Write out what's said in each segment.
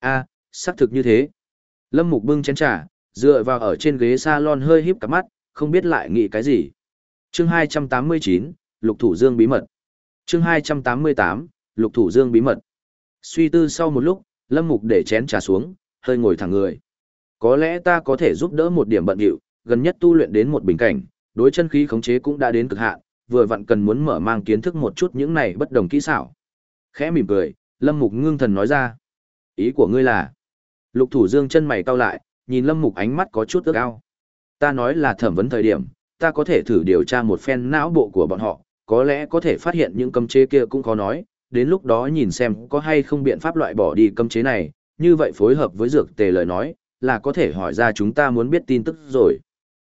A, xác thực như thế. Lâm Mục bưng chén trà, dựa vào ở trên ghế salon hơi híp cả mắt, không biết lại nghĩ cái gì. Chương 289, Lục Thủ Dương bí mật. Chương 288, Lục Thủ Dương bí mật. Suy tư sau một lúc, Lâm Mục để chén trà xuống, hơi ngồi thẳng người. Có lẽ ta có thể giúp đỡ một điểm bận rộn, gần nhất tu luyện đến một bình cảnh, đối chân khí khống chế cũng đã đến cực hạn, vừa vặn cần muốn mở mang kiến thức một chút những này bất đồng kỹ xảo. Khẽ mỉm cười, Lâm Mục ngưng thần nói ra. Ý của ngươi là? Lục Thủ Dương chân mày cau lại, nhìn Lâm Mục ánh mắt có chút ước ao. Ta nói là thẩm vấn thời điểm, ta có thể thử điều tra một phen não bộ của bọn họ, có lẽ có thể phát hiện những cấm chế kia cũng có nói, đến lúc đó nhìn xem có hay không biện pháp loại bỏ đi cấm chế này, như vậy phối hợp với dược tề lời nói, là có thể hỏi ra chúng ta muốn biết tin tức rồi.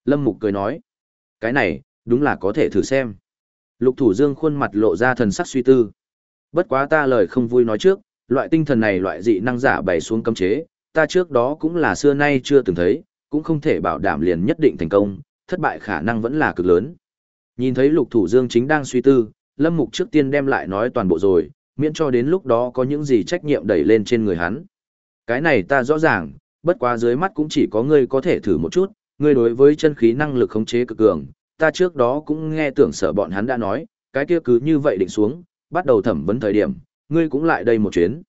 Lâm Mục cười nói, cái này, đúng là có thể thử xem. Lục Thủ Dương khuôn mặt lộ ra thần sắc suy tư. Bất quá ta lời không vui nói trước, loại tinh thần này loại dị năng giả bày xuống cấm chế, ta trước đó cũng là xưa nay chưa từng thấy, cũng không thể bảo đảm liền nhất định thành công, thất bại khả năng vẫn là cực lớn. Nhìn thấy Lục Thủ Dương chính đang suy tư, Lâm Mục trước tiên đem lại nói toàn bộ rồi, miễn cho đến lúc đó có những gì trách nhiệm đẩy lên trên người hắn. Cái này ta rõ ràng, bất quá dưới mắt cũng chỉ có ngươi có thể thử một chút, ngươi đối với chân khí năng lực khống chế cực cường, ta trước đó cũng nghe tưởng sở bọn hắn đã nói, cái kia cứ như vậy định xuống, bắt đầu thẩm vấn thời điểm, ngươi cũng lại đây một chuyến.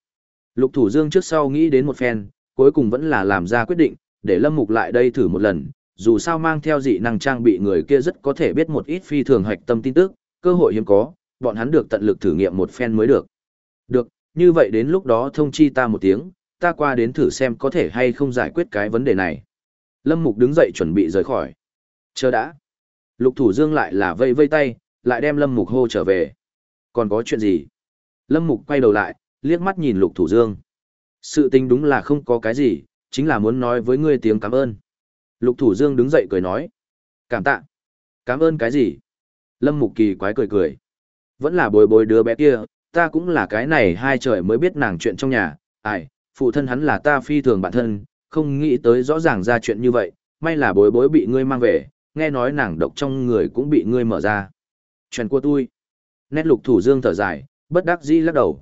Lục Thủ Dương trước sau nghĩ đến một phen, cuối cùng vẫn là làm ra quyết định, để Lâm Mục lại đây thử một lần, dù sao mang theo dị năng trang bị người kia rất có thể biết một ít phi thường hoạch tâm tin tức, cơ hội hiếm có, bọn hắn được tận lực thử nghiệm một phen mới được. Được, như vậy đến lúc đó thông chi ta một tiếng, ta qua đến thử xem có thể hay không giải quyết cái vấn đề này. Lâm Mục đứng dậy chuẩn bị rời khỏi. Chờ đã. Lục Thủ Dương lại là vây vây tay, lại đem Lâm Mục hô trở về. Còn có chuyện gì? Lâm Mục quay đầu lại, liếc mắt nhìn Lục Thủ Dương. Sự tình đúng là không có cái gì, chính là muốn nói với ngươi tiếng cảm ơn. Lục Thủ Dương đứng dậy cười nói. Cảm tạ. Cảm ơn cái gì? Lâm Mục kỳ quái cười cười. Vẫn là bồi bồi đứa bé kia, ta cũng là cái này hai trời mới biết nàng chuyện trong nhà. Ai, phụ thân hắn là ta phi thường bản thân, không nghĩ tới rõ ràng ra chuyện như vậy, may là bối bối bị ngươi mang về, nghe nói nàng độc trong người cũng bị ngươi mở ra. Chuyện của tôi. Nét lục thủ dương thở dài, bất đắc dĩ lắc đầu.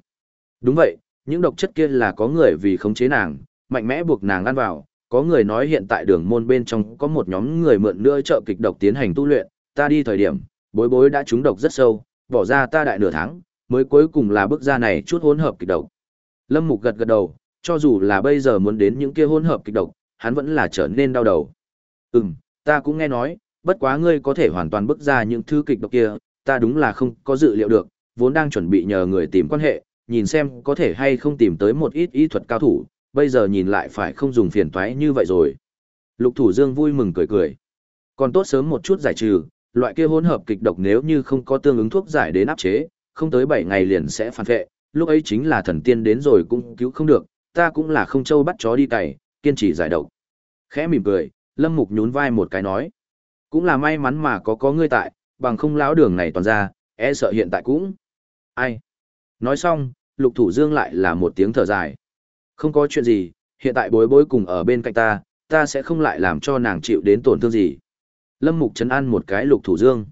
Đúng vậy, những độc chất kia là có người vì khống chế nàng, mạnh mẽ buộc nàng ăn vào, có người nói hiện tại đường môn bên trong có một nhóm người mượn nữa trợ kịch độc tiến hành tu luyện, ta đi thời điểm, bối bối đã trúng độc rất sâu, bỏ ra ta đại nửa tháng, mới cuối cùng là bước ra này chút hỗn hợp kịch độc. Lâm Mục gật gật đầu, cho dù là bây giờ muốn đến những kia hỗn hợp kịch độc, hắn vẫn là trở nên đau đầu. Ừm, ta cũng nghe nói, bất quá ngươi có thể hoàn toàn bước ra những thứ kịch độc kia, ta đúng là không có dự liệu được, vốn đang chuẩn bị nhờ người tìm quan hệ, nhìn xem có thể hay không tìm tới một ít y thuật cao thủ, bây giờ nhìn lại phải không dùng phiền toái như vậy rồi. Lục Thủ Dương vui mừng cười cười. Còn tốt sớm một chút giải trừ, loại kia hỗn hợp kịch độc nếu như không có tương ứng thuốc giải đến áp chế, không tới 7 ngày liền sẽ phản vệ, lúc ấy chính là thần tiên đến rồi cũng cứu không được, ta cũng là không châu bắt chó đi cày, kiên trì giải độc. Khẽ mỉm cười, Lâm Mục nhún vai một cái nói. Cũng là may mắn mà có có ngươi tại, bằng không lão đường này toàn ra, e sợ hiện tại cũng. Ai? Nói xong, Lục Thủ Dương lại là một tiếng thở dài. Không có chuyện gì, hiện tại bối bối cùng ở bên cạnh ta, ta sẽ không lại làm cho nàng chịu đến tổn thương gì. Lâm Mục chấn an một cái Lục Thủ Dương.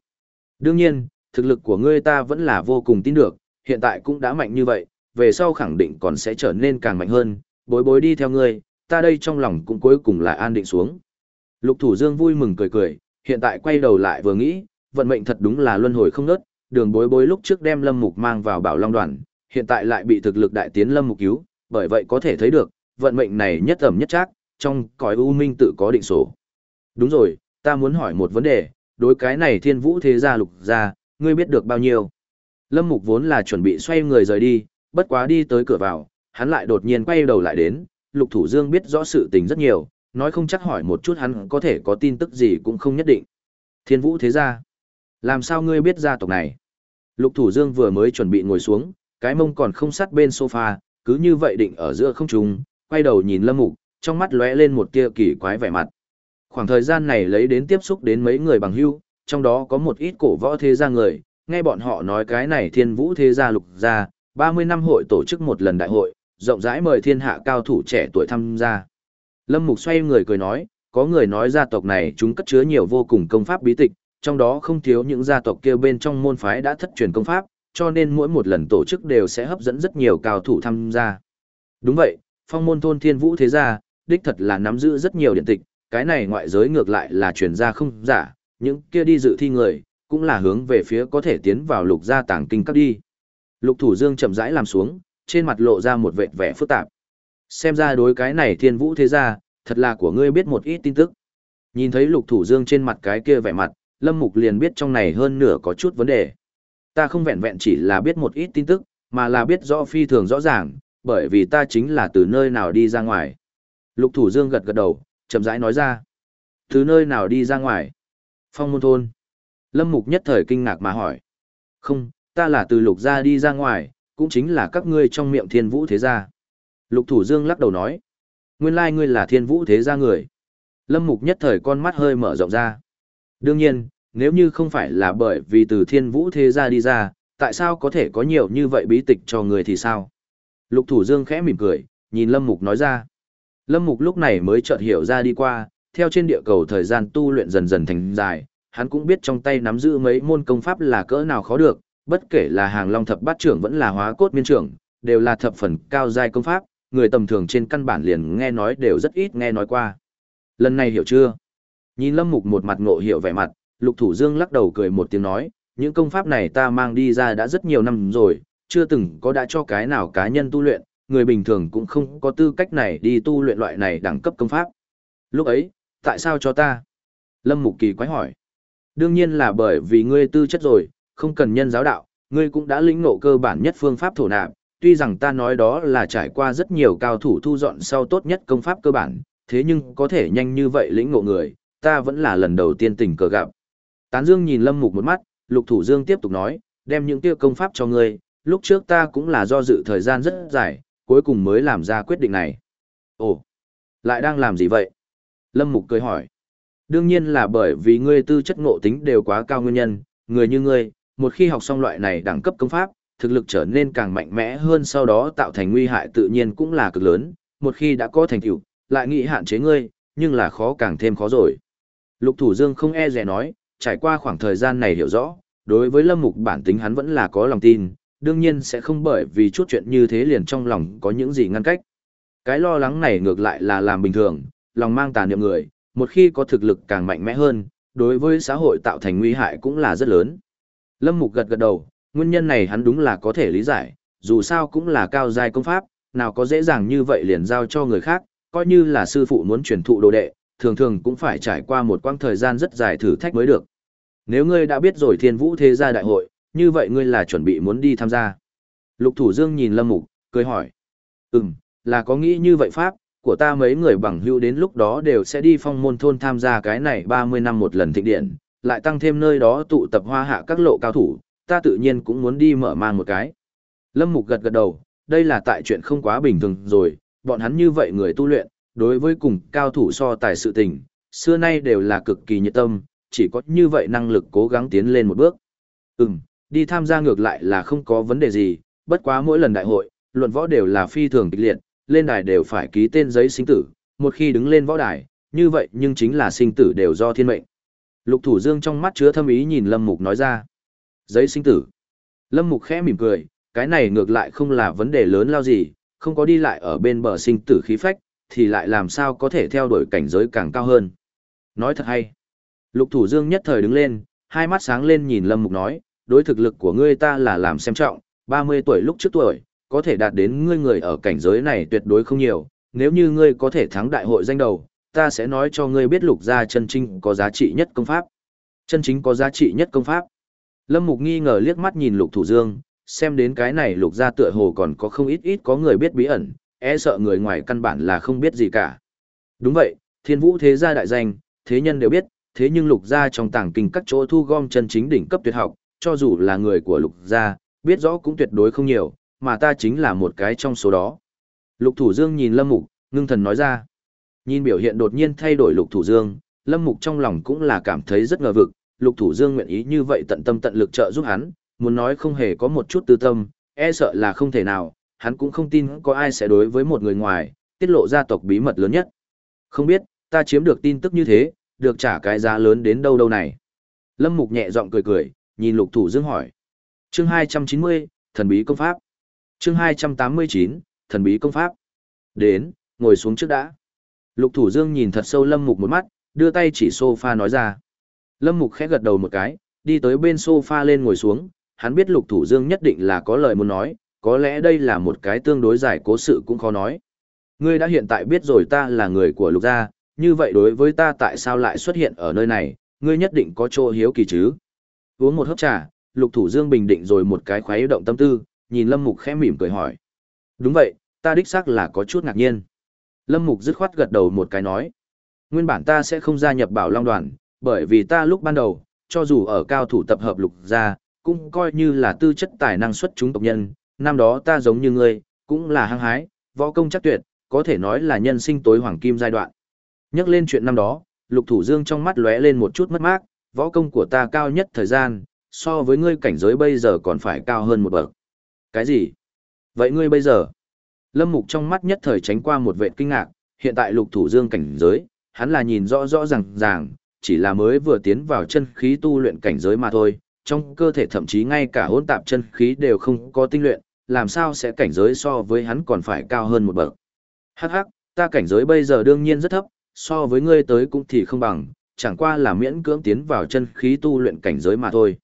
Đương nhiên, thực lực của ngươi ta vẫn là vô cùng tin được, hiện tại cũng đã mạnh như vậy, về sau khẳng định còn sẽ trở nên càng mạnh hơn, bối bối đi theo ngươi, ta đây trong lòng cũng cuối cùng là an định xuống. Lục Thủ Dương vui mừng cười cười, hiện tại quay đầu lại vừa nghĩ, vận mệnh thật đúng là luân hồi không nớt, đường bối bối lúc trước đem Lâm Mục mang vào bảo long đoàn, hiện tại lại bị thực lực đại tiến Lâm Mục cứu, bởi vậy có thể thấy được, vận mệnh này nhất ẩm nhất chắc, trong cõi u minh tự có định sổ. Đúng rồi, ta muốn hỏi một vấn đề, đối cái này thiên vũ thế gia lục gia, ngươi biết được bao nhiêu? Lâm Mục vốn là chuẩn bị xoay người rời đi, bất quá đi tới cửa vào, hắn lại đột nhiên quay đầu lại đến, Lục Thủ Dương biết rõ sự tình rất nhiều, nói không chắc hỏi một chút hắn có thể có tin tức gì cũng không nhất định. Thiên Vũ thế gia, làm sao ngươi biết gia tộc này? Lục Thủ Dương vừa mới chuẩn bị ngồi xuống, cái mông còn không sát bên sofa, cứ như vậy định ở giữa không trung, quay đầu nhìn Lâm Mục, trong mắt lóe lên một tia kỳ quái vẻ mặt. Khoảng thời gian này lấy đến tiếp xúc đến mấy người bằng hữu, trong đó có một ít cổ võ thế gia người, nghe bọn họ nói cái này Thiên Vũ thế gia lục gia, 30 năm hội tổ chức một lần đại hội, rộng rãi mời thiên hạ cao thủ trẻ tuổi tham gia. Lâm Mục xoay người cười nói, có người nói gia tộc này chúng cất chứa nhiều vô cùng công pháp bí tịch, trong đó không thiếu những gia tộc kia bên trong môn phái đã thất truyền công pháp, cho nên mỗi một lần tổ chức đều sẽ hấp dẫn rất nhiều cao thủ tham gia. Đúng vậy, phong môn thôn thiên vũ thế gia, đích thật là nắm giữ rất nhiều điện tịch, cái này ngoại giới ngược lại là truyền ra không giả, những kia đi dự thi người, cũng là hướng về phía có thể tiến vào lục gia tàng kinh các đi. Lục thủ dương chậm rãi làm xuống, trên mặt lộ ra một vẻ vẻ phức tạp. Xem ra đối cái này thiên vũ thế gia, thật là của ngươi biết một ít tin tức. Nhìn thấy lục thủ dương trên mặt cái kia vẻ mặt, lâm mục liền biết trong này hơn nửa có chút vấn đề. Ta không vẹn vẹn chỉ là biết một ít tin tức, mà là biết rõ phi thường rõ ràng, bởi vì ta chính là từ nơi nào đi ra ngoài. Lục thủ dương gật gật đầu, chậm rãi nói ra. Từ nơi nào đi ra ngoài? Phong môn thôn. Lâm mục nhất thời kinh ngạc mà hỏi. Không, ta là từ lục gia đi ra ngoài, cũng chính là các ngươi trong miệng thiên vũ thế gia. Lục thủ dương lắc đầu nói. Nguyên lai ngươi là thiên vũ thế gia người. Lâm mục nhất thời con mắt hơi mở rộng ra. Đương nhiên, nếu như không phải là bởi vì từ thiên vũ thế gia đi ra, tại sao có thể có nhiều như vậy bí tịch cho người thì sao? Lục thủ dương khẽ mỉm cười, nhìn Lâm Mục nói ra. Lâm Mục lúc này mới chợt hiểu ra đi qua, theo trên địa cầu thời gian tu luyện dần dần thành dài, hắn cũng biết trong tay nắm giữ mấy môn công pháp là cỡ nào khó được, bất kể là hàng long thập bát trưởng vẫn là hóa cốt miên trưởng, đều là thập phần cao giai công pháp, người tầm thường trên căn bản liền nghe nói đều rất ít nghe nói qua. Lần này hiểu chưa? Nhìn Lâm Mục một mặt ngộ hiểu vẻ mặt, Lục Thủ Dương lắc đầu cười một tiếng nói, những công pháp này ta mang đi ra đã rất nhiều năm rồi, chưa từng có đã cho cái nào cá nhân tu luyện, người bình thường cũng không có tư cách này đi tu luyện loại này đẳng cấp công pháp. Lúc ấy, tại sao cho ta? Lâm Mục Kỳ quái hỏi. Đương nhiên là bởi vì ngươi tư chất rồi, không cần nhân giáo đạo, ngươi cũng đã lĩnh ngộ cơ bản nhất phương pháp thổ nạp, tuy rằng ta nói đó là trải qua rất nhiều cao thủ thu dọn sau tốt nhất công pháp cơ bản, thế nhưng có thể nhanh như vậy lĩnh ngộ người, ta vẫn là lần đầu tiên tình cờ gặp. Tán Dương nhìn Lâm Mục một mắt, Lục Thủ Dương tiếp tục nói, đem những tiêu công pháp cho ngươi, lúc trước ta cũng là do dự thời gian rất dài, cuối cùng mới làm ra quyết định này. Ồ, lại đang làm gì vậy? Lâm Mục cười hỏi. Đương nhiên là bởi vì ngươi tư chất ngộ tính đều quá cao nguyên nhân, người như ngươi, một khi học xong loại này đẳng cấp công pháp, thực lực trở nên càng mạnh mẽ hơn sau đó tạo thành nguy hại tự nhiên cũng là cực lớn, một khi đã có thành tựu, lại nghĩ hạn chế ngươi, nhưng là khó càng thêm khó rồi. Lục Thủ Dương không e dè nói, trải qua khoảng thời gian này hiểu rõ, đối với Lâm Mục bản tính hắn vẫn là có lòng tin, đương nhiên sẽ không bởi vì chút chuyện như thế liền trong lòng có những gì ngăn cách. Cái lo lắng này ngược lại là làm bình thường, lòng mang tà niệm người, một khi có thực lực càng mạnh mẽ hơn, đối với xã hội tạo thành nguy hại cũng là rất lớn. Lâm Mục gật gật đầu, nguyên nhân này hắn đúng là có thể lý giải, dù sao cũng là cao giai công pháp, nào có dễ dàng như vậy liền giao cho người khác, coi như là sư phụ muốn truyền thụ đồ đệ, thường thường cũng phải trải qua một quãng thời gian rất dài thử thách mới được. Nếu ngươi đã biết rồi Thiên Vũ Thế gia đại hội, như vậy ngươi là chuẩn bị muốn đi tham gia. Lục Thủ Dương nhìn Lâm Mục, cười hỏi. Ừm, là có nghĩ như vậy Pháp, của ta mấy người bằng hữu đến lúc đó đều sẽ đi phong môn thôn tham gia cái này 30 năm một lần thịnh điện, lại tăng thêm nơi đó tụ tập hoa hạ các lộ cao thủ, ta tự nhiên cũng muốn đi mở mang một cái. Lâm Mục gật gật đầu, đây là tại chuyện không quá bình thường rồi, bọn hắn như vậy người tu luyện, đối với cùng cao thủ so tài sự tình, xưa nay đều là cực kỳ nhiệt tâm, chỉ có như vậy năng lực cố gắng tiến lên một bước. Ừm, đi tham gia ngược lại là không có vấn đề gì, bất quá mỗi lần đại hội, luận võ đều là phi thường kịch liệt, lên đài đều phải ký tên giấy sinh tử, một khi đứng lên võ đài, như vậy nhưng chính là sinh tử đều do thiên mệnh. Lục Thủ Dương trong mắt chứa thâm ý nhìn Lâm Mục nói ra. Giấy sinh tử. Lâm Mục khẽ mỉm cười, cái này ngược lại không là vấn đề lớn lao gì, không có đi lại ở bên bờ sinh tử khí phách, thì lại làm sao có thể theo đuổi cảnh giới càng cao hơn. Nói thật hay. Lục Thủ Dương nhất thời đứng lên, hai mắt sáng lên nhìn Lâm Mục nói, đối thực lực của ngươi ta là làm xem trọng, 30 tuổi lúc trước tuổi, có thể đạt đến ngươi người ở cảnh giới này tuyệt đối không nhiều, nếu như ngươi có thể thắng đại hội danh đầu, ta sẽ nói cho ngươi biết lục gia chân chính có giá trị nhất công pháp. Chân chính có giá trị nhất công pháp. Lâm Mục nghi ngờ liếc mắt nhìn lục thủ dương, xem đến cái này lục gia tựa hồ còn có không ít ít có người biết bí ẩn, e sợ người ngoài căn bản là không biết gì cả. Đúng vậy, thiên vũ thế gia đại danh, thế nhân đều biết, thế nhưng lục gia trong tàng kinh các chỗ thu gom chân chính đỉnh cấp tuyệt học, cho dù là người của lục gia, biết rõ cũng tuyệt đối không nhiều, mà ta chính là một cái trong số đó. Lục Thủ Dương nhìn Lâm Mục, ngưng thần nói ra. Nhìn biểu hiện đột nhiên thay đổi Lục Thủ Dương, Lâm Mục trong lòng cũng là cảm thấy rất ngờ vực, Lục Thủ Dương nguyện ý như vậy tận tâm tận lực trợ giúp hắn, muốn nói không hề có một chút tư tâm, e sợ là không thể nào, hắn cũng không tin có ai sẽ đối với một người ngoài, tiết lộ gia tộc bí mật lớn nhất. Không biết, ta chiếm được tin tức như thế, được trả cái giá lớn đến đâu đâu này. Lâm Mục nhẹ giọng cười cười, nhìn Lục Thủ Dương hỏi. Chương 290, Thần bí công pháp. Chương 289, Thần bí công pháp. Đến, ngồi xuống trước đã. Lục Thủ Dương nhìn thật sâu Lâm Mục một mắt, đưa tay chỉ sofa nói ra. Lâm Mục khẽ gật đầu một cái, đi tới bên sofa lên ngồi xuống, hắn biết Lục Thủ Dương nhất định là có lời muốn nói, có lẽ đây là một cái tương đối giải cố sự cũng khó nói. Ngươi đã hiện tại biết rồi ta là người của Lục gia, như vậy đối với ta tại sao lại xuất hiện ở nơi này, ngươi nhất định có chỗ hiếu kỳ chứ. Uống một hớp trà, Lục Thủ Dương bình định rồi một cái khoái động tâm tư, nhìn Lâm Mục khẽ mỉm cười hỏi. Đúng vậy, ta đích xác là có chút ngạc nhiên. Lâm Mục dứt khoát gật đầu một cái nói. Nguyên bản ta sẽ không gia nhập bảo long đoàn, bởi vì ta lúc ban đầu, cho dù ở cao thủ tập hợp lục gia, cũng coi như là tư chất tài năng xuất chúng tộc nhân, năm đó ta giống như ngươi, cũng là hăng hái, võ công chắc tuyệt, có thể nói là nhân sinh tối hoàng kim giai đoạn. Nhắc lên chuyện năm đó, Lục Thủ Dương trong mắt lóe lên một chút mất mát, võ công của ta cao nhất thời gian, so với ngươi cảnh giới bây giờ còn phải cao hơn một bậc. Cái gì? Vậy ngươi bây giờ? Lâm Mục trong mắt nhất thời tránh qua một vệt kinh ngạc, hiện tại Lục Thủ Dương cảnh giới, hắn là nhìn rõ rõ ràng ràng, chỉ là mới vừa tiến vào chân khí tu luyện cảnh giới mà thôi, trong cơ thể thậm chí ngay cả hỗn tạp chân khí đều không có tinh luyện, làm sao sẽ cảnh giới so với hắn còn phải cao hơn một bậc. Hắc hắc, ta cảnh giới bây giờ đương nhiên rất thấp, so với ngươi tới cũng thì không bằng, chẳng qua là miễn cưỡng tiến vào chân khí tu luyện cảnh giới mà thôi.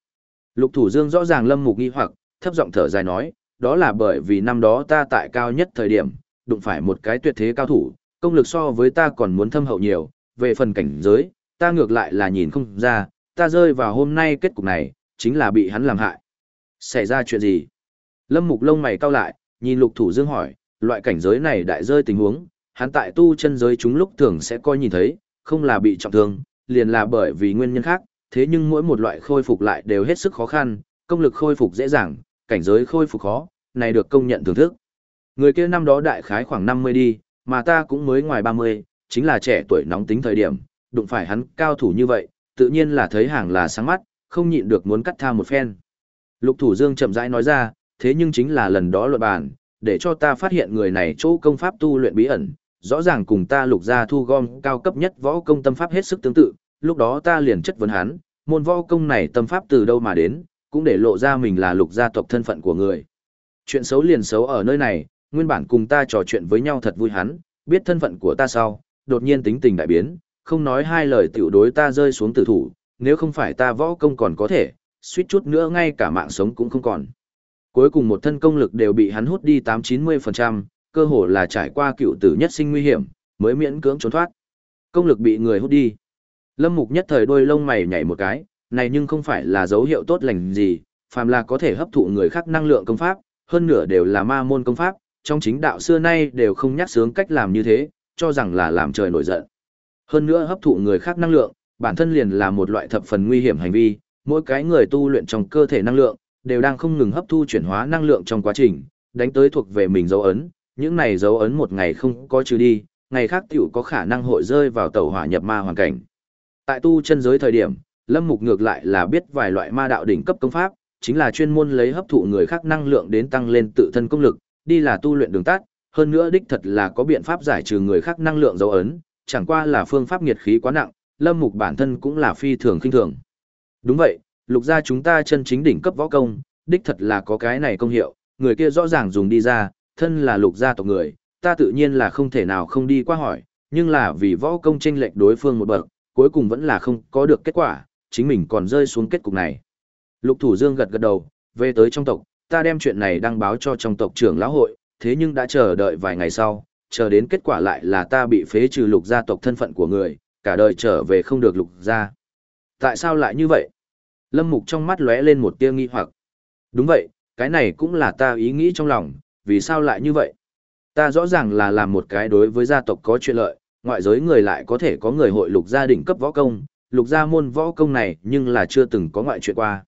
Lục Thủ Dương rõ ràng lâm mục nghi hoặc, thấp giọng thở dài nói, đó là bởi vì năm đó ta tại cao nhất thời điểm, đụng phải một cái tuyệt thế cao thủ, công lực so với ta còn muốn thâm hậu nhiều, về phần cảnh giới, ta ngược lại là nhìn không ra, ta rơi vào hôm nay kết cục này, chính là bị hắn làm hại. Xảy ra chuyện gì? Lâm Mục lông mày cau lại, nhìn Lục Thủ Dương hỏi, loại cảnh giới này đại rơi tình huống, hắn tại tu chân giới chúng lúc thường sẽ coi nhìn thấy, không là bị trọng thương, liền là bởi vì nguyên nhân khác, thế nhưng mỗi một loại khôi phục lại đều hết sức khó khăn, công lực khôi phục dễ dàng, cảnh giới khôi phục khó, này được công nhận thưởng thức. Người kia năm đó đại khái khoảng 50 đi, mà ta cũng mới ngoài 30, chính là trẻ tuổi nóng tính thời điểm, đụng phải hắn cao thủ như vậy, tự nhiên là thấy hàng là sáng mắt, không nhịn được muốn cắt tha một phen. Lục Thủ Dương chậm rãi nói ra, thế nhưng chính là lần đó luận bàn, để cho ta phát hiện người này chỗ công pháp tu luyện bí ẩn, rõ ràng cùng ta lục gia thu gom cao cấp nhất võ công tâm pháp hết sức tương tự, lúc đó ta liền chất vấn hắn, môn võ công này tâm pháp từ đâu mà đến, cũng để lộ ra mình là lục gia tộc thân phận của người. Chuyện xấu liền xấu ở nơi này, nguyên bản cùng ta trò chuyện với nhau thật vui hắn, biết thân phận của ta sau, đột nhiên tính tình đại biến, không nói hai lời tiểu đối ta rơi xuống tử thủ, nếu không phải ta võ công còn có thể, suýt chút nữa ngay cả mạng sống cũng không còn. Cuối cùng một thân công lực đều bị hắn hút đi 8-90%, cơ hồ là trải qua cựu tử nhất sinh nguy hiểm, mới miễn cưỡng trốn thoát. Công lực bị người hút đi. Lâm Mục nhất thời đôi lông mày nhảy một cái, này nhưng không phải là dấu hiệu tốt lành gì, phàm là có thể hấp thụ người khác năng lượng công pháp, hơn nửa đều là ma môn công pháp, trong chính đạo xưa nay đều không nhắc sướng cách làm như thế, cho rằng là làm trời nổi giận. Hơn nữa hấp thụ người khác năng lượng, bản thân liền là một loại thập phần nguy hiểm hành vi, mỗi cái người tu luyện trong cơ thể năng lượng, đều đang không ngừng hấp thu chuyển hóa năng lượng trong quá trình, đánh tới thuộc về mình dấu ấn, những này dấu ấn một ngày không có trừ đi, ngày khác tiểu có khả năng hội rơi vào tẩu hỏa nhập ma hoàn cảnh. Tại tu chân giới thời điểm, Lâm Mục ngược lại là biết vài loại ma đạo đỉnh cấp công pháp, chính là chuyên môn lấy hấp thụ người khác năng lượng đến tăng lên tự thân công lực, đi là tu luyện đường tắt, hơn nữa đích thật là có biện pháp giải trừ người khác năng lượng dấu ấn, chẳng qua là phương pháp nghiệt khí quá nặng, Lâm Mục bản thân cũng là phi thường khinh thường. Đúng vậy, lục gia chúng ta chân chính đỉnh cấp võ công, đích thật là có cái này công hiệu, người kia rõ ràng dùng đi ra, thân là lục gia tộc người, ta tự nhiên là không thể nào không đi qua hỏi, nhưng là vì võ công tranh lệch đối phương một bậc, cuối cùng vẫn là không có được kết quả, chính mình còn rơi xuống kết cục này. Lục Thủ Dương gật gật đầu, về tới trong tộc, ta đem chuyện này đăng báo cho trong tộc trưởng lão hội, thế nhưng đã chờ đợi vài ngày sau, chờ đến kết quả lại là ta bị phế trừ lục gia tộc thân phận của người, cả đời trở về không được lục gia. Tại sao lại như vậy? Lâm Mục trong mắt lóe lên một tia nghi hoặc. Đúng vậy, cái này cũng là ta ý nghĩ trong lòng, vì sao lại như vậy? Ta rõ ràng là làm một cái đối với gia tộc có chuyện lợi, ngoại giới người lại có thể có người hội lục gia đình cấp võ công, lục gia môn võ công này nhưng là chưa từng có ngoại chuyện qua.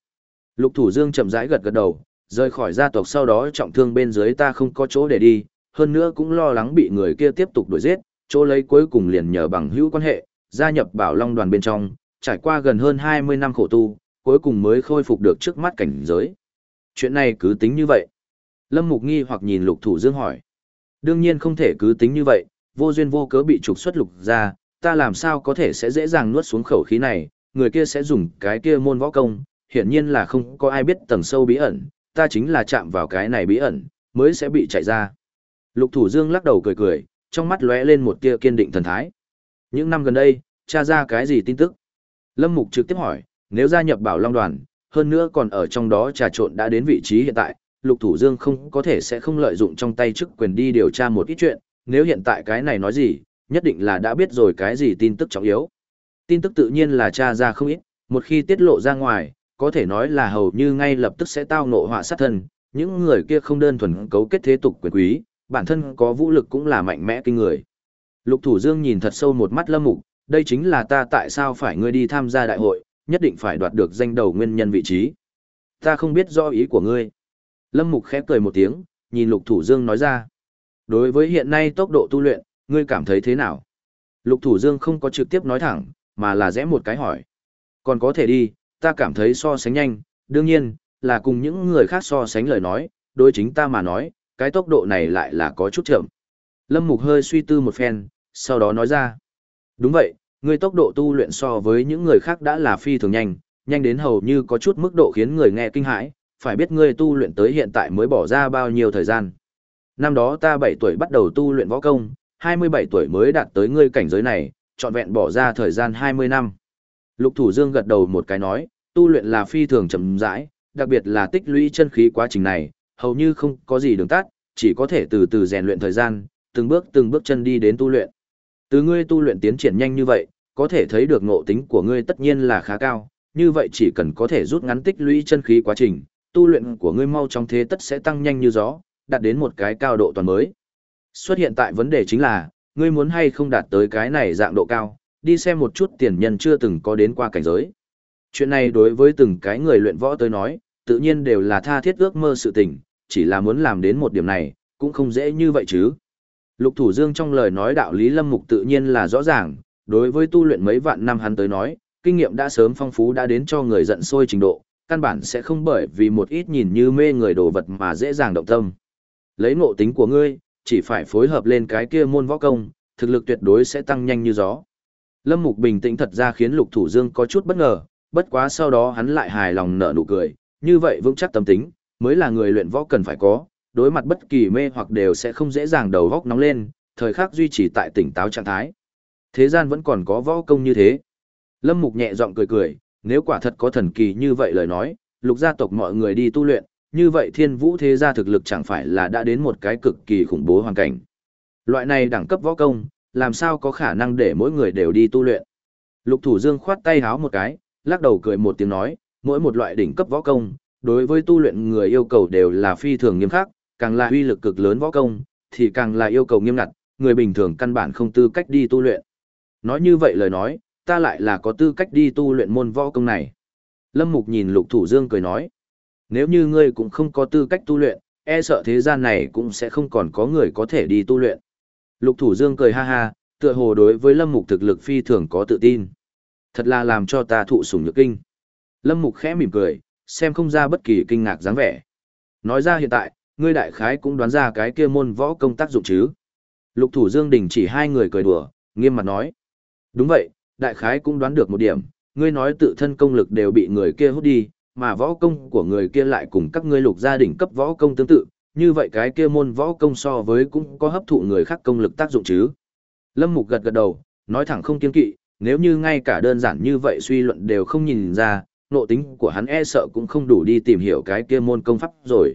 Lục Thủ Dương chậm rãi gật gật đầu, rời khỏi gia tộc sau đó trọng thương bên dưới ta không có chỗ để đi, hơn nữa cũng lo lắng bị người kia tiếp tục đuổi giết, chỗ lấy cuối cùng liền nhờ bằng hữu quan hệ, gia nhập Bảo Long đoàn bên trong, trải qua gần hơn 20 năm khổ tu, cuối cùng mới khôi phục được trước mắt cảnh giới. Chuyện này cứ tính như vậy. Lâm Mục nghi hoặc nhìn Lục Thủ Dương hỏi. Đương nhiên không thể cứ tính như vậy, vô duyên vô cớ bị trục xuất lục ra, ta làm sao có thể sẽ dễ dàng nuốt xuống khẩu khí này, người kia sẽ dùng cái kia môn võ công, hiển nhiên là không có ai biết tầng sâu bí ẩn, ta chính là chạm vào cái này bí ẩn, mới sẽ bị chạy ra. Lục Thủ Dương lắc đầu cười cười, trong mắt lóe lên một tia kiên định thần thái. Những năm gần đây, tra ra cái gì tin tức? Lâm Mục trực tiếp hỏi, nếu gia nhập Bảo Long đoàn, hơn nữa còn ở trong đó trà trộn đã đến vị trí hiện tại, Lục Thủ Dương không có thể sẽ không lợi dụng trong tay chức quyền đi điều tra một ít chuyện, nếu hiện tại cái này nói gì, nhất định là đã biết rồi cái gì tin tức trọng yếu. Tin tức tự nhiên là tra ra không ít, một khi tiết lộ ra ngoài, có thể nói là hầu như ngay lập tức sẽ tao nộ họa sát thân, những người kia không đơn thuần cấu kết thế tục quyền quý, bản thân có vũ lực cũng là mạnh mẽ kinh người. Lục Thủ Dương nhìn thật sâu một mắt Lâm Mục, đây chính là ta tại sao phải ngươi đi tham gia đại hội, nhất định phải đoạt được danh đầu nguyên nhân vị trí. Ta không biết do ý của ngươi. Lâm Mục khẽ cười một tiếng, nhìn Lục Thủ Dương nói ra. Đối với hiện nay tốc độ tu luyện, ngươi cảm thấy thế nào? Lục Thủ Dương không có trực tiếp nói thẳng, mà là rẽ một cái hỏi. Còn có thể đi, ta cảm thấy so sánh nhanh, đương nhiên, là cùng những người khác so sánh lời nói, đối chính ta mà nói, cái tốc độ này lại là có chút chậm. Lâm Mục hơi suy tư một phen, sau đó nói ra. Đúng vậy, ngươi tốc độ tu luyện so với những người khác đã là phi thường nhanh, nhanh đến hầu như có chút mức độ khiến người nghe kinh hãi, phải biết ngươi tu luyện tới hiện tại mới bỏ ra bao nhiêu thời gian. Năm đó ta 7 tuổi bắt đầu tu luyện võ công, 27 tuổi mới đạt tới ngươi cảnh giới này, trọn vẹn bỏ ra thời gian 20 năm. Lục Thủ Dương gật đầu một cái nói, tu luyện là phi thường chậm rãi, đặc biệt là tích lũy chân khí quá trình này, hầu như không có gì đường tắt, chỉ có thể từ từ rèn luyện thời gian, từng bước từng bước chân đi đến tu luyện. Từ ngươi tu luyện tiến triển nhanh như vậy, có thể thấy được ngộ tính của ngươi tất nhiên là khá cao, như vậy chỉ cần có thể rút ngắn tích lũy chân khí quá trình, tu luyện của ngươi mau trong thế tất sẽ tăng nhanh như gió, đạt đến một cái cao độ toàn mới. Xuất hiện tại vấn đề chính là, ngươi muốn hay không đạt tới cái này dạng độ cao, đi xem một chút tiền nhân chưa từng có đến qua cảnh giới. Chuyện này đối với từng cái người luyện võ tới nói, tự nhiên đều là tha thiết ước mơ sự tình, chỉ là muốn làm đến một điểm này, cũng không dễ như vậy chứ. Lục Thủ Dương trong lời nói đạo lý lâm mục tự nhiên là rõ ràng, đối với tu luyện mấy vạn năm hắn tới nói, kinh nghiệm đã sớm phong phú đã đến cho người giận sôi trình độ, căn bản sẽ không bởi vì một ít nhìn như mê người đồ vật mà dễ dàng động tâm. Lấy ngộ tính của ngươi, chỉ phải phối hợp lên cái kia môn võ công, thực lực tuyệt đối sẽ tăng nhanh như gió. Lâm Mục bình tĩnh thật ra khiến Lục Thủ Dương có chút bất ngờ, bất quá sau đó hắn lại hài lòng nở nụ cười, như vậy vững chắc tâm tính, mới là người luyện võ cần phải có, đối mặt bất kỳ mê hoặc đều sẽ không dễ dàng đầu góc nóng lên, thời khắc duy trì tại tỉnh táo trạng thái. Thế gian vẫn còn có võ công như thế. Lâm Mục nhẹ giọng cười cười, nếu quả thật có thần kỳ như vậy lời nói, lục gia tộc mọi người đi tu luyện, như vậy thiên vũ thế gia thực lực chẳng phải là đã đến một cái cực kỳ khủng bố hoàn cảnh. Loại này đẳng cấp võ công, làm sao có khả năng để mỗi người đều đi tu luyện. Lục thủ dương khoát tay háo một cái, lắc đầu cười một tiếng nói, mỗi một loại đỉnh cấp võ công, đối với tu luyện người yêu cầu đều là phi thường nghiêm khắc, càng là uy lực cực lớn võ công, thì càng là yêu cầu nghiêm ngặt, người bình thường căn bản không tư cách đi tu luyện. Nói như vậy lời nói, ta lại là có tư cách đi tu luyện môn võ công này. Lâm Mục nhìn Lục Thủ Dương cười nói, nếu như ngươi cũng không có tư cách tu luyện, e sợ thế gian này cũng sẽ không còn có người có thể đi tu luyện. Lục Thủ Dương cười ha ha, tựa hồ đối với Lâm Mục thực lực phi thường có tự tin. Thật là làm cho ta thụ sủng nhược kinh. Lâm Mục khẽ mỉm cười, xem không ra bất kỳ kinh ngạc dáng vẻ. Nói ra hiện tại, ngươi đại khái cũng đoán ra cái kia môn võ công tác dụng chứ. Lục Thủ Dương đình chỉ hai người cười đùa, nghiêm mặt nói. Đúng vậy, đại khái cũng đoán được một điểm, ngươi nói tự thân công lực đều bị người kia hút đi, mà võ công của người kia lại cùng các ngươi lục gia đình cấp võ công tương tự, như vậy cái kia môn võ công so với cũng có hấp thụ người khác công lực tác dụng chứ. Lâm Mục gật gật đầu, nói thẳng không kiên kỵ, nếu như ngay cả đơn giản như vậy suy luận đều không nhìn ra, nộ tính của hắn e sợ cũng không đủ đi tìm hiểu cái kia môn công pháp rồi.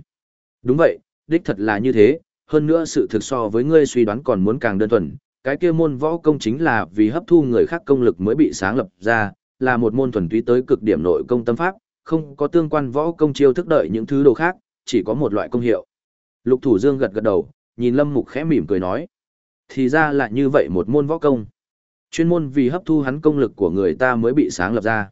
Đúng vậy, đích thật là như thế, hơn nữa sự thực so với ngươi suy đoán còn muốn càng đơn thuần, cái kia môn võ công chính là vì hấp thu người khác công lực mới bị sáng lập ra, là một môn thuần túy tới cực điểm nội công tâm pháp, không có tương quan võ công chiêu thức đợi những thứ đồ khác, chỉ có một loại công hiệu. Lục Thủ Dương gật gật đầu, nhìn Lâm Mục khẽ mỉm cười nói. Thì ra là như vậy một môn võ công. Chuyên môn vì hấp thu hắn công lực của người ta mới bị sáng lập ra.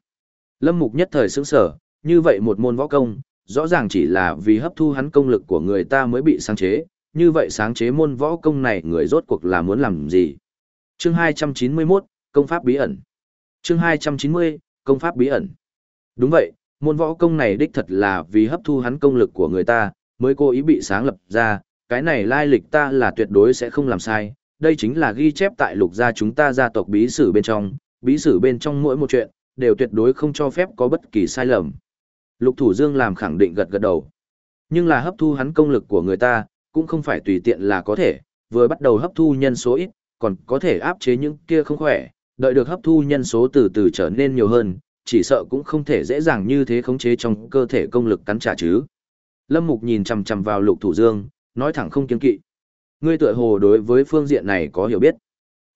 Lâm Mục nhất thời sững sờ như vậy một môn võ công, rõ ràng chỉ là vì hấp thu hắn công lực của người ta mới bị sáng chế, như vậy sáng chế môn võ công này người rốt cuộc là muốn làm gì? Chương 291, Công pháp bí ẩn. Chương 290, Công pháp bí ẩn. Đúng vậy, môn võ công này đích thật là vì hấp thu hắn công lực của người ta, mới cố ý bị sáng lập ra, cái này lai lịch ta là tuyệt đối sẽ không làm sai, đây chính là ghi chép tại lục gia chúng ta gia tộc bí sử bên trong, bí sử bên trong mỗi một chuyện, đều tuyệt đối không cho phép có bất kỳ sai lầm. Lục Thủ Dương làm khẳng định gật gật đầu. Nhưng là hấp thu hắn công lực của người ta, cũng không phải tùy tiện là có thể, vừa bắt đầu hấp thu nhân số ít, còn có thể áp chế những kia không khỏe, đợi được hấp thu nhân số từ từ trở nên nhiều hơn, chỉ sợ cũng không thể dễ dàng như thế khống chế trong cơ thể công lực cắn trả chứ. Lâm Mục nhìn chằm chằm vào Lục Thủ Dương, nói thẳng không kiêng kỵ. Ngươi tựa hồ đối với phương diện này có hiểu biết.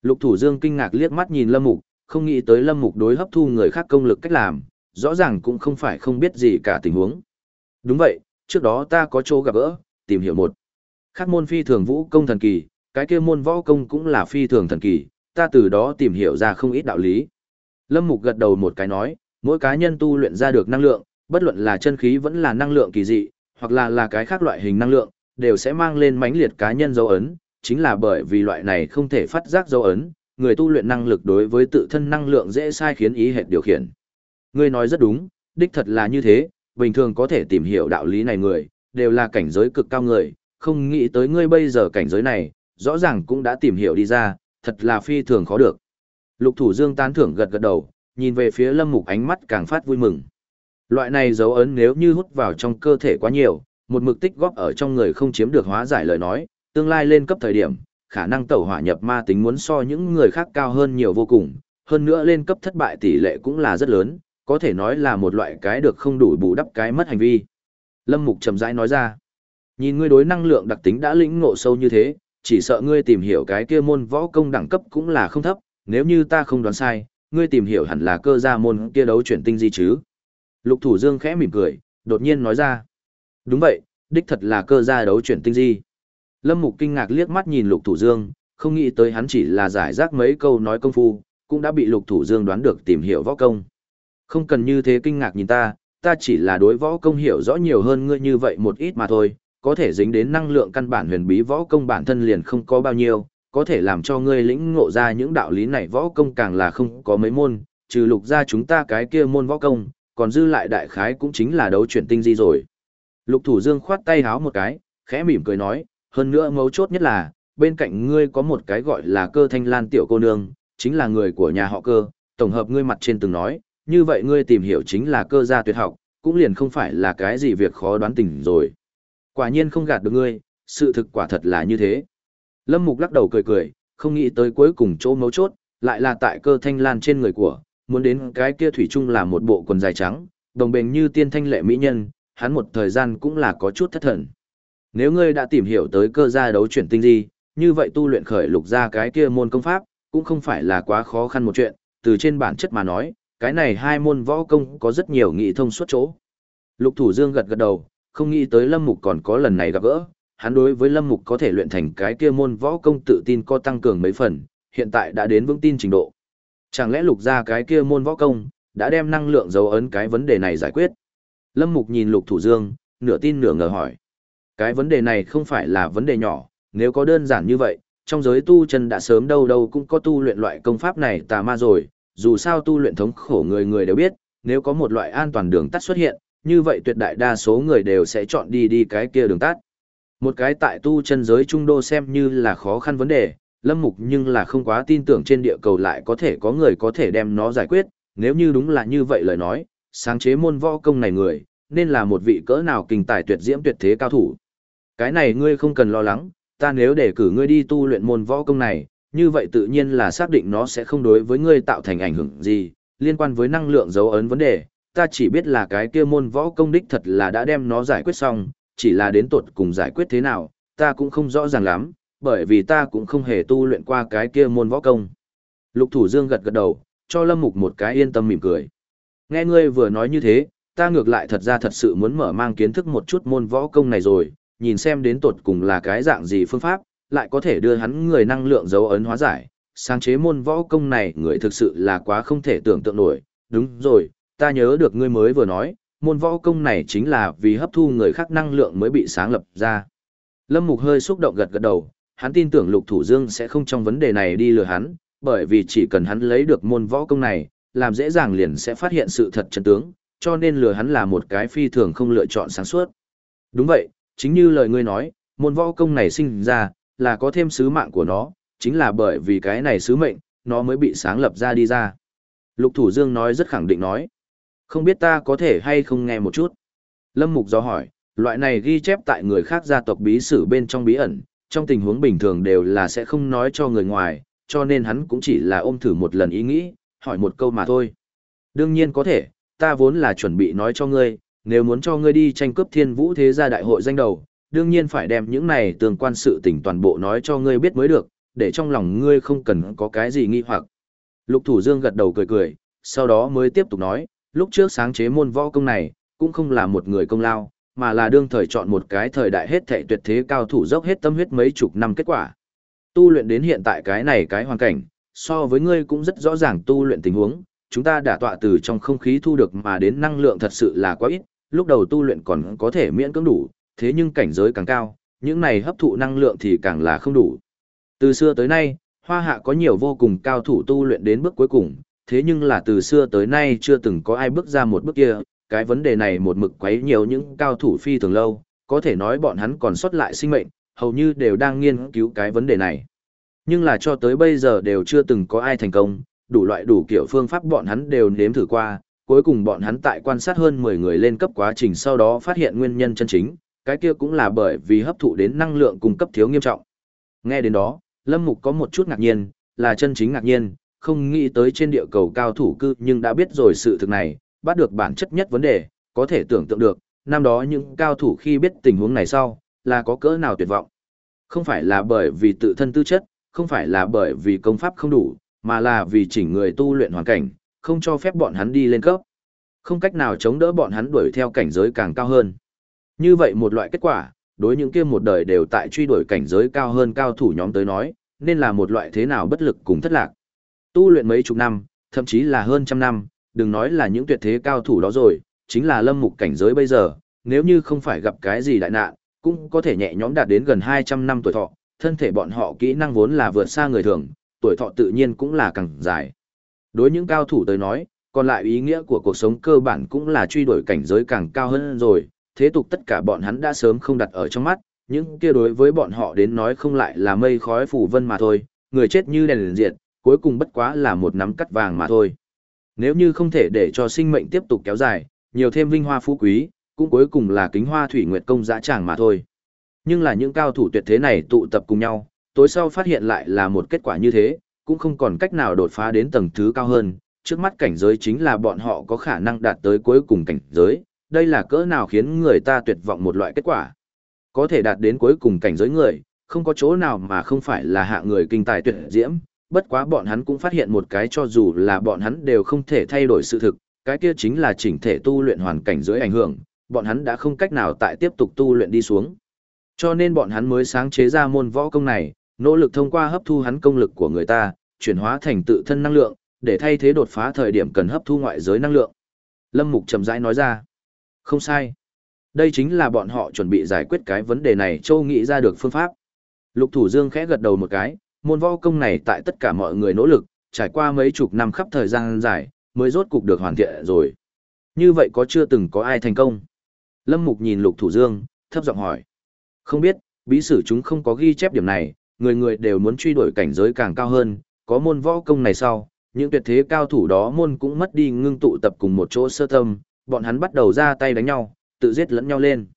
Lục Thủ Dương kinh ngạc liếc mắt nhìn Lâm Mục, không nghĩ tới Lâm Mục đối hấp thu người khác công lực cách làm, rõ ràng cũng không phải không biết gì cả tình huống. Đúng vậy, trước đó ta có chỗ gặp gỡ, tìm hiểu một. Khác môn phi thường vũ công thần kỳ, cái kia môn võ công cũng là phi thường thần kỳ, ta từ đó tìm hiểu ra không ít đạo lý. Lâm Mục gật đầu một cái nói, mỗi cá nhân tu luyện ra được năng lượng, bất luận là chân khí vẫn là năng lượng kỳ dị, hoặc là là cái khác loại hình năng lượng, đều sẽ mang lên mãnh liệt cá nhân dấu ấn, chính là bởi vì loại này không thể phát giác dấu ấn, người tu luyện năng lực đối với tự thân năng lượng dễ sai khiến ý hệt điều khiển. Ngươi nói rất đúng, đích thật là như thế, bình thường có thể tìm hiểu đạo lý này người, đều là cảnh giới cực cao người, không nghĩ tới ngươi bây giờ cảnh giới này, rõ ràng cũng đã tìm hiểu đi ra, thật là phi thường khó được. Lục Thủ Dương tán thưởng gật gật đầu, nhìn về phía Lâm Mục ánh mắt càng phát vui mừng. Loại này dấu ấn nếu như hút vào trong cơ thể quá nhiều, một mực tích góp ở trong người không chiếm được hóa giải lời nói, tương lai lên cấp thời điểm, khả năng tẩu hỏa nhập ma tính muốn so những người khác cao hơn nhiều vô cùng, hơn nữa lên cấp thất bại tỷ lệ cũng là rất lớn, có thể nói là một loại cái được không đủ bù đắp cái mất hành vi. Lâm Mục trầm rãi nói ra, nhìn ngươi đối năng lượng đặc tính đã lĩnh ngộ sâu như thế, chỉ sợ ngươi tìm hiểu cái kia môn võ công đẳng cấp cũng là không thấp, nếu như ta không đoán sai, ngươi tìm hiểu hẳn là cơ gia môn kia đấu chuyển tinh di chứ. Lục Thủ Dương khẽ mỉm cười, đột nhiên nói ra. Đúng vậy, đích thật là cơ gia đấu chuyển tinh di. Lâm Mục kinh ngạc liếc mắt nhìn Lục Thủ Dương, không nghĩ tới hắn chỉ là giải rác mấy câu nói công phu, cũng đã bị Lục Thủ Dương đoán được tìm hiểu võ công. Không cần như thế kinh ngạc nhìn ta, ta chỉ là đối võ công hiểu rõ nhiều hơn ngươi như vậy một ít mà thôi, có thể dính đến năng lượng căn bản huyền bí võ công bản thân liền không có bao nhiêu, có thể làm cho ngươi lĩnh ngộ ra những đạo lý này võ công càng là không có mấy môn, trừ lục ra chúng ta cái kia môn võ công, còn dư lại đại khái cũng chính là đấu chuyển tinh di rồi. Lục thủ dương khoát tay háo một cái, khẽ mỉm cười nói, hơn nữa mấu chốt nhất là, bên cạnh ngươi có một cái gọi là cơ thanh lan tiểu cô nương, chính là người của nhà họ cơ, tổng hợp ngươi mặt trên từng nói, như vậy ngươi tìm hiểu chính là cơ gia tuyệt học, cũng liền không phải là cái gì việc khó đoán tình rồi. Quả nhiên không gạt được ngươi, sự thực quả thật là như thế. Lâm Mục lắc đầu cười cười, không nghĩ tới cuối cùng chỗ mấu chốt, lại là tại cơ thanh lan trên người của, muốn đến cái kia thủy chung là một bộ quần dài trắng, đồng bền như tiên thanh lệ mỹ nhân, hắn một thời gian cũng là có chút thất thần. Nếu ngươi đã tìm hiểu tới cơ gia đấu chuyển tinh di, như vậy tu luyện khởi lục ra cái kia môn công pháp, cũng không phải là quá khó khăn một chuyện, từ trên bản chất mà nói, cái này hai môn võ công có rất nhiều nghị thông suốt chỗ. Lục Thủ Dương gật gật đầu, không nghĩ tới Lâm Mục còn có lần này gặp gỡ, hắn đối với Lâm Mục có thể luyện thành cái kia môn võ công tự tin có tăng cường mấy phần, hiện tại đã đến vững tin trình độ. Chẳng lẽ Lục ra cái kia môn võ công, đã đem năng lượng dấu ấn cái vấn đề này giải quyết? Lâm Mục nhìn Lục Thủ Dương, nửa tin nửa ngờ hỏi. Cái vấn đề này không phải là vấn đề nhỏ, nếu có đơn giản như vậy, trong giới tu chân đã sớm đâu đâu cũng có tu luyện loại công pháp này tà ma rồi, dù sao tu luyện thống khổ người người đều biết, nếu có một loại an toàn đường tắt xuất hiện, như vậy tuyệt đại đa số người đều sẽ chọn đi đi cái kia đường tắt. Một cái tại tu chân giới trung đô xem như là khó khăn vấn đề, lâm mục nhưng là không quá tin tưởng trên địa cầu lại có thể có người có thể đem nó giải quyết, nếu như đúng là như vậy lời nói, sáng chế môn võ công này người, nên là một vị cỡ nào kinh tài tuyệt diễm tuyệt thế cao thủ. Cái này ngươi không cần lo lắng, ta nếu để cử ngươi đi tu luyện môn võ công này, như vậy tự nhiên là xác định nó sẽ không đối với ngươi tạo thành ảnh hưởng gì, liên quan với năng lượng dấu ấn vấn đề, ta chỉ biết là cái kia môn võ công đích thật là đã đem nó giải quyết xong, chỉ là đến tột cùng giải quyết thế nào, ta cũng không rõ ràng lắm, bởi vì ta cũng không hề tu luyện qua cái kia môn võ công. Lục Thủ Dương gật gật đầu, cho Lâm Mục một cái yên tâm mỉm cười. Nghe ngươi vừa nói như thế, ta ngược lại thật ra thật sự muốn mở mang kiến thức một chút môn võ công này rồi, nhìn xem đến tột cùng là cái dạng gì phương pháp, lại có thể đưa hắn người năng lượng dấu ấn hóa giải. Sáng chế môn võ công này người thực sự là quá không thể tưởng tượng nổi, đúng rồi, ta nhớ được ngươi mới vừa nói, môn võ công này chính là vì hấp thu người khác năng lượng mới bị sáng lập ra. Lâm Mục hơi xúc động gật gật đầu, hắn tin tưởng Lục Thủ Dương sẽ không trong vấn đề này đi lừa hắn, bởi vì chỉ cần hắn lấy được môn võ công này, làm dễ dàng liền sẽ phát hiện sự thật chân tướng, cho nên lừa hắn là một cái phi thường không lựa chọn sáng suốt. Đúng vậy, chính như lời ngươi nói, môn võ công này sinh ra, là có thêm sứ mạng của nó, chính là bởi vì cái này sứ mệnh, nó mới bị sáng lập ra đi ra. Lục Thủ Dương nói rất khẳng định nói. Không biết ta có thể hay không nghe một chút. Lâm Mục do hỏi, loại này ghi chép tại người khác gia tộc bí sử bên trong bí ẩn, trong tình huống bình thường đều là sẽ không nói cho người ngoài, cho nên hắn cũng chỉ là ôm thử một lần ý nghĩ, hỏi một câu mà thôi. Đương nhiên có thể, ta vốn là chuẩn bị nói cho ngươi, nếu muốn cho ngươi đi tranh cướp thiên vũ thế gia đại hội danh đầu, đương nhiên phải đem những này tương quan sự tình toàn bộ nói cho ngươi biết mới được, để trong lòng ngươi không cần có cái gì nghi hoặc. Lục Thủ Dương gật đầu cười cười, sau đó mới tiếp tục nói, lúc trước sáng chế môn võ công này, cũng không là một người công lao, mà là đương thời chọn một cái thời đại hết thệ tuyệt thế cao thủ dốc hết tâm huyết mấy chục năm kết quả. Tu luyện đến hiện tại cái này cái hoàn cảnh, so với ngươi cũng rất rõ ràng tu luyện tình huống, chúng ta đã tọa từ trong không khí thu được mà đến năng lượng thật sự là quá ít, lúc đầu tu luyện còn có thể miễn cưỡng đủ, thế nhưng cảnh giới càng cao, những này hấp thụ năng lượng thì càng là không đủ. Từ xưa tới nay, hoa hạ có nhiều vô cùng cao thủ tu luyện đến bước cuối cùng, thế nhưng là từ xưa tới nay chưa từng có ai bước ra một bước kia, cái vấn đề này một mực quấy nhiều những cao thủ phi thường lâu, có thể nói bọn hắn còn sót lại sinh mệnh, hầu như đều đang nghiên cứu cái vấn đề này. Nhưng là cho tới bây giờ đều chưa từng có ai thành công, đủ loại đủ kiểu phương pháp bọn hắn đều nếm thử qua, cuối cùng bọn hắn tại quan sát hơn 10 người lên cấp quá trình sau đó phát hiện nguyên nhân chân chính, cái kia cũng là bởi vì hấp thụ đến năng lượng cung cấp thiếu nghiêm trọng. Nghe đến đó, Lâm Mục có một chút ngạc nhiên, là chân chính ngạc nhiên, không nghĩ tới trên địa cầu cao thủ cư nhưng đã biết rồi sự thực này, bắt được bản chất nhất vấn đề, có thể tưởng tượng được, năm đó những cao thủ khi biết tình huống này sau, là có cỡ nào tuyệt vọng. Không phải là bởi vì tự thân tư chất, không phải là bởi vì công pháp không đủ, mà là vì chỉnh người tu luyện hoàn cảnh, không cho phép bọn hắn đi lên cấp. Không cách nào chống đỡ bọn hắn đuổi theo cảnh giới càng cao hơn. Như vậy một loại kết quả, đối những kia một đời đều tại truy đuổi cảnh giới cao hơn cao thủ nhóm tới nói, nên là một loại thế nào bất lực cùng thất lạc. Tu luyện mấy chục năm, thậm chí là hơn trăm năm, đừng nói là những tuyệt thế cao thủ đó rồi, chính là lâm mục cảnh giới bây giờ, nếu như không phải gặp cái gì đại nạn, cũng có thể nhẹ nhõm đạt đến gần 200 năm tuổi thọ, thân thể bọn họ kỹ năng vốn là vượt xa người thường, tuổi thọ tự nhiên cũng là càng dài. Đối những cao thủ tới nói, còn lại ý nghĩa của cuộc sống cơ bản cũng là truy đuổi cảnh giới càng cao hơn rồi, thế tục tất cả bọn hắn đã sớm không đặt ở trong mắt, những kia đối với bọn họ đến nói không lại là mây khói phủ vân mà thôi, người chết như đèn liền diệt, cuối cùng bất quá là một nắm cắt vàng mà thôi. Nếu như không thể để cho sinh mệnh tiếp tục kéo dài, nhiều thêm vinh hoa phú quý, cũng cuối cùng là kính hoa thủy nguyệt công dã tràng mà thôi. Nhưng là những cao thủ tuyệt thế này tụ tập cùng nhau, tối sau phát hiện lại là một kết quả như thế, cũng không còn cách nào đột phá đến tầng thứ cao hơn, trước mắt cảnh giới chính là bọn họ có khả năng đạt tới cuối cùng cảnh giới, đây là cỡ nào khiến người ta tuyệt vọng một loại kết quả. Có thể đạt đến cuối cùng cảnh giới người, không có chỗ nào mà không phải là hạ người kinh tài tuyệt diễm, bất quá bọn hắn cũng phát hiện một cái cho dù là bọn hắn đều không thể thay đổi sự thực, cái kia chính là chỉnh thể tu luyện hoàn cảnh dưới ảnh hưởng, bọn hắn đã không cách nào tại tiếp tục tu luyện đi xuống. Cho nên bọn hắn mới sáng chế ra môn võ công này, nỗ lực thông qua hấp thu hắn công lực của người ta, chuyển hóa thành tự thân năng lượng, để thay thế đột phá thời điểm cần hấp thu ngoại giới năng lượng. Lâm Mục chậm rãi nói ra, không sai. Đây chính là bọn họ chuẩn bị giải quyết cái vấn đề này châu nghĩ ra được phương pháp. Lục Thủ Dương khẽ gật đầu một cái, môn võ công này tại tất cả mọi người nỗ lực, trải qua mấy chục năm khắp thời gian dài, mới rốt cục được hoàn thiện rồi. Như vậy có chưa từng có ai thành công? Lâm Mục nhìn Lục Thủ Dương, thấp giọng hỏi. Không biết, bí sử chúng không có ghi chép điểm này, người người đều muốn truy đuổi cảnh giới càng cao hơn, có môn võ công này sau, những tuyệt thế cao thủ đó môn cũng mất đi ngưng tụ tập cùng một chỗ sơ tâm, bọn hắn bắt đầu ra tay đánh nhau, tự giết lẫn nhau lên.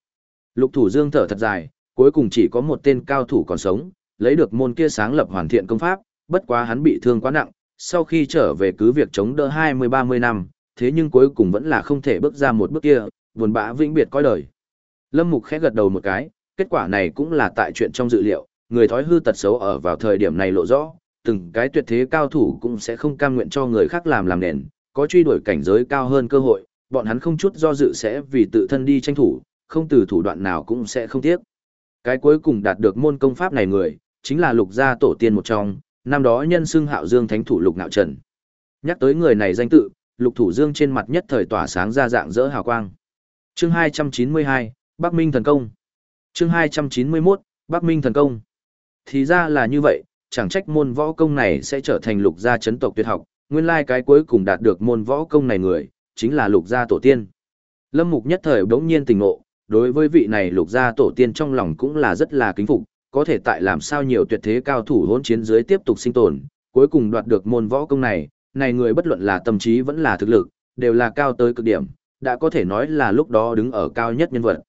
Lục Thủ Dương thở thật dài, cuối cùng chỉ có một tên cao thủ còn sống, lấy được môn kia sáng lập hoàn thiện công pháp, bất quá hắn bị thương quá nặng, sau khi trở về cứ việc chống đỡ 20-30 năm, thế nhưng cuối cùng vẫn là không thể bước ra một bước kia, buồn bã vĩnh biệt coi đời. Lâm Mục khẽ gật đầu một cái, kết quả này cũng là tại chuyện trong dự liệu, người thói hư tật xấu ở vào thời điểm này lộ rõ, từng cái tuyệt thế cao thủ cũng sẽ không cam nguyện cho người khác làm làm nền, có truy đuổi cảnh giới cao hơn cơ hội, bọn hắn không chút do dự sẽ vì tự thân đi tranh thủ, không từ thủ đoạn nào cũng sẽ không tiếc. Cái cuối cùng đạt được môn công pháp này người, chính là lục gia tổ tiên một trong, năm đó nhân xưng hạo dương thánh thủ lục nạo trần. Nhắc tới người này danh tự, lục thủ dương trên mặt nhất thời tỏa sáng ra dạng dỡ hào quang. Chương 292, Bắc Minh thần công. Chương 291, Bắc Minh thần công. Thì ra là như vậy, chẳng trách môn võ công này sẽ trở thành lục gia chấn tộc tuyệt học, nguyên lai cái cuối cùng đạt được môn võ công này người, chính là lục gia tổ tiên. Lâm Mục nhất thời đống nhiên tình ngộ, đối với vị này lục gia tổ tiên trong lòng cũng là rất là kính phục, có thể tại làm sao nhiều tuyệt thế cao thủ hỗn chiến dưới tiếp tục sinh tồn, cuối cùng đoạt được môn võ công này, này người bất luận là tâm trí vẫn là thực lực, đều là cao tới cực điểm, đã có thể nói là lúc đó đứng ở cao nhất nhân vật.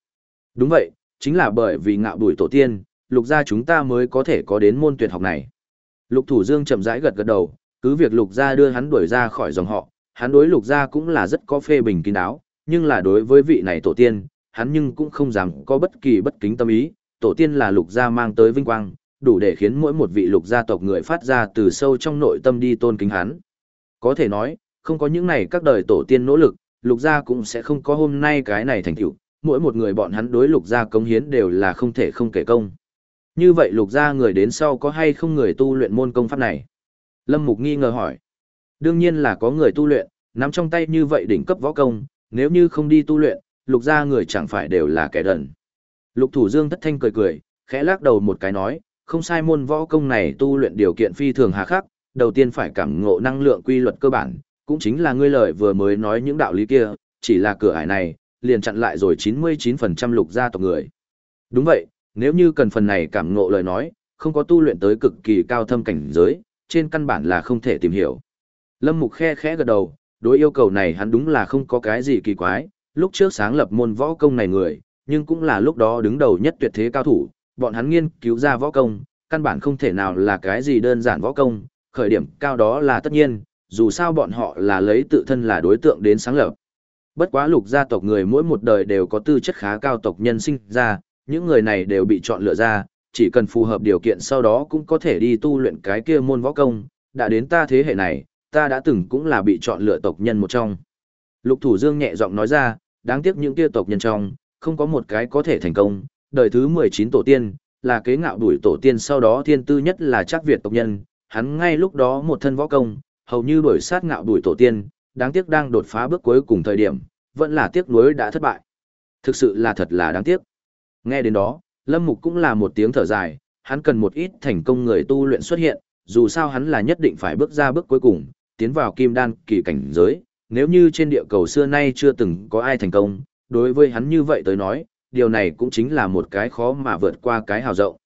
Đúng vậy, chính là bởi vì ngạo đuổi tổ tiên, lục gia chúng ta mới có thể có đến môn tuyệt học này. Lục Thủ Dương chậm rãi gật gật đầu, cứ việc lục gia đưa hắn đuổi ra khỏi dòng họ, hắn đối lục gia cũng là rất có phê bình kín đáo, nhưng là đối với vị này tổ tiên, hắn nhưng cũng không dám có bất kỳ bất kính tâm ý, tổ tiên là lục gia mang tới vinh quang, đủ để khiến mỗi một vị lục gia tộc người phát ra từ sâu trong nội tâm đi tôn kính hắn. Có thể nói, không có những này các đời tổ tiên nỗ lực, lục gia cũng sẽ không có hôm nay cái này thành tựu, mỗi một người bọn hắn đối lục gia cống hiến đều là không thể không kể công. Như vậy lục gia người đến sau có hay không người tu luyện môn công pháp này? Lâm Mục nghi ngờ hỏi. Đương nhiên là có người tu luyện, nắm trong tay như vậy đỉnh cấp võ công, nếu như không đi tu luyện, lục gia người chẳng phải đều là kẻ đần. Lục Thủ Dương thất thanh cười cười, khẽ lắc đầu một cái nói, không sai môn võ công này tu luyện điều kiện phi thường hà khắc, đầu tiên phải cảm ngộ năng lượng quy luật cơ bản, cũng chính là ngươi lời vừa mới nói những đạo lý kia, chỉ là cửa ải này, liền chặn lại rồi 99% lục gia tộc người. Đúng vậy, nếu như cần phần này cảm ngộ lời nói, không có tu luyện tới cực kỳ cao thâm cảnh giới, trên căn bản là không thể tìm hiểu. Lâm Mục khe khẽ gật đầu, đối yêu cầu này hắn đúng là không có cái gì kỳ quái, lúc trước sáng lập môn võ công này người, nhưng cũng là lúc đó đứng đầu nhất tuyệt thế cao thủ, bọn hắn nghiên cứu ra võ công, căn bản không thể nào là cái gì đơn giản võ công, khởi điểm cao đó là tất nhiên, dù sao bọn họ là lấy tự thân là đối tượng đến sáng lập. Bất quá lục gia tộc người mỗi một đời đều có tư chất khá cao tộc nhân sinh ra, những người này đều bị chọn lựa ra, chỉ cần phù hợp điều kiện sau đó cũng có thể đi tu luyện cái kia môn võ công, đã đến ta thế hệ này, ta đã từng cũng là bị chọn lựa tộc nhân một trong. Lục Thủ Dương nhẹ giọng nói ra, đáng tiếc những kia tộc nhân trong, không có một cái có thể thành công, đời thứ 19 tổ tiên, là kế ngạo đuổi tổ tiên sau đó thiên tư nhất là chắc Việt tộc nhân, hắn ngay lúc đó một thân võ công, hầu như đuổi sát ngạo đuổi tổ tiên, đáng tiếc đang đột phá bước cuối cùng thời điểm, vẫn là tiếc nuối đã thất bại. Thực sự là thật là đáng tiếc. Nghe đến đó, Lâm Mục cũng là một tiếng thở dài, hắn cần một ít thành công người tu luyện xuất hiện, dù sao hắn là nhất định phải bước ra bước cuối cùng, tiến vào kim đan kỳ cảnh giới, nếu như trên địa cầu xưa nay chưa từng có ai thành công, đối với hắn như vậy tới nói, điều này cũng chính là một cái khó mà vượt qua cái hào rộng.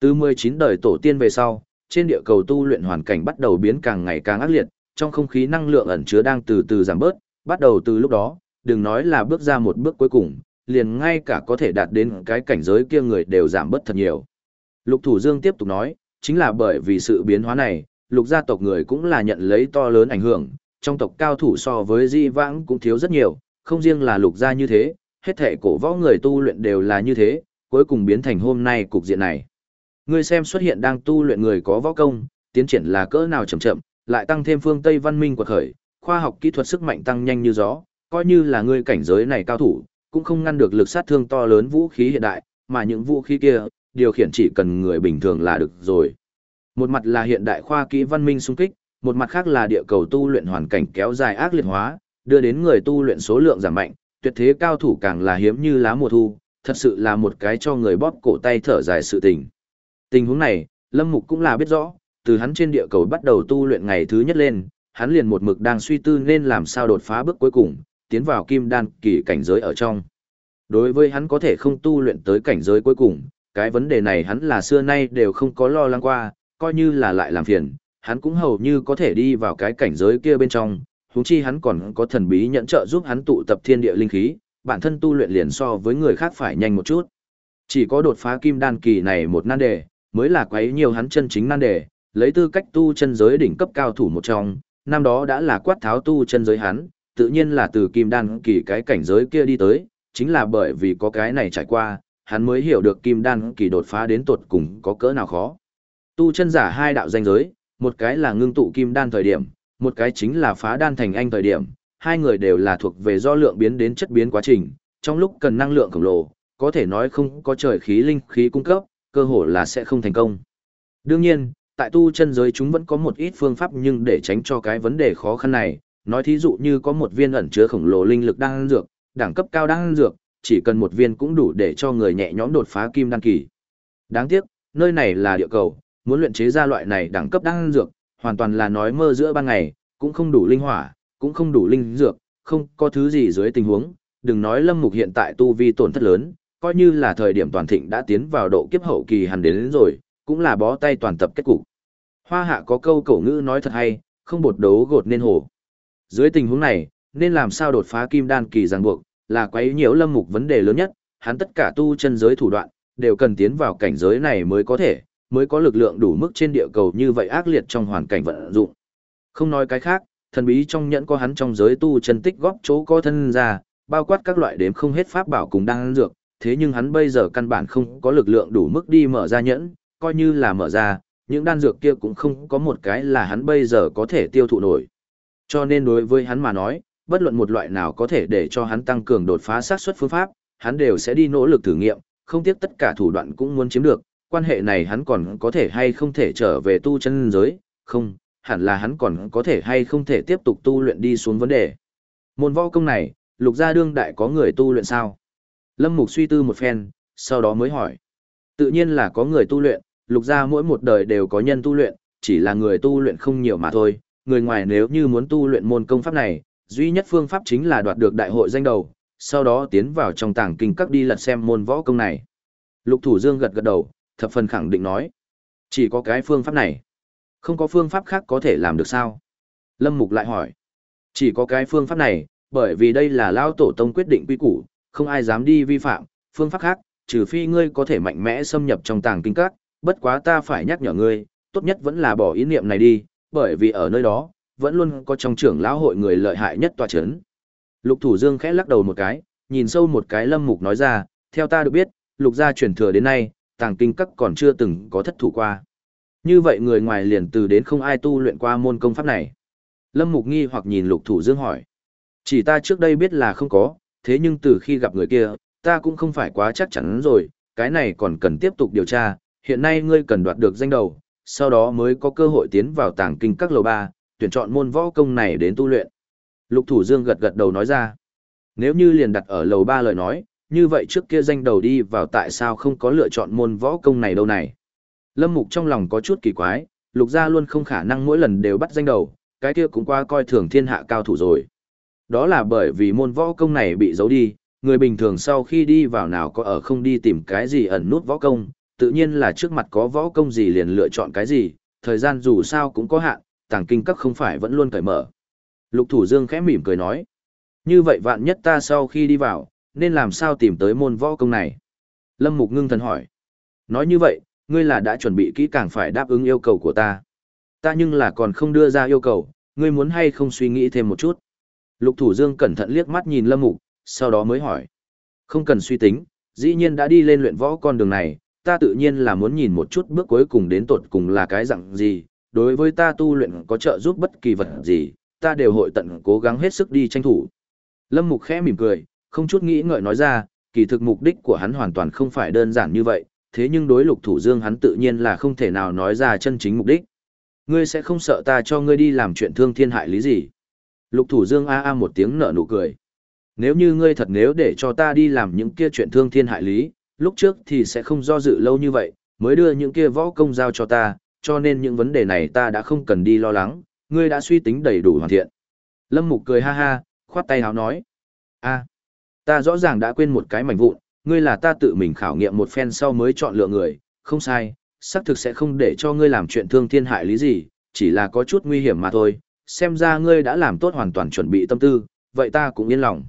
Từ 19 đời tổ tiên về sau, trên địa cầu tu luyện hoàn cảnh bắt đầu biến càng ngày càng ác liệt, trong không khí năng lượng ẩn chứa đang từ từ giảm bớt, bắt đầu từ lúc đó, đừng nói là bước ra một bước cuối cùng, liền ngay cả có thể đạt đến cái cảnh giới kia người đều giảm bớt thật nhiều. Lục Thủ Dương tiếp tục nói, chính là bởi vì sự biến hóa này, lục gia tộc người cũng là nhận lấy to lớn ảnh hưởng, trong tộc cao thủ so với di vãng cũng thiếu rất nhiều, không riêng là lục gia như thế, hết thể cổ võ người tu luyện đều là như thế, cuối cùng biến thành hôm nay cục diện này. Ngươi xem xuất hiện đang tu luyện người có võ công, tiến triển là cỡ nào chậm chậm, lại tăng thêm phương Tây văn minh quật khởi, khoa học kỹ thuật sức mạnh tăng nhanh như gió, coi như là ngươi cảnh giới này cao thủ, cũng không ngăn được lực sát thương to lớn vũ khí hiện đại, mà những vũ khí kia, điều khiển chỉ cần người bình thường là được rồi. Một mặt là hiện đại khoa kỹ văn minh sung kích, một mặt khác là địa cầu tu luyện hoàn cảnh kéo dài ác liệt hóa, đưa đến người tu luyện số lượng giảm mạnh, tuyệt thế cao thủ càng là hiếm như lá mùa thu, thật sự là một cái cho người bóp cổ tay thở dài sự tình. Tình huống này, Lâm Mục cũng là biết rõ, từ hắn trên địa cầu bắt đầu tu luyện ngày thứ nhất lên, hắn liền một mực đang suy tư nên làm sao đột phá bước cuối cùng, tiến vào kim đan kỳ cảnh giới ở trong. Đối với hắn có thể không tu luyện tới cảnh giới cuối cùng, cái vấn đề này hắn là xưa nay đều không có lo lắng qua, coi như là lại làm phiền, hắn cũng hầu như có thể đi vào cái cảnh giới kia bên trong, huống chi hắn còn có thần bí nhẫn trợ giúp hắn tụ tập thiên địa linh khí, bản thân tu luyện liền so với người khác phải nhanh một chút. Chỉ có đột phá kim đan kỳ này một nan đề, mới là quấy nhiều hắn chân chính nan đề, lấy tư cách tu chân giới đỉnh cấp cao thủ một trong, năm đó đã là quát tháo tu chân giới hắn, tự nhiên là từ kim đan kỳ cái cảnh giới kia đi tới, chính là bởi vì có cái này trải qua, hắn mới hiểu được kim đan kỳ đột phá đến tột cùng có cỡ nào khó. Tu chân giả hai đạo danh giới, một cái là ngưng tụ kim đan thời điểm, một cái chính là phá đan thành anh thời điểm, hai người đều là thuộc về do lượng biến đến chất biến quá trình, trong lúc cần năng lượng khổng lồ, có thể nói không có trời khí linh khí cung cấp, cơ hội là sẽ không thành công. Đương nhiên, tại tu chân giới chúng vẫn có một ít phương pháp nhưng để tránh cho cái vấn đề khó khăn này, nói thí dụ như có một viên ẩn chứa khổng lồ linh lực đang dược, đẳng cấp cao đang dược, chỉ cần một viên cũng đủ để cho người nhẹ nhõm đột phá kim đan kỳ. Đáng tiếc, nơi này là địa cầu, muốn luyện chế ra loại này đẳng cấp đang dược, hoàn toàn là nói mơ giữa ban ngày, cũng không đủ linh hỏa, cũng không đủ linh dược, không có thứ gì dưới tình huống, đừng nói Lâm Mục hiện tại tu vi tổn thất lớn, coi như là thời điểm toàn thịnh đã tiến vào độ kiếp hậu kỳ hẳn đến, đến rồi, cũng là bó tay toàn tập kết cục. Hoa hạ có câu cổ ngữ nói thật hay, không bột đấu gột nên hổ. Dưới tình huống này, nên làm sao đột phá kim đan kỳ ràng buộc, là quấy nhiễu lâm mục vấn đề lớn nhất, hắn tất cả tu chân giới thủ đoạn, đều cần tiến vào cảnh giới này mới có thể, mới có lực lượng đủ mức trên địa cầu như vậy ác liệt trong hoàn cảnh vận dụng. Không nói cái khác, thần bí trong nhẫn có hắn trong giới tu chân tích góp chỗ có thân ra, bao quát các loại đếm không hết pháp bảo cùng đang dược, thế nhưng hắn bây giờ căn bản không có lực lượng đủ mức đi mở ra nhẫn, coi như là mở ra, những đan dược kia cũng không có một cái là hắn bây giờ có thể tiêu thụ nổi. Cho nên đối với hắn mà nói, bất luận một loại nào có thể để cho hắn tăng cường đột phá xác suất phương pháp, hắn đều sẽ đi nỗ lực thử nghiệm, không tiếc tất cả thủ đoạn cũng muốn chiếm được, quan hệ này hắn còn có thể hay không thể trở về tu chân giới, không, hẳn là hắn còn có thể hay không thể tiếp tục tu luyện đi xuống vấn đề. Môn võ công này, lục gia đương đại có người tu luyện sao? Lâm Mục suy tư một phen, sau đó mới hỏi. Tự nhiên là có người tu luyện, lục gia mỗi một đời đều có nhân tu luyện, chỉ là người tu luyện không nhiều mà thôi. Người ngoài nếu như muốn tu luyện môn công pháp này, duy nhất phương pháp chính là đoạt được đại hội danh đầu, sau đó tiến vào trong tàng kinh các đi lật xem môn võ công này. Lục Thủ Dương gật gật đầu, thập phần khẳng định nói. Chỉ có cái phương pháp này. Không có phương pháp khác có thể làm được sao? Lâm Mục lại hỏi. Chỉ có cái phương pháp này, bởi vì đây là lao tổ tông quyết định quy củ, không ai dám đi vi phạm, phương pháp khác, trừ phi ngươi có thể mạnh mẽ xâm nhập trong tàng kinh các, bất quá ta phải nhắc nhở ngươi, tốt nhất vẫn là bỏ ý niệm này đi, bởi vì ở nơi đó, vẫn luôn có trong trưởng lão hội người lợi hại nhất tòa chấn. Lục Thủ Dương khẽ lắc đầu một cái, nhìn sâu một cái Lâm Mục nói ra, theo ta được biết, lục gia truyền thừa đến nay, tàng kinh các còn chưa từng có thất thủ qua. Như vậy người ngoài liền từ đến không ai tu luyện qua môn công pháp này. Lâm Mục nghi hoặc nhìn Lục Thủ Dương hỏi. Chỉ ta trước đây biết là không có, thế nhưng từ khi gặp người kia, ta cũng không phải quá chắc chắn rồi, cái này còn cần tiếp tục điều tra, hiện nay ngươi cần đoạt được danh đầu, sau đó mới có cơ hội tiến vào tàng kinh các lầu ba, tuyển chọn môn võ công này đến tu luyện. Lục Thủ Dương gật gật đầu nói ra, nếu như liền đặt ở lầu ba lời nói, như vậy trước kia danh đầu đi vào tại sao không có lựa chọn môn võ công này đâu này. Lâm Mục trong lòng có chút kỳ quái, lục gia luôn không khả năng mỗi lần đều bắt danh đầu, cái kia cũng qua coi thường thiên hạ cao thủ rồi. Đó là bởi vì môn võ công này bị giấu đi, người bình thường sau khi đi vào nào có ở không đi tìm cái gì ẩn nút võ công, tự nhiên là trước mặt có võ công gì liền lựa chọn cái gì, thời gian dù sao cũng có hạn, tàng kinh các không phải vẫn luôn cởi mở. Lục Thủ Dương khẽ mỉm cười nói, như vậy vạn nhất ta sau khi đi vào, nên làm sao tìm tới môn võ công này? Lâm Mục ngưng thần hỏi, nói như vậy, ngươi là đã chuẩn bị kỹ càng phải đáp ứng yêu cầu của ta. Ta nhưng là còn không đưa ra yêu cầu, ngươi muốn hay không suy nghĩ thêm một chút. Lục Thủ Dương cẩn thận liếc mắt nhìn Lâm Mục, sau đó mới hỏi. Không cần suy tính, dĩ nhiên đã đi lên luyện võ con đường này, ta tự nhiên là muốn nhìn một chút bước cuối cùng đến tột cùng là cái dạng gì, đối với ta tu luyện có trợ giúp bất kỳ vật gì, ta đều hội tận cố gắng hết sức đi tranh thủ. Lâm Mục khẽ mỉm cười, không chút nghĩ ngợi nói ra, kỳ thực mục đích của hắn hoàn toàn không phải đơn giản như vậy, thế nhưng đối lục thủ dương hắn tự nhiên là không thể nào nói ra chân chính mục đích. Ngươi sẽ không sợ ta cho ngươi đi làm chuyện thương thiên hại lý gì. Lục thủ dương a a một tiếng nở nụ cười. Nếu như ngươi thật nếu để cho ta đi làm những kia chuyện thương thiên hại lý, lúc trước thì sẽ không do dự lâu như vậy, mới đưa những kia võ công giao cho ta, cho nên những vấn đề này ta đã không cần đi lo lắng, ngươi đã suy tính đầy đủ hoàn thiện. Lâm Mục cười ha ha, khoát tay háo nói. a ta rõ ràng đã quên một cái mảnh vụn, ngươi là ta tự mình khảo nghiệm một phen sau mới chọn lựa người, không sai, xác thực sẽ không để cho ngươi làm chuyện thương thiên hại lý gì, chỉ là có chút nguy hiểm mà thôi, xem ra ngươi đã làm tốt hoàn toàn chuẩn bị tâm tư, vậy ta cũng yên lòng.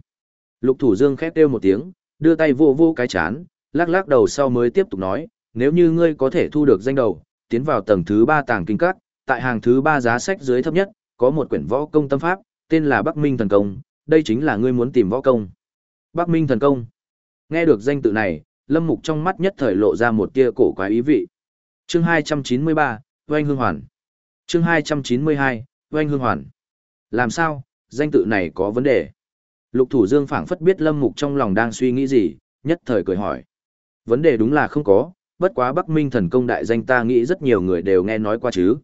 Lục Thủ Dương khép kêu một tiếng, đưa tay vô vô cái chán, lắc lắc đầu sau mới tiếp tục nói, nếu như ngươi có thể thu được danh đầu, tiến vào tầng thứ 3 tàng kinh các, tại hàng thứ 3 giá sách dưới thấp nhất, có một quyển võ công tâm pháp, tên là Bắc Minh Thần Công, đây chính là ngươi muốn tìm võ công. Bắc Minh Thần Công. Nghe được danh tự này, Lâm Mục trong mắt nhất thời lộ ra một tia cổ quái ý vị. Chương 293, Oanh Hương Hoàn. Chương 292, Oanh Hương Hoàn. Làm sao, danh tự này có vấn đề? Lục Thủ Dương phảng phất biết Lâm Mục trong lòng đang suy nghĩ gì, nhất thời cười hỏi. Vấn đề đúng là không có, bất quá Bắc Minh thần công đại danh ta nghĩ rất nhiều người đều nghe nói qua chứ.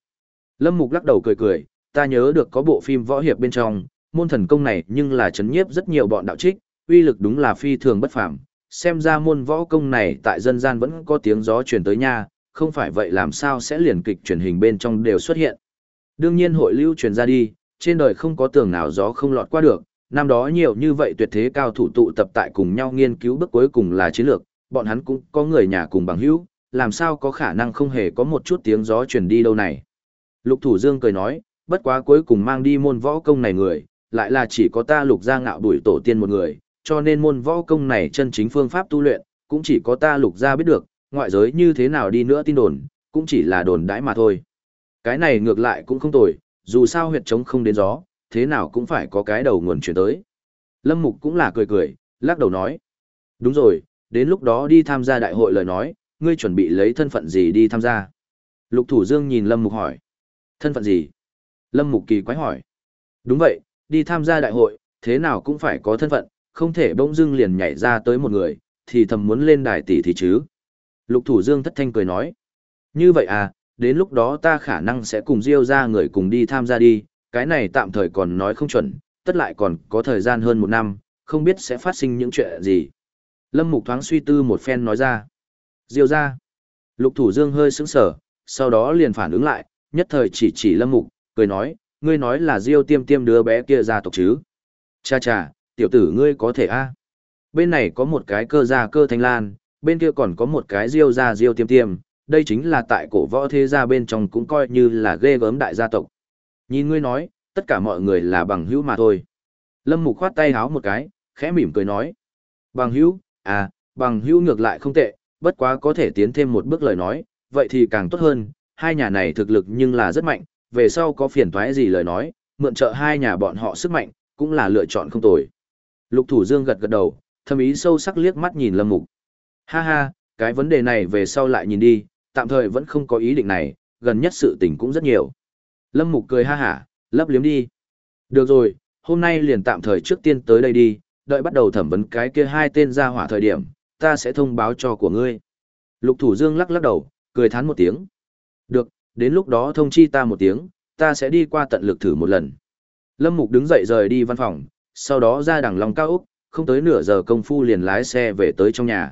Lâm Mục lắc đầu cười cười, ta nhớ được có bộ phim võ hiệp bên trong, môn thần công này nhưng là chấn nhiếp rất nhiều bọn đạo trích, uy lực đúng là phi thường bất phàm. Xem ra môn võ công này tại dân gian vẫn có tiếng gió truyền tới nha, không phải vậy làm sao sẽ liền kịch truyền hình bên trong đều xuất hiện. Đương nhiên hội lưu truyền ra đi, trên đời không có tường nào gió không lọt qua được, năm đó nhiều như vậy tuyệt thế cao thủ tụ tập tại cùng nhau nghiên cứu bước cuối cùng là chiến lược, bọn hắn cũng có người nhà cùng bằng hữu, làm sao có khả năng không hề có một chút tiếng gió truyền đi đâu này. Lục Thủ Dương cười nói, bất quá cuối cùng mang đi môn võ công này người, lại là chỉ có ta lục ra ngạo đuổi tổ tiên một người, cho nên môn võ công này chân chính phương pháp tu luyện, cũng chỉ có ta lục gia biết được, ngoại giới như thế nào đi nữa tin đồn, cũng chỉ là đồn đãi mà thôi. Cái này ngược lại cũng không tồi, dù sao huyệt trống không đến gió, thế nào cũng phải có cái đầu nguồn chuyển tới. Lâm Mục cũng là cười cười, lắc đầu nói. Đúng rồi, đến lúc đó đi tham gia đại hội lời nói, ngươi chuẩn bị lấy thân phận gì đi tham gia? Lục Thủ Dương nhìn Lâm Mục hỏi. Thân phận gì? Lâm Mục kỳ quái hỏi. Đúng vậy, đi tham gia đại hội, thế nào cũng phải có thân phận, không thể bỗng dưng liền nhảy ra tới một người, thì thầm muốn lên đài tỷ thì chứ. Lục Thủ Dương thất thanh cười nói. Như vậy à, đến lúc đó ta khả năng sẽ cùng Diêu ra người cùng đi tham gia đi, cái này tạm thời còn nói không chuẩn, tất lại còn có thời gian hơn một năm, không biết sẽ phát sinh những chuyện gì. Lâm Mục thoáng suy tư một phen nói ra. Diêu ra. Lục Thủ Dương hơi sững sờ, sau đó liền phản ứng lại, nhất thời chỉ chỉ Lâm Mục, cười nói, ngươi nói là Diêu tiêm tiêm đứa bé kia ra tộc chứ. Cha cha, tiểu tử ngươi có thể a Bên này có một cái cơ gia cơ thanh lan, bên kia còn có một cái Diêu gia Diêu tiêm tiêm, đây chính là tại cổ võ thế gia bên trong cũng coi như là ghê gớm đại gia tộc. Nhìn ngươi nói, tất cả mọi người là bằng hữu mà thôi. Lâm Mục khoát tay háo một cái, khẽ mỉm cười nói. Bằng hữu, à, bằng hữu ngược lại không tệ, bất quá có thể tiến thêm một bước lời nói, vậy thì càng tốt hơn, hai nhà này thực lực nhưng là rất mạnh, về sau có phiền toái gì lời nói, mượn trợ hai nhà bọn họ sức mạnh, cũng là lựa chọn không tồi. Lục Thủ Dương gật gật đầu, thâm ý sâu sắc liếc mắt nhìn Lâm Mục. Ha ha, cái vấn đề này về sau lại nhìn đi, tạm thời vẫn không có ý định này, gần nhất sự tình cũng rất nhiều. Lâm Mục cười ha hả, lấp liếm đi. Được rồi, hôm nay liền tạm thời trước tiên tới đây đi, đợi bắt đầu thẩm vấn cái kia hai tên ra hỏa thời điểm, ta sẽ thông báo cho của ngươi. Lục Thủ Dương lắc lắc đầu, cười thán một tiếng. Được, đến lúc đó thông chi ta một tiếng, ta sẽ đi qua tận lực thử một lần. Lâm Mục đứng dậy rời đi văn phòng, sau đó ra đằng lòng cao Úc, không tới nửa giờ công phu liền lái xe về tới trong nhà.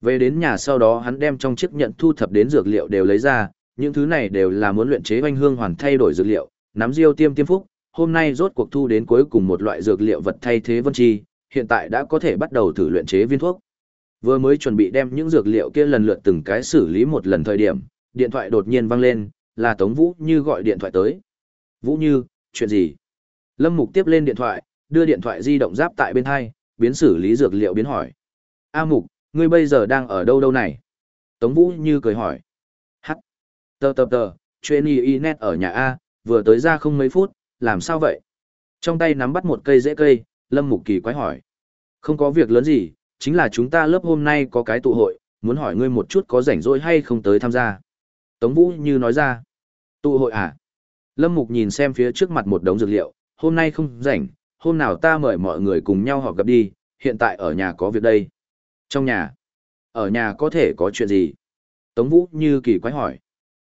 Về đến nhà sau đó hắn đem trong chiếc nhận thu thập đến dược liệu đều lấy ra, những thứ này đều là muốn luyện chế oanh hương hoàn thay đổi dược liệu, nắm diêu tiêm tiêm phúc, hôm nay rốt cuộc thu đến cuối cùng một loại dược liệu vật thay thế vân chi, hiện tại đã có thể bắt đầu thử luyện chế viên thuốc. Vừa mới chuẩn bị đem những dược liệu kia lần lượt từng cái xử lý một lần thời điểm, điện thoại đột nhiên vang lên, là Tống Vũ Như gọi điện thoại tới. Vũ Như, chuyện gì? Lâm Mục tiếp lên điện thoại, đưa điện thoại di động giáp tại bên hai, biến xử lý dược liệu biến hỏi. A Mục, ngươi bây giờ đang ở đâu đâu này? Tống Vũ Như cười hỏi. Hắc. Tờ tờ tờ, chuyên y net ở nhà A, vừa tới ra không mấy phút, làm sao vậy? Trong tay nắm bắt một cây rễ cây, Lâm Mục Kỳ quái hỏi. Không có việc lớn gì, chính là chúng ta lớp hôm nay có cái tụ hội, muốn hỏi ngươi một chút có rảnh rỗi hay không tới tham gia. Tống Vũ như nói ra. Tụ hội à? Lâm Mục nhìn xem phía trước mặt một đống dược liệu, hôm nay không rảnh, hôm nào ta mời mọi người cùng nhau họp gặp đi, hiện tại ở nhà có việc đây. Trong nhà? Ở nhà có thể có chuyện gì? Tống Vũ như kỳ quái hỏi.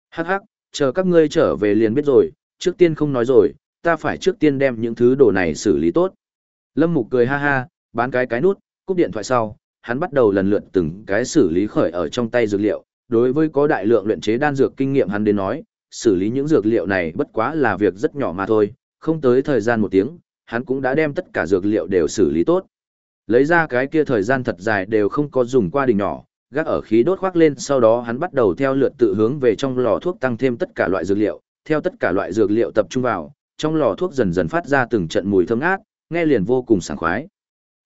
Hắc hắc, chờ các ngươi trở về liền biết rồi, trước tiên không nói rồi, ta phải trước tiên đem những thứ đồ này xử lý tốt. Lâm Mục cười ha ha, bán cái cái nút, cúp điện thoại sau, hắn bắt đầu lần lượt từng cái xử lý khởi ở trong tay dược liệu. Đối với có đại lượng luyện chế đan dược kinh nghiệm hắn đến nói, xử lý những dược liệu này bất quá là việc rất nhỏ mà thôi, không tới thời gian một tiếng, hắn cũng đã đem tất cả dược liệu đều xử lý tốt. Lấy ra cái kia thời gian thật dài đều không có dùng qua đỉnh nhỏ, gác ở khí đốt khoác lên sau đó hắn bắt đầu theo lượt tự hướng về trong lò thuốc tăng thêm tất cả loại dược liệu, theo tất cả loại dược liệu tập trung vào, trong lò thuốc dần dần phát ra từng trận mùi thơm ngát, nghe liền vô cùng sảng khoái.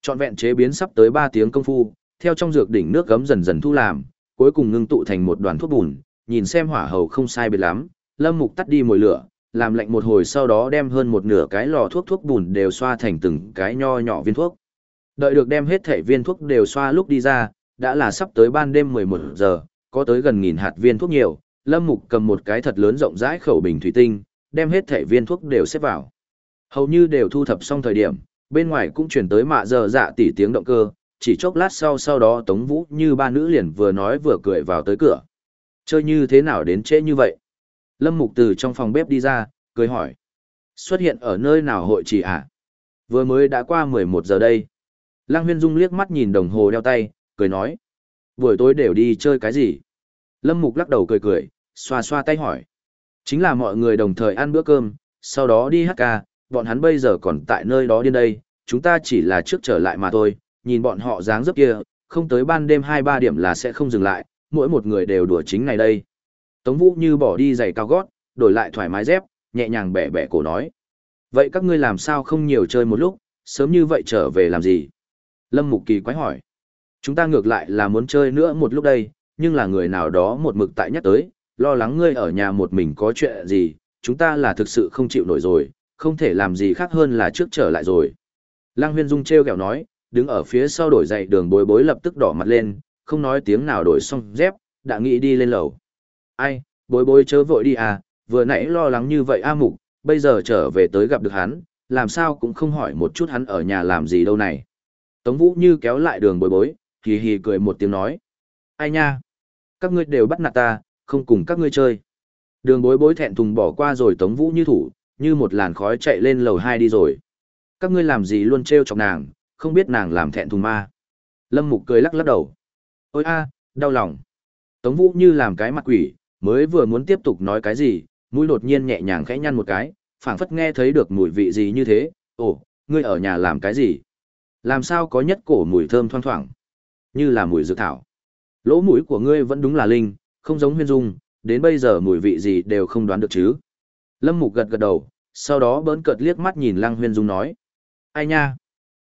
Trọn vẹn chế biến sắp tới 3 tiếng công phu, theo trong dược đỉnh nước gấm dần dần thu làm, cuối cùng ngưng tụ thành một đoàn thuốc bùn, nhìn xem hỏa hầu không sai biệt lắm, Lâm Mục tắt đi mùi lửa, làm lạnh một hồi sau đó đem hơn một nửa cái lò thuốc thuốc bùn đều xoa thành từng cái nho nhỏ viên thuốc. Đợi được đem hết thể viên thuốc đều xoa lúc đi ra, đã là sắp tới ban đêm 11 giờ, có tới gần nghìn hạt viên thuốc nhiều, Lâm Mục cầm một cái thật lớn rộng rãi khẩu bình thủy tinh, đem hết thể viên thuốc đều xếp vào. Hầu như đều thu thập xong thời điểm, bên ngoài cũng chuyển tới mạ giờ dạ tỉ tiếng động cơ, chỉ chốc lát sau sau đó Tống Vũ như ba nữ liền vừa nói vừa cười vào tới cửa. Chơi như thế nào đến trễ như vậy? Lâm Mục từ trong phòng bếp đi ra, cười hỏi. Xuất hiện ở nơi nào hội chỉ ạ? À? Vừa mới đã qua 11 giờ đây. Lăng Huyên Dung liếc mắt nhìn đồng hồ đeo tay, cười nói. Buổi tối đều đi chơi cái gì? Lâm Mục lắc đầu cười cười, xoa xoa tay hỏi. Chính là mọi người đồng thời ăn bữa cơm, sau đó đi hát ca, bọn hắn bây giờ còn tại nơi đó điên đây, chúng ta chỉ là trước trở lại mà thôi, nhìn bọn họ dáng dấp kia, không tới ban đêm 2-3 điểm là sẽ không dừng lại, mỗi một người đều đùa chính này đây. Tống Vũ như bỏ đi giày cao gót, đổi lại thoải mái dép, nhẹ nhàng bẻ bẻ cổ nói. Vậy các ngươi làm sao không nhiều chơi một lúc, sớm như vậy trở về làm gì? Lâm Mục Kỳ quái hỏi. Chúng ta ngược lại là muốn chơi nữa một lúc đây, nhưng là người nào đó một mực tại nhắc tới, lo lắng ngươi ở nhà một mình có chuyện gì, chúng ta là thực sự không chịu nổi rồi, không thể làm gì khác hơn là trước trở lại rồi. Lăng Huyên Dung treo kẹo nói, đứng ở phía sau đổi dậy đường bối bối lập tức đỏ mặt lên, không nói tiếng nào đổi xong dép, đã nghĩ đi lên lầu. Ai, bối bối chớ vội đi à, vừa nãy lo lắng như vậy A Mục, bây giờ trở về tới gặp được hắn, làm sao cũng không hỏi một chút hắn ở nhà làm gì đâu này. Tống Vũ như kéo lại đường bối bối, hì hì cười một tiếng nói. Ai nha? Các ngươi đều bắt nạt ta, không cùng các ngươi chơi. Đường bối bối thẹn thùng bỏ qua rồi Tống Vũ như thủ, như một làn khói chạy lên lầu hai đi rồi. Các ngươi làm gì luôn trêu chọc nàng, không biết nàng làm thẹn thùng ma. Lâm Mục cười lắc lắc đầu. Ôi a, đau lòng. Tống Vũ như làm cái mặt quỷ, mới vừa muốn tiếp tục nói cái gì, mũi đột nhiên nhẹ nhàng khẽ nhăn một cái, phảng phất nghe thấy được mùi vị gì như thế. Ồ, ngươi ở nhà làm cái gì? Làm sao có nhất cổ mùi thơm thoang thoảng? Như là mùi dược thảo. Lỗ mũi của ngươi vẫn đúng là linh, không giống huyên dung, đến bây giờ mùi vị gì đều không đoán được chứ. Lâm Mục gật gật đầu, sau đó bỡn cợt liếc mắt nhìn Lăng Huyên Dung nói. Ai nha?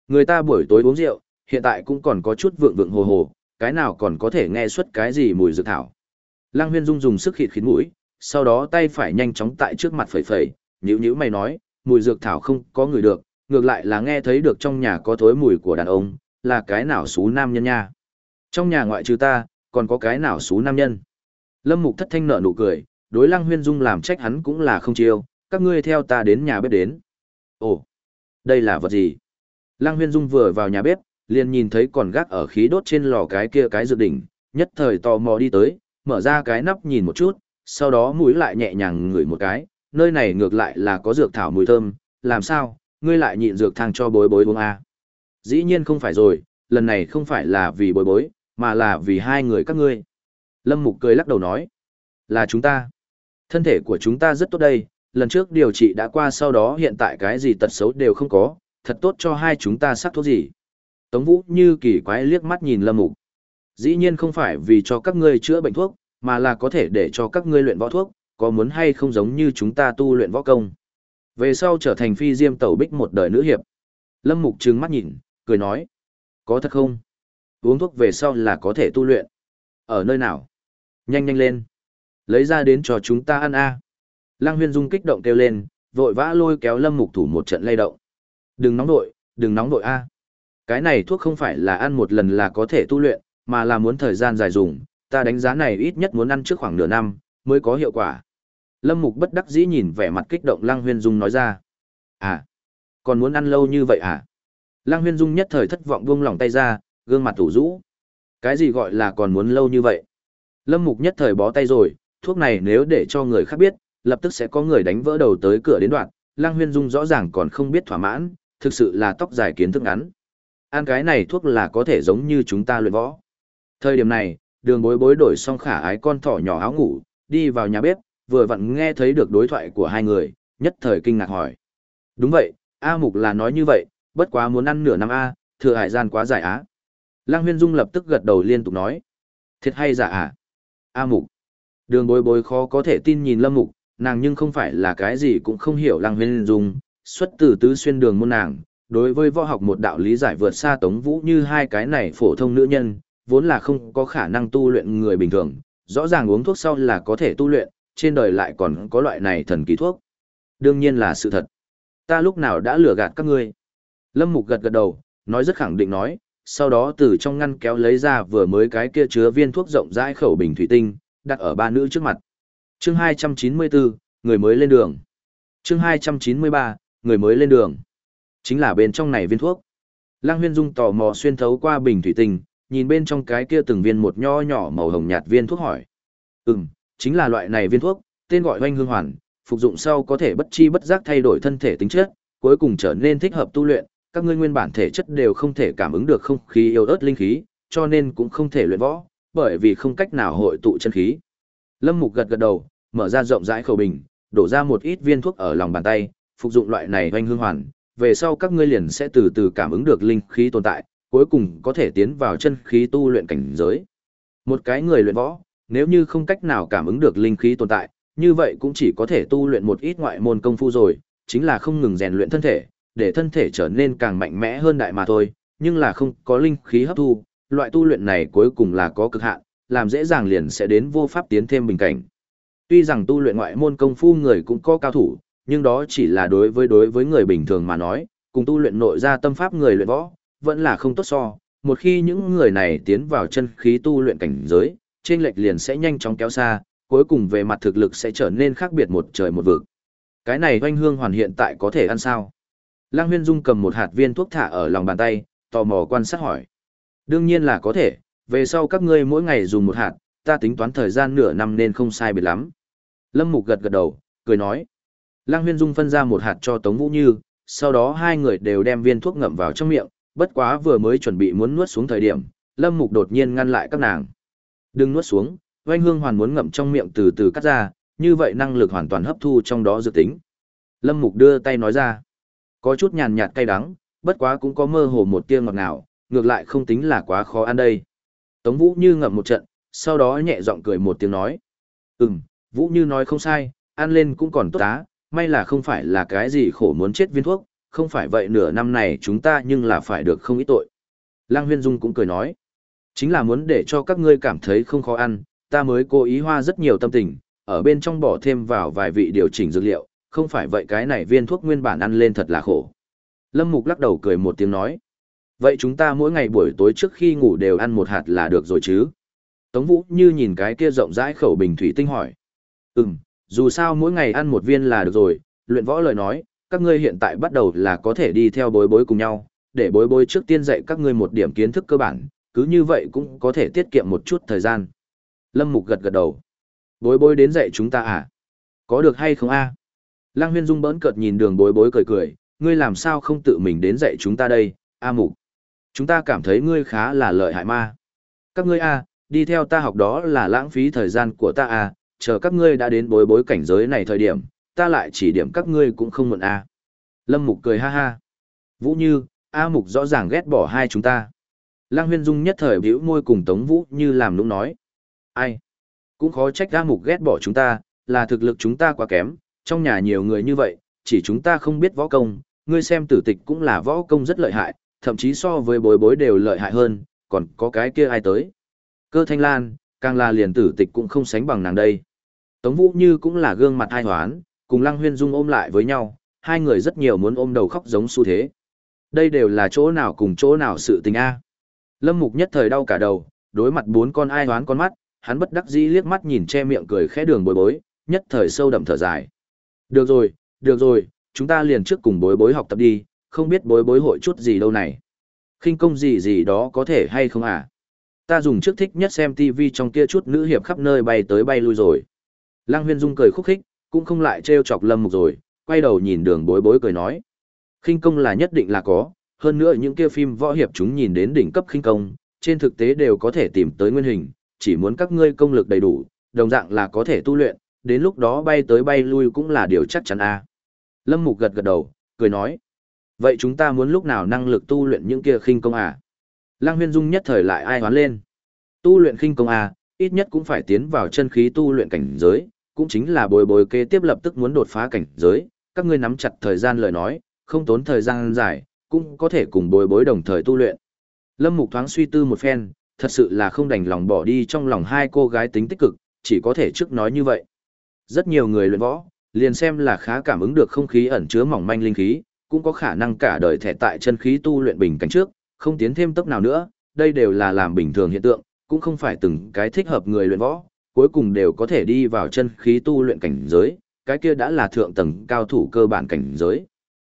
Người ta buổi tối uống rượu, hiện tại cũng còn có chút vượng vượng hồ hồ, cái nào còn có thể nghe xuất cái gì mùi dược thảo. Lăng Huyên Dung dùng sức khịt khiến mũi, sau đó tay phải nhanh chóng tại trước mặt phẩy phẩy, nhíu nhíu mày nói, mùi dược thảo không có người được, ngược lại là nghe thấy được trong nhà có thối mùi của đàn ông, là cái nào xú nam nhân nha. Trong nhà ngoại trừ ta, còn có cái nào xú nam nhân. Lâm Mục thất thanh nở nụ cười, đối Lăng Huyên Dung làm trách hắn cũng là không chiêu, các ngươi theo ta đến nhà bếp đến. Ồ, đây là vật gì? Lăng Huyên Dung vừa vào nhà bếp, liền nhìn thấy còn gác ở khí đốt trên lò cái kia cái dược đỉnh, nhất thời tò mò đi tới, mở ra cái nắp nhìn một chút, sau đó mũi lại nhẹ nhàng ngửi một cái, nơi này ngược lại là có dược thảo mùi thơm, làm sao, ngươi lại nhịn dược thang cho bối bối uống à? Dĩ nhiên không phải rồi, lần này không phải là vì bối bối, mà là vì hai người các ngươi. Lâm Mục cười lắc đầu nói, là chúng ta. Thân thể của chúng ta rất tốt đây, lần trước điều trị đã qua sau đó hiện tại cái gì tật xấu đều không có, thật tốt cho hai chúng ta sắc thuốc gì. Tống Vũ như kỳ quái liếc mắt nhìn Lâm Mục. Dĩ nhiên không phải vì cho các ngươi chữa bệnh thuốc, mà là có thể để cho các ngươi luyện võ thuốc, có muốn hay không giống như chúng ta tu luyện võ công. Về sau trở thành phi diêm tẩu bích một đời nữ hiệp. Lâm Mục trừng mắt nhìn, cười nói. Có thật không? Uống thuốc về sau là có thể tu luyện. Ở nơi nào? Nhanh nhanh lên. Lấy ra đến cho chúng ta ăn a. Lăng Huyên Dung kích động kêu lên, vội vã lôi kéo Lâm Mục thủ một trận lay động. Đừng nóng nội, đừng nóng nội a. Cái này thuốc không phải là ăn một lần là có thể tu luyện, mà là muốn thời gian dài dùng, ta đánh giá này ít nhất muốn ăn trước khoảng nửa năm, mới có hiệu quả. Lâm Mục bất đắc dĩ nhìn vẻ mặt kích động Lăng Huyên Dung nói ra. À, còn muốn ăn lâu như vậy à? Lăng Huyên Dung nhất thời thất vọng buông lỏng tay ra, gương mặt tủ rũ. Cái gì gọi là còn muốn lâu như vậy? Lâm Mục nhất thời bó tay rồi, thuốc này nếu để cho người khác biết, lập tức sẽ có người đánh vỡ đầu tới cửa đến đoạn. Lăng Huyên Dung rõ ràng còn không biết thỏa mãn, thực sự là tóc dài kiến thức ngắn. Ăn cái này thuốc là có thể giống như chúng ta luyện võ. Thời điểm này, đường bối bối đổi xong khả ái con thỏ nhỏ áo ngủ, đi vào nhà bếp, vừa vặn nghe thấy được đối thoại của hai người, nhất thời kinh ngạc hỏi. Đúng vậy, A Mục là nói như vậy, bất quá muốn ăn nửa năm A, thừa hải gian quá dài á. Lăng Huyên Dung lập tức gật đầu liên tục nói. Thiệt hay giả à? A Mục. Đường bối bối khó có thể tin nhìn Lâm Mục, nàng nhưng không phải là cái gì cũng không hiểu Lăng Huyên Dung, xuất từ tứ xuyên đường môn nàng. Đối với võ học một đạo lý giải vượt xa Tống Vũ như hai cái này phổ thông nữ nhân, vốn là không có khả năng tu luyện người bình thường, rõ ràng uống thuốc sau là có thể tu luyện, trên đời lại còn có loại này thần kỳ thuốc. Đương nhiên là sự thật. Ta lúc nào đã lừa gạt các ngươi. Lâm Mục gật gật đầu, nói rất khẳng định nói, sau đó từ trong ngăn kéo lấy ra vừa mới cái kia chứa viên thuốc rộng rãi khẩu bình thủy tinh, đặt ở ba nữ trước mặt. Chương 294, người mới lên đường. Chương 293, người mới lên đường. Chính là bên trong này viên thuốc. Lăng Huyên Dung tò mò xuyên thấu qua bình thủy tinh, nhìn bên trong cái kia từng viên một nho nhỏ màu hồng nhạt viên thuốc hỏi. Ừm, chính là loại này viên thuốc, tên gọi oanh hương hoàn, phục dụng sau có thể bất chi bất giác thay đổi thân thể tính chất, cuối cùng trở nên thích hợp tu luyện, các ngươi nguyên bản thể chất đều không thể cảm ứng được không khí yêu ớt linh khí, cho nên cũng không thể luyện võ, bởi vì không cách nào hội tụ chân khí. Lâm Mục gật gật đầu, mở ra rộng rãi khẩu bình, đổ ra một ít viên thuốc ở lòng bàn tay, phục dụng loại này oanh hương hoàn, về sau các ngươi liền sẽ từ từ cảm ứng được linh khí tồn tại, cuối cùng có thể tiến vào chân khí tu luyện cảnh giới. Một cái người luyện võ, nếu như không cách nào cảm ứng được linh khí tồn tại, như vậy cũng chỉ có thể tu luyện một ít ngoại môn công phu rồi, chính là không ngừng rèn luyện thân thể, để thân thể trở nên càng mạnh mẽ hơn đại mà thôi, nhưng là không có linh khí hấp thu, loại tu luyện này cuối cùng là có cực hạn, làm dễ dàng liền sẽ đến vô pháp tiến thêm bình cảnh. Tuy rằng tu luyện ngoại môn công phu người cũng có cao thủ, nhưng đó chỉ là đối với đối với người bình thường mà nói, cùng tu luyện nội ra tâm pháp người luyện võ, vẫn là không tốt so. Một khi những người này tiến vào chân khí tu luyện cảnh giới, trên lệch liền sẽ nhanh chóng kéo xa, cuối cùng về mặt thực lực sẽ trở nên khác biệt một trời một vực. Cái này hoanh hương hoàn hiện tại có thể ăn sao? Lăng Huyên Dung cầm một hạt viên thuốc thả ở lòng bàn tay, tò mò quan sát hỏi. Đương nhiên là có thể, về sau các ngươi mỗi ngày dùng một hạt, ta tính toán thời gian nửa năm nên không sai biệt lắm. Lâm Mục gật gật đầu, cười nói. Lăng Huyên Dung phân ra một hạt cho Tống Vũ Như, sau đó hai người đều đem viên thuốc ngậm vào trong miệng, bất quá vừa mới chuẩn bị muốn nuốt xuống thời điểm, Lâm Mục đột nhiên ngăn lại các nàng. Đừng nuốt xuống, Oanh Hương Hoàn muốn ngậm trong miệng từ từ cắt ra, như vậy năng lực hoàn toàn hấp thu trong đó dự tính. Lâm Mục đưa tay nói ra. Có chút nhàn nhạt cay đắng, bất quá cũng có mơ hồ một tia ngọt ngào, ngược lại không tính là quá khó ăn đây. Tống Vũ Như ngậm một trận, sau đó nhẹ giọng cười một tiếng nói. Ừm, Vũ Như nói không sai, ăn lên cũng còn tốt á, may là không phải là cái gì khổ muốn chết viên thuốc, không phải vậy nửa năm này chúng ta nhưng là phải được không ít tội. Lăng Huyên Dung cũng cười nói. Chính là muốn để cho các ngươi cảm thấy không khó ăn, ta mới cố ý hoa rất nhiều tâm tình, ở bên trong bỏ thêm vào vài vị điều chỉnh dược liệu, không phải vậy cái này viên thuốc nguyên bản ăn lên thật là khổ. Lâm Mục lắc đầu cười một tiếng nói. Vậy chúng ta mỗi ngày buổi tối trước khi ngủ đều ăn một hạt là được rồi chứ? Tống Vũ như nhìn cái kia rộng rãi khẩu bình thủy tinh hỏi. Ừm, dù sao mỗi ngày ăn một viên là được rồi, luyện võ lời nói, các ngươi hiện tại bắt đầu là có thể đi theo bối bối cùng nhau, để bối bối trước tiên dạy các ngươi một điểm kiến thức cơ bản, cứ như vậy cũng có thể tiết kiệm một chút thời gian. Lâm Mục gật gật đầu. Bối bối đến dạy chúng ta à? Có được hay không a? À? Lăng Huyên Dung bỡn cợt nhìn đường bối bối cười cười, ngươi làm sao không tự mình đến dạy chúng ta đây, A Mục. Chúng ta cảm thấy ngươi khá là lợi hại ma. Các ngươi a, đi theo ta học đó là lãng phí thời gian của ta a, chờ các ngươi đã đến bối bối cảnh giới này thời điểm, ta lại chỉ điểm các ngươi cũng không muộn a. Lâm Mục cười ha ha. Vũ Như, A Mục rõ ràng ghét bỏ hai chúng ta. Lang Huyên Dung nhất thời bĩu môi cùng Tống Vũ Như làm nũng nói. Ai? Cũng khó trách A Mục ghét bỏ chúng ta, là thực lực chúng ta quá kém, trong nhà nhiều người như vậy, chỉ chúng ta không biết võ công, ngươi xem tử tịch cũng là võ công rất lợi hại, thậm chí so với bối bối đều lợi hại hơn, còn có cái kia ai tới. Cơ thanh lan, càng là liền tử tịch cũng không sánh bằng nàng đây. Tống Vũ Như cũng là gương mặt hai hoán, cùng Lăng Huyên Dung ôm lại với nhau, hai người rất nhiều muốn ôm đầu khóc giống xu thế. Đây đều là chỗ nào cùng chỗ nào sự tình a. Lâm Mục nhất thời đau cả đầu, đối mặt bốn con ai đoán con mắt, hắn bất đắc dĩ liếc mắt nhìn che miệng cười khẽ đường bối bối, nhất thời sâu đậm thở dài. Được rồi, được rồi, chúng ta liền trước cùng bối bối học tập đi, không biết bối bối hội chút gì đâu này. khinh công gì gì đó có thể hay không à? Ta dùng trước thích nhất xem TV trong kia chút nữ hiệp khắp nơi bay tới bay lui rồi. Lăng huyên dung cười khúc khích, cũng không lại trêu chọc lâm mục rồi, quay đầu nhìn đường bối bối cười nói. khinh công là nhất định là có, hơn nữa những kia phim võ hiệp chúng nhìn đến đỉnh cấp khinh công, trên thực tế đều có thể tìm tới nguyên hình, chỉ muốn các ngươi công lực đầy đủ, đồng dạng là có thể tu luyện, đến lúc đó bay tới bay lui cũng là điều chắc chắn a. Lâm Mục gật gật đầu, cười nói. Vậy chúng ta muốn lúc nào năng lực tu luyện những kia khinh công à? Lăng Huyên Dung nhất thời lại ai hoán lên. Tu luyện khinh công à, ít nhất cũng phải tiến vào chân khí tu luyện cảnh giới, cũng chính là bồi bồi kế tiếp lập tức muốn đột phá cảnh giới, các ngươi nắm chặt thời gian lời nói, không tốn thời gian dài, cũng có thể cùng bồi bối đồng thời tu luyện. Lâm Mục thoáng suy tư một phen, thật sự là không đành lòng bỏ đi trong lòng hai cô gái tính tích cực, chỉ có thể trước nói như vậy. Rất nhiều người luyện võ, liền xem là khá cảm ứng được không khí ẩn chứa mỏng manh linh khí, cũng có khả năng cả đời thẻ tại chân khí tu luyện bình cảnh trước, không tiến thêm tốc nào nữa, đây đều là làm bình thường hiện tượng, cũng không phải từng cái thích hợp người luyện võ, cuối cùng đều có thể đi vào chân khí tu luyện cảnh giới, cái kia đã là thượng tầng cao thủ cơ bản cảnh giới.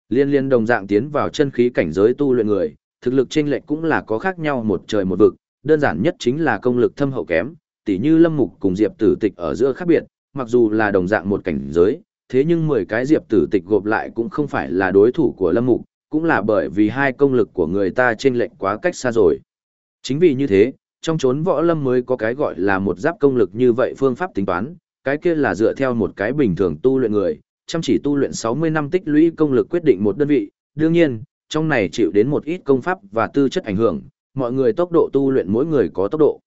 Liên liên đồng dạng tiến vào chân khí cảnh giới tu luyện người, thực lực chênh lệch cũng là có khác nhau một trời một vực, đơn giản nhất chính là công lực thâm hậu kém, tỉ như Lâm Mục cùng Diệp Tử Tịch ở giữa khác biệt, mặc dù là đồng dạng một cảnh giới, thế nhưng 10 cái Diệp Tử Tịch gộp lại cũng không phải là đối thủ của Lâm Mục, cũng là bởi vì hai công lực của người ta chênh lệch quá cách xa rồi. Chính vì như thế, trong chốn võ lâm mới có cái gọi là một giáp công lực như vậy phương pháp tính toán, cái kia là dựa theo một cái bình thường tu luyện người, chăm chỉ tu luyện 60 năm tích lũy công lực quyết định một đơn vị, đương nhiên, trong này chịu đến một ít công pháp và tư chất ảnh hưởng, mọi người tốc độ tu luyện mỗi người có tốc độ.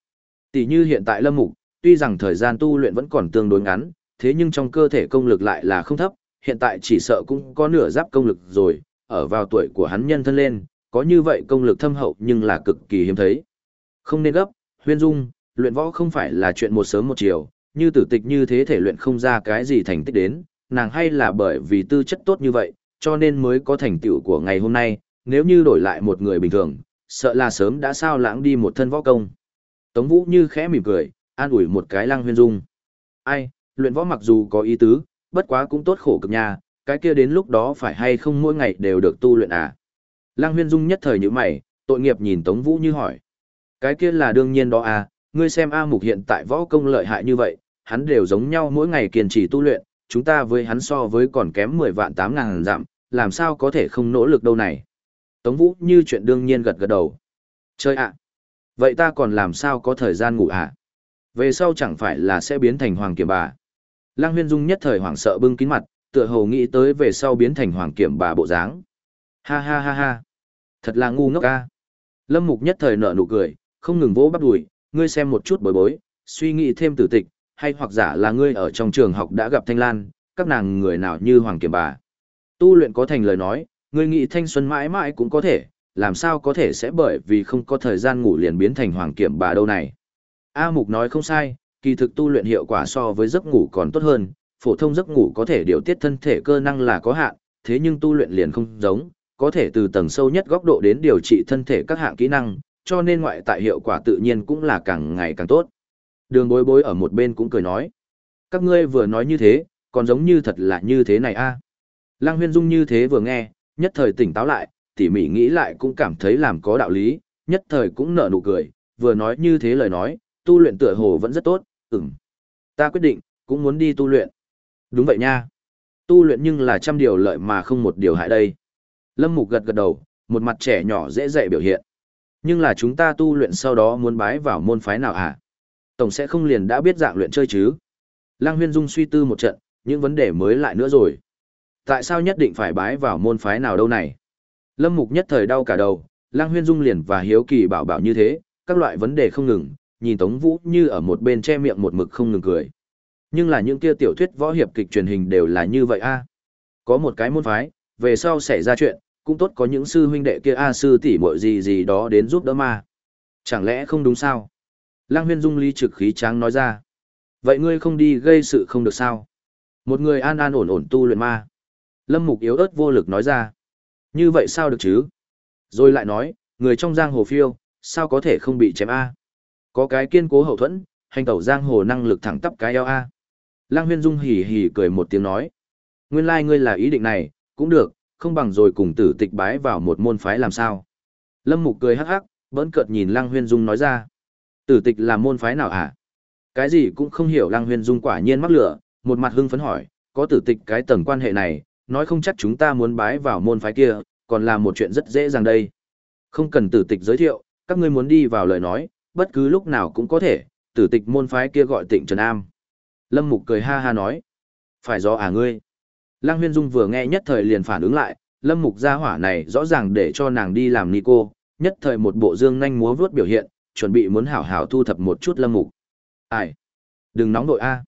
Tỷ như hiện tại Lâm Mục, tuy rằng thời gian tu luyện vẫn còn tương đối ngắn, thế nhưng trong cơ thể công lực lại là không thấp, hiện tại chỉ sợ cũng có nửa giáp công lực rồi, ở vào tuổi của hắn nhân thân lên, có như vậy công lực thâm hậu nhưng là cực kỳ hiếm thấy. Không nên gấp, huyên dung, luyện võ không phải là chuyện một sớm một chiều, như tử tịch như thế thể luyện không ra cái gì thành tích đến, nàng hay là bởi vì tư chất tốt như vậy, cho nên mới có thành tựu của ngày hôm nay, nếu như đổi lại một người bình thường, sợ là sớm đã sao lãng đi một thân võ công. Tống Vũ như khẽ mỉm cười, an ủi một cái lăng huyên dung. Ai, luyện võ mặc dù có ý tứ, bất quá cũng tốt khổ cực nha, cái kia đến lúc đó phải hay không mỗi ngày đều được tu luyện à. Lăng huyên dung nhất thời như mày, tội nghiệp nhìn Tống Vũ như hỏi. Cái kia là đương nhiên đó à, ngươi xem A Mục hiện tại võ công lợi hại như vậy, hắn đều giống nhau mỗi ngày kiên trì tu luyện, chúng ta với hắn so với còn kém 10 vạn 8 ngàn giảm, làm sao có thể không nỗ lực đâu này. Tống Vũ như chuyện đương nhiên gật gật đầu. Chơi ạ! Vậy ta còn làm sao có thời gian ngủ ạ? Về sau chẳng phải là sẽ biến thành hoàng kiểm bà. Lăng huyên dung nhất thời hoảng sợ bưng kín mặt, tựa hồ nghĩ tới về sau biến thành hoàng kiểm bà bộ dáng. Ha ha ha ha! Thật là ngu ngốc ca! Lâm Mục nhất thời nở nụ cười, không ngừng vỗ bắp đùi, ngươi xem một chút bối bối, suy nghĩ thêm tử tịch, hay hoặc giả là ngươi ở trong trường học đã gặp Thanh Lan, các nàng người nào như hoàng kiểm bà. Tu luyện có thành lời nói, ngươi nghĩ thanh xuân mãi mãi cũng có thể, làm sao có thể sẽ bởi vì không có thời gian ngủ liền biến thành hoàng kiểm bà đâu này. A Mục nói không sai, kỳ thực tu luyện hiệu quả so với giấc ngủ còn tốt hơn, phổ thông giấc ngủ có thể điều tiết thân thể cơ năng là có hạn, thế nhưng tu luyện liền không giống, có thể từ tầng sâu nhất góc độ đến điều trị thân thể các hạng kỹ năng, cho nên ngoại tại hiệu quả tự nhiên cũng là càng ngày càng tốt. Đường bối bối ở một bên cũng cười nói. Các ngươi vừa nói như thế, còn giống như thật là như thế này a à. Lăng huyên dung như thế vừa nghe, nhất thời tỉnh táo lại, tỉ mỉ nghĩ lại cũng cảm thấy làm có đạo lý, nhất thời cũng nở nụ cười, vừa nói như thế lời nói, tu luyện tựa hồ vẫn rất tốt, ừm. Ta quyết định, cũng muốn đi tu luyện. Đúng vậy nha. Tu luyện nhưng là trăm điều lợi mà không một điều hại đây. Lâm Mục gật gật đầu, một mặt trẻ nhỏ dễ dạy biểu hiện. Nhưng là chúng ta tu luyện sau đó muốn bái vào môn phái nào hả? Tổng sẽ không liền đã biết dạng luyện chơi chứ? Lăng Huyên Dung suy tư một trận, những vấn đề mới lại nữa rồi. Tại sao nhất định phải bái vào môn phái nào đâu này? Lâm Mục nhất thời đau cả đầu, Lăng Huyên Dung liền và Hiếu Kỳ bảo bảo như thế, các loại vấn đề không ngừng, nhìn Tống Vũ như ở một bên che miệng một mực không ngừng cười. Nhưng là những kia tiểu thuyết võ hiệp kịch truyền hình đều là như vậy a. Có một cái môn phái, về sau xảy ra chuyện, cũng tốt có những sư huynh đệ kia a sư tỷ muội gì gì đó đến giúp đỡ mà Chẳng lẽ không đúng sao? Lăng Huyên Dung ly trực khí tráng nói ra. Vậy ngươi không đi gây sự không được sao? Một người an an ổn ổn tu luyện ma. Lâm Mục yếu ớt vô lực nói ra. Như vậy sao được chứ? Rồi lại nói, người trong giang hồ phiêu, sao có thể không bị chém A? Có cái kiên cố hậu thuẫn, hành tẩu giang hồ năng lực thẳng tắp cái eo A. Lăng huyên dung hỉ hỉ cười một tiếng nói. Nguyên lai like ngươi là ý định này, cũng được, không bằng rồi cùng tử tịch bái vào một môn phái làm sao. Lâm Mục cười hắc hắc, bỡn cợt nhìn Lăng huyên dung nói ra. Tử tịch là môn phái nào hả? Cái gì cũng không hiểu Lăng huyên dung quả nhiên mắc lửa, một mặt hưng phấn hỏi, có tử tịch cái tầng quan hệ này, nói không chắc chúng ta muốn bái vào môn phái kia, còn là một chuyện rất dễ dàng đây. Không cần tử tịch giới thiệu, các ngươi muốn đi vào lời nói, bất cứ lúc nào cũng có thể, tử tịch môn phái kia gọi tịnh Trần Am. Lâm Mục cười ha ha nói, phải do à ngươi. Lăng Huyên Dung vừa nghe nhất thời liền phản ứng lại, Lâm Mục gia hỏa này rõ ràng để cho nàng đi làm ni cô, nhất thời một bộ dương nhanh múa vướt biểu hiện, chuẩn bị muốn hảo hảo thu thập một chút Lâm Mục. Ai? Đừng nóng đội a.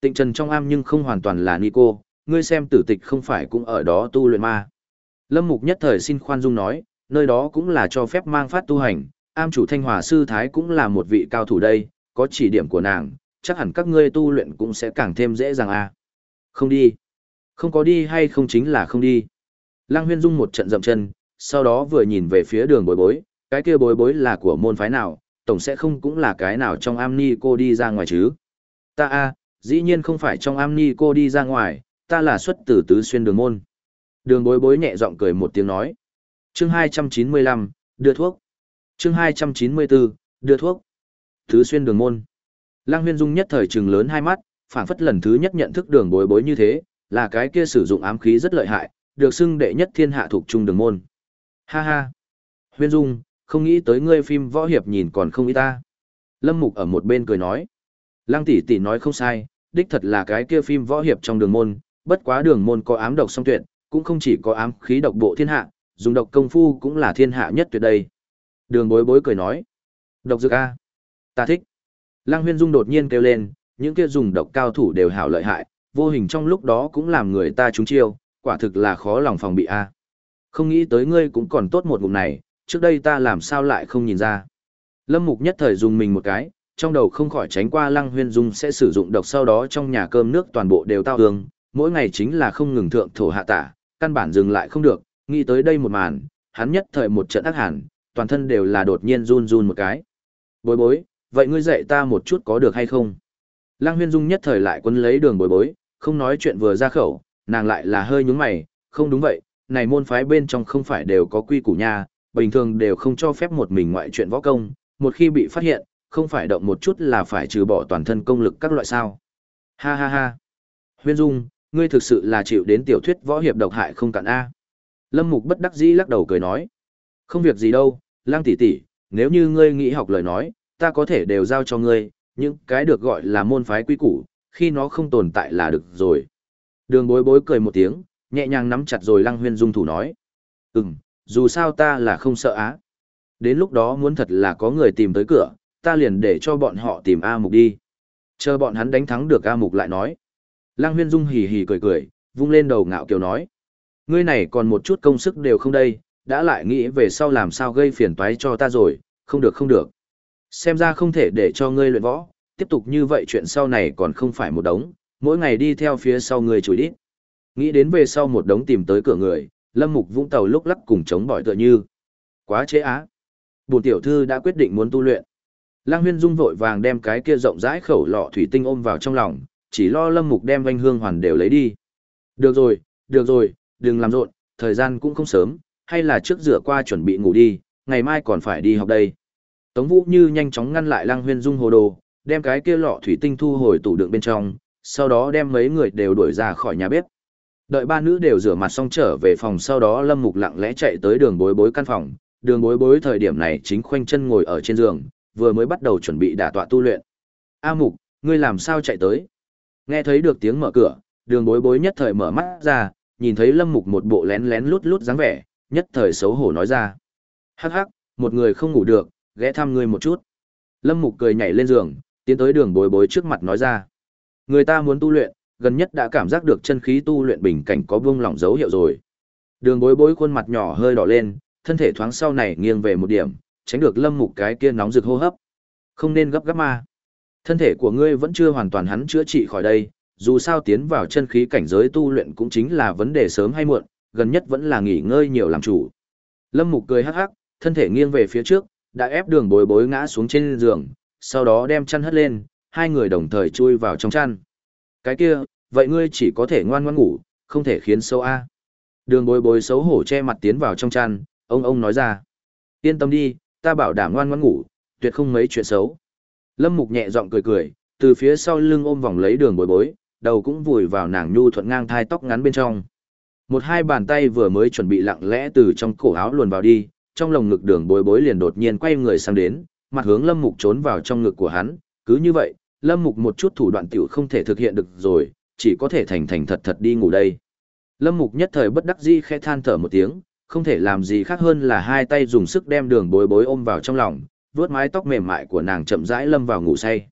Tịnh Trần trong am nhưng không hoàn toàn là ni cô, ngươi xem tử tịch không phải cũng ở đó tu luyện ma. Lâm Mục nhất thời xin khoan dung nói, nơi đó cũng là cho phép mang phát tu hành, am chủ thanh hòa sư thái cũng là một vị cao thủ đây, có chỉ điểm của nàng, chắc hẳn các ngươi tu luyện cũng sẽ càng thêm dễ dàng a. Không đi. Không có đi hay không chính là không đi. Lăng huyên dung một trận dậm chân, sau đó vừa nhìn về phía đường bối bối, cái kia bối bối là của môn phái nào, tổng sẽ không cũng là cái nào trong am ni cô đi ra ngoài chứ. Ta a, dĩ nhiên không phải trong am ni cô đi ra ngoài, ta là xuất từ tứ xuyên đường môn. Đường bối bối nhẹ giọng cười một tiếng nói. Chương 295, đưa thuốc. Chương 294, đưa thuốc. Tứ xuyên đường môn. Lăng huyên dung nhất thời trừng lớn hai mắt, phản phất lần thứ nhất nhận thức đường bối bối như thế, là cái kia sử dụng ám khí rất lợi hại, được xưng đệ nhất thiên hạ thuộc trung đường môn. Ha ha. Huyên dung, không nghĩ tới ngươi phim võ hiệp nhìn còn không ý ta. Lâm Mục ở một bên cười nói. Lăng tỷ tỷ nói không sai, đích thật là cái kia phim võ hiệp trong đường môn, bất quá đường môn có ám độc song tuyệt, cũng không chỉ có ám khí độc bộ thiên hạ, dùng độc công phu cũng là thiên hạ nhất tuyệt đây. Đường bối bối cười nói. Độc dược A. Ta thích. Lăng huyên dung đột nhiên kêu lên, những kia dùng độc cao thủ đều hảo lợi hại, vô hình trong lúc đó cũng làm người ta trúng chiêu, quả thực là khó lòng phòng bị A. Không nghĩ tới ngươi cũng còn tốt một ngụm này, trước đây ta làm sao lại không nhìn ra. Lâm Mục nhất thời dùng mình một cái, trong đầu không khỏi tránh qua Lăng Huyên Dung sẽ sử dụng độc sau đó trong nhà cơm nước toàn bộ đều tao hương, mỗi ngày chính là không ngừng thượng thổ hạ tả, căn bản dừng lại không được, nghĩ tới đây một màn, hắn nhất thời một trận ác hẳn, toàn thân đều là đột nhiên run run một cái. Bối bối, vậy ngươi dạy ta một chút có được hay không? Lăng Huyên Dung nhất thời lại quấn lấy đường bối bối, không nói chuyện vừa ra khẩu, nàng lại là hơi nhướng mày, không đúng vậy, này môn phái bên trong không phải đều có quy củ nha, bình thường đều không cho phép một mình ngoại chuyện võ công, một khi bị phát hiện, không phải động một chút là phải trừ bỏ toàn thân công lực các loại sao. Ha ha ha. Huyên Dung, ngươi thực sự là chịu đến tiểu thuyết võ hiệp độc hại không cạn A. Lâm Mục bất đắc dĩ lắc đầu cười nói. Không việc gì đâu, lang tỷ tỷ, nếu như ngươi nghĩ học lời nói, ta có thể đều giao cho ngươi, những cái được gọi là môn phái quy củ, khi nó không tồn tại là được rồi. Đường bối bối cười một tiếng, nhẹ nhàng nắm chặt rồi lăng huyên dung thủ nói. Ừm, dù sao ta là không sợ á. Đến lúc đó muốn thật là có người tìm tới cửa, ta liền để cho bọn họ tìm A Mục đi. Chờ bọn hắn đánh thắng được A Mục lại nói. Lăng huyên dung hì hì cười cười, vung lên đầu ngạo kiều nói. Ngươi này còn một chút công sức đều không đây, đã lại nghĩ về sau làm sao gây phiền toái cho ta rồi, không được không được. Xem ra không thể để cho ngươi luyện võ, tiếp tục như vậy chuyện sau này còn không phải một đống, mỗi ngày đi theo phía sau người chửi đi. Nghĩ đến về sau một đống tìm tới cửa người, Lâm Mục Vũng Tàu lúc lắc cùng chống bỏi tựa như. Quá chế á. Bùn tiểu thư đã quyết định muốn tu luyện. Lang Huyên Dung vội vàng đem cái kia rộng rãi khẩu lọ thủy tinh ôm vào trong lòng, chỉ lo Lâm Mục đem vanh hương hoàn đều lấy đi. Được rồi, được rồi, đừng làm rộn, thời gian cũng không sớm, hay là trước rửa qua chuẩn bị ngủ đi, ngày mai còn phải đi học đây. Tống Vũ Như nhanh chóng ngăn lại Lăng Huyên Dung hồ đồ, đem cái kia lọ thủy tinh thu hồi tủ đựng bên trong, sau đó đem mấy người đều đuổi ra khỏi nhà bếp. Đợi ba nữ đều rửa mặt xong trở về phòng sau đó Lâm Mục lặng lẽ chạy tới đường bối bối căn phòng, đường bối bối thời điểm này chính khoanh chân ngồi ở trên giường, vừa mới bắt đầu chuẩn bị đả tọa tu luyện. A Mục, ngươi làm sao chạy tới? Nghe thấy được tiếng mở cửa, đường bối bối nhất thời mở mắt ra, nhìn thấy Lâm Mục một bộ lén lén lút lút dáng vẻ, nhất thời xấu hổ nói ra. Hắc hắc, một người không ngủ được, ghé thăm ngươi một chút. Lâm Mục cười nhảy lên giường, tiến tới đường bối bối trước mặt nói ra. Người ta muốn tu luyện, gần nhất đã cảm giác được chân khí tu luyện bình cảnh có buông lỏng dấu hiệu rồi. Đường bối bối khuôn mặt nhỏ hơi đỏ lên, thân thể thoáng sau này nghiêng về một điểm, tránh được lâm mục cái kia nóng rực hô hấp. Không nên gấp gáp ma. Thân thể của ngươi vẫn chưa hoàn toàn hắn chữa trị khỏi đây, dù sao tiến vào chân khí cảnh giới tu luyện cũng chính là vấn đề sớm hay muộn, gần nhất vẫn là nghỉ ngơi nhiều làm chủ. Lâm mục cười hắc hắc, thân thể nghiêng về phía trước, đã ép đường bối bối ngã xuống trên giường, sau đó đem chăn hất lên, hai người đồng thời chui vào trong chăn. Cái kia, vậy ngươi chỉ có thể ngoan ngoan ngủ, không thể khiến sâu a. Đường bối bối xấu hổ che mặt tiến vào trong chăn, ông ông nói ra. Yên tâm đi, ta bảo đảm ngoan ngoan ngủ, tuyệt không mấy chuyện xấu. Lâm Mục nhẹ giọng cười cười, từ phía sau lưng ôm vòng lấy đường bối bối, đầu cũng vùi vào nàng nhu thuận ngang thai tóc ngắn bên trong. Một hai bàn tay vừa mới chuẩn bị lặng lẽ từ trong cổ áo luồn vào đi, trong lồng ngực đường bối bối liền đột nhiên quay người sang đến, mặt hướng Lâm Mục trốn vào trong ngực của hắn, cứ như vậy, Lâm Mục một chút thủ đoạn tiểu không thể thực hiện được rồi, chỉ có thể thành thành thật thật đi ngủ đây. Lâm Mục nhất thời bất đắc dĩ khẽ than thở một tiếng, không thể làm gì khác hơn là hai tay dùng sức đem đường bối bối ôm vào trong lòng, vuốt mái tóc mềm mại của nàng chậm rãi lâm vào ngủ say.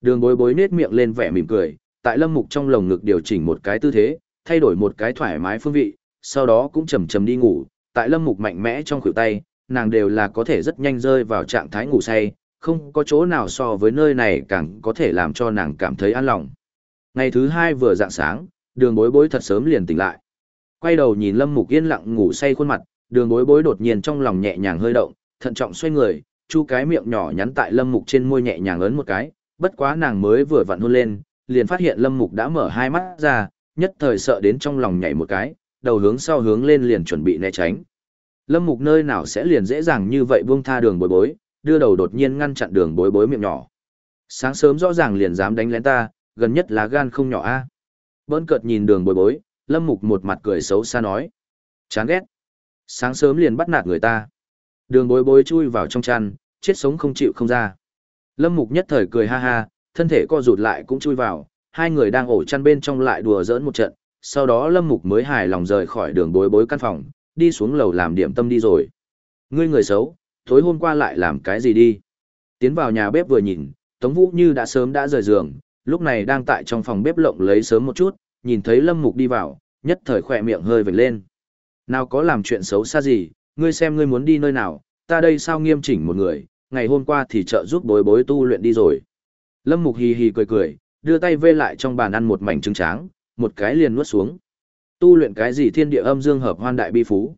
Đường bối bối nết miệng lên vẻ mỉm cười, tại Lâm Mục trong lồng ngực điều chỉnh một cái tư thế, thay đổi một cái thoải mái phương vị, sau đó cũng chầm chầm đi ngủ, tại Lâm Mục mạnh mẽ trong khuỷu tay, nàng đều là có thể rất nhanh rơi vào trạng thái ngủ say, không có chỗ nào so với nơi này càng có thể làm cho nàng cảm thấy an lòng. Ngày thứ hai vừa dạng sáng, đường bối bối thật sớm liền tỉnh lại. Quay đầu nhìn Lâm Mục yên lặng ngủ say khuôn mặt, đường bối bối đột nhiên trong lòng nhẹ nhàng hơi động, thận trọng xoay người, chu cái miệng nhỏ nhắn tại Lâm Mục trên môi nhẹ nhàng ấn một cái, bất quá nàng mới vừa vặn hôn lên, liền phát hiện Lâm Mục đã mở hai mắt ra, nhất thời sợ đến trong lòng nhảy một cái, đầu hướng sau hướng lên liền chuẩn bị né tránh. Lâm Mục nơi nào sẽ liền dễ dàng như vậy buông tha đường bối bối, đưa đầu đột nhiên ngăn chặn đường bối bối miệng nhỏ. Sáng sớm rõ ràng liền dám đánh lén ta, gần nhất là gan không nhỏ a. Bỡn cợt nhìn đường bối bối, Lâm Mục một mặt cười xấu xa nói. Chán ghét. Sáng sớm liền bắt nạt người ta. Đường bối bối chui vào trong chăn, chết sống không chịu không ra. Lâm Mục nhất thời cười ha ha, thân thể co rụt lại cũng chui vào, hai người đang ổ chăn bên trong lại đùa giỡn một trận, sau đó Lâm Mục mới hài lòng rời khỏi đường bối bối căn phòng, đi xuống lầu làm điểm tâm đi rồi. Ngươi người xấu, tối hôm qua lại làm cái gì đi? Tiến vào nhà bếp vừa nhìn, Tống Vũ Như đã sớm đã rời giường, lúc này đang tại trong phòng bếp lộng lấy sớm một chút, nhìn thấy Lâm Mục đi vào, nhất thời khỏe miệng hơi vểnh lên. Nào có làm chuyện xấu xa gì, ngươi xem ngươi muốn đi nơi nào, ta đây sao nghiêm chỉnh một người, ngày hôm qua thì trợ giúp bối bối tu luyện đi rồi. Lâm Mục hì hì cười cười, đưa tay vê lại trong bàn ăn một mảnh trứng tráng, một cái liền nuốt xuống. Tu luyện cái gì thiên địa âm dương hợp hoan đại bi phú.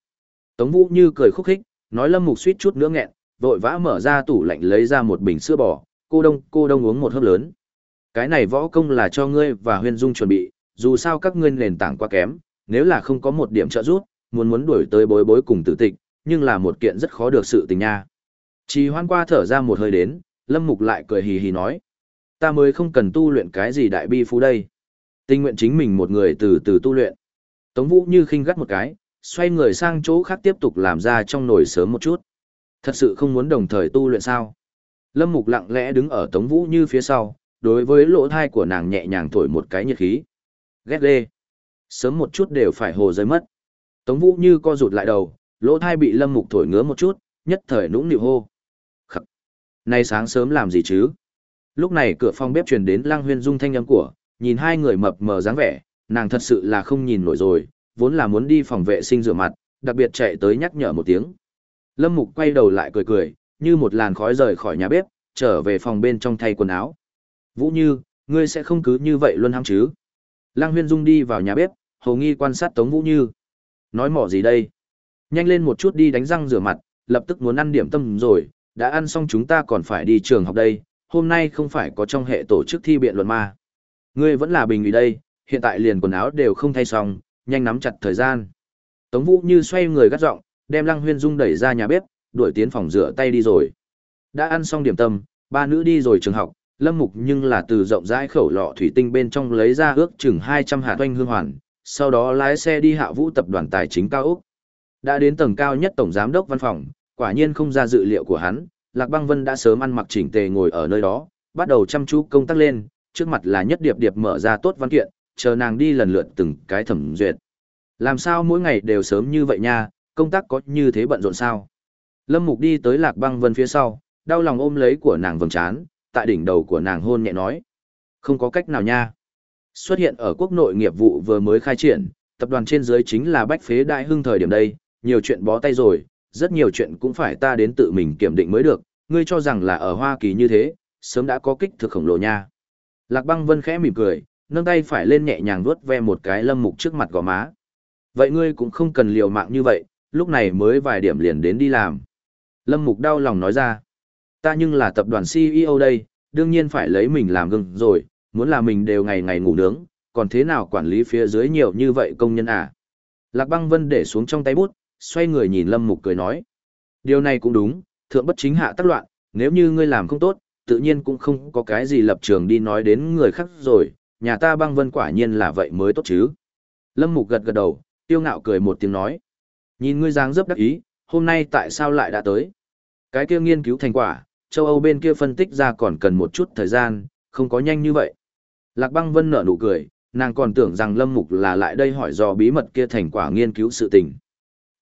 Tống Vũ như cười khúc khích, nói Lâm Mục suýt chút nữa nghẹn, vội vã mở ra tủ lạnh lấy ra một bình sữa bò, cô đông, cô đông uống một hớp lớn. Cái này võ công là cho ngươi và Huyên Dung chuẩn bị, dù sao các ngươi nền tảng quá kém, nếu là không có một điểm trợ giúp, muốn muốn đuổi tới bối bối cùng tử tịch, nhưng là một kiện rất khó được sự tình nha. Chỉ hoan qua thở ra một hơi đến, Lâm Mục lại cười hì hì nói. Ta mới không cần tu luyện cái gì đại bi phú đây. Tình nguyện chính mình một người từ từ tu luyện. Tống Vũ như khinh gắt một cái, xoay người sang chỗ khác tiếp tục làm ra trong nồi sớm một chút. Thật sự không muốn đồng thời tu luyện sao. Lâm Mục lặng lẽ đứng ở Tống Vũ như phía sau, đối với lỗ thai của nàng nhẹ nhàng thổi một cái nhiệt khí. Ghét ghê. Sớm một chút đều phải hồ rơi mất. Tống Vũ như co rụt lại đầu, lỗ thai bị Lâm Mục thổi ngứa một chút, nhất thời nũng nịu hô. Khắc. Nay sáng sớm làm gì chứ? Lúc này cửa phòng bếp truyền đến Lăng Huyên Dung thanh âm của, nhìn hai người mập mờ dáng vẻ, nàng thật sự là không nhìn nổi rồi, vốn là muốn đi phòng vệ sinh rửa mặt, đặc biệt chạy tới nhắc nhở một tiếng. Lâm Mục quay đầu lại cười cười, như một làn khói rời khỏi nhà bếp, trở về phòng bên trong thay quần áo. Vũ Như, ngươi sẽ không cứ như vậy luôn hăng chứ? Lăng Huyên Dung đi vào nhà bếp, hầu nghi quan sát Tống Vũ Như. Nói mỏ gì đây? Nhanh lên một chút đi đánh răng rửa mặt, lập tức muốn ăn điểm tâm rồi, đã ăn xong chúng ta còn phải đi trường học đây, hôm nay không phải có trong hệ tổ chức thi biện luận mà, Ngươi vẫn là bình ủy đây, hiện tại liền quần áo đều không thay xong, nhanh nắm chặt thời gian. Tống Vũ như xoay người gắt giọng, đem Lăng Huyên Dung đẩy ra nhà bếp, đuổi tiến phòng rửa tay đi rồi. Đã ăn xong điểm tâm, ba nữ đi rồi trường học, Lâm Mục nhưng là từ rộng rãi khẩu lọ thủy tinh bên trong lấy ra ước chừng 200 hạt oanh hương hoàn, sau đó lái xe đi hạ vũ tập đoàn tài chính cao Úc. Đã đến tầng cao nhất tổng giám đốc văn phòng, quả nhiên không ra dự liệu của hắn, Lạc Băng Vân đã sớm ăn mặc chỉnh tề ngồi ở nơi đó, bắt đầu chăm chú công tác lên, trước mặt là nhất điệp điệp mở ra tốt văn kiện, chờ nàng đi lần lượt từng cái thẩm duyệt. Làm sao mỗi ngày đều sớm như vậy nha, công tác có như thế bận rộn sao? Lâm Mục đi tới Lạc Băng Vân phía sau, đau lòng ôm lấy của nàng vầng trán, tại đỉnh đầu của nàng hôn nhẹ nói. Không có cách nào nha. Xuất hiện ở quốc nội nghiệp vụ vừa mới khai triển, tập đoàn trên dưới chính là bách phế đại hưng thời điểm đây, nhiều chuyện bó tay rồi, rất nhiều chuyện cũng phải ta đến tự mình kiểm định mới được, ngươi cho rằng là ở Hoa Kỳ như thế, sớm đã có kích thực khổng lồ nha. Lạc băng vân khẽ mỉm cười, nâng tay phải lên nhẹ nhàng vuốt ve một cái lâm mục trước mặt gò má. Vậy ngươi cũng không cần liều mạng như vậy, lúc này mới vài điểm liền đến đi làm. Lâm mục đau lòng nói ra. Ta nhưng là tập đoàn CEO đây, đương nhiên phải lấy mình làm gương rồi, muốn là mình đều ngày ngày ngủ nướng, còn thế nào quản lý phía dưới nhiều như vậy công nhân à? Lạc băng vân để xuống trong tay bút, xoay người nhìn Lâm Mục cười nói. Điều này cũng đúng, thượng bất chính hạ tắc loạn, nếu như ngươi làm không tốt, tự nhiên cũng không có cái gì lập trường đi nói đến người khác rồi, nhà ta băng vân quả nhiên là vậy mới tốt chứ. Lâm Mục gật gật đầu, tiêu ngạo cười một tiếng nói. Nhìn ngươi dáng dấp đắc ý, hôm nay tại sao lại đã tới? Cái kia nghiên cứu thành quả, châu Âu bên kia phân tích ra còn cần một chút thời gian, không có nhanh như vậy. Lạc băng vân nở nụ cười, nàng còn tưởng rằng Lâm Mục là lại đây hỏi do bí mật kia thành quả nghiên cứu sự tình.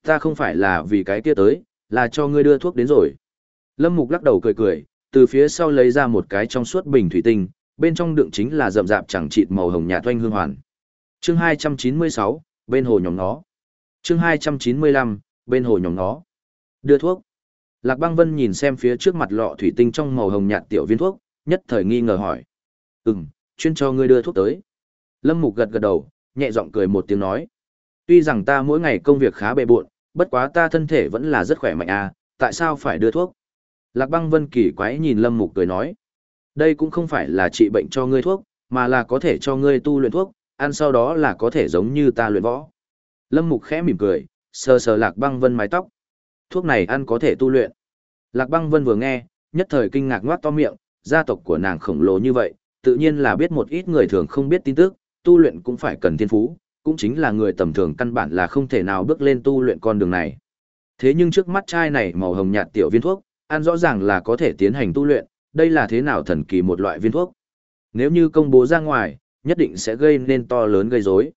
Ta không phải là vì cái kia tới, là cho ngươi đưa thuốc đến rồi. Lâm Mục lắc đầu cười cười, từ phía sau lấy ra một cái trong suốt bình thủy tinh, bên trong đựng chính là rậm rạp chẳng chịt màu hồng nhạt toanh hương hoàn. Chương 296, bên hồ nhóm nó. Chương 295, bên hồ nhóm nó. Đưa thuốc. Lạc Băng Vân nhìn xem phía trước mặt lọ thủy tinh trong màu hồng nhạt tiểu viên thuốc, nhất thời nghi ngờ hỏi. Ừm, chuyên cho ngươi đưa thuốc tới. Lâm Mục gật gật đầu, nhẹ giọng cười một tiếng nói. Tuy rằng ta mỗi ngày công việc khá bề bộn, bất quá ta thân thể vẫn là rất khỏe mạnh à, tại sao phải đưa thuốc? Lạc băng vân kỳ quái nhìn Lâm Mục cười nói. Đây cũng không phải là trị bệnh cho ngươi thuốc, mà là có thể cho ngươi tu luyện thuốc, ăn sau đó là có thể giống như ta luyện võ. Lâm Mục khẽ mỉm cười, sờ sờ Lạc băng vân mái tóc. Thuốc này ăn có thể tu luyện. Lạc băng vân vừa nghe, nhất thời kinh ngạc ngoác to miệng, gia tộc của nàng khổng lồ như vậy, tự nhiên là biết một ít người thường không biết tin tức, tu luyện cũng phải cần thiên phú, cũng chính là người tầm thường căn bản là không thể nào bước lên tu luyện con đường này. Thế nhưng trước mắt chai này màu hồng nhạt tiểu viên thuốc, ăn rõ ràng là có thể tiến hành tu luyện, đây là thế nào thần kỳ một loại viên thuốc. Nếu như công bố ra ngoài, nhất định sẽ gây nên to lớn gây rối.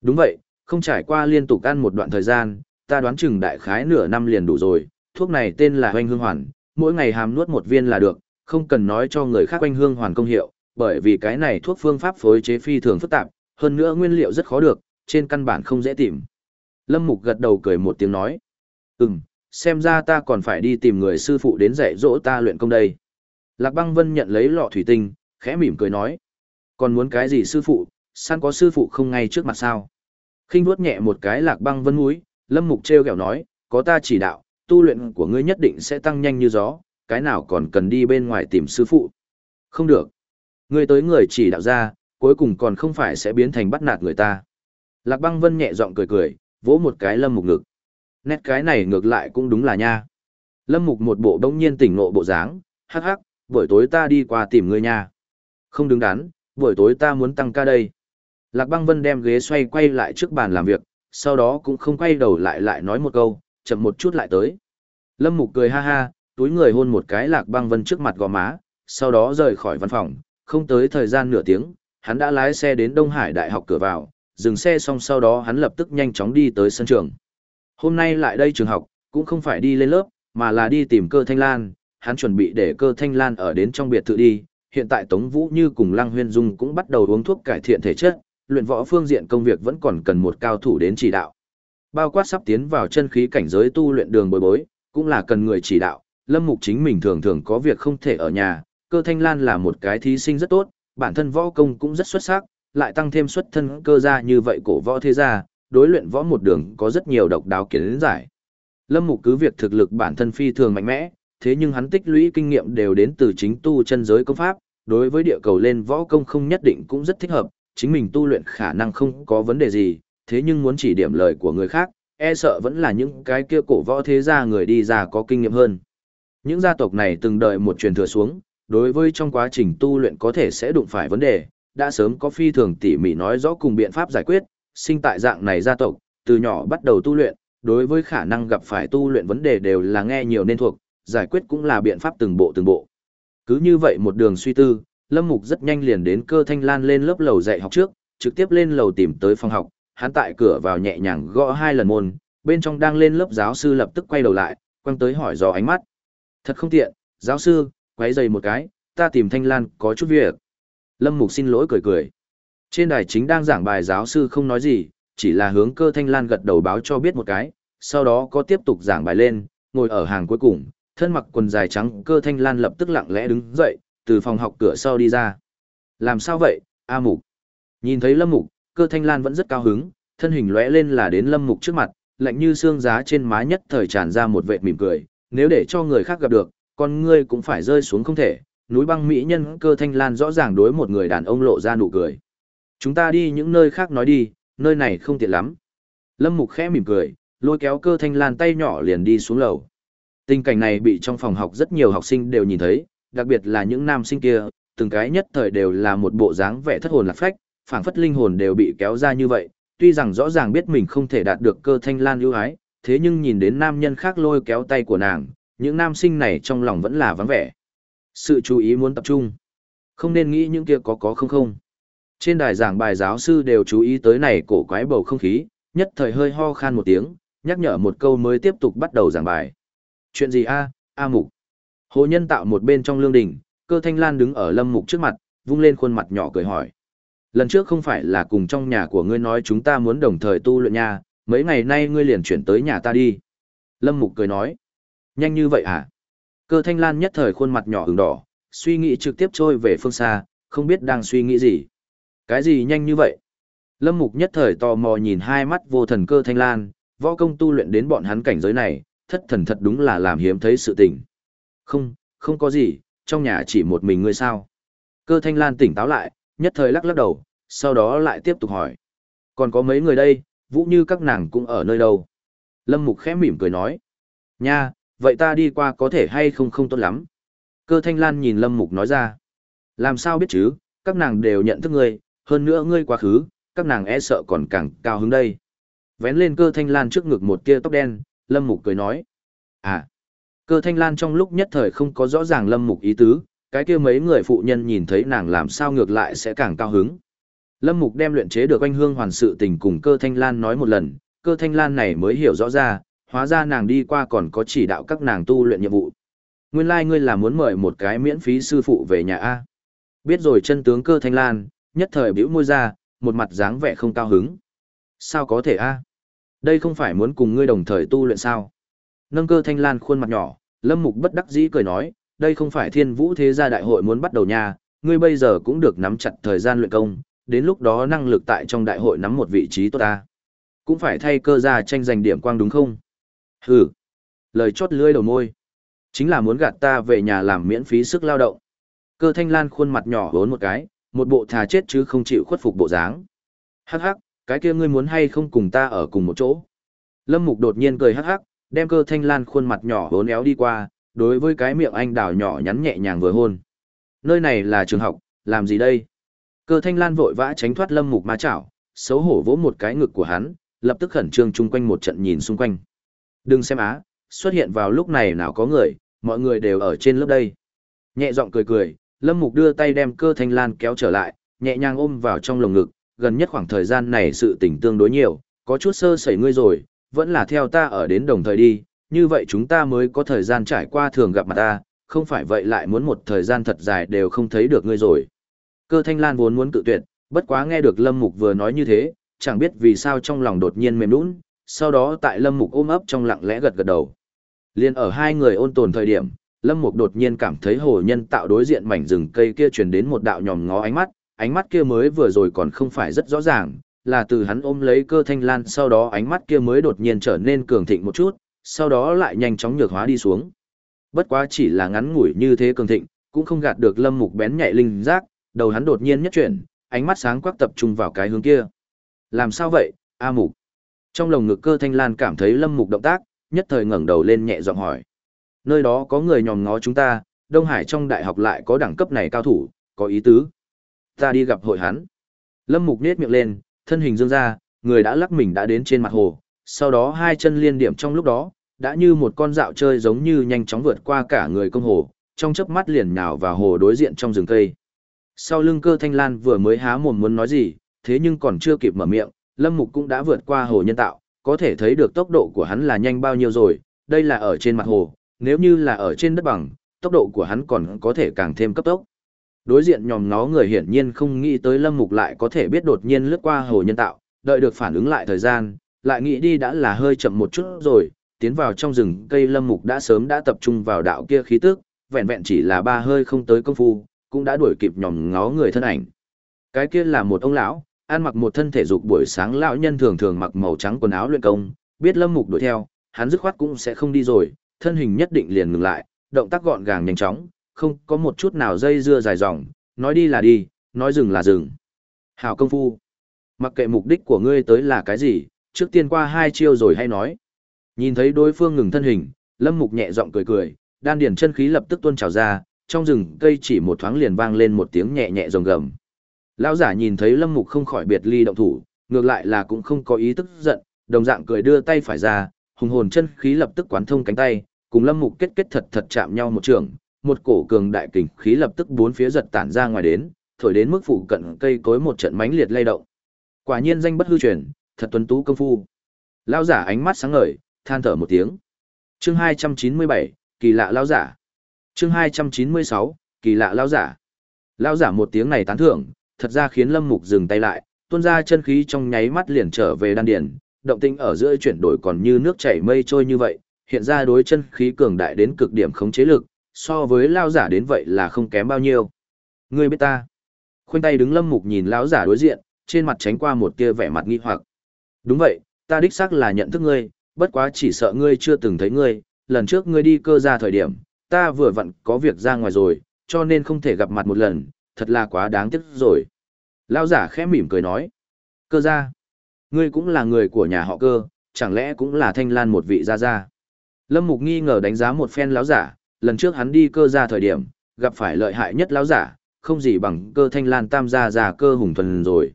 Đúng vậy, không trải qua liên tục ăn một đoạn thời gian, ta đoán chừng đại khái nửa năm liền đủ rồi, thuốc này tên là hoanh hương hoàn, mỗi ngày hàm nuốt một viên là được, không cần nói cho người khác hoanh hương hoàn công hiệu, bởi vì cái này thuốc phương pháp phối chế phi thường phức tạp, hơn nữa nguyên liệu rất khó được, trên căn bản không dễ tìm. Lâm Mục gật đầu cười một tiếng nói. Ừm, xem ra ta còn phải đi tìm người sư phụ đến dạy dỗ ta luyện công đây. Lạc băng vân nhận lấy lọ thủy tinh, khẽ mỉm cười nói. Còn muốn cái gì sư phụ, san có sư phụ không ngay trước mặt sao? khinh vuốt nhẹ một cái lạc băng vân núi, Lâm Mục treo kẹo nói, có ta chỉ đạo, tu luyện của ngươi nhất định sẽ tăng nhanh như gió, cái nào còn cần đi bên ngoài tìm sư phụ. Không được. Ngươi tới người chỉ đạo ra, cuối cùng còn không phải sẽ biến thành bắt nạt người ta. Lạc băng vân nhẹ giọng cười cười, vỗ một cái lâm mục ngực. Nét cái này ngược lại cũng đúng là nha. Lâm mục một bộ đông nhiên tỉnh ngộ bộ dáng, hắc hắc, buổi tối ta đi qua tìm ngươi nha. Không đứng đắn, buổi tối ta muốn tăng ca đây. Lạc băng vân đem ghế xoay quay lại trước bàn làm việc, sau đó cũng không quay đầu lại lại nói một câu, chậm một chút lại tới. Lâm mục cười ha ha, túi người hôn một cái lạc băng vân trước mặt gò má, sau đó rời khỏi văn phòng, không tới thời gian nửa tiếng, hắn đã lái xe đến Đông Hải Đại học cửa vào, dừng xe xong sau đó hắn lập tức nhanh chóng đi tới sân trường. Hôm nay lại đây trường học, cũng không phải đi lên lớp, mà là đi tìm cơ thanh lan, hắn chuẩn bị để cơ thanh lan ở đến trong biệt thự đi, hiện tại Tống Vũ Như cùng Lăng Huyên Dung cũng bắt đầu uống thuốc cải thiện thể chất, luyện võ phương diện công việc vẫn còn cần một cao thủ đến chỉ đạo. Bao quát sắp tiến vào chân khí cảnh giới tu luyện đường bồi bối, cũng là cần người chỉ đạo, Lâm Mục chính mình thường thường có việc không thể ở nhà, cơ thanh lan là một cái thí sinh rất tốt, bản thân võ công cũng rất xuất sắc, lại tăng thêm xuất thân cơ gia như vậy cổ võ thế gia, đối luyện võ một đường có rất nhiều độc đáo kiến giải. Lâm Mục cứ việc thực lực bản thân phi thường mạnh mẽ, thế nhưng hắn tích lũy kinh nghiệm đều đến từ chính tu chân giới công pháp, đối với địa cầu lên võ công không nhất định cũng rất thích hợp, chính mình tu luyện khả năng không có vấn đề gì, thế nhưng muốn chỉ điểm lời của người khác, e sợ vẫn là những cái kia cổ võ thế gia người đi ra có kinh nghiệm hơn. Những gia tộc này từng đợi một truyền thừa xuống, đối với trong quá trình tu luyện có thể sẽ đụng phải vấn đề, đã sớm có phi thường tỉ mỉ nói rõ cùng biện pháp giải quyết, sinh tại dạng này gia tộc, từ nhỏ bắt đầu tu luyện, đối với khả năng gặp phải tu luyện vấn đề đều là nghe nhiều nên thuộc, giải quyết cũng là biện pháp từng bộ từng bộ. Cứ như vậy một đường suy tư, Lâm Mục rất nhanh liền đến cơ thanh lan lên lớp lầu dạy học trước, trực tiếp lên lầu tìm tới phòng học, hắn tại cửa vào nhẹ nhàng gõ hai lần môn, bên trong đang lên lớp giáo sư lập tức quay đầu lại, quăng tới hỏi dò ánh mắt. Thật không tiện, giáo sư, quấy giày một cái, ta tìm thanh lan có chút việc. Lâm Mục xin lỗi cười cười. Trên đài chính đang giảng bài giáo sư không nói gì, chỉ là hướng cơ thanh lan gật đầu báo cho biết một cái, sau đó có tiếp tục giảng bài lên, ngồi ở hàng cuối cùng, thân mặc quần dài trắng cơ thanh lan lập tức lặng lẽ đứng dậy, từ phòng học cửa sau đi ra. Làm sao vậy, A Mục? Nhìn thấy Lâm Mục, cơ thanh lan vẫn rất cao hứng, thân hình lóe lên là đến Lâm Mục trước mặt, lạnh như xương giá trên má nhất thời tràn ra một vệt mỉm cười, nếu để cho người khác gặp được, con ngươi cũng phải rơi xuống không thể. Núi băng mỹ nhân cơ thanh lan rõ ràng đối một người đàn ông lộ ra nụ cười. Chúng ta đi những nơi khác nói đi, nơi này không tiện lắm. Lâm Mục khẽ mỉm cười, lôi kéo cơ thanh lan tay nhỏ liền đi xuống lầu. Tình cảnh này bị trong phòng học rất nhiều học sinh đều nhìn thấy, đặc biệt là những nam sinh kia, từng cái nhất thời đều là một bộ dáng vẻ thất hồn lạc phách, phảng phất linh hồn đều bị kéo ra như vậy, tuy rằng rõ ràng biết mình không thể đạt được cơ thanh lan ưu ái, thế nhưng nhìn đến nam nhân khác lôi kéo tay của nàng, những nam sinh này trong lòng vẫn là vắng vẻ. Sự chú ý muốn tập trung. Không nên nghĩ những kia có có không không. Trên đài giảng bài giáo sư đều chú ý tới này cổ quái bầu không khí, nhất thời hơi ho khan một tiếng, nhắc nhở một câu mới tiếp tục bắt đầu giảng bài. Chuyện gì a, A Mục? Hồ nhân tạo một bên trong lương đình, cơ thanh lan đứng ở lâm mục trước mặt, vung lên khuôn mặt nhỏ cười hỏi. Lần trước không phải là cùng trong nhà của ngươi nói chúng ta muốn đồng thời tu luyện nha, mấy ngày nay ngươi liền chuyển tới nhà ta đi. Lâm mục cười nói. Nhanh như vậy à? Cơ thanh lan nhất thời khuôn mặt nhỏ ửng đỏ, suy nghĩ trực tiếp trôi về phương xa, không biết đang suy nghĩ gì. Cái gì nhanh như vậy? Lâm mục nhất thời tò mò nhìn hai mắt vô thần cơ thanh lan, võ công tu luyện đến bọn hắn cảnh giới này, thất thần thật đúng là làm hiếm thấy sự tình. Không, không có gì, trong nhà chỉ một mình ngươi sao. Cơ thanh lan tỉnh táo lại, nhất thời lắc lắc đầu, sau đó lại tiếp tục hỏi. Còn có mấy người đây, vũ như các nàng cũng ở nơi đâu. Lâm mục khẽ mỉm cười nói. Nha, vậy ta đi qua có thể hay không không tốt lắm. Cơ thanh lan nhìn lâm mục nói ra. Làm sao biết chứ, các nàng đều nhận thức ngươi, hơn nữa ngươi quá khứ, các nàng e sợ còn càng cao hứng đây. Vén lên cơ thanh lan trước ngực một tia tóc đen, lâm mục cười nói. À, cơ thanh lan trong lúc nhất thời không có rõ ràng lâm mục ý tứ, cái kia mấy người phụ nhân nhìn thấy nàng làm sao ngược lại sẽ càng cao hứng. Lâm mục đem luyện chế được anh hương hoàn sự tình cùng cơ thanh lan nói một lần, cơ thanh lan này mới hiểu rõ ra, hóa ra nàng đi qua còn có chỉ đạo các nàng tu luyện nhiệm vụ. Nguyên lai like ngươi là muốn mời một cái miễn phí sư phụ về nhà A. Biết rồi chân tướng cơ thanh lan, nhất thời bĩu môi ra, một mặt dáng vẻ không cao hứng. Sao có thể A? Đây không phải muốn cùng ngươi đồng thời tu luyện sao? Nâng cơ thanh lan khuôn mặt nhỏ, Lâm Mục bất đắc dĩ cười nói, đây không phải thiên vũ thế gia đại hội muốn bắt đầu nha, ngươi bây giờ cũng được nắm chặt thời gian luyện công, đến lúc đó năng lực tại trong đại hội nắm một vị trí tốt ta. Cũng phải thay cơ gia tranh giành điểm quang đúng không? Hừ. Lời chót lưỡi đầu môi. Chính là muốn gạt ta về nhà làm miễn phí sức lao động. Cơ thanh lan khuôn mặt nhỏ vốn một cái, một bộ thà chết chứ không chịu khuất phục bộ dáng. Hắc hắc, cái kia ngươi muốn hay không cùng ta ở cùng một chỗ. Lâm Mục đột nhiên cười hắc hắc, đem cơ thanh lan khuôn mặt nhỏ hốn éo đi qua, đối với cái miệng anh đào nhỏ nhắn nhẹ nhàng vừa hôn. Nơi này là trường học, làm gì đây? Cơ thanh lan vội vã tránh thoát Lâm Mục ma chảo, xấu hổ vỗ một cái ngực của hắn, lập tức khẩn trương chung quanh một trận nhìn xung quanh. Đừng xem á, xuất hiện vào lúc này nào có người, mọi người đều ở trên lớp đây. Nhẹ giọng cười cười, Lâm Mục đưa tay đem cơ thanh lan kéo trở lại, nhẹ nhàng ôm vào trong lồng ngực, gần nhất khoảng thời gian này sự tình tương đối nhiều, có chút sơ sẩy ngươi rồi, vẫn là theo ta ở đến đồng thời đi, như vậy chúng ta mới có thời gian trải qua thường gặp mặt ta, không phải vậy lại muốn một thời gian thật dài đều không thấy được ngươi rồi. Cơ thanh lan vốn muốn cự tuyệt, bất quá nghe được Lâm Mục vừa nói như thế, chẳng biết vì sao trong lòng đột nhiên mềm nũng, sau đó tại Lâm Mục ôm ấp trong lặng lẽ gật gật đầu. Liên ở hai người ôn tồn thời điểm, Lâm Mục đột nhiên cảm thấy hồ nhân tạo đối diện mảnh rừng cây kia truyền đến một đạo nhòm ngó ánh mắt, ánh mắt kia mới vừa rồi còn không phải rất rõ ràng, là từ hắn ôm lấy cơ thanh lan sau đó ánh mắt kia mới đột nhiên trở nên cường thịnh một chút, sau đó lại nhanh chóng nhược hóa đi xuống. Bất quá chỉ là ngắn ngủi như thế cường thịnh, cũng không gạt được Lâm Mục bén nhạy linh giác, đầu hắn đột nhiên nhất chuyển, ánh mắt sáng quắc tập trung vào cái hướng kia. Làm sao vậy, A Mục? Trong lồng ngực cơ thanh lan cảm thấy Lâm Mục động tác, nhất thời ngẩng đầu lên nhẹ giọng hỏi. Nơi đó có người nhòm ngó chúng ta, Đông Hải trong đại học lại có đẳng cấp này cao thủ, có ý tứ. Ta đi gặp hội hắn. Lâm Mục nết miệng lên, thân hình dương ra, người đã lắc mình đã đến trên mặt hồ, sau đó hai chân liên điểm trong lúc đó, đã như một con dạo chơi giống như nhanh chóng vượt qua cả người công hồ, trong chớp mắt liền nhào vào hồ đối diện trong rừng cây. Sau lưng cơ thanh lan vừa mới há mồm muốn nói gì, thế nhưng còn chưa kịp mở miệng, Lâm Mục cũng đã vượt qua hồ nhân tạo, có thể thấy được tốc độ của hắn là nhanh bao nhiêu rồi, đây là ở trên mặt hồ, nếu như là ở trên đất bằng, tốc độ của hắn còn có thể càng thêm cấp tốc. Đối diện nhòm nó người hiển nhiên không nghĩ tới Lâm Mục lại có thể biết đột nhiên lướt qua hồ nhân tạo, đợi được phản ứng lại thời gian, lại nghĩ đi đã là hơi chậm một chút rồi, tiến vào trong rừng cây Lâm Mục đã sớm đã tập trung vào đạo kia khí tức, vẹn vẹn chỉ là ba hơi không tới công phu, cũng đã đuổi kịp nhòm ngó người thân ảnh. Cái kia là một ông lão, ăn mặc một thân thể dục buổi sáng lão nhân thường thường mặc màu trắng quần áo luyện công, biết Lâm Mục đuổi theo, hắn dứt khoát cũng sẽ không đi rồi, thân hình nhất định liền ngừng lại, động tác gọn gàng nhanh chóng, không có một chút nào dây dưa dài dòng, nói đi là đi, nói dừng là dừng. Hảo công phu. Mặc kệ mục đích của ngươi tới là cái gì, trước tiên qua hai chiêu rồi hay nói. Nhìn thấy đối phương ngừng thân hình, Lâm Mục nhẹ giọng cười cười, đan điển chân khí lập tức tuôn trào ra, trong rừng cây chỉ một thoáng liền vang lên một tiếng nhẹ nhẹ rồng gầm. Lão giả nhìn thấy Lâm Mục không khỏi biệt ly động thủ, ngược lại là cũng không có ý tức giận, đồng dạng cười đưa tay phải ra, hùng hồn chân khí lập tức quán thông cánh tay, cùng Lâm Mục kết kết thật thật chạm nhau một trường, một cổ cường đại kình khí lập tức bốn phía giật tản ra ngoài đến, thổi đến mức phụ cận cây cối một trận mãnh liệt lay động. Quả nhiên danh bất hư truyền, thật tuấn tú công phu. Lão giả ánh mắt sáng ngời, than thở một tiếng. Chương 297, kỳ lạ lão giả. Chương 296, kỳ lạ lão giả. Lão giả một tiếng này tán thưởng, thật ra khiến Lâm Mục dừng tay lại, tuôn ra chân khí trong nháy mắt liền trở về đan điền, động tĩnh ở giữa chuyển đổi còn như nước chảy mây trôi như vậy, hiện ra đối chân khí cường đại đến cực điểm khống chế lực, so với lão giả đến vậy là không kém bao nhiêu. Ngươi biết ta? Khoanh tay đứng Lâm Mục nhìn lão giả đối diện, trên mặt tránh qua một tia vẻ mặt nghi hoặc. Đúng vậy, ta đích xác là nhận thức ngươi, bất quá chỉ sợ ngươi chưa từng thấy ngươi, lần trước ngươi đi cơ ra thời điểm, ta vừa vặn có việc ra ngoài rồi, cho nên không thể gặp mặt một lần, thật là quá đáng tiếc rồi. Lão giả khẽ mỉm cười nói, cơ ra, ngươi cũng là người của nhà họ cơ, chẳng lẽ cũng là thanh lan một vị gia gia. Lâm Mục nghi ngờ đánh giá một phen lão giả, lần trước hắn đi cơ ra thời điểm, gặp phải lợi hại nhất lão giả, không gì bằng cơ thanh lan tam gia già cơ hùng thuần rồi.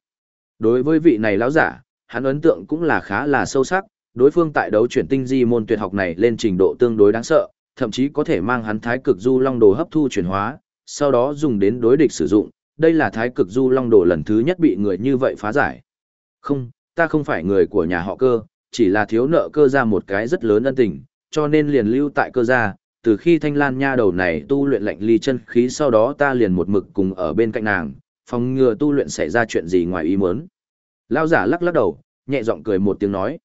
Đối với vị này lão giả, hắn ấn tượng cũng là khá là sâu sắc, đối phương tại đấu chuyển tinh di môn tuyệt học này lên trình độ tương đối đáng sợ, thậm chí có thể mang hắn thái cực du long đồ hấp thu chuyển hóa, sau đó dùng đến đối địch sử dụng, đây là thái cực du long đồ lần thứ nhất bị người như vậy phá giải. Không, ta không phải người của nhà họ cơ, chỉ là thiếu nợ cơ ra một cái rất lớn ân tình, cho nên liền lưu tại cơ gia, từ khi thanh lan nha đầu này tu luyện lạnh ly chân khí sau đó ta liền một mực cùng ở bên cạnh nàng, phòng ngừa tu luyện xảy ra chuyện gì ngoài ý muốn. Lao giả lắc lắc đầu, nhẹ giọng cười một tiếng nói.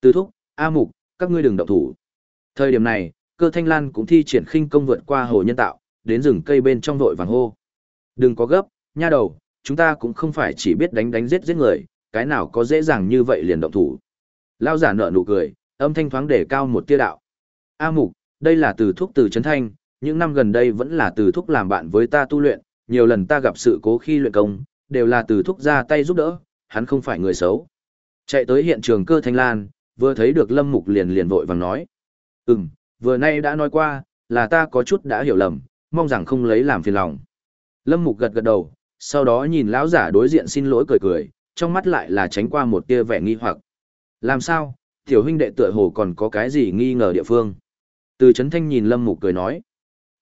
Từ thúc, A Mục, các ngươi đừng động thủ. Thời điểm này, cơ thanh lan cũng thi triển khinh công vượt qua hồ nhân tạo, đến rừng cây bên trong vội vàng hô. Đừng có gấp, nha đầu, chúng ta cũng không phải chỉ biết đánh đánh giết giết người, cái nào có dễ dàng như vậy liền động thủ. Lao giả nở nụ cười, âm thanh thoáng để cao một tia đạo. A Mục, đây là từ thuốc từ Trấn Thanh, những năm gần đây vẫn là từ thuốc làm bạn với ta tu luyện, nhiều lần ta gặp sự cố khi luyện công, đều là từ thuốc ra tay giúp đỡ, hắn không phải người xấu. Chạy tới hiện trường cơ thanh lan, vừa thấy được Lâm Mục liền liền vội vàng nói. Ừm, vừa nay đã nói qua, là ta có chút đã hiểu lầm, mong rằng không lấy làm phiền lòng. Lâm Mục gật gật đầu, sau đó nhìn lão giả đối diện xin lỗi cười cười, trong mắt lại là tránh qua một tia vẻ nghi hoặc. Làm sao, tiểu huynh đệ tựa hồ còn có cái gì nghi ngờ địa phương? Từ Trấn Thanh nhìn Lâm Mục cười nói.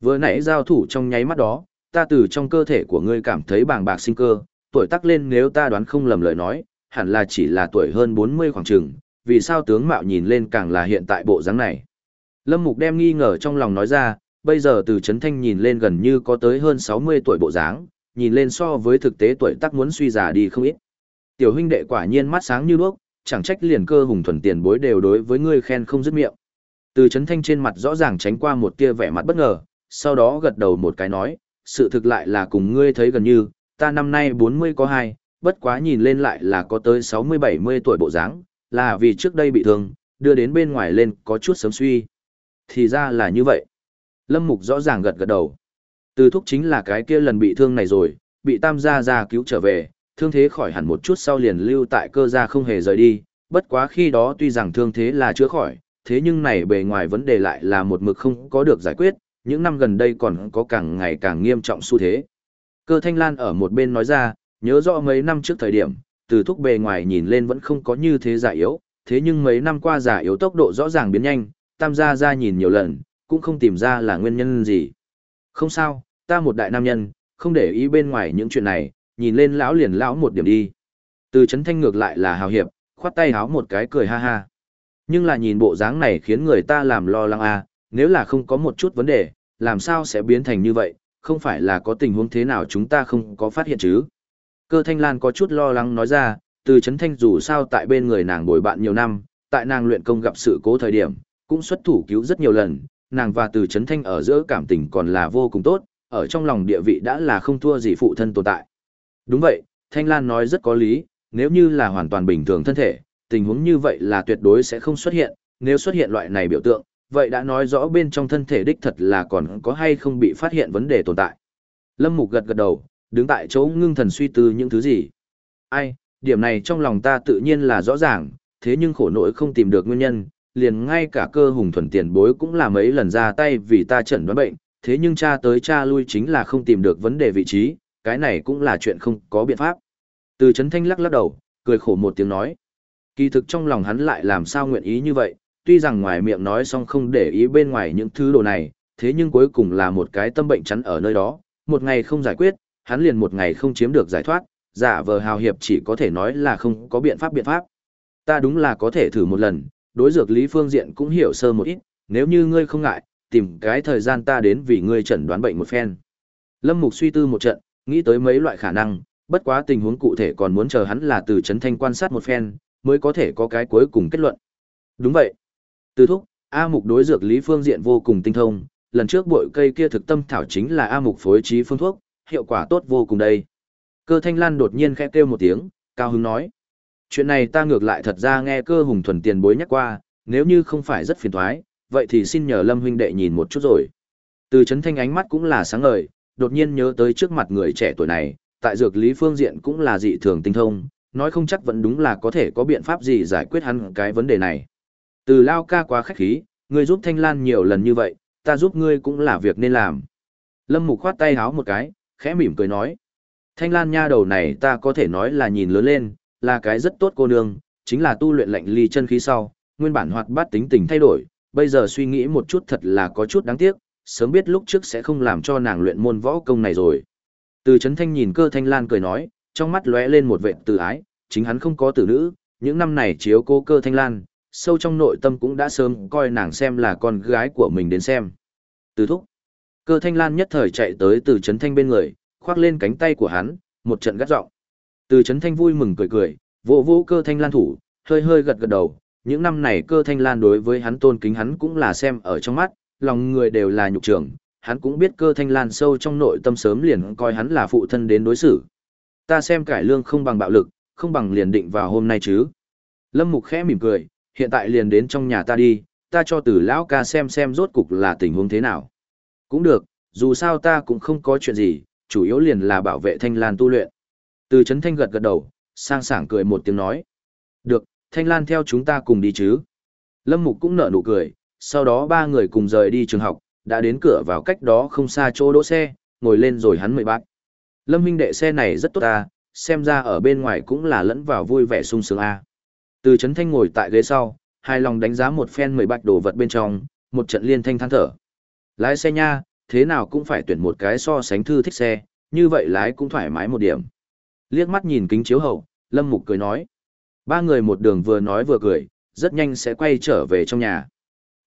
Vừa nãy giao thủ trong nháy mắt đó, ta từ trong cơ thể của ngươi cảm thấy bàng bạc sinh cơ, tuổi tác lên nếu ta đoán không lầm lời nói, hẳn là chỉ là tuổi hơn 40 khoảng chừng, vì sao tướng mạo nhìn lên càng là hiện tại bộ dáng này. Lâm Mục đem nghi ngờ trong lòng nói ra, bây giờ từ Trấn Thanh nhìn lên gần như có tới hơn 60 tuổi bộ dáng, nhìn lên so với thực tế tuổi tác muốn suy già đi không ít. Tiểu huynh đệ quả nhiên mắt sáng như đuốc, chẳng trách liền cơ hùng thuần tiền bối đều đối với ngươi khen không dứt miệng. Từ Trấn Thanh trên mặt rõ ràng tránh qua một tia vẻ mặt bất ngờ, sau đó gật đầu một cái nói, sự thực lại là cùng ngươi thấy gần như, ta năm nay 40 có hai, bất quá nhìn lên lại là có tới 60-70 tuổi bộ dáng, là vì trước đây bị thương, đưa đến bên ngoài lên có chút sớm suy. Thì ra là như vậy. Lâm Mục rõ ràng gật gật đầu. Từ thúc chính là cái kia lần bị thương này rồi, bị tam gia gia cứu trở về, thương thế khỏi hẳn một chút sau liền lưu tại cơ gia không hề rời đi, bất quá khi đó tuy rằng thương thế là chữa khỏi, thế nhưng này bề ngoài vấn đề lại là một mực không có được giải quyết, những năm gần đây còn có càng ngày càng nghiêm trọng xu thế. Cơ Thanh Lan ở một bên nói ra, nhớ rõ mấy năm trước thời điểm, từ thúc bề ngoài nhìn lên vẫn không có như thế giả yếu, thế nhưng mấy năm qua giả yếu tốc độ rõ ràng biến nhanh, tam gia ra nhìn nhiều lần, cũng không tìm ra là nguyên nhân gì. Không sao, ta một đại nam nhân, không để ý bên ngoài những chuyện này, nhìn lên lão liền lão một điểm đi. Từ chấn thanh ngược lại là hào hiệp, khoát tay háo một cái cười ha ha. Nhưng là nhìn bộ dáng này khiến người ta làm lo lắng à, nếu là không có một chút vấn đề, làm sao sẽ biến thành như vậy, không phải là có tình huống thế nào chúng ta không có phát hiện chứ. Cơ thanh lan có chút lo lắng nói ra, từ chấn thanh dù sao tại bên người nàng bồi bạn nhiều năm, tại nàng luyện công gặp sự cố thời điểm, cũng xuất thủ cứu rất nhiều lần, nàng và từ chấn thanh ở giữa cảm tình còn là vô cùng tốt, ở trong lòng địa vị đã là không thua gì phụ thân tồn tại. Đúng vậy, Thanh Lan nói rất có lý, nếu như là hoàn toàn bình thường thân thể, tình huống như vậy là tuyệt đối sẽ không xuất hiện, nếu xuất hiện loại này biểu tượng, vậy đã nói rõ bên trong thân thể đích thật là còn có hay không bị phát hiện vấn đề tồn tại. Lâm Mục gật gật đầu, đứng tại chỗ ngưng thần suy tư những thứ gì. Ai, điểm này trong lòng ta tự nhiên là rõ ràng, thế nhưng khổ nỗi không tìm được nguyên nhân, liền ngay cả cơ hùng thuần tiền bối cũng là mấy lần ra tay vì ta chẩn đoán bệnh, thế nhưng cha tới cha lui chính là không tìm được vấn đề vị trí, cái này cũng là chuyện không có biện pháp. Từ chấn thanh lắc lắc đầu, cười khổ một tiếng nói. Kỳ thực trong lòng hắn lại làm sao nguyện ý như vậy, tuy rằng ngoài miệng nói xong không để ý bên ngoài những thứ đồ này, thế nhưng cuối cùng là một cái tâm bệnh chắn ở nơi đó, một ngày không giải quyết, hắn liền một ngày không chiếm được giải thoát, giả vờ hào hiệp chỉ có thể nói là không có biện pháp biện pháp. Ta đúng là có thể thử một lần, đối dược lý phương diện cũng hiểu sơ một ít, nếu như ngươi không ngại, tìm cái thời gian ta đến vì ngươi chẩn đoán bệnh một phen. Lâm Mục suy tư một trận, nghĩ tới mấy loại khả năng, bất quá tình huống cụ thể còn muốn chờ hắn là từ chấn thanh quan sát một phen, mới có thể có cái cuối cùng kết luận. Đúng vậy. Từ thúc, A Mục đối dược lý phương diện vô cùng tinh thông, lần trước bội cây kia thực tâm thảo chính là A Mục phối trí phương thuốc, hiệu quả tốt vô cùng đây. Cơ Thanh Lan đột nhiên khẽ kêu một tiếng, cao hứng nói. Chuyện này ta ngược lại thật ra nghe cơ hùng thuần tiền bối nhắc qua, nếu như không phải rất phiền thoái, vậy thì xin nhờ Lâm huynh đệ nhìn một chút rồi. Từ chấn thanh ánh mắt cũng là sáng ngời, đột nhiên nhớ tới trước mặt người trẻ tuổi này, tại dược lý phương diện cũng là dị thường tinh thông, nói không chắc vẫn đúng là có thể có biện pháp gì giải quyết hắn cái vấn đề này. Từ lao ca quá khách khí, ngươi giúp Thanh Lan nhiều lần như vậy, ta giúp ngươi cũng là việc nên làm. Lâm Mục khoát tay háo một cái, khẽ mỉm cười nói. Thanh Lan nha đầu này ta có thể nói là nhìn lớn lên, là cái rất tốt cô nương, chính là tu luyện lệnh ly chân khí sau, nguyên bản hoạt bát tính tình thay đổi, bây giờ suy nghĩ một chút thật là có chút đáng tiếc, sớm biết lúc trước sẽ không làm cho nàng luyện môn võ công này rồi. Từ Trấn Thanh nhìn cơ Thanh Lan cười nói, trong mắt lóe lên một vệt từ ái, chính hắn không có tử nữ, những năm này chiếu cô cơ Thanh Lan, sâu trong nội tâm cũng đã sớm coi nàng xem là con gái của mình đến xem. Từ thúc, cơ Thanh Lan nhất thời chạy tới từ Trấn Thanh bên người, khoác lên cánh tay của hắn, một trận gắt giọng. Từ Trấn Thanh vui mừng cười cười, vỗ vỗ cơ Thanh Lan thủ, hơi hơi gật gật đầu, những năm này cơ thanh lan đối với hắn tôn kính hắn cũng là xem ở trong mắt, lòng người đều là nhục trưởng, hắn cũng biết cơ thanh lan sâu trong nội tâm sớm liền coi hắn là phụ thân đến đối xử. Ta xem cải lương không bằng bạo lực, không bằng liền định vào hôm nay chứ. Lâm Mục khẽ mỉm cười, hiện tại liền đến trong nhà ta đi, ta cho tử lão ca xem xem rốt cục là tình huống thế nào. Cũng được, dù sao ta cũng không có chuyện gì, chủ yếu liền là bảo vệ thanh lan tu luyện. Từ chấn thanh gật gật đầu, sang sảng cười một tiếng nói. Được, thanh lan theo chúng ta cùng đi chứ. Lâm Mục cũng nở nụ cười, sau đó ba người cùng rời đi trường học, đã đến cửa vào cách đó không xa chỗ đỗ xe, ngồi lên rồi hắn mời bác. Lâm huynh đệ xe này rất tốt ta, xem ra ở bên ngoài cũng là lẫn vào vui vẻ sung sướng a. Từ Trấn Thanh ngồi tại ghế sau, hai lòng đánh giá một phen mười bạch đồ vật bên trong, một trận liên thanh than thở. Lái xe nha, thế nào cũng phải tuyển một cái so sánh thư thích xe, như vậy lái cũng thoải mái một điểm. Liếc mắt nhìn kính chiếu hậu, Lâm Mục cười nói. Ba người một đường vừa nói vừa cười, rất nhanh sẽ quay trở về trong nhà.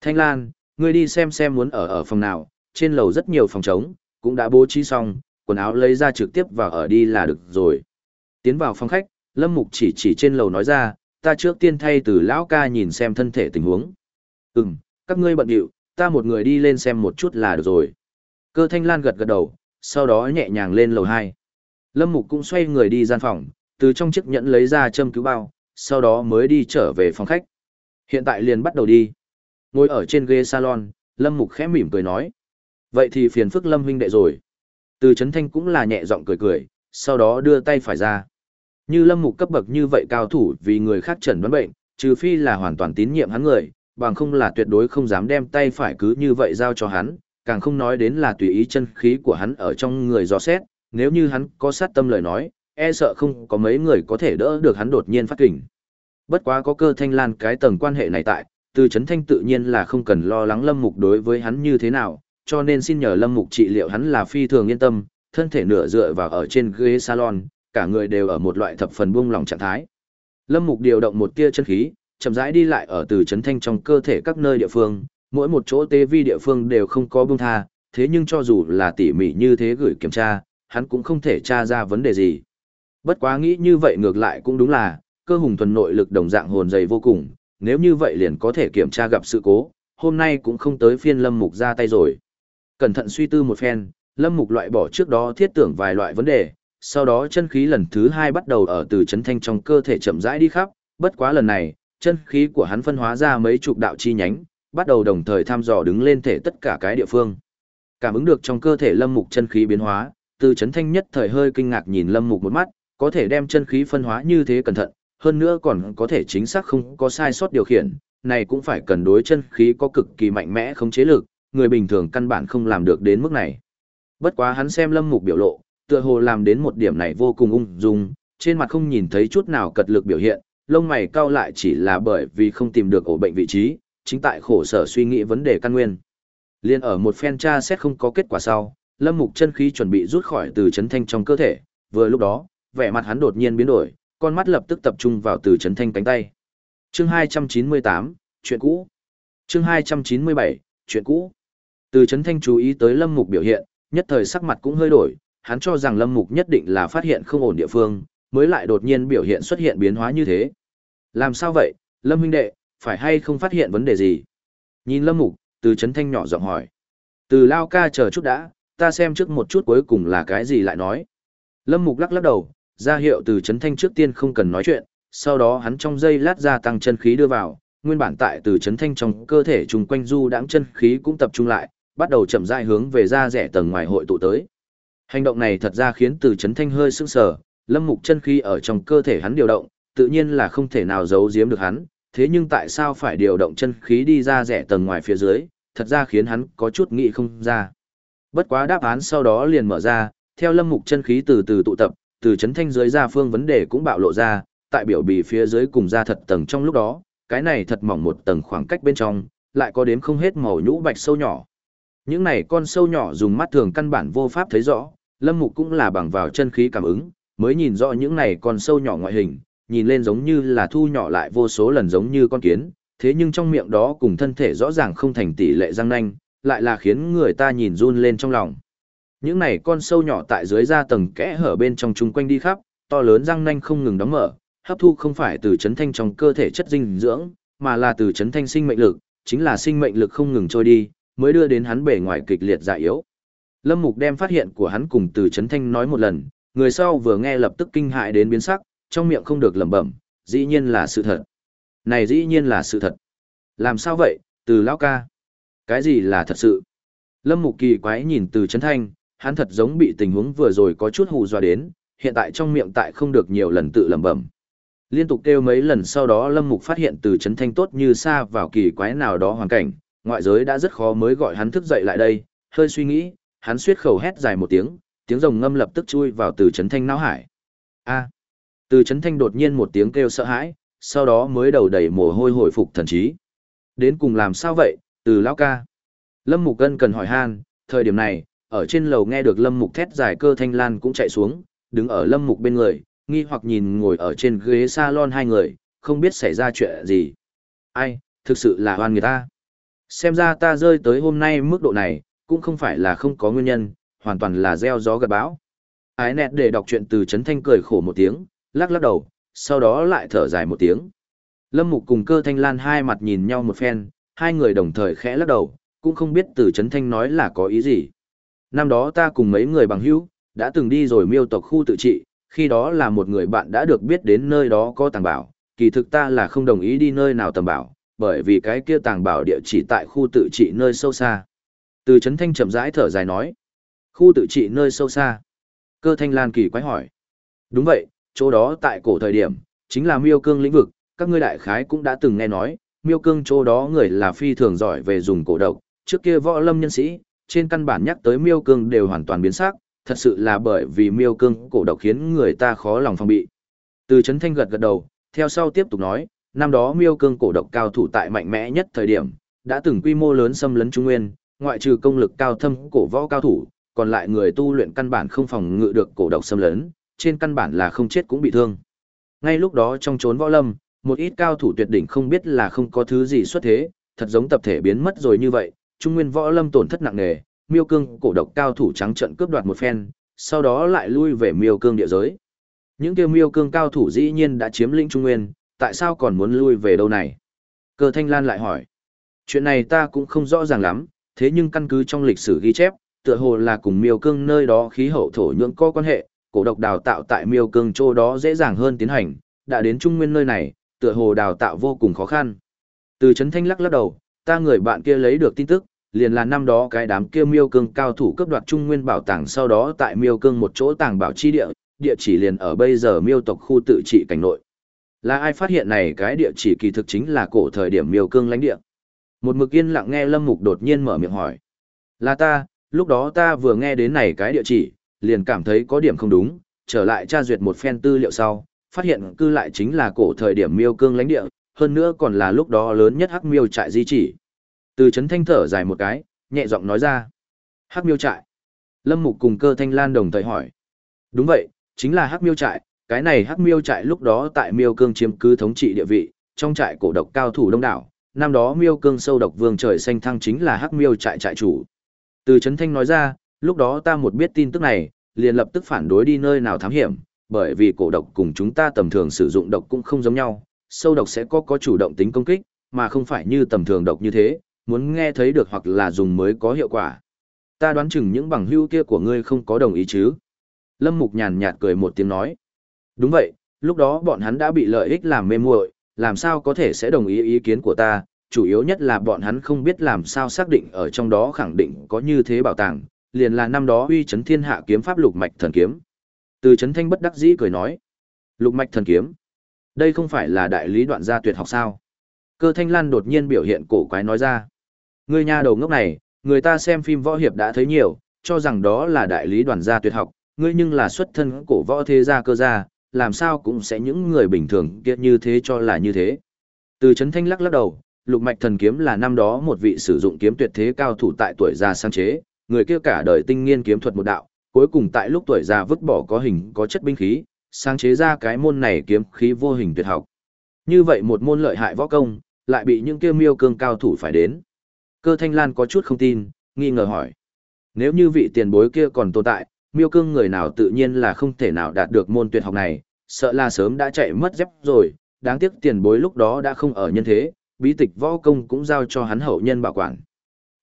Thanh Lan, ngươi đi xem xem muốn ở ở phòng nào, trên lầu rất nhiều phòng trống, cũng đã bố trí xong, quần áo lấy ra trực tiếp vào ở đi là được rồi. Tiến vào phòng khách, Lâm Mục chỉ chỉ trên lầu nói ra, ta trước tiên thay từ lão ca nhìn xem thân thể tình huống. Ừm, các ngươi bận điệu, ta một người đi lên xem một chút là được rồi. Cơ thanh lan gật gật đầu, sau đó nhẹ nhàng lên lầu 2. Lâm Mục cũng xoay người đi gian phòng, từ trong chiếc nhẫn lấy ra châm cứu bao, sau đó mới đi trở về phòng khách. Hiện tại liền bắt đầu đi. Ngồi ở trên ghế salon, Lâm Mục khẽ mỉm cười nói. Vậy thì phiền phức Lâm huynh đệ rồi. Từ Trấn Thanh cũng là nhẹ giọng cười cười, sau đó đưa tay phải ra. Như Lâm Mục cấp bậc như vậy cao thủ vì người khác chẩn đoán bệnh, trừ phi là hoàn toàn tín nhiệm hắn người, bằng không là tuyệt đối không dám đem tay phải cứ như vậy giao cho hắn, càng không nói đến là tùy ý chân khí của hắn ở trong người dò xét, nếu như hắn có sát tâm lời nói, e sợ không có mấy người có thể đỡ được hắn đột nhiên phát kỉnh. Bất quá có cơ thanh lan cái tầng quan hệ này tại, từ chấn thanh tự nhiên là không cần lo lắng lâm mục đối với hắn như thế nào, cho nên xin nhờ lâm mục trị liệu hắn là phi thường yên tâm, thân thể nửa dựa vào ở trên ghế salon, cả người đều ở một loại thập phần buông lỏng trạng thái. Lâm Mục điều động một tia chân khí, chậm rãi đi lại ở từ chấn thanh trong cơ thể các nơi địa phương, mỗi một chỗ tế vi địa phương đều không có buông tha, thế nhưng cho dù là tỉ mỉ như thế gửi kiểm tra, hắn cũng không thể tra ra vấn đề gì. Bất quá nghĩ như vậy ngược lại cũng đúng là, cơ hùng thuần nội lực đồng dạng hồn dày vô cùng, nếu như vậy liền có thể kiểm tra gặp sự cố, hôm nay cũng không tới phiên Lâm Mục ra tay rồi. Cẩn thận suy tư một phen, Lâm Mục loại bỏ trước đó thiết tưởng vài loại vấn đề, sau đó chân khí lần thứ hai bắt đầu ở từ chấn thanh trong cơ thể chậm rãi đi khắp, bất quá lần này, chân khí của hắn phân hóa ra mấy chục đạo chi nhánh, bắt đầu đồng thời thăm dò đứng lên thể tất cả cái địa phương. Cảm ứng được trong cơ thể Lâm Mục chân khí biến hóa, từ chấn thanh nhất thời hơi kinh ngạc nhìn Lâm Mục một mắt, có thể đem chân khí phân hóa như thế cẩn thận, hơn nữa còn có thể chính xác không có sai sót điều khiển, này cũng phải cần đối chân khí có cực kỳ mạnh mẽ không chế lực, người bình thường căn bản không làm được đến mức này. Bất quá hắn xem Lâm Mục biểu lộ, tựa hồ làm đến một điểm này vô cùng ung dung, trên mặt không nhìn thấy chút nào cật lực biểu hiện, lông mày cau lại chỉ là bởi vì không tìm được ổ bệnh vị trí, chính tại khổ sở suy nghĩ vấn đề căn nguyên. Liên ở một phen tra xét không có kết quả sau, Lâm Mục chân khí chuẩn bị rút khỏi từ chấn thanh trong cơ thể, vừa lúc đó, vẻ mặt hắn đột nhiên biến đổi, con mắt lập tức tập trung vào từ chấn thanh cánh tay. Chương 298, chuyện cũ. Chương 297, chuyện cũ. Từ Trấn thanh chú ý tới Lâm Mục biểu hiện, nhất thời sắc mặt cũng hơi đổi, hắn cho rằng Lâm Mục nhất định là phát hiện không ổn địa phương, mới lại đột nhiên biểu hiện xuất hiện biến hóa như thế. Làm sao vậy, Lâm huynh đệ, phải hay không phát hiện vấn đề gì? Nhìn Lâm Mục, từ Trấn thanh nhỏ giọng hỏi. Từ lao ca chờ chút đã, ta xem trước một chút cuối cùng là cái gì lại nói. Lâm Mục lắc lắc đầu, ra hiệu từ Trấn thanh trước tiên không cần nói chuyện, sau đó hắn trong dây lát ra tăng chân khí đưa vào, nguyên bản tại từ chấn thanh trong cơ thể trùng quanh du đãng chân khí cũng tập trung lại, bắt đầu chậm rãi hướng về ra rẻ tầng ngoài hội tụ tới. Hành động này thật ra khiến từ chấn thanh hơi sững sờ, lâm mục chân khí ở trong cơ thể hắn điều động, tự nhiên là không thể nào giấu giếm được hắn, thế nhưng tại sao phải điều động chân khí đi ra rẻ tầng ngoài phía dưới, thật ra khiến hắn có chút nghĩ không ra. Bất quá đáp án sau đó liền mở ra, theo lâm mục chân khí từ từ tụ tập, từ chấn thanh dưới ra phương vấn đề cũng bạo lộ ra, tại biểu bì phía dưới cùng ra thật tầng trong lúc đó, cái này thật mỏng một tầng khoảng cách bên trong, lại có đếm không hết màu nhũ bạch sâu nhỏ. Những này con sâu nhỏ dùng mắt thường căn bản vô pháp thấy rõ, Lâm Mục cũng là bằng vào chân khí cảm ứng, mới nhìn rõ những này con sâu nhỏ ngoại hình, nhìn lên giống như là thu nhỏ lại vô số lần giống như con kiến, thế nhưng trong miệng đó cùng thân thể rõ ràng không thành tỷ lệ răng nanh, lại là khiến người ta nhìn run lên trong lòng. Những này con sâu nhỏ tại dưới da tầng kẽ hở bên trong chung quanh đi khắp, to lớn răng nanh không ngừng đóng mở, hấp thu không phải từ chấn thanh trong cơ thể chất dinh dưỡng, mà là từ chấn thanh sinh mệnh lực, chính là sinh mệnh lực không ngừng trôi đi, mới đưa đến hắn bề ngoài kịch liệt dạ yếu. Lâm Mục đem phát hiện của hắn cùng từ chấn thanh nói một lần, người sau vừa nghe lập tức kinh hại đến biến sắc, trong miệng không được lẩm bẩm, dĩ nhiên là sự thật. Này dĩ nhiên là sự thật. Làm sao vậy, từ lão ca? Cái gì là thật sự? Lâm Mục kỳ quái nhìn từ chấn thanh, hắn thật giống bị tình huống vừa rồi có chút hù dọa đến, hiện tại trong miệng tại không được nhiều lần tự lẩm bẩm. Liên tục kêu mấy lần sau đó Lâm Mục phát hiện từ chấn thanh tốt như xa vào kỳ quái nào đó hoàn cảnh, ngoại giới đã rất khó mới gọi hắn thức dậy lại đây, hơi suy nghĩ, hắn suýt khẩu hét dài một tiếng, tiếng rồng ngâm lập tức chui vào từ chấn thanh não hải. A. Từ chấn thanh đột nhiên một tiếng kêu sợ hãi, sau đó mới đầu đầy mồ hôi hồi phục thần trí. Đến cùng làm sao vậy, từ lão ca. Lâm Mục Cân cần hỏi han, thời điểm này, ở trên lầu nghe được Lâm Mục thét dài cơ thanh lan cũng chạy xuống, đứng ở Lâm Mục bên người, nghi hoặc nhìn ngồi ở trên ghế salon hai người, không biết xảy ra chuyện gì. Ai, thực sự là hoan người ta. Xem ra ta rơi tới hôm nay mức độ này, cũng không phải là không có nguyên nhân, hoàn toàn là gieo gió gặt bão. Ái nẹt để đọc chuyện từ chấn thanh cười khổ một tiếng, lắc lắc đầu, sau đó lại thở dài một tiếng. Lâm Mục cùng cơ thanh lan hai mặt nhìn nhau một phen, hai người đồng thời khẽ lắc đầu, cũng không biết từ chấn thanh nói là có ý gì. Năm đó ta cùng mấy người bằng hữu, đã từng đi rồi miêu tộc khu tự trị, khi đó là một người bạn đã được biết đến nơi đó có tàng bảo, kỳ thực ta là không đồng ý đi nơi nào tầm bảo, bởi vì cái kia tàng bảo địa chỉ tại khu tự trị nơi sâu xa. Từ chấn thanh chậm rãi thở dài nói, khu tự trị nơi sâu xa. Cơ thanh lan kỳ quái hỏi. Đúng vậy, chỗ đó tại cổ thời điểm, chính là miêu cương lĩnh vực, các ngươi đại khái cũng đã từng nghe nói, miêu cương chỗ đó người là phi thường giỏi về dùng cổ độc, trước kia võ lâm nhân sĩ, trên căn bản nhắc tới miêu cương đều hoàn toàn biến sắc, thật sự là bởi vì miêu cương cổ độc khiến người ta khó lòng phòng bị. Từ chấn thanh gật gật đầu, theo sau tiếp tục nói, năm đó miêu cương cổ độc cao thủ tại mạnh mẽ nhất thời điểm, đã từng quy mô lớn xâm lấn Trung Nguyên, ngoại trừ công lực cao thâm cổ võ cao thủ, còn lại người tu luyện căn bản không phòng ngự được cổ độc xâm lấn, trên căn bản là không chết cũng bị thương. Ngay lúc đó trong chốn võ lâm, một ít cao thủ tuyệt đỉnh không biết là không có thứ gì xuất thế, thật giống tập thể biến mất rồi như vậy, Trung Nguyên võ lâm tổn thất nặng nề, Miêu Cương cổ độc cao thủ trắng trận cướp đoạt một phen, sau đó lại lui về Miêu Cương địa giới. Những kêu Miêu Cương cao thủ dĩ nhiên đã chiếm lĩnh Trung Nguyên, tại sao còn muốn lui về đâu này? Cơ Thanh Lan lại hỏi. Chuyện này ta cũng không rõ ràng lắm, thế nhưng căn cứ trong lịch sử ghi chép, tựa hồ là cùng Miêu Cương nơi đó khí hậu thổ nhưỡng có quan hệ, cổ độc đào tạo tại Miêu Cương chỗ đó dễ dàng hơn tiến hành, đã đến Trung Nguyên nơi này, tựa hồ đào tạo vô cùng khó khăn. Từ Trấn Thanh lắc lắc đầu, ta người bạn kia lấy được tin tức, liền là năm đó cái đám kia miêu cương cao thủ cướp đoạt trung nguyên bảo tàng sau đó tại miêu cương một chỗ tàng bảo chi địa, địa chỉ liền ở bây giờ miêu tộc khu tự trị cảnh nội. Là ai phát hiện này cái địa chỉ kỳ thực chính là cổ thời điểm miêu cương lãnh địa. Một mực yên lặng nghe Lâm Mục đột nhiên mở miệng hỏi. Là ta, lúc đó ta vừa nghe đến này cái địa chỉ, liền cảm thấy có điểm không đúng, trở lại tra duyệt một phen tư liệu sau, phát hiện cư lại chính là cổ thời điểm miêu cương lãnh địa, hơn nữa còn là lúc đó lớn nhất hắc miêu trại di chỉ. Từ chấn thanh thở dài một cái, nhẹ giọng nói ra. Hắc miêu trại. Lâm Mục cùng cơ thanh lan đồng thời hỏi. Đúng vậy, chính là hắc miêu trại, cái này hắc miêu trại lúc đó tại miêu cương chiếm cứ thống trị địa vị, trong trại cổ độc cao thủ đông đảo, năm đó miêu cương sâu độc vương trời xanh thăng chính là hắc miêu trại trại chủ. Từ Trấn thanh nói ra, lúc đó ta một biết tin tức này, liền lập tức phản đối đi nơi nào thám hiểm, bởi vì cổ độc cùng chúng ta tầm thường sử dụng độc cũng không giống nhau, sâu độc sẽ có có chủ động tính công kích, mà không phải như tầm thường độc như thế, muốn nghe thấy được hoặc là dùng mới có hiệu quả. Ta đoán chừng những bằng hữu kia của ngươi không có đồng ý chứ. Lâm Mục nhàn nhạt cười một tiếng nói. Đúng vậy, lúc đó bọn hắn đã bị lợi ích làm mê muội, làm sao có thể sẽ đồng ý ý kiến của ta, chủ yếu nhất là bọn hắn không biết làm sao xác định ở trong đó khẳng định có như thế bảo tàng, liền là năm đó uy chấn thiên hạ kiếm pháp lục mạch thần kiếm. Từ chấn thanh bất đắc dĩ cười nói. Lục mạch thần kiếm. Đây không phải là đại lý đoạn gia tuyệt học sao? Cơ thanh lan đột nhiên biểu hiện cổ quái nói ra. người nhà đầu ngốc này, người ta xem phim võ hiệp đã thấy nhiều, cho rằng đó là đại lý đoàn gia tuyệt học, ngươi nhưng là xuất thân cổ võ thế gia cơ gia, làm sao cũng sẽ những người bình thường kia như thế cho là như thế. Từ chấn thanh lắc lắc đầu, lục mạch thần kiếm là năm đó một vị sử dụng kiếm tuyệt thế cao thủ tại tuổi già sáng chế, người kia cả đời tinh nghiên kiếm thuật một đạo, cuối cùng tại lúc tuổi già vứt bỏ có hình có chất binh khí, sáng chế ra cái môn này kiếm khí vô hình tuyệt học. Như vậy một môn lợi hại võ công, lại bị những kia miêu cương cao thủ phải đến. Cơ thanh lan có chút không tin, nghi ngờ hỏi. Nếu như vị tiền bối kia còn tồn tại, miêu cương người nào tự nhiên là không thể nào đạt được môn tuyệt học này, sợ là sớm đã chạy mất dép rồi, đáng tiếc tiền bối lúc đó đã không ở nhân thế, bí tịch võ công cũng giao cho hắn hậu nhân bảo quản.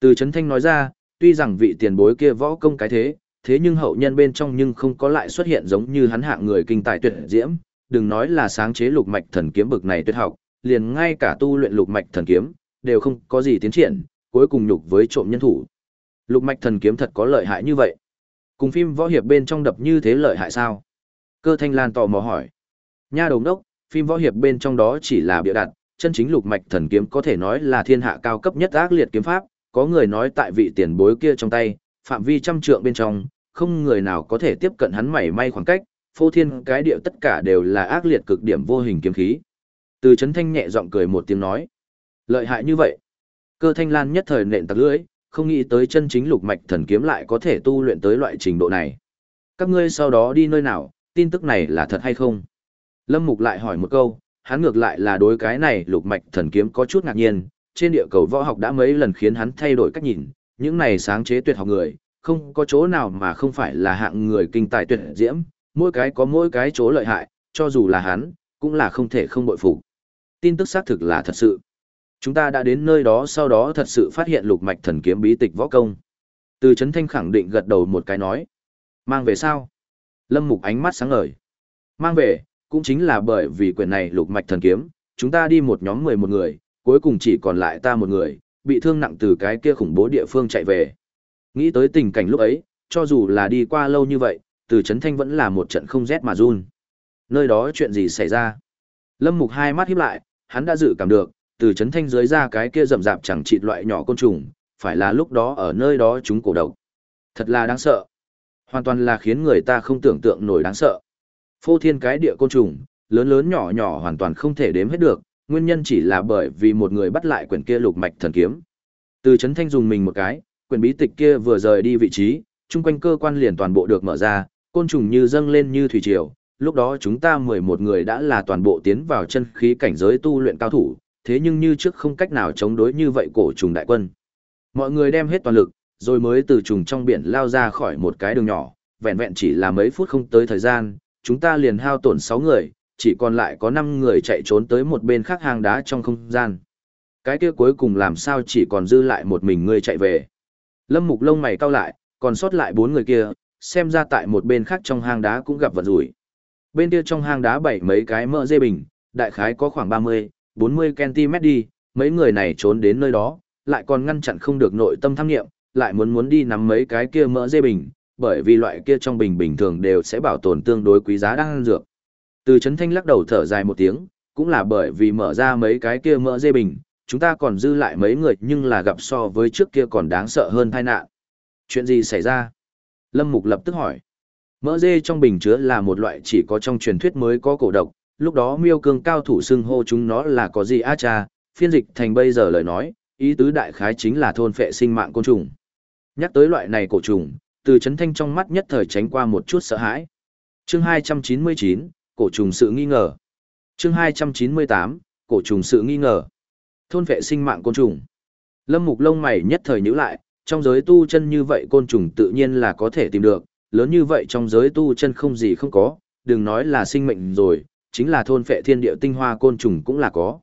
Từ Trấn Thanh nói ra, tuy rằng vị tiền bối kia võ công cái thế, thế nhưng hậu nhân bên trong nhưng không có lại xuất hiện giống như hắn hạng người kinh tài tuyệt diễm, đừng nói là sáng chế lục mạch thần kiếm bực này tuyệt học, liền ngay cả tu luyện lục mạch thần kiếm, đều không có gì tiến triển, cuối cùng nhục với trộm nhân thủ. Lục mạch thần kiếm thật có lợi hại như vậy. Cùng phim võ hiệp bên trong đập như thế lợi hại sao? Cơ thanh lan tò mò hỏi. Nha đồng đốc, phim võ hiệp bên trong đó chỉ là bịa đặt, chân chính lục mạch thần kiếm có thể nói là thiên hạ cao cấp nhất ác liệt kiếm pháp, có người nói tại vị tiền bối kia trong tay, phạm vi trăm trượng bên trong, không người nào có thể tiếp cận hắn mảy may khoảng cách, phô thiên cái điệu tất cả đều là ác liệt cực điểm vô hình kiếm khí. Từ chấn thanh nhẹ giọng cười một tiếng nói. Lợi hại như vậy. Cơ thanh lan nhất thời nện tặc lưỡi, không nghĩ tới chân chính lục mạch thần kiếm lại có thể tu luyện tới loại trình độ này. Các ngươi sau đó đi nơi nào, tin tức này là thật hay không? Lâm Mục lại hỏi một câu, hắn ngược lại là đối cái này lục mạch thần kiếm có chút ngạc nhiên, trên địa cầu võ học đã mấy lần khiến hắn thay đổi cách nhìn, những này sáng chế tuyệt học người, không có chỗ nào mà không phải là hạng người kinh tài tuyệt diễm, mỗi cái có mỗi cái chỗ lợi hại, cho dù là hắn, cũng là không thể không bội phục. Tin tức xác thực là thật sự. Chúng ta đã đến nơi đó sau đó thật sự phát hiện lục mạch thần kiếm bí tịch võ công. Từ Trấn Thanh khẳng định gật đầu một cái nói. Mang về sao? Lâm Mục ánh mắt sáng ngời. Mang về, cũng chính là bởi vì quyển này lục mạch thần kiếm, chúng ta đi một nhóm 11 người, cuối cùng chỉ còn lại ta một người, bị thương nặng từ cái kia khủng bố địa phương chạy về. Nghĩ tới tình cảnh lúc ấy, cho dù là đi qua lâu như vậy, từ Trấn Thanh vẫn là một trận không rét mà run. Nơi đó chuyện gì xảy ra? Lâm Mục hai mắt híp lại, hắn đã dự cảm được, từ Trấn Thanh dưới ra cái kia rậm rạp chẳng chịt loại nhỏ côn trùng, phải là lúc đó ở nơi đó chúng cổ độc. Thật là đáng sợ. Hoàn toàn là khiến người ta không tưởng tượng nổi đáng sợ. Phô thiên cái địa côn trùng, lớn lớn nhỏ nhỏ hoàn toàn không thể đếm hết được, nguyên nhân chỉ là bởi vì một người bắt lại quyển kia lục mạch thần kiếm. Từ Trấn Thanh dùng mình một cái, quyển bí tịch kia vừa rời đi vị trí, chung quanh cơ quan liền toàn bộ được mở ra, côn trùng như dâng lên như thủy triều. Lúc đó chúng ta 11 người đã là toàn bộ tiến vào chân khí cảnh giới tu luyện cao thủ, thế nhưng như trước không cách nào chống đối như vậy cổ trùng đại quân. Mọi người đem hết toàn lực, rồi mới từ trùng trong biển lao ra khỏi một cái đường nhỏ, vẹn vẹn chỉ là mấy phút không tới thời gian, chúng ta liền hao tổn 6 người, chỉ còn lại có 5 người chạy trốn tới một bên khác hang đá trong không gian. Cái kia cuối cùng làm sao chỉ còn dư lại một mình ngươi chạy về. Lâm Mục lông mày cau lại, còn sót lại bốn người kia, xem ra tại một bên khác trong hang đá cũng gặp vận rủi. Bên kia trong hang đá bảy mấy cái mỡ dê bình, đại khái có khoảng 30, 40 cm đi, mấy người này trốn đến nơi đó, lại còn ngăn chặn không được nội tâm tham nghiệm, lại muốn muốn đi nắm mấy cái kia mỡ dê bình, bởi vì loại kia trong bình bình thường đều sẽ bảo tồn tương đối quý giá đang ăn dược. Từ chấn thanh lắc đầu thở dài một tiếng, cũng là bởi vì mở ra mấy cái kia mỡ dê bình, chúng ta còn dư lại mấy người nhưng là gặp so với trước kia còn đáng sợ hơn tai nạn. Chuyện gì xảy ra? Lâm Mục lập tức hỏi. Mỡ dê trong bình chứa là một loại chỉ có trong truyền thuyết mới có cổ độc, lúc đó miêu cương cao thủ xưng hô chúng nó là có gì á cha, phiên dịch thành bây giờ lời nói, ý tứ đại khái chính là thôn phệ sinh mạng côn trùng. Nhắc tới loại này cổ trùng, từ chấn thanh trong mắt nhất thời tránh qua một chút sợ hãi. Chương 299, cổ trùng sự nghi ngờ. Chương 298, cổ trùng sự nghi ngờ. Thôn vệ sinh mạng côn trùng. Lâm Mục lông mày nhất thời nhíu lại, trong giới tu chân như vậy côn trùng tự nhiên là có thể tìm được, lớn như vậy trong giới tu chân không gì không có, đừng nói là sinh mệnh rồi, chính là thôn phệ thiên địa tinh hoa côn trùng cũng là có.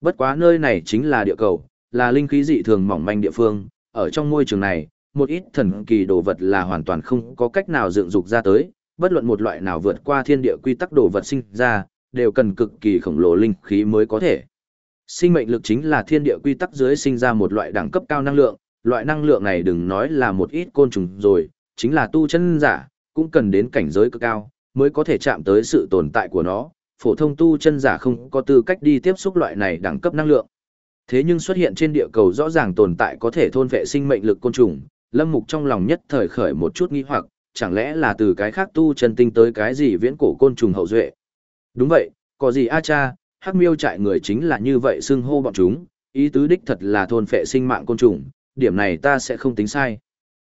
Bất quá nơi này chính là địa cầu, là linh khí dị thường mỏng manh địa phương, ở trong môi trường này, một ít thần kỳ đồ vật là hoàn toàn không có cách nào dựng dục ra tới, bất luận một loại nào vượt qua thiên địa quy tắc đồ vật sinh ra, đều cần cực kỳ khổng lồ linh khí mới có thể. Sinh mệnh lực chính là thiên địa quy tắc dưới sinh ra một loại đẳng cấp cao năng lượng, loại năng lượng này đừng nói là một ít côn trùng rồi, chính là tu chân giả, cũng cần đến cảnh giới cực cao, mới có thể chạm tới sự tồn tại của nó, phổ thông tu chân giả không có tư cách đi tiếp xúc loại này đẳng cấp năng lượng. Thế nhưng xuất hiện trên địa cầu rõ ràng tồn tại có thể thôn vệ sinh mệnh lực côn trùng, Lâm Mục trong lòng nhất thời khởi một chút nghi hoặc, chẳng lẽ là từ cái khác tu chân tinh tới cái gì viễn cổ côn trùng hậu duệ. Đúng vậy, có gì a cha, hắc miêu trại người chính là như vậy xưng hô bọn chúng, ý tứ đích thật là thôn phệ sinh mạng côn trùng, điểm này ta sẽ không tính sai.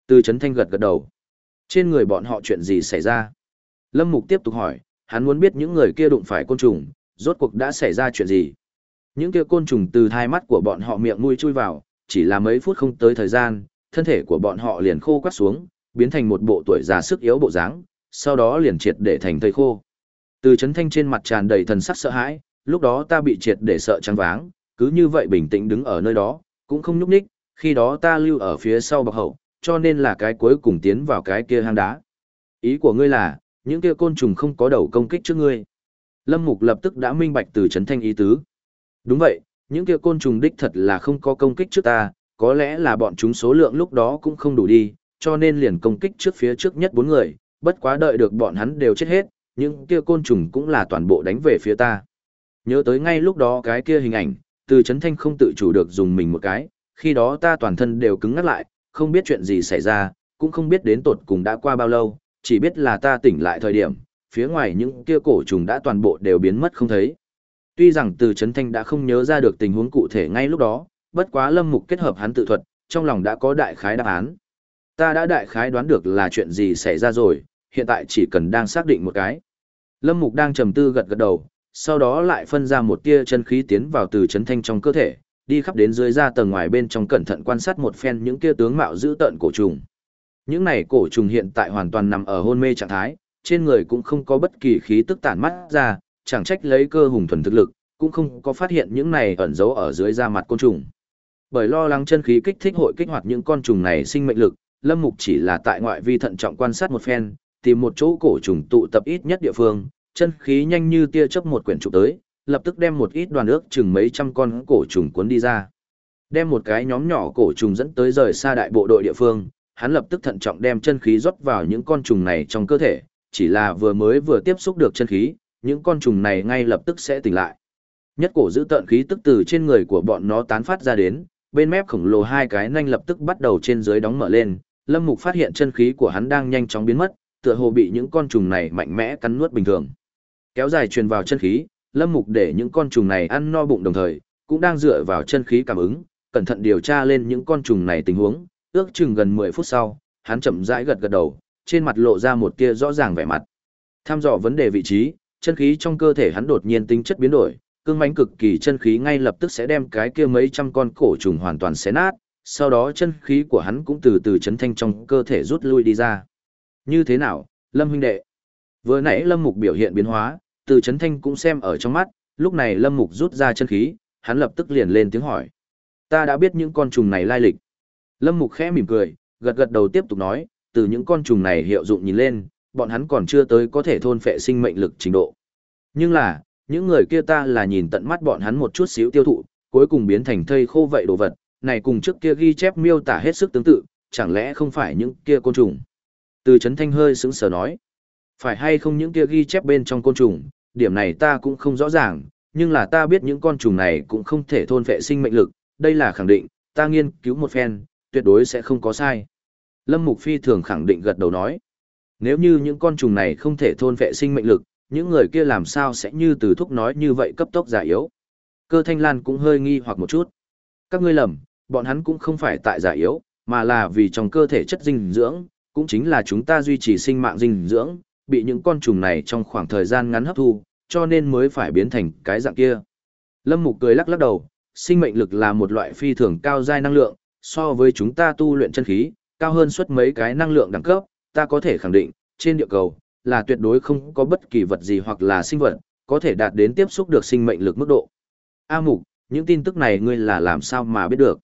Từ chấn thanh gật gật đầu. Trên người bọn họ chuyện gì xảy ra? Lâm Mục tiếp tục hỏi, hắn muốn biết những người kia đụng phải côn trùng, rốt cuộc đã xảy ra chuyện gì. Những kia côn trùng từ hai mắt của bọn họ miệng mũi chui vào, chỉ là mấy phút không tới thời gian, thân thể của bọn họ liền khô quắt xuống, biến thành một bộ tuổi già sức yếu bộ dáng, sau đó liền triệt để thành thây khô. Từ chấn thanh trên mặt tràn đầy thần sắc sợ hãi, lúc đó ta bị triệt để sợ trắng váng, Cứ như vậy bình tĩnh đứng ở nơi đó, cũng không nhúc nhích, khi đó ta lưu ở phía sau bọc hậu, cho nên là cái cuối cùng tiến vào cái kia hang đá. Ý của ngươi là, những kia côn trùng không có đầu công kích trước ngươi. Lâm Mục lập tức đã minh bạch từ chấn thanh ý tứ. Đúng vậy, những kia côn trùng đích thật là không có công kích trước ta, có lẽ là bọn chúng số lượng lúc đó cũng không đủ đi, cho nên liền công kích trước phía trước nhất bốn người, bất quá đợi được bọn hắn đều chết hết, những kia côn trùng cũng là toàn bộ đánh về phía ta. Nhớ tới ngay lúc đó cái kia hình ảnh, từ chấn thanh không tự chủ được dùng mình một cái, khi đó ta toàn thân đều cứng ngắt lại, không biết chuyện gì xảy ra, cũng không biết đến tột cùng đã qua bao lâu, chỉ biết là ta tỉnh lại thời điểm, phía ngoài những kia cổ trùng đã toàn bộ đều biến mất không thấy. Tuy rằng từ chấn thanh đã không nhớ ra được tình huống cụ thể ngay lúc đó, bất quá lâm mục kết hợp hắn tự thuật, trong lòng đã có đại khái đáp án. Ta đã đại khái đoán được là chuyện gì xảy ra rồi, hiện tại chỉ cần đang xác định một cái. Lâm mục đang trầm tư gật gật đầu, sau đó lại phân ra một tia chân khí tiến vào từ chấn thanh trong cơ thể, đi khắp đến dưới ra tầng ngoài bên trong cẩn thận quan sát một phen những kia tướng mạo dữ tợn cổ trùng. Những này cổ trùng hiện tại hoàn toàn nằm ở hôn mê trạng thái, trên người cũng không có bất kỳ khí tức tản mắt ra, chẳng trách lấy cơ hùng thuần thực lực, cũng không có phát hiện những này ẩn giấu ở dưới da mặt côn trùng. Bởi lo lắng chân khí kích thích hội kích hoạt những con trùng này sinh mệnh lực, Lâm Mục chỉ là tại ngoại vi thận trọng quan sát một phen, tìm một chỗ cổ trùng tụ tập ít nhất địa phương, chân khí nhanh như tia chớp một quyển trục tới, lập tức đem một ít đoàn ước chừng mấy trăm con cổ trùng cuốn đi ra. Đem một cái nhóm nhỏ cổ trùng dẫn tới rời xa đại bộ đội địa phương, hắn lập tức thận trọng đem chân khí rót vào những con trùng này trong cơ thể, chỉ là vừa mới vừa tiếp xúc được chân khí, những con trùng này ngay lập tức sẽ tỉnh lại. Nhất cổ giữ tận khí tức từ trên người của bọn nó tán phát ra đến, bên mép khổng lồ hai cái nanh lập tức bắt đầu trên dưới đóng mở lên, Lâm Mục phát hiện chân khí của hắn đang nhanh chóng biến mất, tựa hồ bị những con trùng này mạnh mẽ cắn nuốt bình thường. Kéo dài truyền vào chân khí, Lâm Mục để những con trùng này ăn no bụng đồng thời, cũng đang dựa vào chân khí cảm ứng, cẩn thận điều tra lên những con trùng này tình huống, ước chừng gần 10 phút sau, hắn chậm rãi gật gật đầu, trên mặt lộ ra một tia rõ ràng vẻ mặt. Tham dò vấn đề vị trí, chân khí trong cơ thể hắn đột nhiên tính chất biến đổi, cương mãnh cực kỳ chân khí ngay lập tức sẽ đem cái kia mấy trăm con cổ trùng hoàn toàn xé nát, sau đó chân khí của hắn cũng từ từ chấn thanh trong cơ thể rút lui đi ra. Như thế nào, Lâm huynh đệ? Vừa nãy Lâm Mục biểu hiện biến hóa, từ chấn thanh cũng xem ở trong mắt, lúc này Lâm Mục rút ra chân khí, hắn lập tức liền lên tiếng hỏi. Ta đã biết những con trùng này lai lịch. Lâm Mục khẽ mỉm cười, gật gật đầu tiếp tục nói, từ những con trùng này hiệu dụng nhìn lên, bọn hắn còn chưa tới có thể thôn phệ sinh mệnh lực trình độ. Nhưng là, những người kia ta là nhìn tận mắt bọn hắn một chút xíu tiêu thụ, cuối cùng biến thành thây khô vậy đồ vật, này cùng trước kia ghi chép miêu tả hết sức tương tự, chẳng lẽ không phải những kia côn trùng. Từ chấn thanh hơi sững sờ nói, phải hay không những kia ghi chép bên trong côn trùng, điểm này ta cũng không rõ ràng, nhưng là ta biết những con trùng này cũng không thể thôn phệ sinh mệnh lực, đây là khẳng định, ta nghiên cứu một phen, tuyệt đối sẽ không có sai. Lâm Mục Phi thường khẳng định gật đầu nói, nếu như những con trùng này không thể thôn vệ sinh mệnh lực, những người kia làm sao sẽ như từ thúc nói như vậy cấp tốc giả yếu. Cơ thanh lan cũng hơi nghi hoặc một chút. Các ngươi lầm, bọn hắn cũng không phải tại giả yếu, mà là vì trong cơ thể chất dinh dưỡng, cũng chính là chúng ta duy trì sinh mạng dinh dưỡng, bị những con trùng này trong khoảng thời gian ngắn hấp thu, cho nên mới phải biến thành cái dạng kia. Lâm Mục cười lắc lắc đầu, sinh mệnh lực là một loại phi thường cao giai năng lượng, so với chúng ta tu luyện chân khí, cao hơn suất mấy cái năng lượng đẳng cấp, ta có thể khẳng định, trên địa cầu, là tuyệt đối không có bất kỳ vật gì hoặc là sinh vật, có thể đạt đến tiếp xúc được sinh mệnh lực mức độ. A Mục, những tin tức này ngươi là làm sao mà biết được?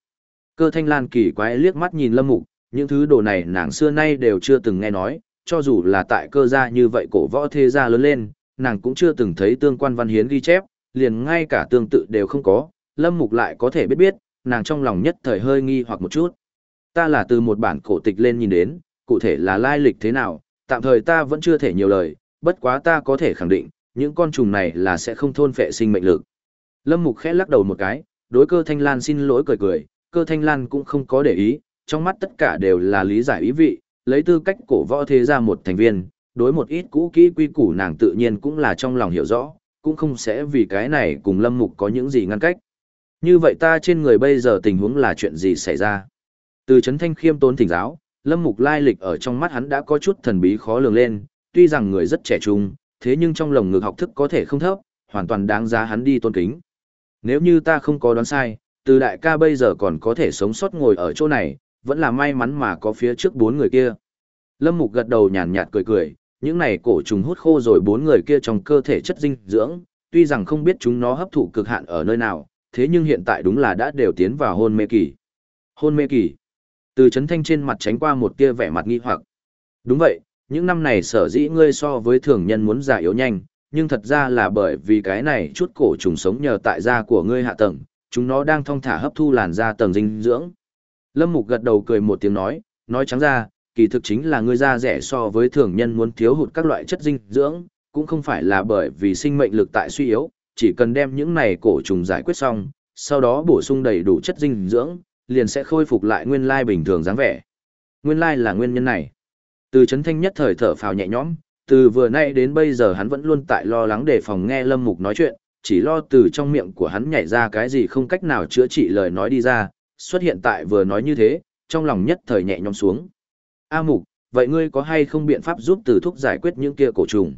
Cơ thanh lan kỳ quái liếc mắt nhìn Lâm Mục, những thứ đồ này nàng xưa nay đều chưa từng nghe nói, cho dù là tại cơ gia như vậy cổ võ thế gia lớn lên, nàng cũng chưa từng thấy tương quan văn hiến ghi chép, liền ngay cả tương tự đều không có, Lâm Mục lại có thể biết biết, nàng trong lòng nhất thời hơi nghi hoặc một chút. Ta là từ một bản cổ tịch lên nhìn đến, cụ thể là lai lịch thế nào, tạm thời ta vẫn chưa thể nhiều lời, bất quá ta có thể khẳng định, những con trùng này là sẽ không thôn phệ sinh mệnh lực. Lâm Mục khẽ lắc đầu một cái, đối cơ Thanh Lan xin lỗi cười cười, cơ Thanh Lan cũng không có để ý, trong mắt tất cả đều là lý giải ý vị, lấy tư cách cổ võ thế ra một thành viên, đối một ít cũ kỹ quy củ nàng tự nhiên cũng là trong lòng hiểu rõ, cũng không sẽ vì cái này cùng Lâm Mục có những gì ngăn cách. Như vậy ta trên người bây giờ tình huống là chuyện gì xảy ra? Từ chấn thanh khiêm tốn thỉnh giáo, Lâm Mục lai lịch ở trong mắt hắn đã có chút thần bí khó lường lên, tuy rằng người rất trẻ trung, thế nhưng trong lồng ngực học thức có thể không thấp, hoàn toàn đáng giá hắn đi tôn kính. Nếu như ta không có đoán sai, từ đại ca bây giờ còn có thể sống sót ngồi ở chỗ này, vẫn là may mắn mà có phía trước bốn người kia. Lâm Mục gật đầu nhàn nhạt cười cười, những này cổ trùng hút khô rồi bốn người kia trong cơ thể chất dinh dưỡng, tuy rằng không biết chúng nó hấp thụ cực hạn ở nơi nào, thế nhưng hiện tại đúng là đã đều tiến vào hôn mê kỳ. Hôn mê kỳ. Từ chấn thanh trên mặt tránh qua một tia vẻ mặt nghi hoặc. Đúng vậy, những năm này sở dĩ ngươi so với thường nhân muốn già yếu nhanh, nhưng thật ra là bởi vì cái này chút cổ trùng sống nhờ tại da của ngươi hạ tầng, chúng nó đang thong thả hấp thu làn da tầng dinh dưỡng. Lâm Mục gật đầu cười một tiếng nói, nói trắng ra, kỳ thực chính là ngươi da rẻ so với thường nhân muốn thiếu hụt các loại chất dinh dưỡng, cũng không phải là bởi vì sinh mệnh lực tại suy yếu, chỉ cần đem những này cổ trùng giải quyết xong, sau đó bổ sung đầy đủ chất dinh dưỡng, liền sẽ khôi phục lại nguyên lai bình thường dáng vẻ. Nguyên lai là nguyên nhân này. Từ chấn thanh nhất thời thở phào nhẹ nhõm, từ vừa nay đến bây giờ hắn vẫn luôn tại lo lắng đề phòng nghe Lâm Mục nói chuyện, chỉ lo từ trong miệng của hắn nhảy ra cái gì không cách nào chữa trị lời nói đi ra, xuất hiện tại vừa nói như thế, trong lòng nhất thời nhẹ nhõm xuống. A Mục, vậy ngươi có hay không biện pháp giúp từ thúc giải quyết những kia cổ trùng?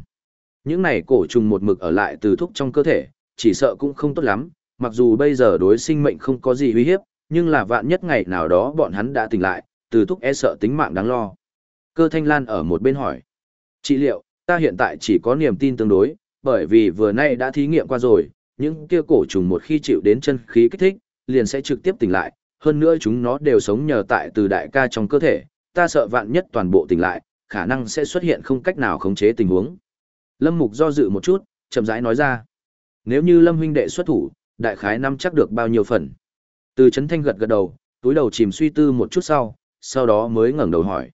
Những này cổ trùng một mực ở lại từ thúc trong cơ thể, chỉ sợ cũng không tốt lắm, mặc dù bây giờ đối sinh mệnh không có gì uy hiếp, nhưng là vạn nhất ngày nào đó bọn hắn đã tỉnh lại, từ thúc e sợ tính mạng đáng lo. Cơ thanh lan ở một bên hỏi. Chị liệu, ta hiện tại chỉ có niềm tin tương đối, bởi vì vừa nay đã thí nghiệm qua rồi, những kia cổ trùng một khi chịu đến chân khí kích thích, liền sẽ trực tiếp tỉnh lại, hơn nữa chúng nó đều sống nhờ tại từ đại ca trong cơ thể, ta sợ vạn nhất toàn bộ tỉnh lại, khả năng sẽ xuất hiện không cách nào khống chế tình huống. Lâm Mục do dự một chút, chậm rãi nói ra. Nếu như Lâm huynh đệ xuất thủ, đại khái năm chắc được bao nhiêu phần. Từ chấn thanh gật gật đầu, túi đầu chìm suy tư một chút sau, sau đó mới ngẩng đầu hỏi.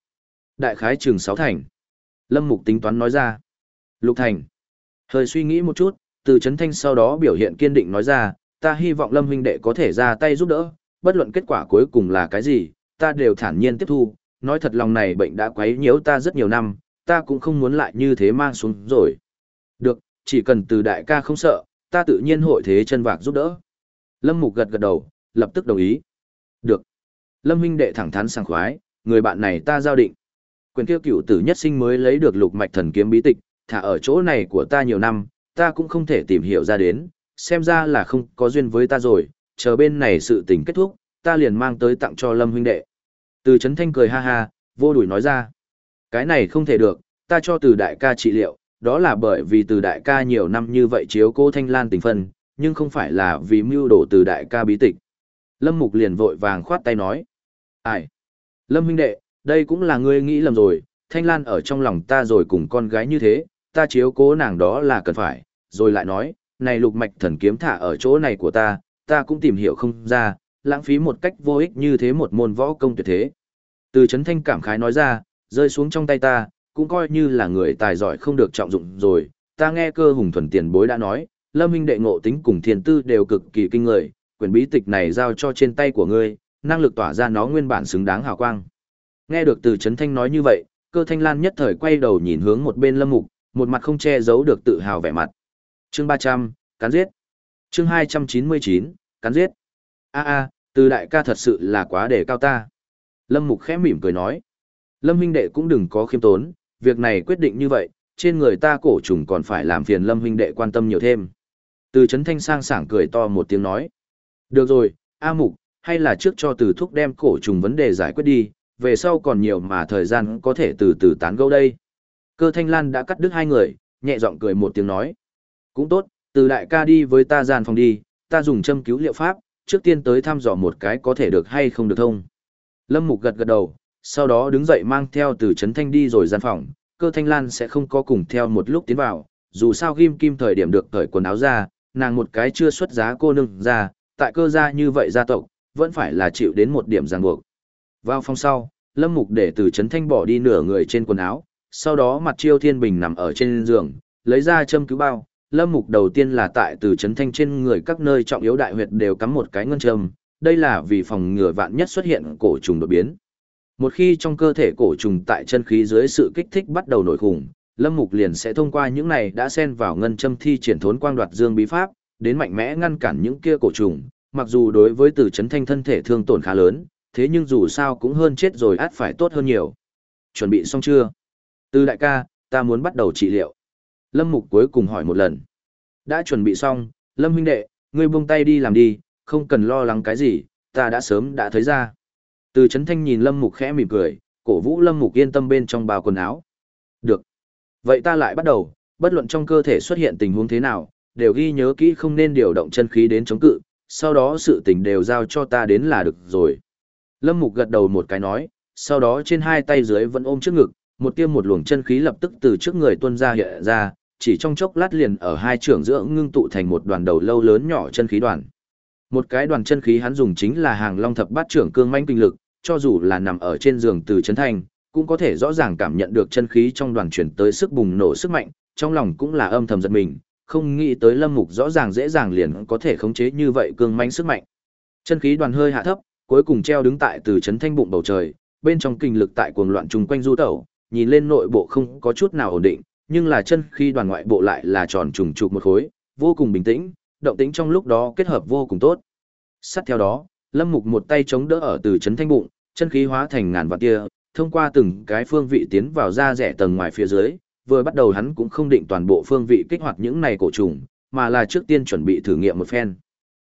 Đại khái Trường sáu thành. Lâm Mục tính toán nói ra. Lục thành. Hơi suy nghĩ một chút, từ chấn thanh sau đó biểu hiện kiên định nói ra, ta hy vọng Lâm huynh đệ có thể ra tay giúp đỡ, bất luận kết quả cuối cùng là cái gì, ta đều thản nhiên tiếp thu, nói thật lòng này bệnh đã quấy nhiễu ta rất nhiều năm, ta cũng không muốn lại như thế mang xuống rồi. Được, chỉ cần từ đại ca không sợ, ta tự nhiên hội thế chân vạc giúp đỡ. Lâm Mục gật gật đầu, lập tức đồng ý. Được. Lâm huynh đệ thẳng thắn sảng khoái, người bạn này ta giao định. Quyền kia cựu tử nhất sinh mới lấy được lục mạch thần kiếm bí tịch, thả ở chỗ này của ta nhiều năm, ta cũng không thể tìm hiểu ra đến, xem ra là không có duyên với ta rồi, chờ bên này sự tình kết thúc, ta liền mang tới tặng cho Lâm huynh đệ. Từ chấn thanh cười ha ha, vô đuổi nói ra. Cái này không thể được, ta cho từ đại ca trị liệu, đó là bởi vì từ đại ca nhiều năm như vậy chiếu cô thanh lan tình phân, nhưng không phải là vì mưu đồ từ đại ca bí tịch. Lâm Mục liền vội vàng khoát tay nói. Ai? Lâm huynh đệ, đây cũng là ngươi nghĩ lầm rồi, thanh lan ở trong lòng ta rồi cùng con gái như thế, ta chiếu cố nàng đó là cần phải, rồi lại nói, này lục mạch thần kiếm thả ở chỗ này của ta, ta cũng tìm hiểu không ra, lãng phí một cách vô ích như thế một môn võ công tuyệt thế. Từ Trấn thanh cảm khái nói ra, rơi xuống trong tay ta, cũng coi như là người tài giỏi không được trọng dụng rồi, ta nghe cơ hùng thuần tiền bối đã nói, lâm huynh đệ ngộ tính cùng thiền tư đều cực kỳ kinh người, quyền bí tịch này giao cho trên tay của ngươi, năng lực tỏa ra nó nguyên bản xứng đáng hào quang. Nghe được từ chấn thanh nói như vậy, cơ thanh lan nhất thời quay đầu nhìn hướng một bên lâm mục, một mặt không che giấu được tự hào vẻ mặt. Chương 300, cắn giết. Chương 299, cắn giết. A a, từ đại ca thật sự là quá để cao ta. Lâm mục khẽ mỉm cười nói. Lâm huynh đệ cũng đừng có khiêm tốn, việc này quyết định như vậy, trên người ta cổ trùng còn phải làm phiền Lâm huynh đệ quan tâm nhiều thêm. Từ Trấn thanh sang sảng cười to một tiếng nói. Được rồi, A mục, hay là trước cho từ thúc đem cổ trùng vấn đề giải quyết đi, về sau còn nhiều mà thời gian có thể từ từ tán gẫu đây. Cơ thanh lan đã cắt đứt hai người, nhẹ giọng cười một tiếng nói. Cũng tốt, từ đại ca đi với ta gian phòng đi, ta dùng châm cứu liệu pháp, trước tiên tới thăm dò một cái có thể được hay không được thông. Lâm Mục gật gật đầu, sau đó đứng dậy mang theo từ chấn thanh đi rồi gian phòng, cơ thanh lan sẽ không có cùng theo một lúc tiến vào, dù sao ghim kim thời điểm được cởi quần áo ra, nàng một cái chưa xuất giá cô nương ra, tại cơ gia như vậy gia tộc, vẫn phải là chịu đến một điểm ràng buộc. Vào phòng sau, Lâm Mục để từ chấn thanh bỏ đi nửa người trên quần áo, sau đó mặt chiêu thiên bình nằm ở trên giường, lấy ra châm cứu bao. Lâm Mục đầu tiên là tại từ chấn thanh trên người các nơi trọng yếu đại huyệt đều cắm một cái ngân châm, đây là vì phòng ngừa vạn nhất xuất hiện cổ trùng đột biến. Một khi trong cơ thể cổ trùng tại chân khí dưới sự kích thích bắt đầu nổi khủng, Lâm Mục liền sẽ thông qua những này đã xen vào ngân châm thi triển thốn quang đoạt dương bí pháp, đến mạnh mẽ ngăn cản những kia cổ trùng, mặc dù đối với từ chấn thanh thân thể thương tổn khá lớn, thế nhưng dù sao cũng hơn chết rồi át phải tốt hơn nhiều. Chuẩn bị xong chưa? Từ đại ca, ta muốn bắt đầu trị liệu. Lâm Mục cuối cùng hỏi một lần. Đã chuẩn bị xong, Lâm huynh đệ, ngươi buông tay đi làm đi, không cần lo lắng cái gì, ta đã sớm đã thấy ra. Từ chấn thanh nhìn Lâm Mục khẽ mỉm cười, cổ vũ Lâm Mục yên tâm bên trong bào quần áo. Được. Vậy ta lại bắt đầu, bất luận trong cơ thể xuất hiện tình huống thế nào, đều ghi nhớ kỹ không nên điều động chân khí đến chống cự, sau đó sự tình đều giao cho ta đến là được rồi. Lâm Mục gật đầu một cái nói, sau đó trên hai tay dưới vẫn ôm trước ngực, một tiêm một luồng chân khí lập tức từ trước người tuôn ra hiện ra, chỉ trong chốc lát liền ở hai trưởng giữa ngưng tụ thành một đoàn đầu lâu lớn nhỏ chân khí đoàn. Một cái đoàn chân khí hắn dùng chính là hàng long thập bát trưởng cương manh kinh lực, cho dù là nằm ở trên giường từ Trấn thành, cũng có thể rõ ràng cảm nhận được chân khí trong đoàn chuyển tới sức bùng nổ sức mạnh, trong lòng cũng là âm thầm giật mình, không nghĩ tới lâm mục rõ ràng dễ dàng liền có thể khống chế như vậy cương mãnh sức mạnh. Chân khí đoàn hơi hạ thấp, cuối cùng treo đứng tại từ Trấn thanh bụng bầu trời, bên trong kinh lực tại cuồng loạn trùng quanh du tẩu, nhìn lên nội bộ không có chút nào ổn định, nhưng là chân khí đoàn ngoại bộ lại là tròn trùng trục một khối, vô cùng bình tĩnh, động tĩnh trong lúc đó kết hợp vô cùng tốt. Sát theo đó, Lâm Mục một tay chống đỡ ở từ chấn thanh bụng, chân khí hóa thành ngàn vạn tia, thông qua từng cái phương vị tiến vào da rẻ tầng ngoài phía dưới, vừa bắt đầu hắn cũng không định toàn bộ phương vị kích hoạt những này cổ trùng, mà là trước tiên chuẩn bị thử nghiệm một phen.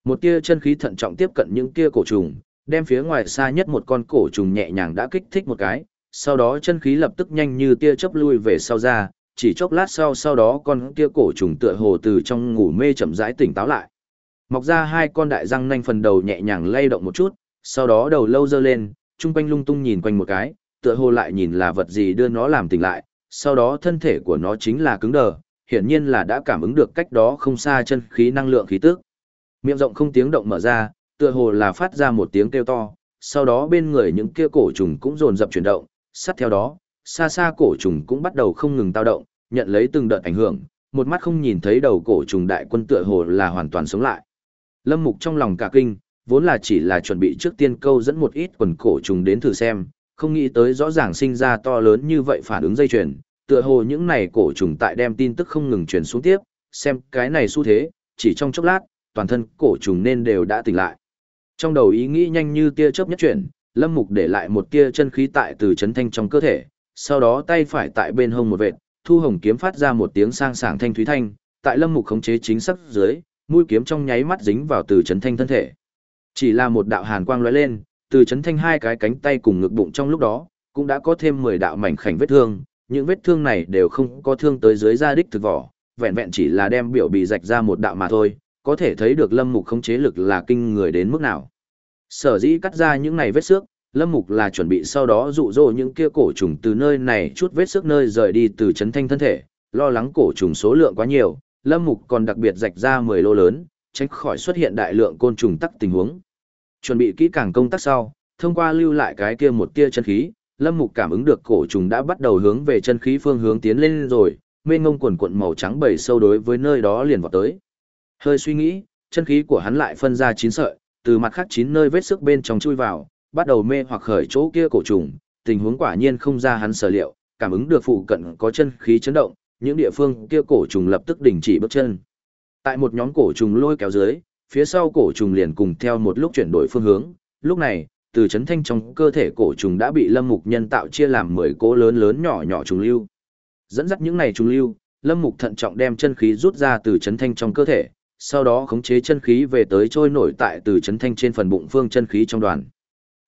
Một tia chân khí thận trọng tiếp cận những tia cổ trùng, đem phía ngoài xa nhất một con cổ trùng nhẹ nhàng đã kích thích một cái, sau đó chân khí lập tức nhanh như tia chớp lui về sau ra, chỉ chốc lát sau sau đó con kia cổ trùng tựa hồ từ trong ngủ mê chậm rãi tỉnh táo lại. Mọc ra hai con đại răng nanh phần đầu nhẹ nhàng lay động một chút, sau đó đầu lâu dơ lên, trung quanh lung tung nhìn quanh một cái, tựa hồ lại nhìn là vật gì đưa nó làm tỉnh lại, sau đó thân thể của nó chính là cứng đờ, hiển nhiên là đã cảm ứng được cách đó không xa chân khí năng lượng khí tức. Miệng rộng không tiếng động mở ra, tựa hồ là phát ra một tiếng kêu to, sau đó bên người những kia cổ trùng cũng dồn dập chuyển động, sát theo đó, xa xa cổ trùng cũng bắt đầu không ngừng tao động, nhận lấy từng đợt ảnh hưởng, một mắt không nhìn thấy đầu cổ trùng đại quân tựa hồ là hoàn toàn sống lại. Lâm Mục trong lòng cả kinh, vốn là chỉ là chuẩn bị trước tiên câu dẫn một ít quần cổ trùng đến thử xem, không nghĩ tới rõ ràng sinh ra to lớn như vậy phản ứng dây chuyền, tựa hồ những này cổ trùng tại đem tin tức không ngừng truyền xuống tiếp, xem cái này xu thế, chỉ trong chốc lát, toàn thân cổ trùng nên đều đã tỉnh lại. Trong đầu ý nghĩ nhanh như tia chớp nhất chuyển, Lâm Mục để lại một tia chân khí tại từ chấn thanh trong cơ thể, sau đó tay phải tại bên hông một vệt, thu hồng kiếm phát ra một tiếng sang sảng thanh thúy thanh, tại Lâm Mục khống chế chính xác dưới, mũi kiếm trong nháy mắt dính vào từ chấn thanh thân thể. Chỉ là một đạo hàn quang lóe lên, từ chấn thanh hai cái cánh tay cùng ngực bụng trong lúc đó, cũng đã có thêm 10 đạo mảnh khảnh vết thương, những vết thương này đều không có thương tới dưới da đích thực vỏ, vẹn vẹn chỉ là đem biểu bị rạch ra một đạo mà thôi, có thể thấy được Lâm Mục không chế lực là kinh người đến mức nào. Sở dĩ cắt ra những này vết xước, Lâm Mục là chuẩn bị sau đó dụ dỗ những kia cổ trùng từ nơi này chút vết xước nơi rời đi từ chấn thanh thân thể, lo lắng cổ trùng số lượng quá nhiều, Lâm Mục còn đặc biệt rạch ra 10 lô lớn, tránh khỏi xuất hiện đại lượng côn trùng tắc tình huống. Chuẩn bị kỹ càng công tác sau, thông qua lưu lại cái kia một tia chân khí, Lâm Mục cảm ứng được cổ trùng đã bắt đầu hướng về chân khí phương hướng tiến lên rồi, mênh ngông quần cuộn màu trắng bảy sâu đối với nơi đó liền vọt tới. Hơi suy nghĩ, chân khí của hắn lại phân ra chín sợi, từ mặt khác chín nơi vết sức bên trong chui vào, bắt đầu mê hoặc khởi chỗ kia cổ trùng, tình huống quả nhiên không ra hắn sở liệu, cảm ứng được phụ cận có chân khí chấn động, những địa phương kia cổ trùng lập tức đình chỉ bước chân. Tại một nhóm cổ trùng lôi kéo dưới, phía sau cổ trùng liền cùng theo một lúc chuyển đổi phương hướng, lúc này, từ chấn thanh trong cơ thể cổ trùng đã bị Lâm Mục nhân tạo chia làm 10 cỗ lớn lớn nhỏ nhỏ trùng lưu. Dẫn dắt những này trùng lưu, Lâm Mục thận trọng đem chân khí rút ra từ chấn thanh trong cơ thể, sau đó khống chế chân khí về tới trôi nổi tại từ chấn thanh trên phần bụng phương chân khí trong đoàn.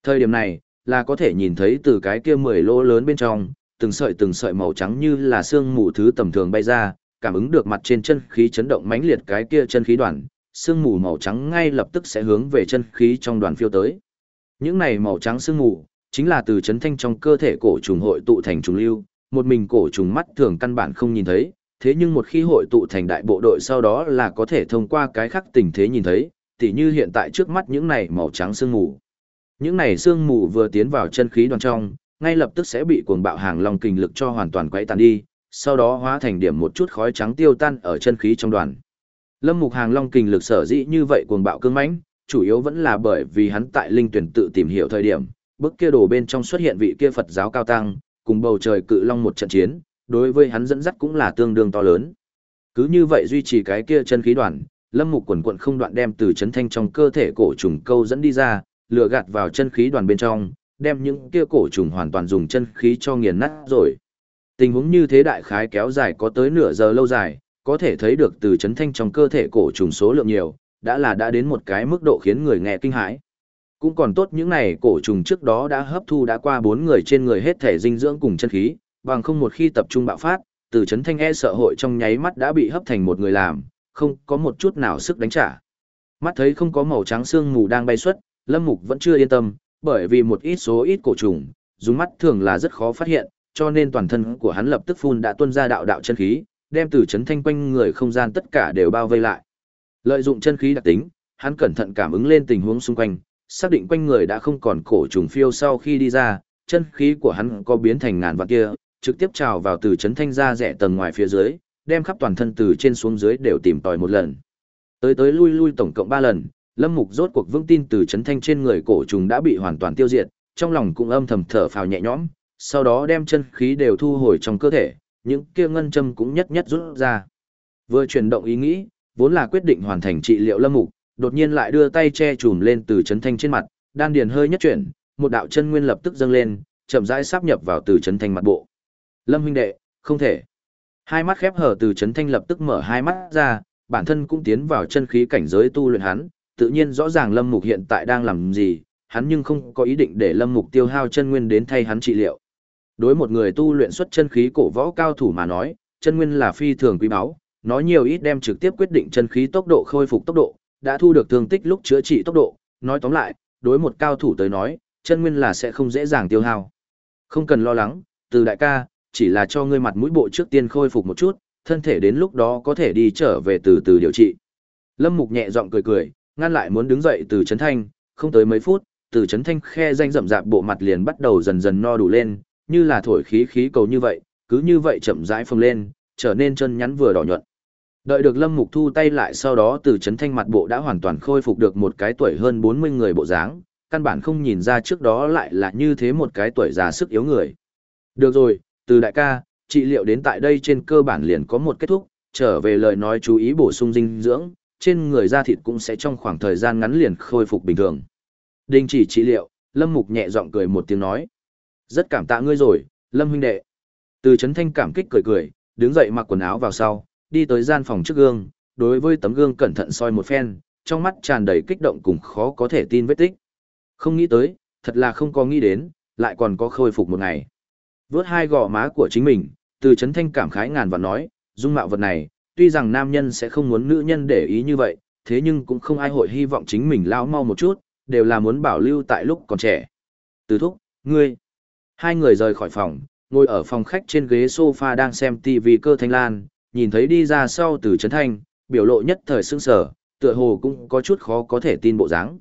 Thời điểm này, là có thể nhìn thấy từ cái kia 10 lỗ lớn bên trong, từng sợi từng sợi màu trắng như là xương mù thứ tầm thường bay ra, cảm ứng được mặt trên chân khí chấn động mãnh liệt cái kia chân khí đoàn, xương mù màu trắng ngay lập tức sẽ hướng về chân khí trong đoàn phiêu tới. Những này màu trắng xương mù, chính là từ chấn thanh trong cơ thể cổ trùng hội tụ thành trùng lưu, một mình cổ trùng mắt thường căn bản không nhìn thấy, thế nhưng một khi hội tụ thành đại bộ đội sau đó là có thể thông qua cái khắc tình thế nhìn thấy, tỉ như hiện tại trước mắt những này màu trắng sương mù. Những này sương mù vừa tiến vào chân khí đoàn trong, ngay lập tức sẽ bị cuồng bạo hàng long kình lực cho hoàn toàn quấy tàn đi, sau đó hóa thành điểm một chút khói trắng tiêu tan ở chân khí trong đoàn. Lâm Mục Hàng Long kình lực sở dĩ như vậy cuồng bạo cương mãnh, chủ yếu vẫn là bởi vì hắn tại linh tuyển tự tìm hiểu thời điểm, bức kia đồ bên trong xuất hiện vị kia Phật giáo cao tăng, cùng bầu trời cự long một trận chiến, đối với hắn dẫn dắt cũng là tương đương to lớn. Cứ như vậy duy trì cái kia chân khí đoàn, Lâm Mục quần quần không đoạn đem từ chấn thanh trong cơ thể cổ trùng câu dẫn đi ra, lừa gạt vào chân khí đoàn bên trong, đem những kia cổ trùng hoàn toàn dùng chân khí cho nghiền nát rồi. Tình huống như thế đại khái kéo dài có tới nửa giờ lâu dài, có thể thấy được từ chấn thanh trong cơ thể cổ trùng số lượng nhiều, đã là đã đến một cái mức độ khiến người nghe kinh hãi. Cũng còn tốt những này cổ trùng trước đó đã hấp thu đã qua bốn người trên người hết thể dinh dưỡng cùng chân khí, bằng không một khi tập trung bạo phát, từ chấn thanh e sợ hội trong nháy mắt đã bị hấp thành một người làm, không có một chút nào sức đánh trả. Mắt thấy không có màu trắng xương mù đang bay xuất, Lâm Mục vẫn chưa yên tâm, bởi vì một ít số ít cổ trùng, dùng mắt thường là rất khó phát hiện, cho nên toàn thân của hắn lập tức phun đã tuôn ra đạo đạo chân khí, đem từ chấn thanh quanh người không gian tất cả đều bao vây lại. Lợi dụng chân khí đặc tính, hắn cẩn thận cảm ứng lên tình huống xung quanh, xác định quanh người đã không còn cổ trùng phiêu sau khi đi ra, chân khí của hắn có biến thành ngàn vạn kia, trực tiếp trào vào từ chấn thanh ra rẽ tầng ngoài phía dưới, đem khắp toàn thân từ trên xuống dưới đều tìm tòi một lần. Tới tới lui lui tổng cộng 3 lần, Lâm Mục rốt cuộc vững tin từ chấn thanh trên người cổ trùng đã bị hoàn toàn tiêu diệt, trong lòng cũng âm thầm thở phào nhẹ nhõm, sau đó đem chân khí đều thu hồi trong cơ thể, những kia ngân châm cũng nhất nhất rút ra. Vừa chuyển động ý nghĩ, vốn là quyết định hoàn thành trị liệu Lâm Mục, đột nhiên lại đưa tay che chùm lên từ chấn thanh trên mặt, đan điền hơi nhất chuyển, một đạo chân nguyên lập tức dâng lên, chậm rãi sáp nhập vào từ chấn thanh mặt bộ. Lâm huynh đệ, không thể. Hai mắt khép hở từ chấn thanh lập tức mở hai mắt ra, bản thân cũng tiến vào chân khí cảnh giới tu luyện hắn, tự nhiên rõ ràng Lâm Mục hiện tại đang làm gì, hắn nhưng không có ý định để Lâm Mục tiêu hao chân nguyên đến thay hắn trị liệu. Đối một người tu luyện xuất chân khí cổ võ cao thủ mà nói, chân nguyên là phi thường quý báu, nó nhiều ít đem trực tiếp quyết định chân khí tốc độ khôi phục tốc độ, đã thu được thương tích lúc chữa trị tốc độ, nói tóm lại, đối một cao thủ tới nói, chân nguyên là sẽ không dễ dàng tiêu hao. Không cần lo lắng, từ đại ca, chỉ là cho ngươi mặt mũi bộ trước tiên khôi phục một chút, thân thể đến lúc đó có thể đi trở về từ từ điều trị. Lâm Mục nhẹ giọng cười cười, ngăn lại muốn đứng dậy từ chấn thanh, không tới mấy phút, từ chấn thanh khe danh rậm rạp bộ mặt liền bắt đầu dần dần no đủ lên, như là thổi khí khí cầu như vậy, cứ như vậy chậm rãi phồng lên, trở nên chân nhắn vừa đỏ nhuận. Đợi được Lâm Mục thu tay lại sau đó từ chấn thanh mặt bộ đã hoàn toàn khôi phục được một cái tuổi hơn 40 người bộ dáng, căn bản không nhìn ra trước đó lại là như thế một cái tuổi già sức yếu người. Được rồi, từ đại ca, trị liệu đến tại đây trên cơ bản liền có một kết thúc, trở về lời nói chú ý bổ sung dinh dưỡng, trên người da thịt cũng sẽ trong khoảng thời gian ngắn liền khôi phục bình thường. Đình chỉ trị liệu, Lâm Mục nhẹ giọng cười một tiếng nói. Rất cảm tạ ngươi rồi, Lâm huynh đệ. Từ chấn thanh cảm kích cười cười, đứng dậy mặc quần áo vào sau, đi tới gian phòng trước gương, đối với tấm gương cẩn thận soi một phen, trong mắt tràn đầy kích động cùng khó có thể tin vết tích. Không nghĩ tới, thật là không có nghĩ đến, lại còn có khôi phục một ngày. Vớt hai gò má của chính mình, từ chấn thanh cảm khái ngàn và nói, dung mạo vật này, tuy rằng nam nhân sẽ không muốn nữ nhân để ý như vậy, thế nhưng cũng không ai hội hy vọng chính mình lao mau một chút, đều là muốn bảo lưu tại lúc còn trẻ. Từ thúc, ngươi. Hai người rời khỏi phòng, ngồi ở phòng khách trên ghế sofa đang xem TV cơ thanh lan, nhìn thấy đi ra sau từ Trấn thanh, biểu lộ nhất thời sương sở, tựa hồ cũng có chút khó có thể tin bộ dáng.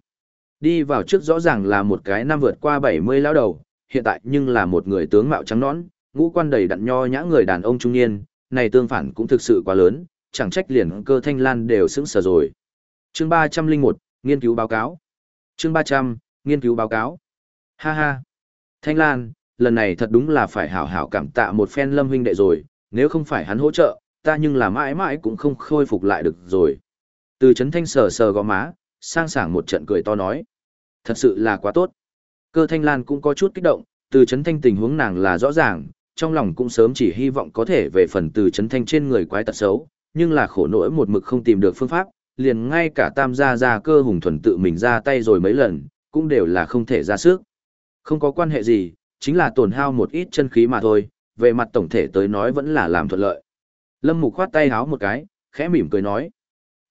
Đi vào trước rõ ràng là một cái năm vượt qua 70 lão đầu, hiện tại nhưng là một người tướng mạo trắng nõn, ngũ quan đầy đặn nho nhã người đàn ông trung niên, này tương phản cũng thực sự quá lớn, chẳng trách liền cơ thanh lan đều sững sờ rồi. Chương 301, nghiên cứu báo cáo. Chương 300, nghiên cứu báo cáo. Ha ha. Thanh Lan, lần này thật đúng là phải hảo hảo cảm tạ một phen lâm huynh đệ rồi, nếu không phải hắn hỗ trợ, ta nhưng là mãi mãi cũng không khôi phục lại được rồi. Từ chấn thanh sờ sờ gò má, sang sảng một trận cười to nói. Thật sự là quá tốt. Cơ thanh lan cũng có chút kích động, từ chấn thanh tình huống nàng là rõ ràng, trong lòng cũng sớm chỉ hy vọng có thể về phần từ chấn thanh trên người quái tật xấu, nhưng là khổ nỗi một mực không tìm được phương pháp, liền ngay cả tam gia gia cơ hùng thuần tự mình ra tay rồi mấy lần, cũng đều là không thể ra sức. Không có quan hệ gì, chính là tổn hao một ít chân khí mà thôi, về mặt tổng thể tới nói vẫn là làm thuận lợi. Lâm Mục khoát tay háo một cái, khẽ mỉm cười nói.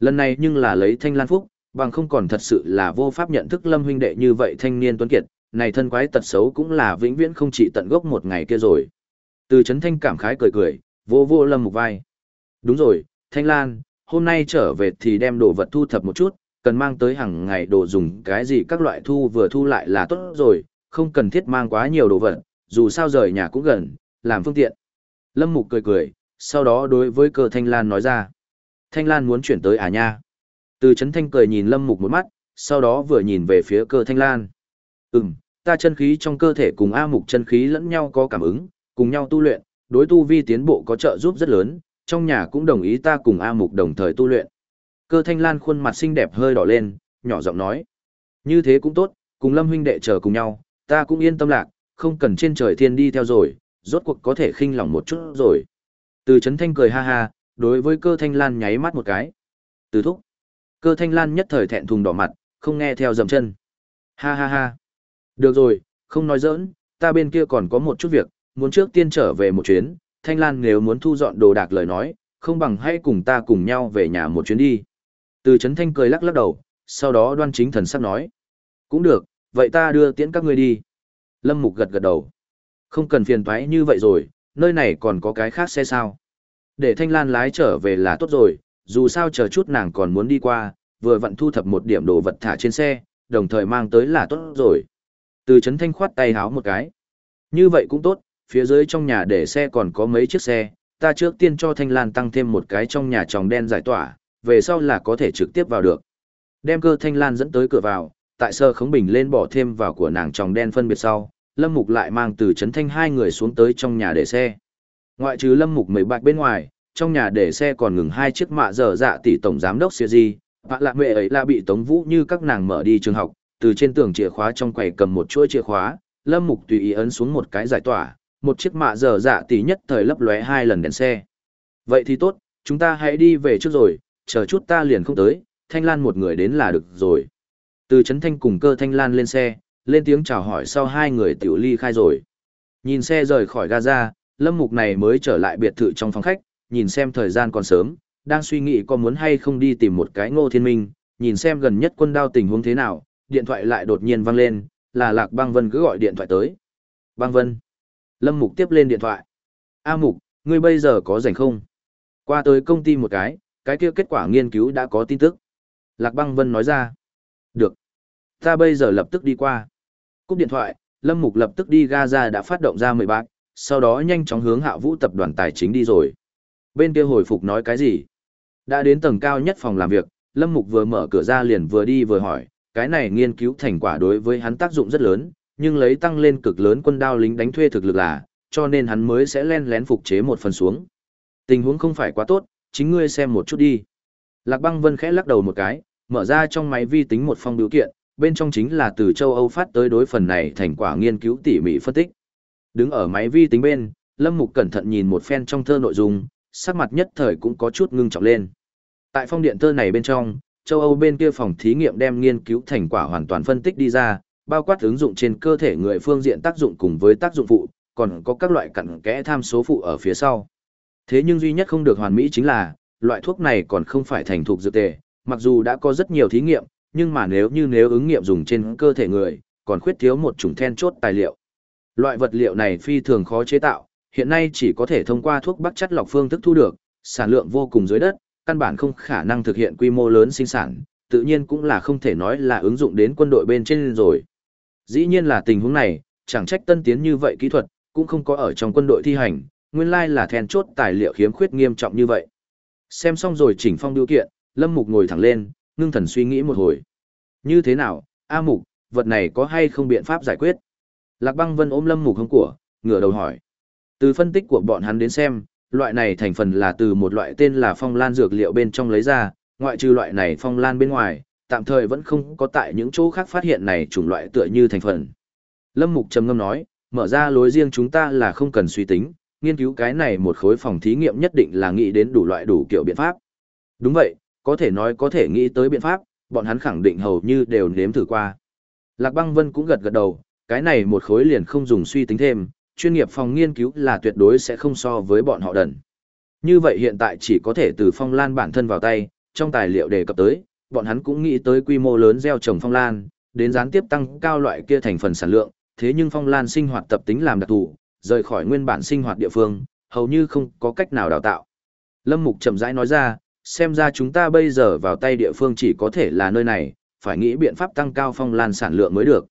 Lần này nhưng là lấy thanh lan phúc, bằng không còn thật sự là vô pháp nhận thức Lâm huynh đệ như vậy thanh niên tuấn kiệt, này thân quái tật xấu cũng là vĩnh viễn không chỉ tận gốc một ngày kia rồi. Từ Trấn thanh cảm khái cười cười, vô vô Lâm Mục vai. Đúng rồi, Thanh Lan, hôm nay trở về thì đem đồ vật thu thập một chút, cần mang tới hàng ngày đồ dùng cái gì các loại thu vừa thu lại là tốt rồi, không cần thiết mang quá nhiều đồ vật, dù sao rời nhà cũng gần, làm phương tiện. Lâm Mục cười cười, sau đó đối với cơ Thanh Lan nói ra. Thanh Lan muốn chuyển tới à nha. Từ Trấn thanh cười nhìn Lâm Mục một mắt, sau đó vừa nhìn về phía cơ Thanh Lan. Ừm, ta chân khí trong cơ thể cùng A Mục chân khí lẫn nhau có cảm ứng, cùng nhau tu luyện, đối tu vi tiến bộ có trợ giúp rất lớn, trong nhà cũng đồng ý ta cùng A Mục đồng thời tu luyện. Cơ Thanh Lan khuôn mặt xinh đẹp hơi đỏ lên, nhỏ giọng nói. Như thế cũng tốt, cùng Lâm huynh đệ chờ cùng nhau, ta cũng yên tâm lạc, không cần trên trời thiên đi theo rồi, rốt cuộc có thể khinh lòng một chút rồi. Từ Trấn Thanh cười ha ha, đối với cơ Thanh Lan nháy mắt một cái. Từ thúc. Cơ Thanh Lan nhất thời thẹn thùng đỏ mặt, không nghe theo dầm chân. Ha ha ha. Được rồi, không nói giỡn, ta bên kia còn có một chút việc, muốn trước tiên trở về một chuyến, Thanh Lan nếu muốn thu dọn đồ đạc lời nói, không bằng hãy cùng ta cùng nhau về nhà một chuyến đi. Từ Trấn Thanh cười lắc lắc đầu, sau đó đoan chính thần sắc nói. Cũng được, vậy ta đưa tiễn các ngươi đi. Lâm Mục gật gật đầu. Không cần phiền toái như vậy rồi, nơi này còn có cái khác xe sao. Để Thanh Lan lái trở về là tốt rồi, dù sao chờ chút nàng còn muốn đi qua, vừa vặn thu thập một điểm đồ vật thả trên xe, đồng thời mang tới là tốt rồi. Từ Trấn Thanh khoát tay háo một cái. Như vậy cũng tốt, phía dưới trong nhà để xe còn có mấy chiếc xe, ta trước tiên cho Thanh Lan tăng thêm một cái trong nhà tròng đen giải tỏa, về sau là có thể trực tiếp vào được. Đem cơ Thanh Lan dẫn tới cửa vào, tại sơ khống bình lên bỏ thêm vào của nàng tròng đen phân biệt sau, Lâm Mục lại mang từ Trấn Thanh hai người xuống tới trong nhà để xe. Ngoại trừ Lâm Mục mấy bạch bên ngoài, trong nhà để xe còn ngừng hai chiếc mạ dở dạ tỷ tổng giám đốc siêu di, bạn lạ mẹ ấy là bị Tống Vũ như các nàng mở đi trường học, từ trên tường chìa khóa trong quầy cầm một chuỗi chìa khóa, Lâm Mục tùy ý ấn xuống một cái giải tỏa, một chiếc mạ dở dạ tỷ nhất thời lấp lóe hai lần đèn xe. Vậy thì tốt, chúng ta hãy đi về trước rồi, chờ chút ta liền không tới, Thanh Lan một người đến là được rồi. Từ Trấn Thanh cùng cơ Thanh Lan lên xe, lên tiếng chào hỏi sau hai người tiểu ly khai rồi. Nhìn xe rời khỏi Gaza, Lâm Mục này mới trở lại biệt thự trong phòng khách, nhìn xem thời gian còn sớm, đang suy nghĩ có muốn hay không đi tìm một cái ngô thiên minh, nhìn xem gần nhất quân đao tình huống thế nào, điện thoại lại đột nhiên vang lên, là Lạc Băng Vân cứ gọi điện thoại tới. Băng Vân. Lâm Mục tiếp lên điện thoại. A Mục, ngươi bây giờ có rảnh không? Qua tới công ty một cái, cái kia kết quả nghiên cứu đã có tin tức. Lạc Băng Vân nói ra. Được. Ta bây giờ lập tức đi qua. Cúp điện thoại, Lâm Mục lập tức đi Gaza đã phát động ra mười bạc, sau đó nhanh chóng hướng hạ vũ tập đoàn tài chính đi rồi. Bên kia hồi phục nói cái gì? Đã đến tầng cao nhất phòng làm việc, Lâm Mục vừa mở cửa ra liền vừa đi vừa hỏi, cái này nghiên cứu thành quả đối với hắn tác dụng rất lớn, nhưng lấy tăng lên cực lớn quân đao lính đánh thuê thực lực là, cho nên hắn mới sẽ len lén phục chế một phần xuống. Tình huống không phải quá tốt, chính ngươi xem một chút đi. Lạc băng vân khẽ lắc đầu một cái, mở ra trong máy vi tính một phong biểu kiện, bên trong chính là từ châu Âu phát tới đối phần này thành quả nghiên cứu tỉ mỉ phân tích. Đứng ở máy vi tính bên, Lâm Mục cẩn thận nhìn một phen trong thơ nội dung, sắc mặt nhất thời cũng có chút ngưng trọng lên. Tại phong điện thơ này bên trong, châu Âu bên kia phòng thí nghiệm đem nghiên cứu thành quả hoàn toàn phân tích đi ra, bao quát ứng dụng trên cơ thể người phương diện tác dụng cùng với tác dụng phụ, còn có các loại cặn kẽ tham số phụ ở phía sau. Thế nhưng duy nhất không được hoàn mỹ chính là, loại thuốc này còn không phải thành thuộc dược tề, mặc dù đã có rất nhiều thí nghiệm, nhưng mà nếu như nếu ứng nghiệm dùng trên cơ thể người, còn khuyết thiếu một chủng then chốt tài liệu. Loại vật liệu này phi thường khó chế tạo, hiện nay chỉ có thể thông qua thuốc bắc chất lọc phương thức thu được, sản lượng vô cùng dưới đất, căn bản không khả năng thực hiện quy mô lớn sinh sản, tự nhiên cũng là không thể nói là ứng dụng đến quân đội bên trên rồi. Dĩ nhiên là tình huống này, chẳng trách tân tiến như vậy kỹ thuật, cũng không có ở trong quân đội thi hành, nguyên lai là then chốt tài liệu khiếm khuyết nghiêm trọng như vậy. Xem xong rồi chỉnh phong điều kiện, Lâm Mục ngồi thẳng lên, ngưng thần suy nghĩ một hồi. Như thế nào, A Mục, vật này có hay không biện pháp giải quyết? Lạc băng vân ôm Lâm Mục hông của, ngửa đầu hỏi. Từ phân tích của bọn hắn đến xem, loại này thành phần là từ một loại tên là phong lan dược liệu bên trong lấy ra, ngoại trừ loại này phong lan bên ngoài, tạm thời vẫn không có tại những chỗ khác phát hiện này chủng loại tựa như thành phần. Lâm Mục trầm ngâm nói, mở ra lối riêng chúng ta là không cần suy tính, nghiên cứu cái này một khối phòng thí nghiệm nhất định là nghĩ đến đủ loại đủ kiểu biện pháp. Đúng vậy, có thể nói có thể nghĩ tới biện pháp, bọn hắn khẳng định hầu như đều nếm thử qua. Lạc Băng Vân cũng gật gật đầu, cái này một khối liền không dùng suy tính thêm, chuyên nghiệp phòng nghiên cứu là tuyệt đối sẽ không so với bọn họ đần. Như vậy hiện tại chỉ có thể từ phong lan bản thân vào tay, trong tài liệu đề cập tới, bọn hắn cũng nghĩ tới quy mô lớn gieo trồng phong lan, đến gián tiếp tăng cao loại kia thành phần sản lượng, thế nhưng phong lan sinh hoạt tập tính làm đặc thù, rời khỏi nguyên bản sinh hoạt địa phương, hầu như không có cách nào đào tạo. Lâm Mục chậm rãi nói ra, xem ra chúng ta bây giờ vào tay địa phương chỉ có thể là nơi này, phải nghĩ biện pháp tăng cao phong lan sản lượng mới được.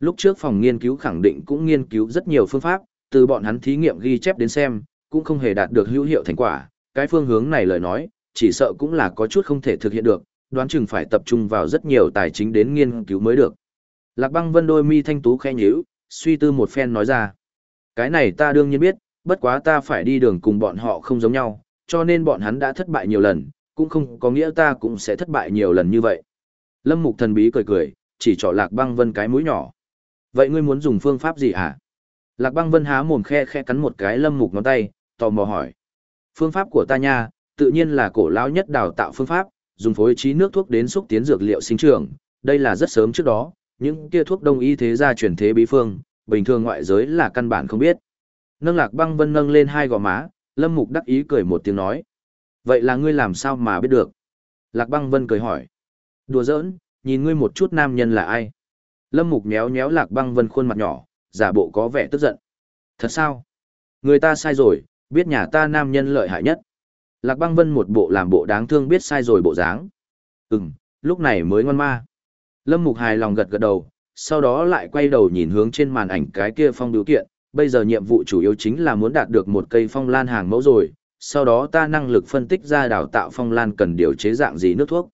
Lúc trước phòng nghiên cứu khẳng định cũng nghiên cứu rất nhiều phương pháp, từ bọn hắn thí nghiệm ghi chép đến xem, cũng không hề đạt được hữu hiệu thành quả. Cái phương hướng này lời nói, chỉ sợ cũng là có chút không thể thực hiện được, đoán chừng phải tập trung vào rất nhiều tài chính đến nghiên cứu mới được. Lạc băng vân đôi mi thanh tú khẽ nhíu, suy tư một phen nói ra. Cái này ta đương nhiên biết, bất quá ta phải đi đường cùng bọn họ không giống nhau, cho nên bọn hắn đã thất bại nhiều lần, cũng không có nghĩa ta cũng sẽ thất bại nhiều lần như vậy. Lâm Mục thần bí cười cười, chỉ trỏ Lạc Băng Vân cái mũi nhỏ. Vậy ngươi muốn dùng phương pháp gì hả? Lạc băng vân há mồm khe khe cắn một cái lâm mục ngón tay, tò mò hỏi. Phương pháp của ta nha, tự nhiên là cổ lão nhất đào tạo phương pháp, dùng phối trí nước thuốc đến xúc tiến dược liệu sinh trưởng. Đây là rất sớm trước đó, những kia thuốc đông y thế gia truyền thế bí phương, bình thường ngoại giới là căn bản không biết. Nâng lạc băng vân nâng lên hai gò má, lâm mục đắc ý cười một tiếng nói. Vậy là ngươi làm sao mà biết được? Lạc băng vân cười hỏi. Đùa giỡn, nhìn ngươi một chút nam nhân là ai. Lâm Mục méo méo Lạc Băng Vân khuôn mặt nhỏ, giả bộ có vẻ tức giận. Thật sao? Người ta sai rồi, biết nhà ta nam nhân lợi hại nhất. Lạc Băng Vân một bộ làm bộ đáng thương biết sai rồi bộ dáng. Ừm, lúc này mới ngoan ma. Lâm Mục hài lòng gật gật đầu, sau đó lại quay đầu nhìn hướng trên màn ảnh cái kia phong biểu kiện. Bây giờ nhiệm vụ chủ yếu chính là muốn đạt được một cây phong lan hàng mẫu rồi, sau đó ta năng lực phân tích ra đào tạo phong lan cần điều chế dạng gì nước thuốc.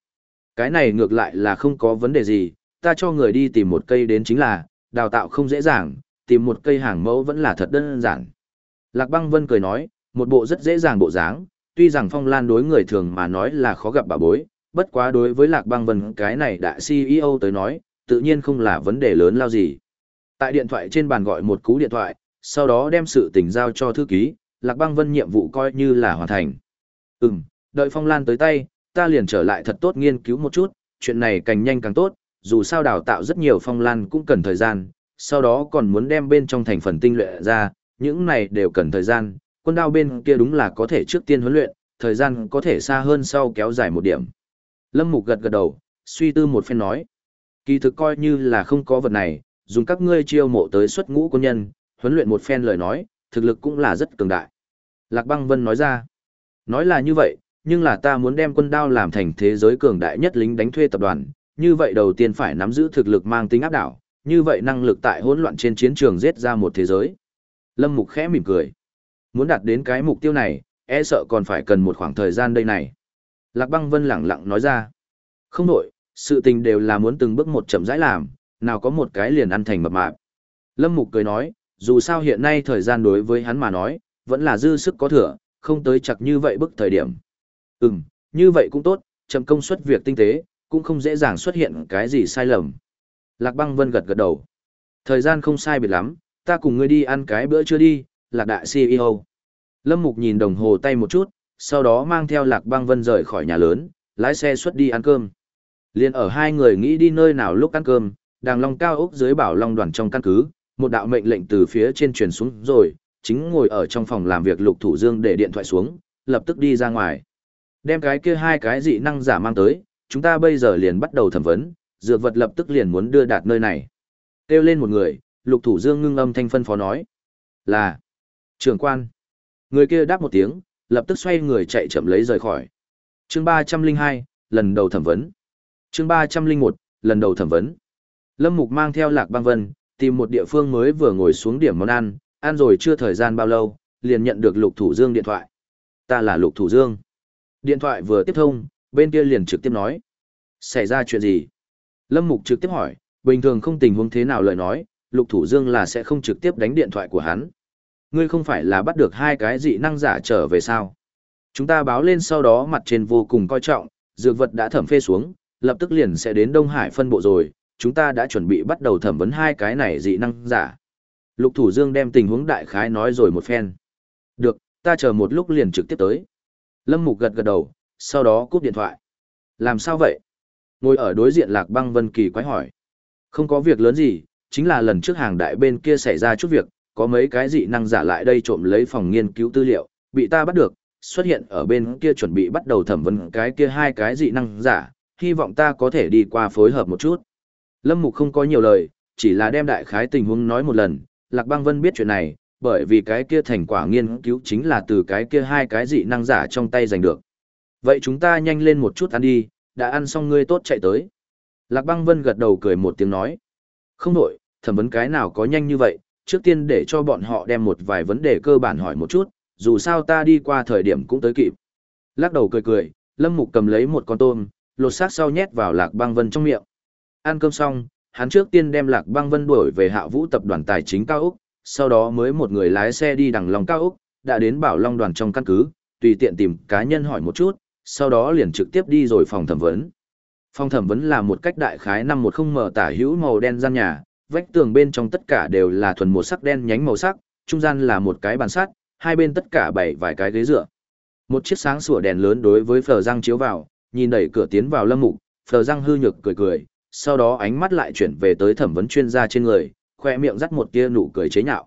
Cái này ngược lại là không có vấn đề gì, ta cho người đi tìm một cây đến chính là, đào tạo không dễ dàng, tìm một cây hàng mẫu vẫn là thật đơn giản. Lạc băng vân cười nói, một bộ rất dễ dàng bộ dáng, tuy rằng phong lan đối người thường mà nói là khó gặp bà bối, bất quá đối với lạc băng vân cái này đại CEO tới nói, tự nhiên không là vấn đề lớn lao gì. Tại điện thoại trên bàn gọi một cú điện thoại, sau đó đem sự tình giao cho thư ký, lạc băng vân nhiệm vụ coi như là hoàn thành. Ừm, đợi phong lan tới tay, ta liền trở lại thật tốt nghiên cứu một chút, chuyện này càng nhanh càng tốt, dù sao đào tạo rất nhiều phong lan cũng cần thời gian, sau đó còn muốn đem bên trong thành phần tinh luyện ra, những này đều cần thời gian, quân đao bên kia đúng là có thể trước tiên huấn luyện, thời gian có thể xa hơn sau kéo dài một điểm. Lâm Mục gật gật đầu, suy tư một phen nói. Kỳ thực coi như là không có vật này, dùng các ngươi chiêu mộ tới xuất ngũ quân nhân, huấn luyện một phen lời nói, thực lực cũng là rất cường đại. Lạc Băng Vân nói ra. Nói là như vậy, nhưng là ta muốn đem quân đao làm thành thế giới cường đại nhất lính đánh thuê tập đoàn, như vậy đầu tiên phải nắm giữ thực lực mang tính áp đảo, như vậy năng lực tại hỗn loạn trên chiến trường giết ra một thế giới. Lâm Mục khẽ mỉm cười. Muốn đạt đến cái mục tiêu này, e sợ còn phải cần một khoảng thời gian đây này. Lạc băng vân lẳng lặng nói ra. Không đổi, sự tình đều là muốn từng bước một chậm rãi làm, nào có một cái liền ăn thành mập mạp. Lâm Mục cười nói, dù sao hiện nay thời gian đối với hắn mà nói, vẫn là dư sức có thừa, không tới chặt như vậy bức thời điểm. Ừm, như vậy cũng tốt, chậm công suất việc tinh tế, cũng không dễ dàng xuất hiện cái gì sai lầm. Lạc băng vân gật gật đầu. Thời gian không sai biệt lắm, ta cùng ngươi đi ăn cái bữa chưa đi, lạc đại CEO. Lâm Mục nhìn đồng hồ tay một chút, sau đó mang theo lạc băng vân rời khỏi nhà lớn, lái xe xuất đi ăn cơm. Liên ở hai người nghĩ đi nơi nào lúc ăn cơm, đàng long cao ốc dưới bảo long đoàn trong căn cứ, một đạo mệnh lệnh từ phía trên truyền xuống rồi, chính ngồi ở trong phòng làm việc lục thủ dương để điện thoại xuống, lập tức đi ra ngoài. Đem cái kia hai cái dị năng giả mang tới, chúng ta bây giờ liền bắt đầu thẩm vấn, dược vật lập tức liền muốn đưa đạt nơi này. Kêu lên một người, lục thủ dương ngưng âm thanh phân phó nói. Là, trưởng quan. Người kia đáp một tiếng, lập tức xoay người chạy chậm lấy rời khỏi. chương ba trăm linh hai lần đầu thẩm vấn. chương ba trăm linh một lần đầu thẩm vấn. Lâm Mục mang theo lạc băng vân, tìm một địa phương mới vừa ngồi xuống điểm món ăn, ăn rồi chưa thời gian bao lâu, liền nhận được lục thủ dương điện thoại. Ta là lục thủ dương. Điện thoại vừa tiếp thông, bên kia liền trực tiếp nói. Xảy ra chuyện gì? Lâm Mục trực tiếp hỏi, bình thường không tình huống thế nào lời nói, Lục Thủ Dương là sẽ không trực tiếp đánh điện thoại của hắn. Ngươi không phải là bắt được hai cái dị năng giả trở về sao? Chúng ta báo lên sau đó mặt trên vô cùng coi trọng, dược vật đã thẩm phê xuống, lập tức liền sẽ đến Đông Hải phân bộ rồi, chúng ta đã chuẩn bị bắt đầu thẩm vấn hai cái này dị năng giả. Lục Thủ Dương đem tình huống đại khái nói rồi một phen. Được, ta chờ một lúc liền trực tiếp tới. Lâm Mục gật gật đầu, sau đó cúp điện thoại. Làm sao vậy? Ngồi ở đối diện Lạc Băng Vân Kỳ quái hỏi. Không có việc lớn gì, chính là lần trước hàng đại bên kia xảy ra chút việc, có mấy cái dị năng giả lại đây trộm lấy phòng nghiên cứu tư liệu, bị ta bắt được, xuất hiện ở bên kia chuẩn bị bắt đầu thẩm vấn cái kia hai cái dị năng giả, hy vọng ta có thể đi qua phối hợp một chút. Lâm Mục không có nhiều lời, chỉ là đem đại khái tình huống nói một lần, Lạc Băng Vân biết chuyện này, bởi vì cái kia thành quả nghiên cứu chính là từ cái kia hai cái dị năng giả trong tay giành được. Vậy chúng ta nhanh lên một chút ăn đi, đã ăn xong ngươi tốt chạy tới. Lạc băng vân gật đầu cười một tiếng nói. Không nổi, thẩm vấn cái nào có nhanh như vậy, trước tiên để cho bọn họ đem một vài vấn đề cơ bản hỏi một chút, dù sao ta đi qua thời điểm cũng tới kịp. Lắc đầu cười cười, Lâm Mục cầm lấy một con tôm, lột xác sau nhét vào Lạc Băng Vân trong miệng. Ăn cơm xong, hắn trước tiên đem Lạc Băng Vân đuổi về Hạ Vũ tập đoàn tài chính cao Úc, sau đó mới một người lái xe đi đằng lòng cao Úc, đã đến Bảo Long đoàn trong căn cứ, tùy tiện tìm cá nhân hỏi một chút, sau đó liền trực tiếp đi rồi phòng thẩm vấn. Phòng thẩm vấn là một cách đại khái năm một không mở tả hữu màu đen gian nhà, vách tường bên trong tất cả đều là thuần một sắc đen nhánh màu sắc, trung gian là một cái bàn sắt, hai bên tất cả bảy vài cái ghế dựa. Một chiếc sáng sủa đèn lớn đối với Phở Răng chiếu vào, nhìn đẩy cửa tiến vào lâm mục, Phở Răng hư nhược cười cười, sau đó ánh mắt lại chuyển về tới thẩm vấn chuyên gia trên người, khoe miệng dắt một tia nụ cười chế nhạo.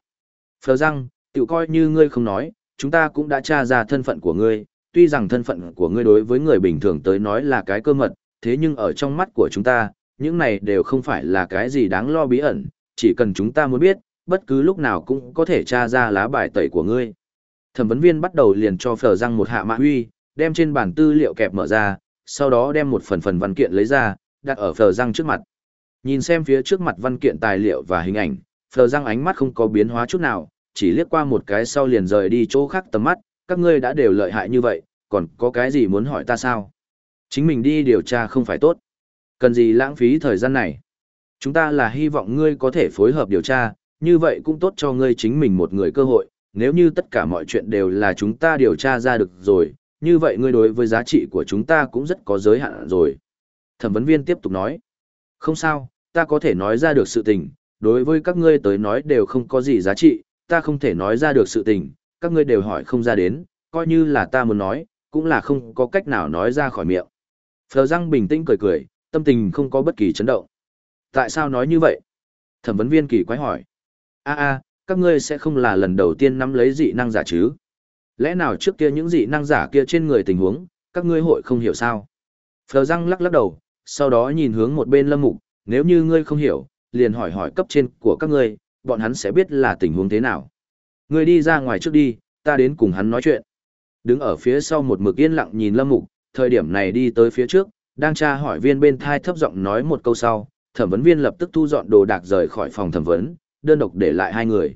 Phở Răng, tự coi như ngươi không nói, chúng ta cũng đã tra ra thân phận của ngươi, tuy rằng thân phận của ngươi đối với người bình thường tới nói là cái cơ mật, thế nhưng ở trong mắt của chúng ta, những này đều không phải là cái gì đáng lo bí ẩn, chỉ cần chúng ta muốn biết, bất cứ lúc nào cũng có thể tra ra lá bài tẩy của ngươi. Thẩm vấn viên bắt đầu liền cho phở răng một hạ mạ huy, đem trên bản tư liệu kẹp mở ra, sau đó đem một phần phần văn kiện lấy ra, đặt ở phở răng trước mặt. Nhìn xem phía trước mặt văn kiện tài liệu và hình ảnh, phở răng ánh mắt không có biến hóa chút nào, chỉ liếc qua một cái sau liền rời đi chỗ khác tầm mắt, các ngươi đã đều lợi hại như vậy, còn có cái gì muốn hỏi ta sao? Chính mình đi điều tra không phải tốt. Cần gì lãng phí thời gian này? Chúng ta là hy vọng ngươi có thể phối hợp điều tra, như vậy cũng tốt cho ngươi chính mình một người cơ hội, nếu như tất cả mọi chuyện đều là chúng ta điều tra ra được rồi, như vậy ngươi đối với giá trị của chúng ta cũng rất có giới hạn rồi. Thẩm vấn viên tiếp tục nói, không sao, ta có thể nói ra được sự tình, đối với các ngươi tới nói đều không có gì giá trị, ta không thể nói ra được sự tình, các ngươi đều hỏi không ra đến, coi như là ta muốn nói, cũng là không có cách nào nói ra khỏi miệng. Phờ răng bình tĩnh cười cười, tâm tình không có bất kỳ chấn động. Tại sao nói như vậy? Thẩm vấn viên kỳ quái hỏi. a a các ngươi sẽ không là lần đầu tiên nắm lấy dị năng giả chứ? Lẽ nào trước kia những dị năng giả kia trên người tình huống, các ngươi hội không hiểu sao? Phờ răng lắc lắc đầu, sau đó nhìn hướng một bên lâm mục, nếu như ngươi không hiểu, liền hỏi hỏi cấp trên của các ngươi, bọn hắn sẽ biết là tình huống thế nào. Ngươi đi ra ngoài trước đi, ta đến cùng hắn nói chuyện. Đứng ở phía sau một mực yên lặng nhìn lâm mục, thời điểm này đi tới phía trước, đang tra hỏi viên bên thai thấp giọng nói một câu sau, thẩm vấn viên lập tức thu dọn đồ đạc rời khỏi phòng thẩm vấn, đơn độc để lại hai người.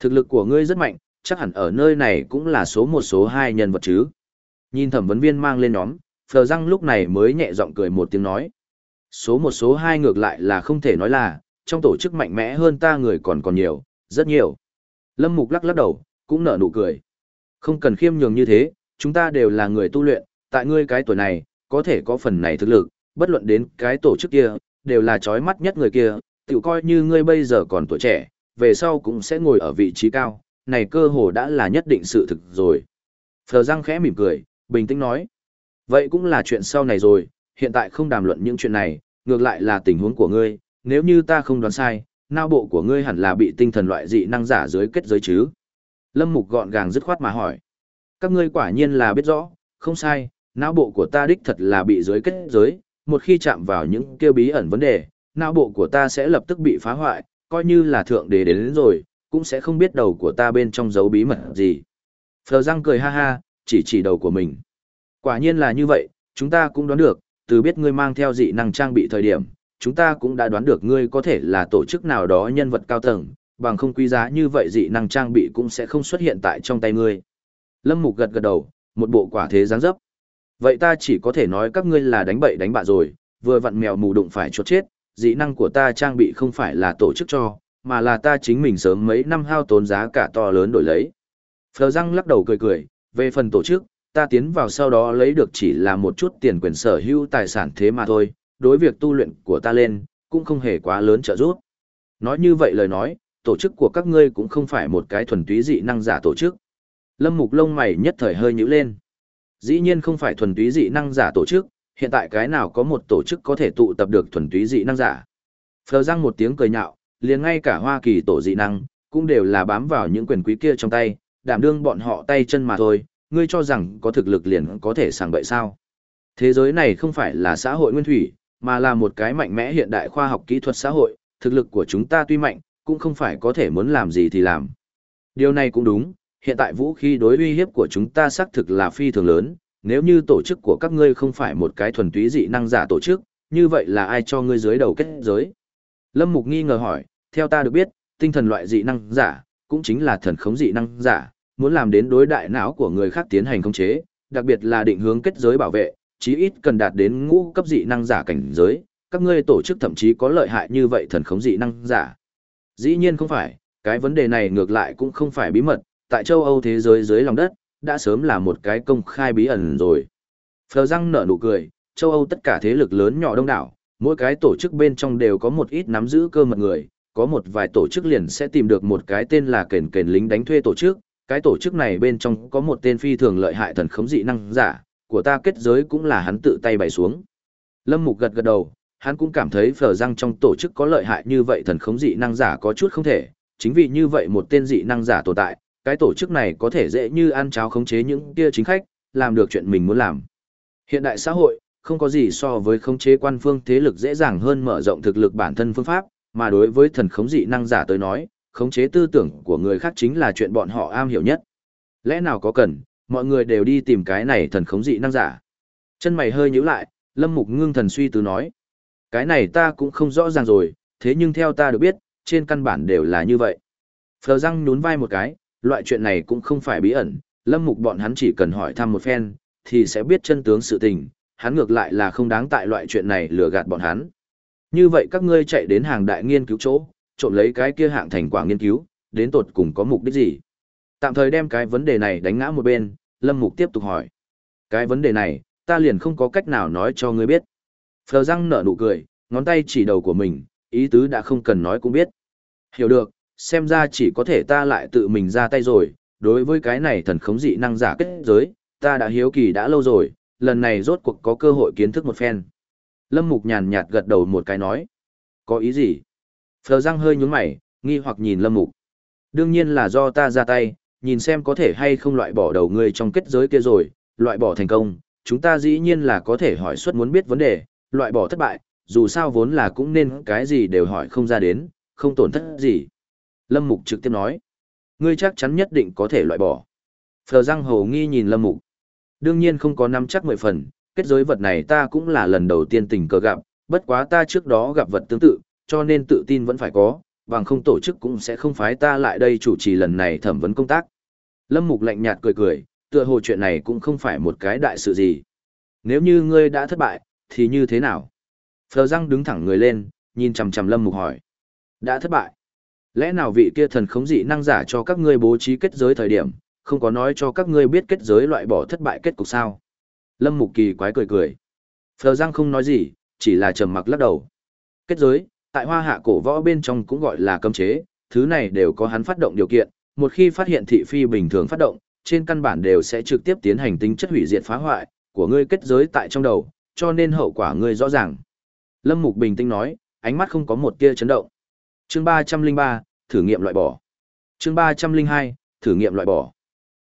Thực lực của ngươi rất mạnh, chắc hẳn ở nơi này cũng là số một số hai nhân vật chứ. Nhìn thẩm vấn viên mang lên nhóm, Phờ Răng lúc này mới nhẹ giọng cười một tiếng nói. Số một số hai ngược lại là không thể nói là, trong tổ chức mạnh mẽ hơn ta người còn còn nhiều, rất nhiều. Lâm Mục lắc lắc đầu, cũng nở nụ cười. Không cần khiêm nhường như thế, chúng ta đều là người tu luyện, tại ngươi cái tuổi này, có thể có phần này thực lực, bất luận đến cái tổ chức kia, đều là chói mắt nhất người kia, tự coi như ngươi bây giờ còn tuổi trẻ, về sau cũng sẽ ngồi ở vị trí cao, này cơ hồ đã là nhất định sự thực rồi. Phờ răng khẽ mỉm cười, bình tĩnh nói. Vậy cũng là chuyện sau này rồi, hiện tại không đàm luận những chuyện này, ngược lại là tình huống của ngươi, nếu như ta không đoán sai, não bộ của ngươi hẳn là bị tinh thần loại dị năng giả dưới kết giới chứ. Lâm Mục gọn gàng dứt khoát mà hỏi. Các ngươi quả nhiên là biết rõ, không sai, não bộ của ta đích thật là bị giới kết giới, một khi chạm vào những kêu bí ẩn vấn đề, não bộ của ta sẽ lập tức bị phá hoại, coi như là thượng đế đến, đến rồi, cũng sẽ không biết đầu của ta bên trong giấu bí mật gì. Phờ răng cười ha ha, chỉ chỉ đầu của mình. Quả nhiên là như vậy, chúng ta cũng đoán được, từ biết ngươi mang theo dị năng trang bị thời điểm, chúng ta cũng đã đoán được ngươi có thể là tổ chức nào đó nhân vật cao tầng, bằng không quý giá như vậy dị năng trang bị cũng sẽ không xuất hiện tại trong tay ngươi. Lâm Mục gật gật đầu, một bộ quả thế dáng dấp. Vậy ta chỉ có thể nói các ngươi là đánh bậy đánh bạ rồi, vừa vặn mèo mù đụng phải chốt chết, dĩ năng của ta trang bị không phải là tổ chức cho, mà là ta chính mình sớm mấy năm hao tốn giá cả to lớn đổi lấy. Phờ răng lắc đầu cười cười, về phần tổ chức, ta tiến vào sau đó lấy được chỉ là một chút tiền quyền sở hữu tài sản thế mà thôi, đối việc tu luyện của ta lên, cũng không hề quá lớn trợ giúp. Nói như vậy lời nói, tổ chức của các ngươi cũng không phải một cái thuần túy dị năng giả tổ chức. Lâm Mục lông mày nhất thời hơi nhíu lên. Dĩ nhiên không phải thuần túy dị năng giả tổ chức, hiện tại cái nào có một tổ chức có thể tụ tập được thuần túy dị năng giả. Phờ răng một tiếng cười nhạo, liền ngay cả Hoa Kỳ tổ dị năng, cũng đều là bám vào những quyền quý kia trong tay, đảm đương bọn họ tay chân mà thôi, ngươi cho rằng có thực lực liền có thể sàng bậy sao. Thế giới này không phải là xã hội nguyên thủy, mà là một cái mạnh mẽ hiện đại khoa học kỹ thuật xã hội, thực lực của chúng ta tuy mạnh, cũng không phải có thể muốn làm gì thì làm. Điều này cũng đúng, hiện tại vũ khí đối uy hiếp của chúng ta xác thực là phi thường lớn, nếu như tổ chức của các ngươi không phải một cái thuần túy dị năng giả tổ chức, như vậy là ai cho ngươi dưới đầu kết giới? Lâm Mục nghi ngờ hỏi, theo ta được biết, tinh thần loại dị năng giả, cũng chính là thần khống dị năng giả, muốn làm đến đối đại não của người khác tiến hành khống chế, đặc biệt là định hướng kết giới bảo vệ, chí ít cần đạt đến ngũ cấp dị năng giả cảnh giới, các ngươi tổ chức thậm chí có lợi hại như vậy thần khống dị năng giả. Dĩ nhiên không phải, cái vấn đề này ngược lại cũng không phải bí mật, tại châu Âu thế giới dưới lòng đất, đã sớm là một cái công khai bí ẩn rồi. Phờ răng nở nụ cười, châu Âu tất cả thế lực lớn nhỏ đông đảo, mỗi cái tổ chức bên trong đều có một ít nắm giữ cơ mật người, có một vài tổ chức liền sẽ tìm được một cái tên là kền kền lính đánh thuê tổ chức, cái tổ chức này bên trong có một tên phi thường lợi hại thần khống dị năng giả, của ta kết giới cũng là hắn tự tay bày xuống. Lâm Mục gật gật đầu, hắn cũng cảm thấy phở răng trong tổ chức có lợi hại như vậy thần khống dị năng giả có chút không thể, chính vì như vậy một tên dị năng giả tồn tại, cái tổ chức này có thể dễ như ăn cháo khống chế những kia chính khách, làm được chuyện mình muốn làm. Hiện đại xã hội, không có gì so với khống chế quan phương thế lực dễ dàng hơn mở rộng thực lực bản thân phương pháp, mà đối với thần khống dị năng giả tới nói, khống chế tư tưởng của người khác chính là chuyện bọn họ am hiểu nhất. Lẽ nào có cần, mọi người đều đi tìm cái này thần khống dị năng giả. Chân mày hơi nhíu lại, Lâm Mục ngưng thần suy tư nói. Cái này ta cũng không rõ ràng rồi, thế nhưng theo ta được biết, trên căn bản đều là như vậy. Phờ răng nhún vai một cái, loại chuyện này cũng không phải bí ẩn, Lâm Mục bọn hắn chỉ cần hỏi thăm một phen, thì sẽ biết chân tướng sự tình, hắn ngược lại là không đáng tại loại chuyện này lừa gạt bọn hắn. Như vậy các ngươi chạy đến hàng đại nghiên cứu chỗ, trộm lấy cái kia hạng thành quả nghiên cứu, đến tột cùng có mục đích gì? Tạm thời đem cái vấn đề này đánh ngã một bên, Lâm Mục tiếp tục hỏi. Cái vấn đề này, ta liền không có cách nào nói cho ngươi biết. Phờ răng nở nụ cười, ngón tay chỉ đầu của mình, ý tứ đã không cần nói cũng biết. Hiểu được, xem ra chỉ có thể ta lại tự mình ra tay rồi, đối với cái này thần khống dị năng giả kết giới, ta đã hiếu kỳ đã lâu rồi, lần này rốt cuộc có cơ hội kiến thức một phen. Lâm Mục nhàn nhạt gật đầu một cái nói. Có ý gì? Phờ răng hơi nhúng mày, nghi hoặc nhìn Lâm Mục. Đương nhiên là do ta ra tay, nhìn xem có thể hay không loại bỏ đầu ngươi trong kết giới kia rồi, loại bỏ thành công, chúng ta dĩ nhiên là có thể hỏi suất muốn biết vấn đề, loại bỏ thất bại, dù sao vốn là cũng nên cái gì đều hỏi không ra đến, không tổn thất gì. Lâm Mục trực tiếp nói, ngươi chắc chắn nhất định có thể loại bỏ. Phờ răng hồ nghi nhìn Lâm Mục. Đương nhiên không có năm chắc mười phần, kết giới vật này ta cũng là lần đầu tiên tình cờ gặp, bất quá ta trước đó gặp vật tương tự, cho nên tự tin vẫn phải có, bằng không tổ chức cũng sẽ không phái ta lại đây chủ trì lần này thẩm vấn công tác. Lâm Mục lạnh nhạt cười cười, tựa hồ chuyện này cũng không phải một cái đại sự gì. Nếu như ngươi đã thất bại, thì như thế nào? Phờ răng đứng thẳng người lên, nhìn chằm chằm Lâm Mục hỏi. Đã thất bại. Lẽ nào vị kia thần khống dị năng giả cho các ngươi bố trí kết giới thời điểm, không có nói cho các ngươi biết kết giới loại bỏ thất bại kết cục sao? Lâm Mục kỳ quái cười cười. Phờ Giang không nói gì, chỉ là trầm mặc lắc đầu. Kết giới, tại hoa hạ cổ võ bên trong cũng gọi là cấm chế, thứ này đều có hắn phát động điều kiện, một khi phát hiện thị phi bình thường phát động, trên căn bản đều sẽ trực tiếp tiến hành tính chất hủy diệt phá hoại của ngươi kết giới tại trong đầu, cho nên hậu quả ngươi rõ ràng. Lâm Mục bình tĩnh nói, ánh mắt không có một tia chấn động. Chương 303, thử nghiệm loại bỏ. Chương 302, thử nghiệm loại bỏ.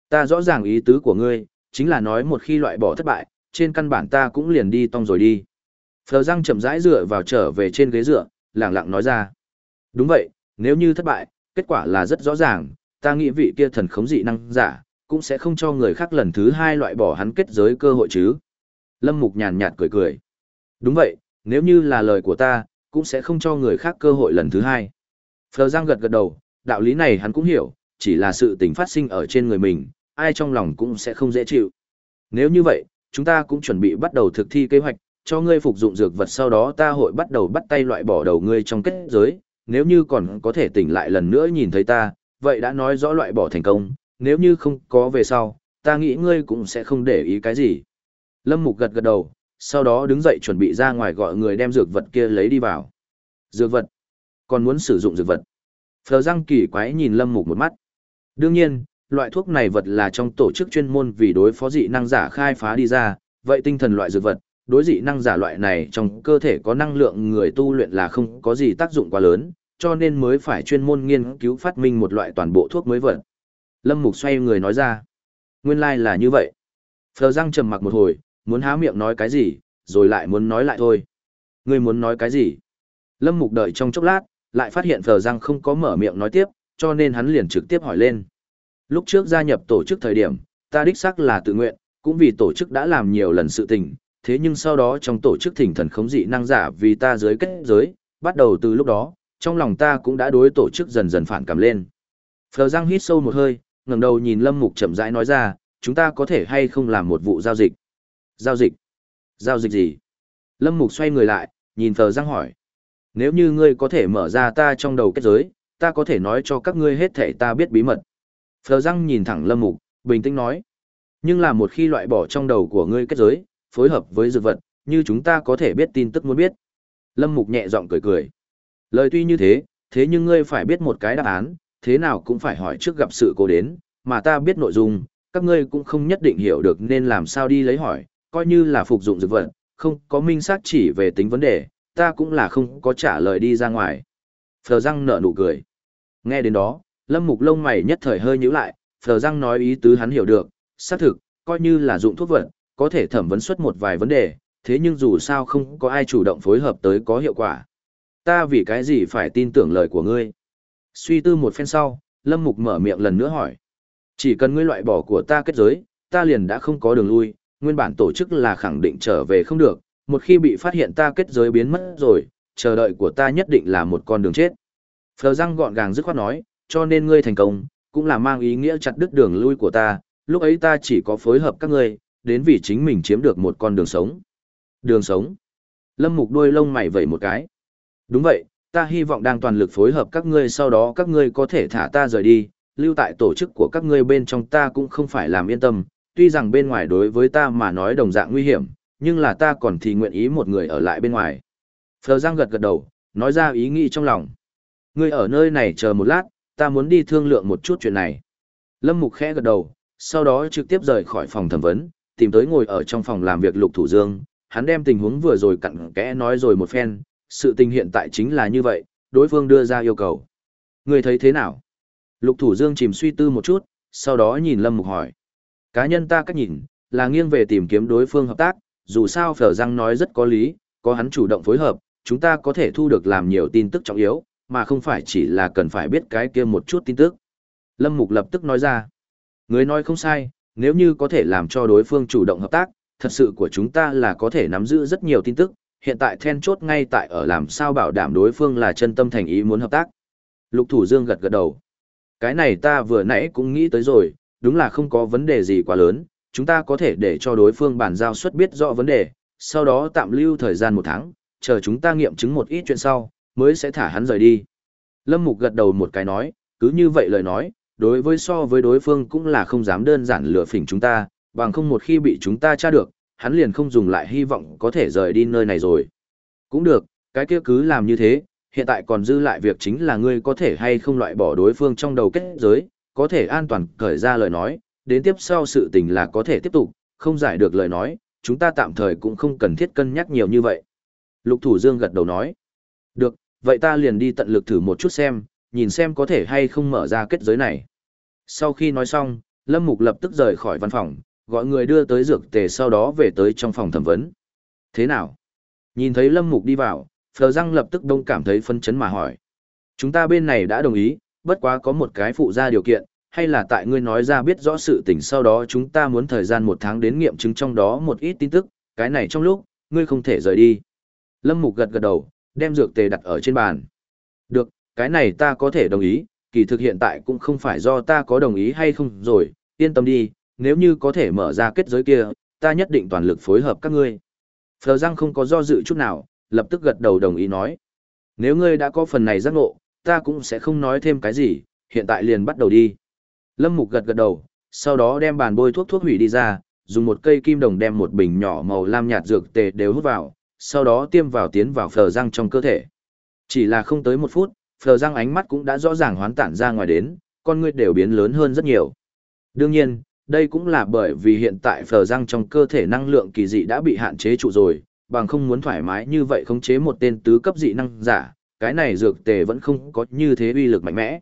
Ta rõ ràng ý tứ của ngươi, chính là nói một khi loại bỏ thất bại, trên căn bản ta cũng liền đi tong rồi đi. Phờ răng chậm rãi dựa vào trở về trên ghế dựa, lặng lặng nói ra. Đúng vậy, nếu như thất bại, kết quả là rất rõ ràng, ta nghĩ vị kia thần khống dị năng giả, cũng sẽ không cho người khác lần thứ hai loại bỏ hắn kết giới cơ hội chứ. Lâm Mục nhàn nhạt cười cười. Đúng vậy, nếu như là lời của ta, cũng sẽ không cho người khác cơ hội lần thứ hai. Phờ Giang gật gật đầu, đạo lý này hắn cũng hiểu, chỉ là sự tình phát sinh ở trên người mình, ai trong lòng cũng sẽ không dễ chịu. Nếu như vậy, chúng ta cũng chuẩn bị bắt đầu thực thi kế hoạch, cho ngươi phục dụng dược vật sau đó ta hội bắt đầu bắt tay loại bỏ đầu ngươi trong kết giới, nếu như còn có thể tỉnh lại lần nữa nhìn thấy ta, vậy đã nói rõ loại bỏ thành công, nếu như không có về sau, ta nghĩ ngươi cũng sẽ không để ý cái gì. Lâm Mục gật gật đầu, sau đó đứng dậy chuẩn bị ra ngoài gọi người đem dược vật kia lấy đi vào. Dược vật? Còn muốn sử dụng dược vật? Phờ răng kỳ quái nhìn Lâm Mục một mắt. Đương nhiên, loại thuốc này vật là trong tổ chức chuyên môn vì đối phó dị năng giả khai phá đi ra, vậy tinh thần loại dược vật, đối dị năng giả loại này trong cơ thể có năng lượng người tu luyện là không có gì tác dụng quá lớn, cho nên mới phải chuyên môn nghiên cứu phát minh một loại toàn bộ thuốc mới vật. Lâm Mục xoay người nói ra. Nguyên lai like là như vậy. Phờ răng trầm mặc một hồi, muốn há miệng nói cái gì, rồi lại muốn nói lại thôi. Ngươi muốn nói cái gì? Lâm Mục đợi trong chốc lát, lại phát hiện Phờ răng không có mở miệng nói tiếp, cho nên hắn liền trực tiếp hỏi lên. Lúc trước gia nhập tổ chức thời điểm, ta đích xác là tự nguyện, cũng vì tổ chức đã làm nhiều lần sự tình, thế nhưng sau đó trong tổ chức thỉnh thần khống dị năng giả vì ta giới kết giới, bắt đầu từ lúc đó, trong lòng ta cũng đã đối tổ chức dần dần phản cảm lên. Phờ răng hít sâu một hơi, ngẩng đầu nhìn Lâm Mục chậm rãi nói ra, chúng ta có thể hay không làm một vụ giao dịch? Giao dịch? Giao dịch gì? Lâm Mục xoay người lại, nhìn Phờ răng hỏi. Nếu như ngươi có thể mở ra ta trong đầu kết giới, ta có thể nói cho các ngươi hết thể ta biết bí mật. Phờ răng nhìn thẳng Lâm Mục, bình tĩnh nói. Nhưng là một khi loại bỏ trong đầu của ngươi kết giới, phối hợp với dược vật, như chúng ta có thể biết tin tức muốn biết. Lâm Mục nhẹ giọng cười cười. Lời tuy như thế, thế nhưng ngươi phải biết một cái đáp án, thế nào cũng phải hỏi trước gặp sự cố đến, mà ta biết nội dung, các ngươi cũng không nhất định hiểu được nên làm sao đi lấy hỏi, coi như là phục dụng dược vật, không có minh xác chỉ về tính vấn đề, ta cũng là không có trả lời đi ra ngoài. Phờ răng nở nụ cười. Nghe đến đó, lâm mục lông mày nhất thời hơi nhíu lại, phờ răng nói ý tứ hắn hiểu được, xác thực, coi như là dụng thuốc vật, có thể thẩm vấn xuất một vài vấn đề, thế nhưng dù sao không có ai chủ động phối hợp tới có hiệu quả. Ta vì cái gì phải tin tưởng lời của ngươi? Suy tư một phen sau, Lâm Mục mở miệng lần nữa hỏi. Chỉ cần ngươi loại bỏ của ta kết giới, ta liền đã không có đường lui, nguyên bản tổ chức là khẳng định trở về không được, một khi bị phát hiện ta kết giới biến mất rồi, chờ đợi của ta nhất định là một con đường chết. Phờ răng gọn gàng dứt khoát nói, cho nên ngươi thành công, cũng là mang ý nghĩa chặt đứt đường lui của ta, lúc ấy ta chỉ có phối hợp các ngươi, đến vì chính mình chiếm được một con đường sống. Đường sống. Lâm Mục đôi lông mày vẩy một cái. Đúng vậy, ta hy vọng đang toàn lực phối hợp các ngươi sau đó các ngươi có thể thả ta rời đi, lưu tại tổ chức của các ngươi bên trong ta cũng không phải làm yên tâm, tuy rằng bên ngoài đối với ta mà nói đồng dạng nguy hiểm, nhưng là ta còn thì nguyện ý một người ở lại bên ngoài. Phờ Giang gật gật đầu, nói ra ý nghĩ trong lòng. Ngươi ở nơi này chờ một lát, ta muốn đi thương lượng một chút chuyện này. Lâm Mục khẽ gật đầu, sau đó trực tiếp rời khỏi phòng thẩm vấn, tìm tới ngồi ở trong phòng làm việc Lục Thủ Dương, hắn đem tình huống vừa rồi cặn kẽ nói rồi một phen, sự tình hiện tại chính là như vậy, đối phương đưa ra yêu cầu. Ngươi thấy thế nào? Lục Thủ Dương chìm suy tư một chút, sau đó nhìn Lâm Mục hỏi. Cá nhân ta cách nhìn, là nghiêng về tìm kiếm đối phương hợp tác, dù sao Phở Giang nói rất có lý, có hắn chủ động phối hợp, chúng ta có thể thu được làm nhiều tin tức trọng yếu, mà không phải chỉ là cần phải biết cái kia một chút tin tức. Lâm Mục lập tức nói ra. Người nói không sai, nếu như có thể làm cho đối phương chủ động hợp tác, thật sự của chúng ta là có thể nắm giữ rất nhiều tin tức, hiện tại then chốt ngay tại ở làm sao bảo đảm đối phương là chân tâm thành ý muốn hợp tác. Lục Thủ Dương gật gật đầu. Cái này ta vừa nãy cũng nghĩ tới rồi, đúng là không có vấn đề gì quá lớn, chúng ta có thể để cho đối phương bàn giao suất biết rõ vấn đề, sau đó tạm lưu thời gian một tháng, chờ chúng ta nghiệm chứng một ít chuyện sau, mới sẽ thả hắn rời đi. Lâm Mục gật đầu một cái nói, cứ như vậy lời nói, đối với so với đối phương cũng là không dám đơn giản lừa phỉnh chúng ta, bằng không một khi bị chúng ta tra được, hắn liền không dùng lại hy vọng có thể rời đi nơi này rồi. Cũng được, cái kia cứ làm như thế, hiện tại còn dư lại việc chính là ngươi có thể hay không loại bỏ đối phương trong đầu kết giới, có thể an toàn cởi ra lời nói, đến tiếp sau sự tình là có thể tiếp tục, không giải được lời nói, chúng ta tạm thời cũng không cần thiết cân nhắc nhiều như vậy. Lục Thủ Dương gật đầu nói, được, vậy ta liền đi tận lực thử một chút xem, nhìn xem có thể hay không mở ra kết giới này. Sau khi nói xong, Lâm Mục lập tức rời khỏi văn phòng, gọi người đưa tới dược tề sau đó về tới trong phòng thẩm vấn. Thế nào? Nhìn thấy Lâm Mục đi vào, Phờ Răng lập tức đông cảm thấy phân chấn mà hỏi. Chúng ta bên này đã đồng ý, bất quá có một cái phụ ra điều kiện, hay là tại ngươi nói ra biết rõ sự tình sau đó chúng ta muốn thời gian một tháng đến nghiệm chứng trong đó một ít tin tức, cái này trong lúc, ngươi không thể rời đi. Lâm Mục gật gật đầu, đem dược tề đặt ở trên bàn. Được, cái này ta có thể đồng ý, kỳ thực hiện tại cũng không phải do ta có đồng ý hay không rồi, yên tâm đi, nếu như có thể mở ra kết giới kia, ta nhất định toàn lực phối hợp các ngươi. Phờ Giang không có do dự chút nào, lập tức gật đầu đồng ý nói. Nếu ngươi đã có phần này giác ngộ, ta cũng sẽ không nói thêm cái gì, hiện tại liền bắt đầu đi. Lâm Mục gật gật đầu, sau đó đem bàn bôi thuốc thuốc hủy đi ra, dùng một cây kim đồng đem một bình nhỏ màu lam nhạt dược tề đều hút vào, sau đó tiêm vào tiến vào phở răng trong cơ thể. Chỉ là không tới một phút, phở răng ánh mắt cũng đã rõ ràng hoán tản ra ngoài đến, con ngươi đều biến lớn hơn rất nhiều. Đương nhiên, đây cũng là bởi vì hiện tại phở răng trong cơ thể năng lượng kỳ dị đã bị hạn chế trụ rồi, bằng không muốn thoải mái như vậy khống chế một tên tứ cấp dị năng giả, cái này dược tề vẫn không có như thế uy lực mạnh mẽ.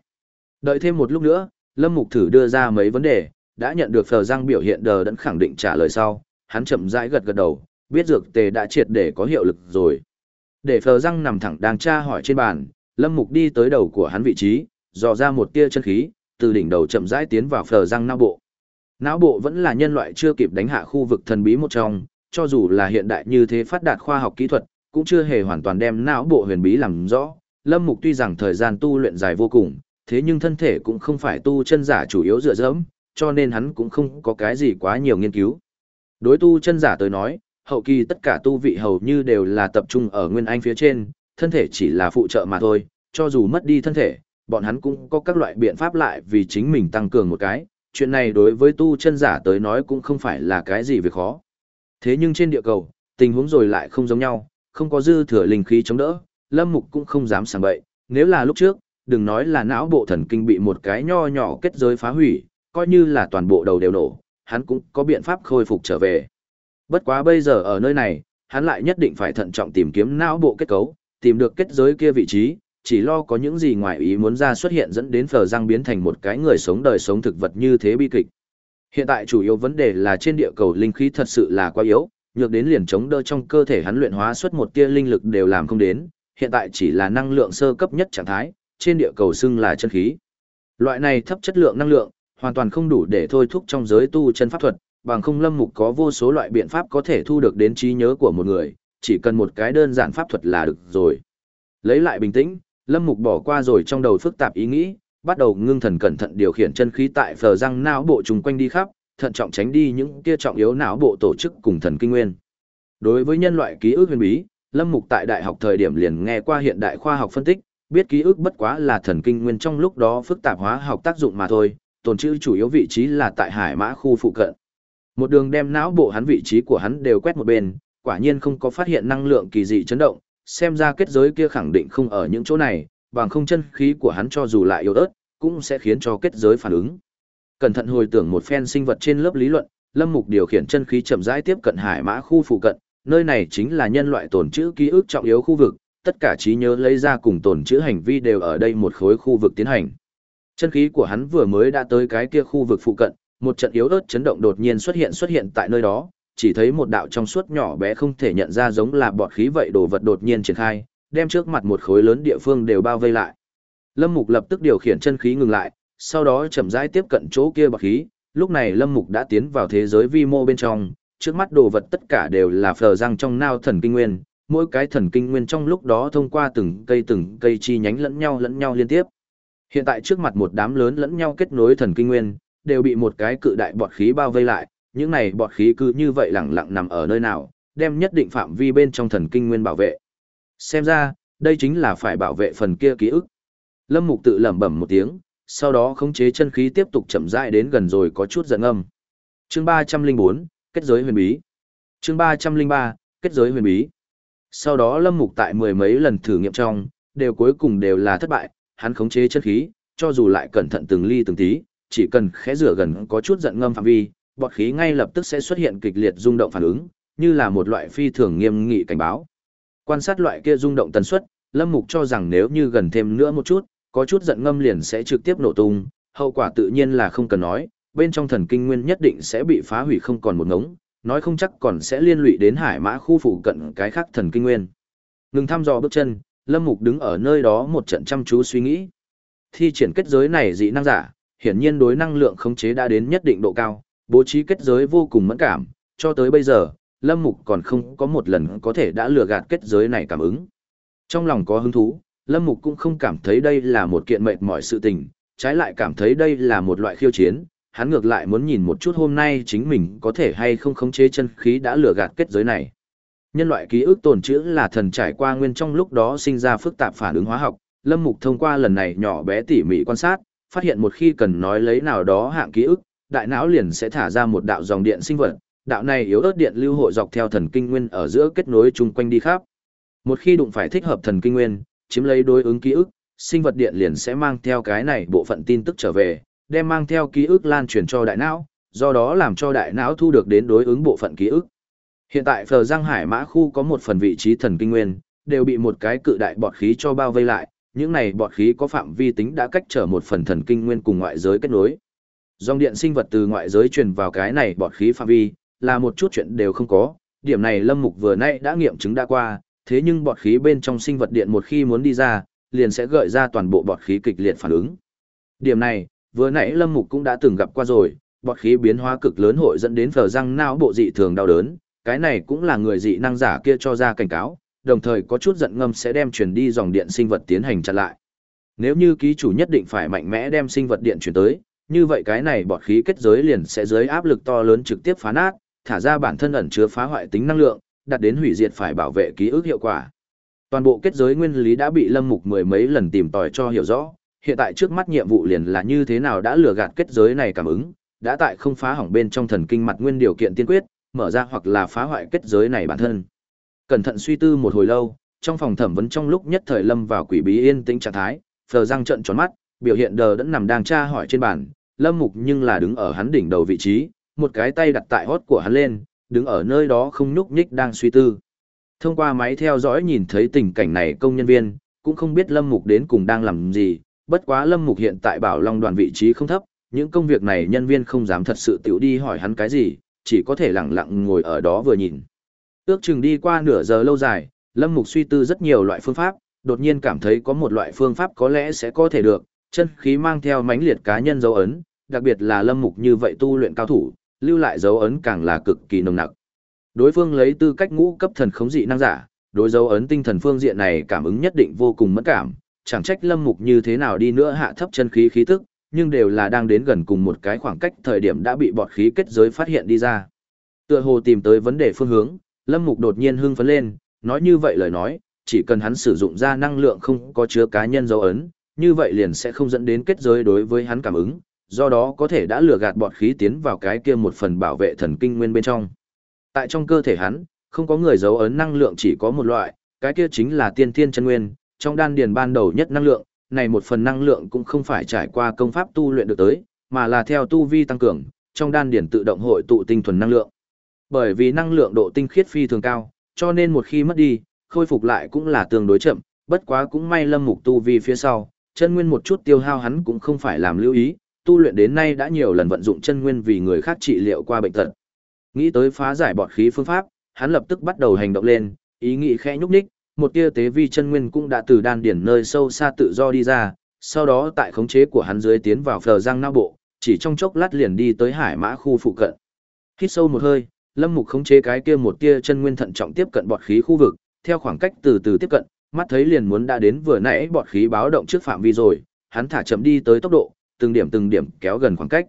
Đợi thêm một lúc nữa, Lâm Mục thử đưa ra mấy vấn đề, đã nhận được phờ răng biểu hiện đờ đẫn khẳng định trả lời sau, hắn chậm rãi gật gật đầu, biết dược tề đã triệt để có hiệu lực rồi. Để phờ răng nằm thẳng đang tra hỏi trên bàn, Lâm Mục đi tới đầu của hắn vị trí, dò ra một tia chân khí, từ đỉnh đầu chậm rãi tiến vào phờ răng não bộ. Não bộ vẫn là nhân loại chưa kịp đánh hạ khu vực thần bí một trong, cho dù là hiện đại như thế phát đạt khoa học kỹ thuật, cũng chưa hề hoàn toàn đem não bộ huyền bí làm rõ. Lâm Mục tuy rằng thời gian tu luyện dài vô cùng, thế nhưng thân thể cũng không phải tu chân giả chủ yếu dựa dẫm, cho nên hắn cũng không có cái gì quá nhiều nghiên cứu. Đối tu chân giả tới nói, hậu kỳ tất cả tu vị hầu như đều là tập trung ở nguyên anh phía trên, thân thể chỉ là phụ trợ mà thôi, cho dù mất đi thân thể, bọn hắn cũng có các loại biện pháp lại vì chính mình tăng cường một cái, chuyện này đối với tu chân giả tới nói cũng không phải là cái gì việc khó. Thế nhưng trên địa cầu, tình huống rồi lại không giống nhau, không có dư thừa linh khí chống đỡ, Lâm Mục cũng không dám sảng bậy, nếu là lúc trước, đừng nói là não bộ thần kinh bị một cái nho nhỏ kết giới phá hủy, coi như là toàn bộ đầu đều nổ, hắn cũng có biện pháp khôi phục trở về. Bất quá bây giờ ở nơi này, hắn lại nhất định phải thận trọng tìm kiếm não bộ kết cấu, tìm được kết giới kia vị trí, chỉ lo có những gì ngoài ý muốn ra xuất hiện dẫn đến phở răng biến thành một cái người sống đời sống thực vật như thế bi kịch. Hiện tại chủ yếu vấn đề là trên địa cầu linh khí thật sự là quá yếu, nhược đến liền chống đỡ trong cơ thể hắn luyện hóa xuất một tia linh lực đều làm không đến, hiện tại chỉ là năng lượng sơ cấp nhất trạng thái, trên địa cầu xưng là chân khí. Loại này thấp chất lượng năng lượng, hoàn toàn không đủ để thôi thúc trong giới tu chân pháp thuật, bằng không lâm mục có vô số loại biện pháp có thể thu được đến trí nhớ của một người, chỉ cần một cái đơn giản pháp thuật là được rồi. Lấy lại bình tĩnh, lâm mục bỏ qua rồi trong đầu phức tạp ý nghĩ, bắt đầu ngưng thần cẩn thận điều khiển chân khí tại phờ răng não bộ trùng quanh đi khắp, thận trọng tránh đi những kia trọng yếu não bộ tổ chức cùng thần kinh nguyên. Đối với nhân loại ký ức huyền bí, Lâm Mục tại đại học thời điểm liền nghe qua hiện đại khoa học phân tích, biết ký ức bất quá là thần kinh nguyên trong lúc đó phức tạp hóa học tác dụng mà thôi, tồn trữ chủ yếu vị trí là tại hải mã khu phụ cận. Một đường đem não bộ hắn vị trí của hắn đều quét một bên, quả nhiên không có phát hiện năng lượng kỳ dị chấn động, xem ra kết giới kia khẳng định không ở những chỗ này, bằng không chân khí của hắn cho dù lại yếu ớt, cũng sẽ khiến cho kết giới phản ứng. Cẩn thận hồi tưởng một phen sinh vật trên lớp lý luận, Lâm Mục điều khiển chân khí chậm rãi tiếp cận hải mã khu phụ cận, nơi này chính là nhân loại tồn trữ ký ức trọng yếu khu vực, tất cả trí nhớ lấy ra cùng tồn trữ hành vi đều ở đây một khối khu vực tiến hành. Chân khí của hắn vừa mới đã tới cái kia khu vực phụ cận, một trận yếu ớt chấn động đột nhiên xuất hiện xuất hiện tại nơi đó, chỉ thấy một đạo trong suốt nhỏ bé không thể nhận ra giống là bọt khí vậy đồ vật đột nhiên triển khai, đem trước mặt một khối lớn địa phương đều bao vây lại. Lâm Mục lập tức điều khiển chân khí ngừng lại, sau đó chậm rãi tiếp cận chỗ kia bọt khí, lúc này Lâm Mục đã tiến vào thế giới vi mô bên trong, trước mắt đồ vật tất cả đều là phờ răng trong nao thần kinh nguyên, mỗi cái thần kinh nguyên trong lúc đó thông qua từng cây từng cây chi nhánh lẫn nhau lẫn nhau liên tiếp. Hiện tại trước mặt một đám lớn lẫn nhau kết nối thần kinh nguyên, đều bị một cái cự đại bọt khí bao vây lại, những này bọt khí cứ như vậy lẳng lặng nằm ở nơi nào, đem nhất định phạm vi bên trong thần kinh nguyên bảo vệ. Xem ra, đây chính là phải bảo vệ phần kia ký ức. Lâm Mục tự lẩm bẩm một tiếng, sau đó khống chế chân khí tiếp tục chậm rãi đến gần rồi có chút giận âm. Chương 304, kết giới huyền bí. Chương 303, kết giới huyền bí. Sau đó Lâm Mục tại mười mấy lần thử nghiệm trong, đều cuối cùng đều là thất bại, hắn khống chế chân khí, cho dù lại cẩn thận từng ly từng tí, chỉ cần khẽ rửa gần có chút giận ngâm phạm vi, bọt khí ngay lập tức sẽ xuất hiện kịch liệt rung động phản ứng, như là một loại phi thường nghiêm nghị cảnh báo. Quan sát loại kia rung động tần suất, Lâm Mục cho rằng nếu như gần thêm nữa một chút, có chút giận ngâm liền sẽ trực tiếp nổ tung, hậu quả tự nhiên là không cần nói, bên trong thần kinh nguyên nhất định sẽ bị phá hủy không còn một ngống, nói không chắc còn sẽ liên lụy đến hải mã khu phụ cận cái khác thần kinh nguyên. Ngừng thăm dò bước chân, Lâm Mục đứng ở nơi đó một trận chăm chú suy nghĩ. Thi triển kết giới này dị năng giả, hiển nhiên đối năng lượng khống chế đã đến nhất định độ cao, bố trí kết giới vô cùng mẫn cảm, cho tới bây giờ, Lâm Mục còn không có một lần có thể đã lừa gạt kết giới này cảm ứng. Trong lòng có hứng thú, Lâm Mục cũng không cảm thấy đây là một kiện mệt mỏi sự tình, trái lại cảm thấy đây là một loại khiêu chiến, hắn ngược lại muốn nhìn một chút hôm nay chính mình có thể hay không khống chế chân khí đã lừa gạt kết giới này. Nhân loại ký ức tồn trữ là thần trải qua nguyên trong lúc đó sinh ra phức tạp phản ứng hóa học, Lâm Mục thông qua lần này nhỏ bé tỉ mỉ quan sát, phát hiện một khi cần nói lấy nào đó hạng ký ức, đại não liền sẽ thả ra một đạo dòng điện sinh vật, đạo này yếu ớt điện lưu hội dọc theo thần kinh nguyên ở giữa kết nối chung quanh đi khắp. Một khi đụng phải thích hợp thần kinh nguyên, chiếm lấy đối ứng ký ức, sinh vật điện liền sẽ mang theo cái này bộ phận tin tức trở về, đem mang theo ký ức lan truyền cho đại não, do đó làm cho đại não thu được đến đối ứng bộ phận ký ức. Hiện tại Phờ Giang Hải Mã khu có một phần vị trí thần kinh nguyên, đều bị một cái cự đại bọt khí cho bao vây lại, những này bọt khí có phạm vi tính đã cách trở một phần thần kinh nguyên cùng ngoại giới kết nối. Dòng điện sinh vật từ ngoại giới truyền vào cái này bọt khí phạm vi, là một chút chuyện đều không có, điểm này Lâm Mục vừa nãy đã nghiệm chứng đã qua, thế nhưng bọt khí bên trong sinh vật điện một khi muốn đi ra, liền sẽ gợi ra toàn bộ bọt khí kịch liệt phản ứng. Điểm này, vừa nãy Lâm Mục cũng đã từng gặp qua rồi, bọt khí biến hóa cực lớn hội dẫn đến phở răng não bộ dị thường đau đớn, cái này cũng là người dị năng giả kia cho ra cảnh cáo, đồng thời có chút giận ngâm sẽ đem truyền đi dòng điện sinh vật tiến hành chặn lại. Nếu như ký chủ nhất định phải mạnh mẽ đem sinh vật điện chuyển tới, như vậy cái này bọt khí kết giới liền sẽ dưới áp lực to lớn trực tiếp phá nát, thả ra bản thân ẩn chứa phá hoại tính năng lượng, đạt đến hủy diệt phải bảo vệ ký ức hiệu quả. Toàn bộ kết giới nguyên lý đã bị Lâm Mục mười mấy lần tìm tòi cho hiểu rõ, hiện tại trước mắt nhiệm vụ liền là như thế nào đã lừa gạt kết giới này cảm ứng, đã tại không phá hỏng bên trong thần kinh mặt nguyên điều kiện tiên quyết, mở ra hoặc là phá hoại kết giới này bản thân. Cẩn thận suy tư một hồi lâu, trong phòng thẩm vấn trong lúc nhất thời lâm vào quỷ bí yên tĩnh trạng thái, phờ răng trận tròn mắt, biểu hiện đờ đẫn nằm đang tra hỏi trên bàn, lâm mục nhưng là đứng ở hắn đỉnh đầu vị trí, một cái tay đặt tại hót của hắn lên, đứng ở nơi đó không nhúc nhích đang suy tư. Thông qua máy theo dõi nhìn thấy tình cảnh này công nhân viên, cũng không biết lâm mục đến cùng đang làm gì, bất quá lâm mục hiện tại bảo long đoàn vị trí không thấp, những công việc này nhân viên không dám thật sự tiểu đi hỏi hắn cái gì, chỉ có thể lặng lặng ngồi ở đó vừa nhìn. Ước chừng đi qua nửa giờ lâu dài, Lâm Mục suy tư rất nhiều loại phương pháp, đột nhiên cảm thấy có một loại phương pháp có lẽ sẽ có thể được, chân khí mang theo mãnh liệt cá nhân dấu ấn, đặc biệt là Lâm Mục như vậy tu luyện cao thủ, lưu lại dấu ấn càng là cực kỳ nồng nặc. Đối phương lấy tư cách ngũ cấp thần khống dị năng giả, đối dấu ấn tinh thần phương diện này cảm ứng nhất định vô cùng mẫn cảm, chẳng trách Lâm Mục như thế nào đi nữa hạ thấp chân khí khí tức, nhưng đều là đang đến gần cùng một cái khoảng cách thời điểm đã bị bọt khí kết giới phát hiện đi ra. Tựa hồ tìm tới vấn đề phương hướng, Lâm Mục đột nhiên hưng phấn lên, nói như vậy lời nói, chỉ cần hắn sử dụng ra năng lượng không có chứa cá nhân dấu ấn, như vậy liền sẽ không dẫn đến kết giới đối với hắn cảm ứng, do đó có thể đã lừa gạt bọt khí tiến vào cái kia một phần bảo vệ thần kinh nguyên bên trong. Tại trong cơ thể hắn, không có người dấu ấn năng lượng chỉ có một loại, cái kia chính là tiên thiên chân nguyên, trong đan điền ban đầu nhất năng lượng, này một phần năng lượng cũng không phải trải qua công pháp tu luyện được tới, mà là theo tu vi tăng cường, trong đan điền tự động hội tụ tinh thuần năng lượng. Bởi vì năng lượng độ tinh khiết phi thường cao, cho nên một khi mất đi, khôi phục lại cũng là tương đối chậm, bất quá cũng may Lâm Mục tu vi phía sau, chân nguyên một chút tiêu hao hắn cũng không phải làm lưu ý, tu luyện đến nay đã nhiều lần vận dụng chân nguyên vì người khác trị liệu qua bệnh tật. Nghĩ tới phá giải bọt khí phương pháp, hắn lập tức bắt đầu hành động lên, ý nghĩ khẽ nhúc nhích, một tia tế vi chân nguyên cũng đã từ đan điển nơi sâu xa tự do đi ra, sau đó tại khống chế của hắn dưới tiến vào phờ giang não bộ, chỉ trong chốc lát liền đi tới hải mã khu phụ cận. Hít sâu một hơi, Lâm Mục khống chế cái kia một tia chân nguyên thận trọng tiếp cận bọt khí khu vực, theo khoảng cách từ từ tiếp cận, mắt thấy liền muốn đã đến vừa nãy bọt khí báo động trước phạm vi rồi, hắn thả chậm đi tới tốc độ, từng điểm từng điểm kéo gần khoảng cách.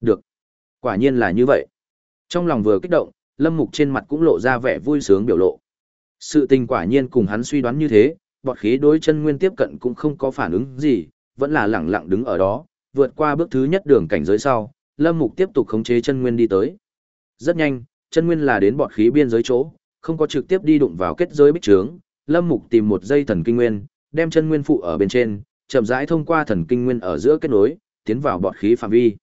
Được. Quả nhiên là như vậy. Trong lòng vừa kích động, Lâm Mục trên mặt cũng lộ ra vẻ vui sướng biểu lộ. Sự tình quả nhiên cùng hắn suy đoán như thế, bọt khí đối chân nguyên tiếp cận cũng không có phản ứng gì, vẫn là lẳng lặng đứng ở đó, vượt qua bước thứ nhất đường cảnh giới sau, Lâm Mục tiếp tục khống chế chân nguyên đi tới. Rất nhanh, chân nguyên là đến bọt khí biên giới chỗ, không có trực tiếp đi đụng vào kết giới bích trướng, Lâm Mục tìm một dây thần kinh nguyên, đem chân nguyên phụ ở bên trên, chậm rãi thông qua thần kinh nguyên ở giữa kết nối, tiến vào bọt khí phạm vi.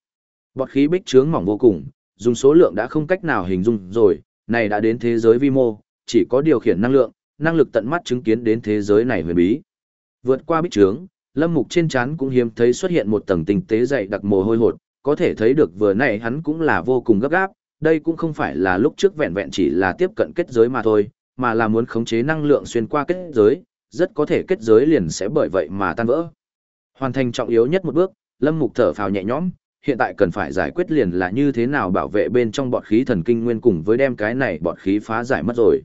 Bọt khí bích trướng mỏng vô cùng, dùng số lượng đã không cách nào hình dung rồi, này đã đến thế giới vi mô, chỉ có điều khiển năng lượng, năng lực tận mắt chứng kiến đến thế giới này huyền bí. Vượt qua bích trướng, Lâm Mục trên trán cũng hiếm thấy xuất hiện một tầng tinh tế dày đặc mồ hôi hột, có thể thấy được vừa nãy hắn cũng là vô cùng gấp gáp, đây cũng không phải là lúc trước vẹn vẹn chỉ là tiếp cận kết giới mà thôi, mà là muốn khống chế năng lượng xuyên qua kết giới, rất có thể kết giới liền sẽ bởi vậy mà tan vỡ. Hoàn thành trọng yếu nhất một bước, Lâm Mục thở phào nhẹ nhõm, hiện tại cần phải giải quyết liền là như thế nào bảo vệ bên trong bọt khí thần kinh nguyên cùng với đem cái này bọt khí phá giải mất rồi.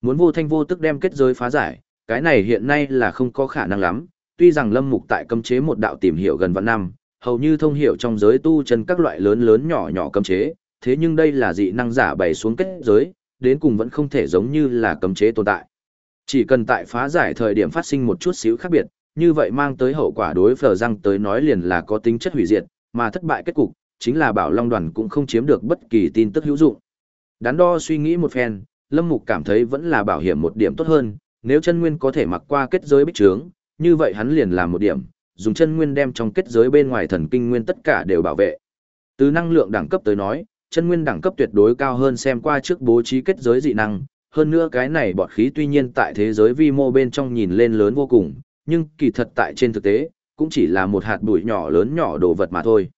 Muốn vô thanh vô tức đem kết giới phá giải, cái này hiện nay là không có khả năng lắm, tuy rằng Lâm Mục tại cấm chế một đạo tìm hiểu gần vạn năm, hầu như thông hiểu trong giới tu chân các loại lớn lớn nhỏ nhỏ cấm chế, thế nhưng đây là dị năng giả bày xuống kết giới, đến cùng vẫn không thể giống như là cấm chế tồn tại. Chỉ cần tại phá giải thời điểm phát sinh một chút xíu khác biệt, như vậy mang tới hậu quả đối phở răng tới nói liền là có tính chất hủy diệt, mà thất bại kết cục, chính là bảo Long đoàn cũng không chiếm được bất kỳ tin tức hữu dụng. Đắn đo suy nghĩ một phen, Lâm Mục cảm thấy vẫn là bảo hiểm một điểm tốt hơn, nếu chân nguyên có thể mặc qua kết giới bích trướng, như vậy hắn liền làm một điểm, dùng chân nguyên đem trong kết giới bên ngoài thần kinh nguyên tất cả đều bảo vệ. Từ năng lượng đẳng cấp tới nói, chân nguyên đẳng cấp tuyệt đối cao hơn xem qua trước bố trí kết giới dị năng, hơn nữa cái này bọt khí tuy nhiên tại thế giới vi mô bên trong nhìn lên lớn vô cùng, nhưng kỳ thật tại trên thực tế, cũng chỉ là một hạt bụi nhỏ lớn nhỏ đồ vật mà thôi.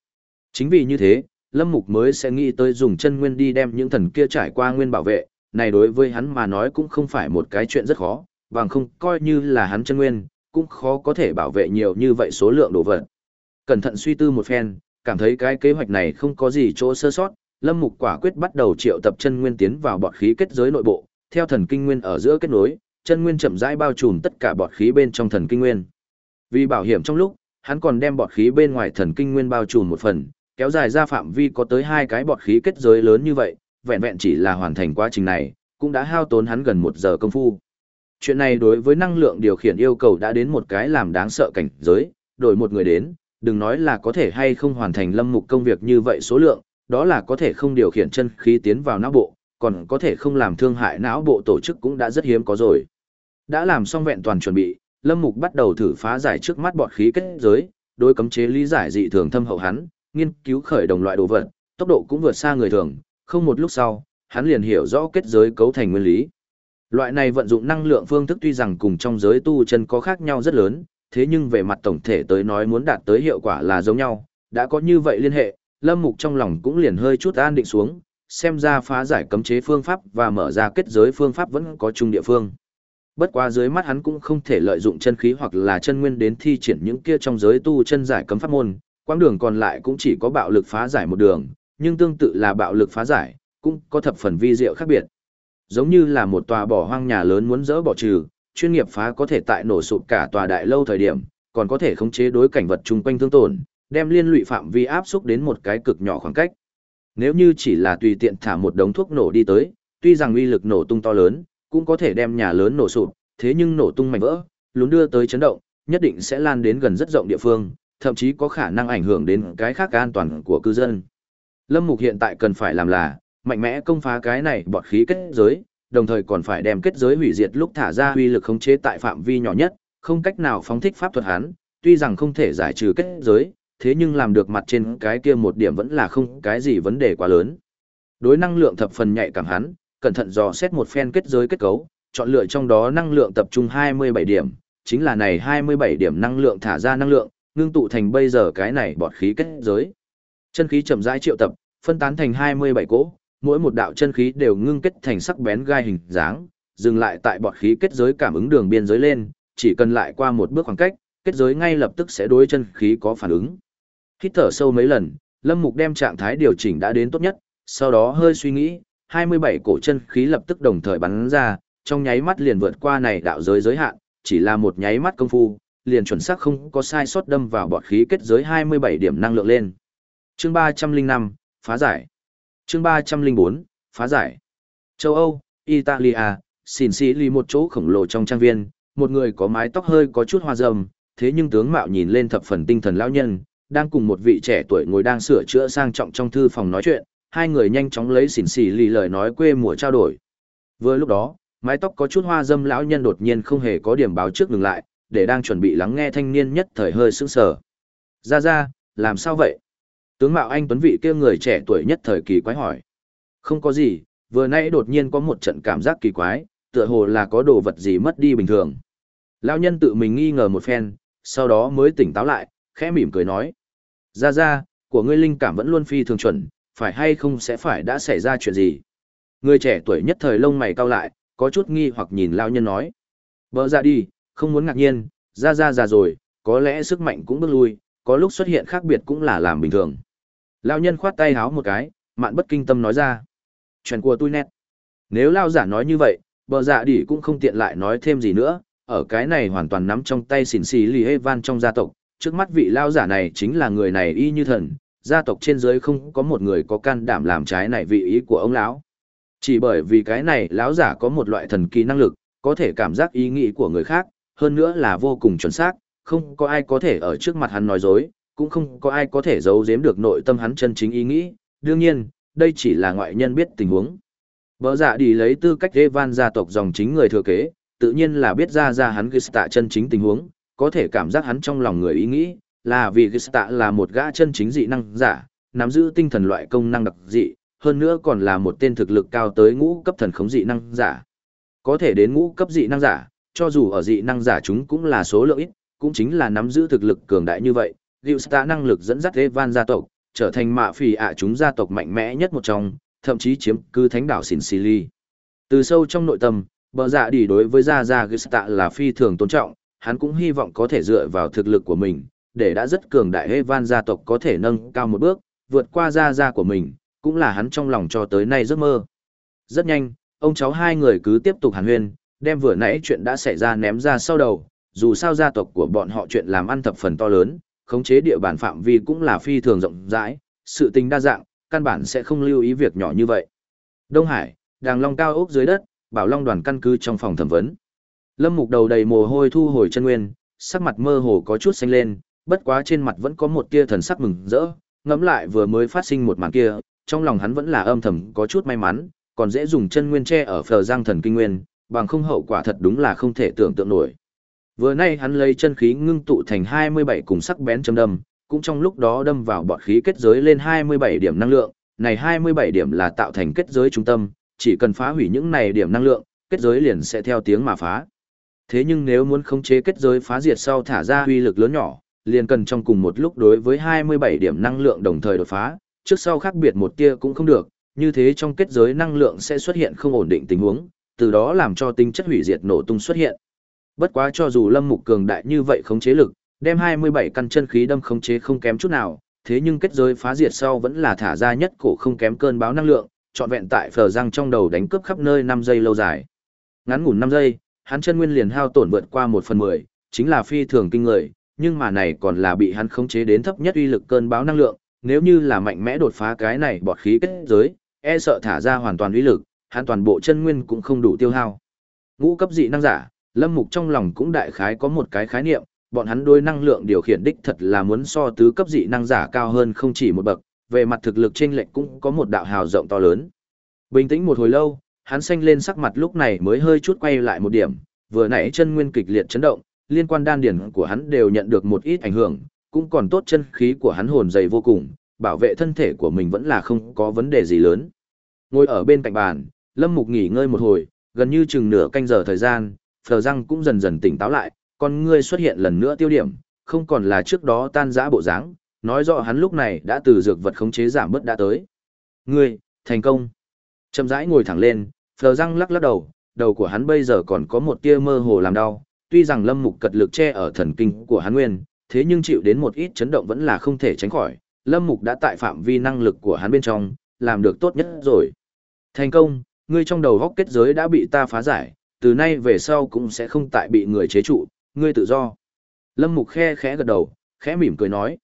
Chính vì như thế, Lâm Mục mới sẽ nghĩ tới dùng chân nguyên đi đem những thần kia trải qua nguyên bảo vệ, này đối với hắn mà nói cũng không phải một cái chuyện rất khó, bằng không coi như là hắn chân nguyên, cũng khó có thể bảo vệ nhiều như vậy số lượng đồ vật. Cẩn thận suy tư một phen, cảm thấy cái kế hoạch này không có gì chỗ sơ sót, Lâm Mục quả quyết bắt đầu triệu tập chân nguyên tiến vào bọt khí kết giới nội bộ, theo thần kinh nguyên ở giữa kết nối, chân nguyên chậm rãi bao trùm tất cả bọt khí bên trong thần kinh nguyên. Vì bảo hiểm trong lúc, hắn còn đem bọt khí bên ngoài thần kinh nguyên bao trùm một phần, kéo dài ra phạm vi có tới hai cái bọt khí kết giới lớn như vậy, vẹn vẹn chỉ là hoàn thành quá trình này, cũng đã hao tốn hắn gần một giờ công phu. Chuyện này đối với năng lượng điều khiển yêu cầu đã đến một cái làm đáng sợ cảnh giới, đổi một người đến, đừng nói là có thể hay không hoàn thành lâm mục công việc như vậy số lượng, đó là có thể không điều khiển chân khí tiến vào não bộ, còn có thể không làm thương hại não bộ tổ chức cũng đã rất hiếm có rồi. Đã làm xong vẹn toàn chuẩn bị, Lâm Mục bắt đầu thử phá giải trước mắt bọt khí kết giới, đối cấm chế lý giải dị thường thâm hậu hắn, nghiên cứu khởi đồng loại đồ vật, tốc độ cũng vượt xa người thường, không một lúc sau, hắn liền hiểu rõ kết giới cấu thành nguyên lý. Loại này vận dụng năng lượng phương thức tuy rằng cùng trong giới tu chân có khác nhau rất lớn, thế nhưng về mặt tổng thể tới nói muốn đạt tới hiệu quả là giống nhau, đã có như vậy liên hệ, Lâm Mục trong lòng cũng liền hơi chút an định xuống, xem ra phá giải cấm chế phương pháp và mở ra kết giới phương pháp vẫn có chung địa phương. Bất quá dưới mắt hắn cũng không thể lợi dụng chân khí hoặc là chân nguyên đến thi triển những kia trong giới tu chân giải cấm pháp môn, quãng đường còn lại cũng chỉ có bạo lực phá giải một đường, nhưng tương tự là bạo lực phá giải, cũng có thập phần vi diệu khác biệt. Giống như là một tòa bỏ hoang nhà lớn muốn dỡ bỏ trừ, chuyên nghiệp phá có thể tại nổ sụp cả tòa đại lâu thời điểm, còn có thể khống chế đối cảnh vật chung quanh thương tổn, đem liên lụy phạm vi áp xúc đến một cái cực nhỏ khoảng cách. Nếu như chỉ là tùy tiện thả một đống thuốc nổ đi tới, tuy rằng uy lực nổ tung to lớn, cũng có thể đem nhà lớn nổ sụp, thế nhưng nổ tung mảnh vỡ, lún đưa tới chấn động, nhất định sẽ lan đến gần rất rộng địa phương, thậm chí có khả năng ảnh hưởng đến cái khác an toàn của cư dân. Lâm Mục hiện tại cần phải làm là, mạnh mẽ công phá cái này bọt khí kết giới, đồng thời còn phải đem kết giới hủy diệt lúc thả ra uy lực khống chế tại phạm vi nhỏ nhất, không cách nào phóng thích pháp thuật hắn, tuy rằng không thể giải trừ kết giới, thế nhưng làm được mặt trên cái kia một điểm vẫn là không cái gì vấn đề quá lớn. Đối năng lượng thập phần nhạy cảm hắn, cẩn thận dò xét một phen kết giới kết cấu, chọn lựa trong đó năng lượng tập trung 27 điểm, chính là này 27 điểm năng lượng thả ra năng lượng, ngưng tụ thành bây giờ cái này bọt khí kết giới. Chân khí chậm rãi triệu tập, phân tán thành 27 cỗ, mỗi một đạo chân khí đều ngưng kết thành sắc bén gai hình dáng, dừng lại tại bọt khí kết giới cảm ứng đường biên giới lên, chỉ cần lại qua một bước khoảng cách, kết giới ngay lập tức sẽ đối chân khí có phản ứng. Hít thở sâu mấy lần, Lâm Mục đem trạng thái điều chỉnh đã đến tốt nhất, sau đó hơi suy nghĩ, 27 cổ chân khí lập tức đồng thời bắn ra, trong nháy mắt liền vượt qua này đạo giới giới hạn, chỉ là một nháy mắt công phu, liền chuẩn xác không có sai sót đâm vào bọt khí kết giới 27 điểm năng lượng lên. Chương 305, phá giải. Chương 304, phá giải. Châu Âu, Italia, xỉn xỉ lì một chỗ khổng lồ trong trang viên, một người có mái tóc hơi có chút hoa râm, thế nhưng tướng mạo nhìn lên thập phần tinh thần lão nhân, đang cùng một vị trẻ tuổi ngồi đang sửa chữa sang trọng trong thư phòng nói chuyện, hai người nhanh chóng lấy xỉn xỉ lì lời nói quê mùa trao đổi. Vừa lúc đó, mái tóc có chút hoa dâm lão nhân đột nhiên không hề có điểm báo trước ngừng lại, để đang chuẩn bị lắng nghe thanh niên nhất thời hơi sững sờ. Ra ra, làm sao vậy? Tướng mạo anh tuấn vị kia người trẻ tuổi nhất thời kỳ quái hỏi. Không có gì, vừa nãy đột nhiên có một trận cảm giác kỳ quái, tựa hồ là có đồ vật gì mất đi bình thường. Lão nhân tự mình nghi ngờ một phen, sau đó mới tỉnh táo lại, khẽ mỉm cười nói. Ra ra, của ngươi linh cảm vẫn luôn phi thường chuẩn, phải hay không sẽ phải đã xảy ra chuyện gì? Người trẻ tuổi nhất thời lông mày cau lại, có chút nghi hoặc nhìn lao nhân nói. Bỡ ra đi, không muốn ngạc nhiên, ra ra già rồi, có lẽ sức mạnh cũng bước lui, có lúc xuất hiện khác biệt cũng là làm bình thường. Lao nhân khoát tay háo một cái, mạn bất kinh tâm nói ra. Chuyện của tôi nét. Nếu lao giả nói như vậy, bờ dạ đỉ cũng không tiện lại nói thêm gì nữa, ở cái này hoàn toàn nắm trong tay xỉn xì lì hê van trong gia tộc, trước mắt vị lao giả này chính là người này y như thần, gia tộc trên dưới không có một người có can đảm làm trái này vị ý của ông lão. Chỉ bởi vì cái này lão giả có một loại thần kỳ năng lực, có thể cảm giác ý nghĩ của người khác, hơn nữa là vô cùng chuẩn xác, không có ai có thể ở trước mặt hắn nói dối, cũng không có ai có thể giấu giếm được nội tâm hắn chân chính ý nghĩ, đương nhiên, đây chỉ là ngoại nhân biết tình huống. bở dạ đi lấy tư cách Evan gia tộc dòng chính người thừa kế, tự nhiên là biết ra ra hắn Gista chân chính tình huống, có thể cảm giác hắn trong lòng người ý nghĩ, là vì Gista là một gã chân chính dị năng giả, nắm giữ tinh thần loại công năng đặc dị, hơn nữa còn là một tên thực lực cao tới ngũ cấp thần khống dị năng giả. Có thể đến ngũ cấp dị năng giả, cho dù ở dị năng giả chúng cũng là số lượng ít, cũng chính là nắm giữ thực lực cường đại như vậy. Gilsta năng lực dẫn dắt Evan gia tộc, trở thành mạ phỉ ạ chúng gia tộc mạnh mẽ nhất một trong, thậm chí chiếm cư thánh đảo Sicily. Từ sâu trong nội tâm, bờ dạ đi đối với gia gia Gilsta là phi thường tôn trọng, hắn cũng hy vọng có thể dựa vào thực lực của mình, để đã rất cường đại Evan gia tộc có thể nâng cao một bước, vượt qua gia gia của mình, cũng là hắn trong lòng cho tới nay giấc mơ. Rất nhanh, ông cháu hai người cứ tiếp tục hàn huyên, đem vừa nãy chuyện đã xảy ra ném ra sau đầu, dù sao gia tộc của bọn họ chuyện làm ăn thập phần to lớn, khống chế địa bàn phạm vi cũng là phi thường rộng rãi, sự tình đa dạng, căn bản sẽ không lưu ý việc nhỏ như vậy. Đông Hải, đàng long cao ốc dưới đất, bảo long đoàn căn cứ trong phòng thẩm vấn. Lâm Mục đầu đầy mồ hôi thu hồi chân nguyên, sắc mặt mơ hồ có chút xanh lên, bất quá trên mặt vẫn có một tia thần sắc mừng rỡ, ngẫm lại vừa mới phát sinh một màn kia, trong lòng hắn vẫn là âm thầm có chút may mắn, còn dễ dùng chân nguyên che ở phờ giang thần kinh nguyên, bằng không hậu quả thật đúng là không thể tưởng tượng nổi. Vừa nay hắn lấy chân khí ngưng tụ thành 27 cùng sắc bén châm đâm, cũng trong lúc đó đâm vào bọt khí kết giới lên 27 điểm năng lượng, này 27 điểm là tạo thành kết giới trung tâm, chỉ cần phá hủy những này điểm năng lượng, kết giới liền sẽ theo tiếng mà phá. Thế nhưng nếu muốn khống chế kết giới phá diệt sau thả ra uy lực lớn nhỏ, liền cần trong cùng một lúc đối với 27 điểm năng lượng đồng thời đột phá, trước sau khác biệt một tia cũng không được, như thế trong kết giới năng lượng sẽ xuất hiện không ổn định tình huống, từ đó làm cho tính chất hủy diệt nổ tung xuất hiện. Bất quá cho dù Lâm Mục cường đại như vậy khống chế lực, đem 27 căn chân khí đâm khống chế không kém chút nào, thế nhưng kết giới phá diệt sau vẫn là thả ra nhất cổ không kém cơn báo năng lượng, trọn vẹn tại phở răng trong đầu đánh cướp khắp nơi 5 giây lâu dài. Ngắn ngủn 5 giây, hắn chân nguyên liền hao tổn vượt qua 1 phần 10, chính là phi thường kinh người, nhưng mà này còn là bị hắn khống chế đến thấp nhất uy lực cơn báo năng lượng, nếu như là mạnh mẽ đột phá cái này bọt khí kết giới, e sợ thả ra hoàn toàn uy lực, hắn toàn bộ chân nguyên cũng không đủ tiêu hao. Ngũ cấp dị năng giả, Lâm Mục trong lòng cũng đại khái có một cái khái niệm, bọn hắn đôi năng lượng điều khiển đích thật là muốn so tứ cấp dị năng giả cao hơn không chỉ một bậc, về mặt thực lực chênh lệch cũng có một đạo hào rộng to lớn. Bình tĩnh một hồi lâu, hắn xanh lên sắc mặt lúc này mới hơi chút quay lại một điểm, vừa nãy chân nguyên kịch liệt chấn động, liên quan đan điển của hắn đều nhận được một ít ảnh hưởng, cũng còn tốt chân khí của hắn hồn dày vô cùng, bảo vệ thân thể của mình vẫn là không có vấn đề gì lớn. Ngồi ở bên cạnh bàn, Lâm Mục nghỉ ngơi một hồi, gần như chừng nửa canh giờ thời gian, Phờ Răng cũng dần dần tỉnh táo lại, con ngươi xuất hiện lần nữa tiêu điểm, không còn là trước đó tan rã bộ dáng, nói rõ hắn lúc này đã từ dược vật khống chế giảm bớt đã tới. Ngươi, thành công. Chậm rãi ngồi thẳng lên, Phờ Răng lắc lắc đầu, đầu của hắn bây giờ còn có một tia mơ hồ làm đau, tuy rằng Lâm Mục cật lực che ở thần kinh của hắn nguyên, thế nhưng chịu đến một ít chấn động vẫn là không thể tránh khỏi, Lâm Mục đã tại phạm vi năng lực của hắn bên trong, làm được tốt nhất rồi. Thành công, ngươi trong đầu góc kết giới đã bị ta phá giải, từ nay về sau cũng sẽ không tại bị người chế trụ, ngươi tự do. Lâm Mục khe khẽ gật đầu, khẽ mỉm cười nói.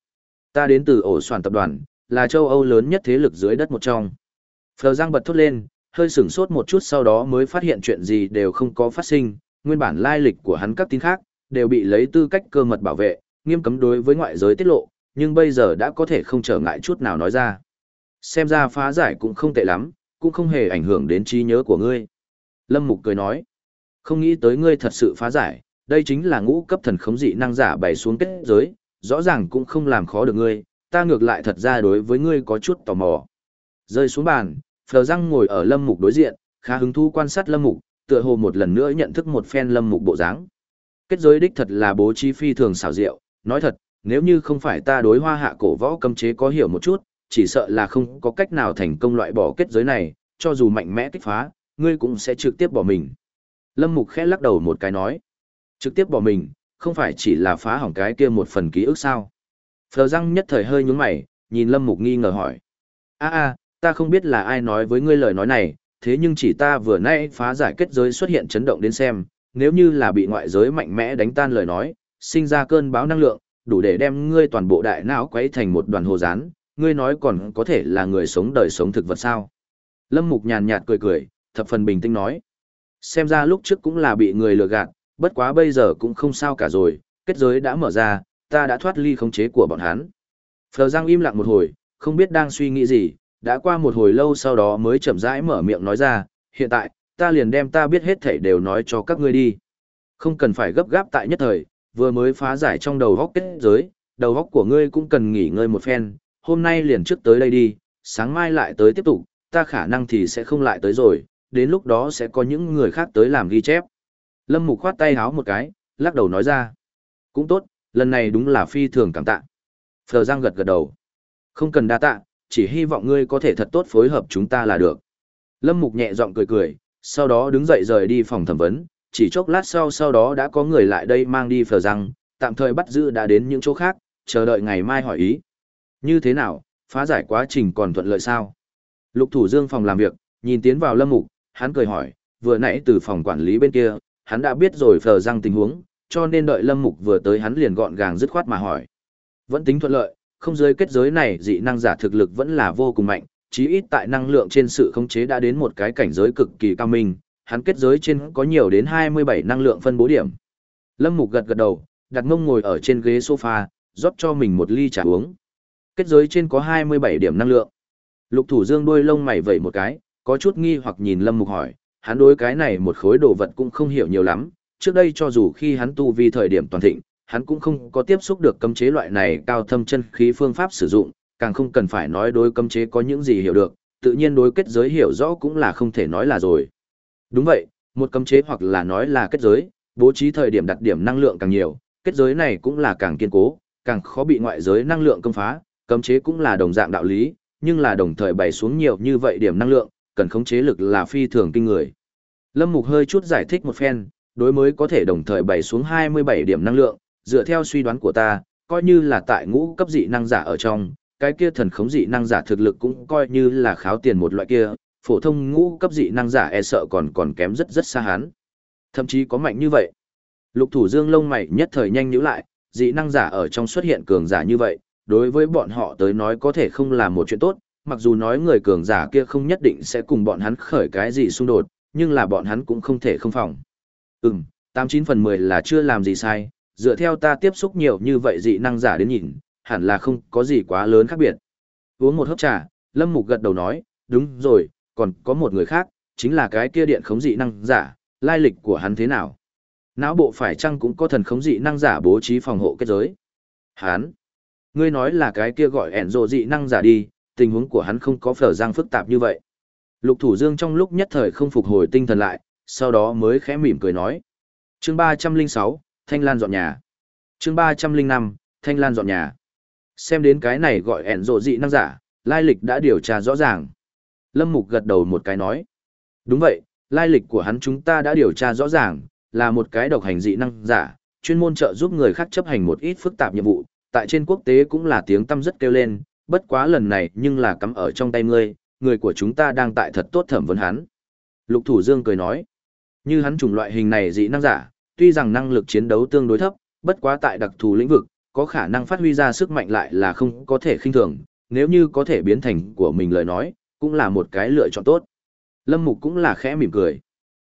Ta đến từ ổ soàn tập đoàn, là châu Âu lớn nhất thế lực dưới đất một trong. Phờ Giang bật thốt lên, hơi sửng sốt một chút sau đó mới phát hiện chuyện gì đều không có phát sinh, nguyên bản lai lịch của hắn các tin khác, đều bị lấy tư cách cơ mật bảo vệ, nghiêm cấm đối với ngoại giới tiết lộ, nhưng bây giờ đã có thể không trở ngại chút nào nói ra. Xem ra phá giải cũng không tệ lắm, cũng không hề ảnh hưởng đến trí nhớ của ngươi. Lâm Mục cười nói, không nghĩ tới ngươi thật sự phá giải, đây chính là ngũ cấp thần khống dị năng giả bày xuống kết giới, rõ ràng cũng không làm khó được ngươi, ta ngược lại thật ra đối với ngươi có chút tò mò. Rơi xuống bàn, Phờ Răng ngồi ở Lâm Mục đối diện, khá hứng thú quan sát Lâm Mục, tựa hồ một lần nữa nhận thức một phen Lâm Mục bộ dáng. Kết giới đích thật là bố trí phi thường xảo diệu, nói thật, nếu như không phải ta đối hoa hạ cổ võ cấm chế có hiểu một chút, chỉ sợ là không có cách nào thành công loại bỏ kết giới này, cho dù mạnh mẽ kích phá, ngươi cũng sẽ trực tiếp bỏ mình. Lâm Mục khẽ lắc đầu một cái nói, trực tiếp bỏ mình, không phải chỉ là phá hỏng cái kia một phần ký ức sao. Phờ răng nhất thời hơi nhướng mày, nhìn Lâm Mục nghi ngờ hỏi. a a ta không biết là ai nói với ngươi lời nói này, thế nhưng chỉ ta vừa nãy phá giải kết giới xuất hiện chấn động đến xem, nếu như là bị ngoại giới mạnh mẽ đánh tan lời nói, sinh ra cơn báo năng lượng, đủ để đem ngươi toàn bộ đại não quấy thành một đoàn hồ rán, ngươi nói còn có thể là người sống đời sống thực vật sao. Lâm Mục nhàn nhạt cười cười, thập phần bình tĩnh nói. Xem ra lúc trước cũng là bị người lừa gạt, bất quá bây giờ cũng không sao cả rồi, kết giới đã mở ra, ta đã thoát ly khống chế của bọn hắn. Phờ Giang im lặng một hồi, không biết đang suy nghĩ gì, đã qua một hồi lâu sau đó mới chậm rãi mở miệng nói ra, hiện tại, ta liền đem ta biết hết thảy đều nói cho các ngươi đi. Không cần phải gấp gáp tại nhất thời, vừa mới phá giải trong đầu góc kết giới, đầu góc của ngươi cũng cần nghỉ ngơi một phen, hôm nay liền trước tới đây đi, sáng mai lại tới tiếp tục, ta khả năng thì sẽ không lại tới rồi, đến lúc đó sẽ có những người khác tới làm ghi chép. Lâm Mục khoát tay háo một cái, lắc đầu nói ra. Cũng tốt, lần này đúng là phi thường cảm tạ. Phờ Giang gật gật đầu. Không cần đa tạ, chỉ hy vọng ngươi có thể thật tốt phối hợp chúng ta là được. Lâm Mục nhẹ giọng cười cười, sau đó đứng dậy rời đi phòng thẩm vấn, chỉ chốc lát sau sau đó đã có người lại đây mang đi phờ Giang, tạm thời bắt giữ đã đến những chỗ khác, chờ đợi ngày mai hỏi ý. Như thế nào, phá giải quá trình còn thuận lợi sao? Lục thủ dương phòng làm việc, nhìn tiến vào lâm mục, hắn cười hỏi, vừa nãy từ phòng quản lý bên kia, hắn đã biết rồi phờ răng tình huống, cho nên đợi lâm mục vừa tới hắn liền gọn gàng dứt khoát mà hỏi. Vẫn tính thuận lợi, không giới kết giới này dị năng giả thực lực vẫn là vô cùng mạnh, chí ít tại năng lượng trên sự khống chế đã đến một cái cảnh giới cực kỳ cao minh, hắn kết giới trên có nhiều đến 27 năng lượng phân bố điểm. Lâm Mục gật gật đầu, đặt ngông ngồi ở trên ghế sofa, rót cho mình một ly trà uống. Kết giới trên có 27 điểm năng lượng. Lục Thủ Dương đuôi lông mày vẩy một cái, có chút nghi hoặc nhìn Lâm Mục hỏi, hắn đối cái này một khối đồ vật cũng không hiểu nhiều lắm, trước đây cho dù khi hắn tu vi thời điểm toàn thịnh, hắn cũng không có tiếp xúc được cấm chế loại này cao thâm chân khí phương pháp sử dụng, càng không cần phải nói đối cấm chế có những gì hiểu được, tự nhiên đối kết giới hiểu rõ cũng là không thể nói là rồi. Đúng vậy, một cấm chế hoặc là nói là kết giới, bố trí thời điểm đặt điểm năng lượng càng nhiều, kết giới này cũng là càng kiên cố, càng khó bị ngoại giới năng lượng công phá, cấm chế cũng là đồng dạng đạo lý, nhưng là đồng thời bày xuống nhiều như vậy điểm năng lượng, cần khống chế lực là phi thường kinh người. Lâm Mục hơi chút giải thích một phen, đối mới có thể đồng thời bày xuống 27 điểm năng lượng, dựa theo suy đoán của ta, coi như là tại ngũ cấp dị năng giả ở trong, cái kia thần khống dị năng giả thực lực cũng coi như là kháo tiền một loại kia, phổ thông ngũ cấp dị năng giả e sợ còn còn kém rất rất xa hắn. Thậm chí có mạnh như vậy. Lục thủ dương lông mày nhất thời nhanh nhíu lại, dị năng giả ở trong xuất hiện cường giả như vậy, đối với bọn họ tới nói có thể không là một chuyện tốt, mặc dù nói người cường giả kia không nhất định sẽ cùng bọn hắn khởi cái gì xung đột, nhưng là bọn hắn cũng không thể không phòng. Ừm, 89 phần 10 là chưa làm gì sai, dựa theo ta tiếp xúc nhiều như vậy dị năng giả đến nhìn, hẳn là không có gì quá lớn khác biệt. Uống một hớp trà, Lâm Mục gật đầu nói, đúng rồi, còn có một người khác, chính là cái kia điện khống dị năng giả, lai lịch của hắn thế nào? Não bộ phải chăng cũng có thần khống dị năng giả bố trí phòng hộ kết giới? Hắn? Ngươi nói là cái kia gọi ẻn rộ dị năng giả đi, tình huống của hắn không có phở giang phức tạp như vậy. Lục Thủ Dương trong lúc nhất thời không phục hồi tinh thần lại, sau đó mới khẽ mỉm cười nói. Chương 306, Thanh Lan dọn nhà. Chương 305, Thanh Lan dọn nhà. Xem đến cái này gọi ẻn rộ dị năng giả, lai lịch đã điều tra rõ ràng. Lâm Mục gật đầu một cái nói. Đúng vậy, lai lịch của hắn chúng ta đã điều tra rõ ràng, là một cái độc hành dị năng giả, chuyên môn trợ giúp người khác chấp hành một ít phức tạp nhiệm vụ, tại trên quốc tế cũng là tiếng tâm rất kêu lên, bất quá lần này nhưng là cắm ở trong tay ngươi, người của chúng ta đang tại thật tốt thẩm vấn hắn. Lục Thủ Dương cười nói, như hắn chủng loại hình này dị năng giả, tuy rằng năng lực chiến đấu tương đối thấp, bất quá tại đặc thù lĩnh vực, có khả năng phát huy ra sức mạnh lại là không có thể khinh thường, nếu như có thể biến thành của mình lời nói, cũng là một cái lựa chọn tốt. Lâm Mục cũng là khẽ mỉm cười.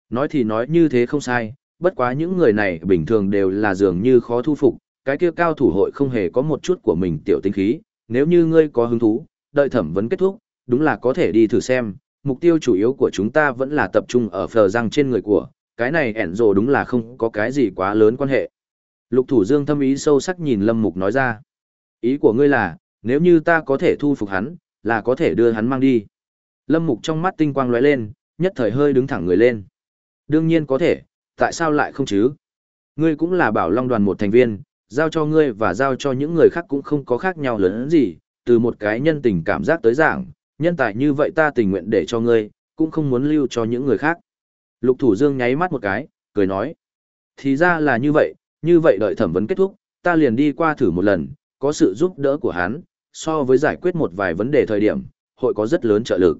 Nói thì nói như thế không sai, bất quá những người này bình thường đều là dường như khó thu phục, cái kia cao thủ hội không hề có một chút của mình tiểu tinh khí, nếu như ngươi có hứng thú, đợi thẩm vấn kết thúc, đúng là có thể đi thử xem, mục tiêu chủ yếu của chúng ta vẫn là tập trung ở phờ răng trên người của, cái này ẻn rồ đúng là không có cái gì quá lớn quan hệ. Lục thủ dương thâm ý sâu sắc nhìn Lâm Mục nói ra. Ý của ngươi là, nếu như ta có thể thu phục hắn, là có thể đưa hắn mang đi. Lâm Mục trong mắt tinh quang lóe lên, nhất thời hơi đứng thẳng người lên. Đương nhiên có thể, tại sao lại không chứ? Ngươi cũng là bảo long đoàn một thành viên, giao cho ngươi và giao cho những người khác cũng không có khác nhau lớn gì, từ một cái nhân tình cảm giác tới giảng, nhân tài như vậy ta tình nguyện để cho ngươi, cũng không muốn lưu cho những người khác. Lục Thủ Dương nháy mắt một cái, cười nói. Thì ra là như vậy, như vậy đợi thẩm vấn kết thúc, ta liền đi qua thử một lần, có sự giúp đỡ của hắn, so với giải quyết một vài vấn đề thời điểm, hội có rất lớn trợ lực.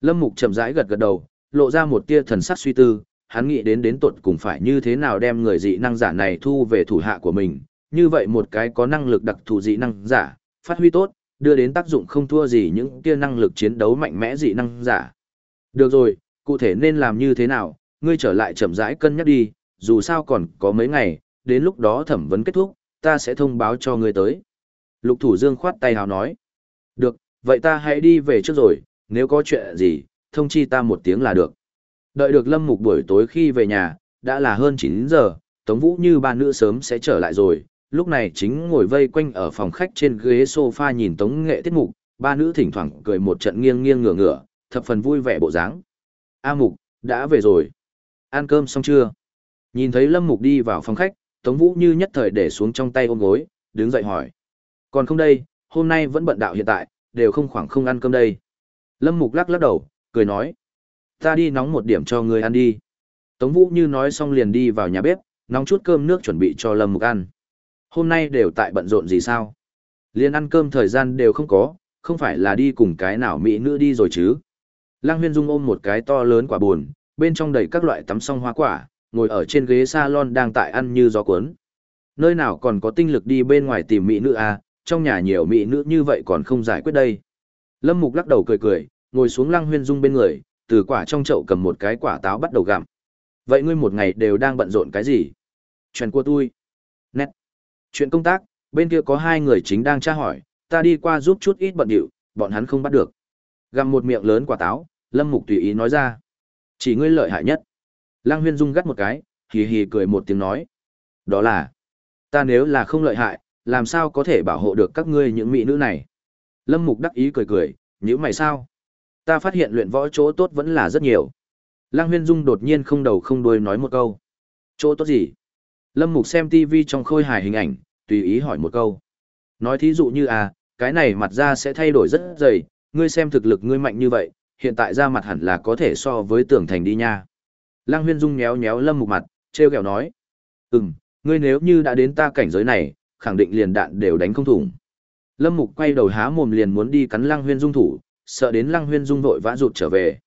Lâm Mục chậm rãi gật gật đầu, lộ ra một tia thần sắc suy tư, hắn nghĩ đến đến tuột cùng phải như thế nào đem người dị năng giả này thu về thủ hạ của mình, như vậy một cái có năng lực đặc thù dị năng giả, phát huy tốt, đưa đến tác dụng không thua gì những kia năng lực chiến đấu mạnh mẽ dị năng giả. Được rồi, cụ thể nên làm như thế nào, ngươi trở lại chậm rãi cân nhắc đi, dù sao còn có mấy ngày, đến lúc đó thẩm vấn kết thúc, ta sẽ thông báo cho ngươi tới. Lục Thủ Dương khoát tay hào nói. Được, vậy ta hãy đi về trước rồi, nếu có chuyện gì, thông chi ta một tiếng là được. Đợi được Lâm Mục buổi tối khi về nhà, đã là hơn 9 giờ, Tống Vũ như ba nữ sớm sẽ trở lại rồi, lúc này chính ngồi vây quanh ở phòng khách trên ghế sofa nhìn Tống Nghệ tiết mục, ba nữ thỉnh thoảng cười một trận nghiêng nghiêng ngửa ngửa, thập phần vui vẻ bộ dáng. A Mục, đã về rồi. Ăn cơm xong chưa? Nhìn thấy Lâm Mục đi vào phòng khách, Tống Vũ như nhất thời để xuống trong tay ôm gối, đứng dậy hỏi. Còn không đây, hôm nay vẫn bận đạo hiện tại, đều không khoảng không ăn cơm đây. Lâm Mục lắc lắc đầu, cười nói. Ta đi nóng một điểm cho người ăn đi. Tống Vũ như nói xong liền đi vào nhà bếp, nóng chút cơm nước chuẩn bị cho Lâm Mục ăn. Hôm nay đều tại bận rộn gì sao? Liên ăn cơm thời gian đều không có, không phải là đi cùng cái nào mỹ nữ đi rồi chứ? Lăng Huyên Dung ôm một cái to lớn quả buồn, bên trong đầy các loại tắm xong hoa quả, ngồi ở trên ghế salon đang tại ăn như gió cuốn. Nơi nào còn có tinh lực đi bên ngoài tìm mỹ nữ à, trong nhà nhiều mỹ nữ như vậy còn không giải quyết đây. Lâm Mục lắc đầu cười cười, ngồi xuống Lăng Huyên Dung bên người, từ quả trong chậu cầm một cái quả táo bắt đầu gặm. Vậy ngươi một ngày đều đang bận rộn cái gì? Chuyện của tôi. Chuyện công tác, bên kia có hai người chính đang tra hỏi, ta đi qua giúp chút ít bận điệu, bọn hắn không bắt được. Gặm một miệng lớn quả táo, Lâm Mục tùy ý nói ra. Chỉ ngươi lợi hại nhất. Lăng Huyên Dung gắt một cái, hì hì cười một tiếng nói. Đó là, ta nếu là không lợi hại, làm sao có thể bảo hộ được các ngươi những mỹ nữ này? Lâm Mục đắc ý cười cười, nhữ mày sao? Ta phát hiện luyện võ chỗ tốt vẫn là rất nhiều. Lăng Huyên Dung đột nhiên không đầu không đuôi nói một câu. Chỗ tốt gì? Lâm Mục xem TV trong khôi hài hình ảnh, tùy ý hỏi một câu. Nói thí dụ như à, cái này mặt da sẽ thay đổi rất dày, ngươi xem thực lực ngươi mạnh như vậy, hiện tại da mặt hẳn là có thể so với tưởng thành đi nha. Lăng Huyên Dung nhéo nhéo Lâm Mục mặt, treo kẹo nói. Ừm, ngươi nếu như đã đến ta cảnh giới này, khẳng định liền đạn đều đánh không thủng. Lâm Mục quay đầu há mồm liền muốn đi cắn Lăng Huyên Dung thủ, sợ đến Lăng Huyên Dung vội vã rụt trở về.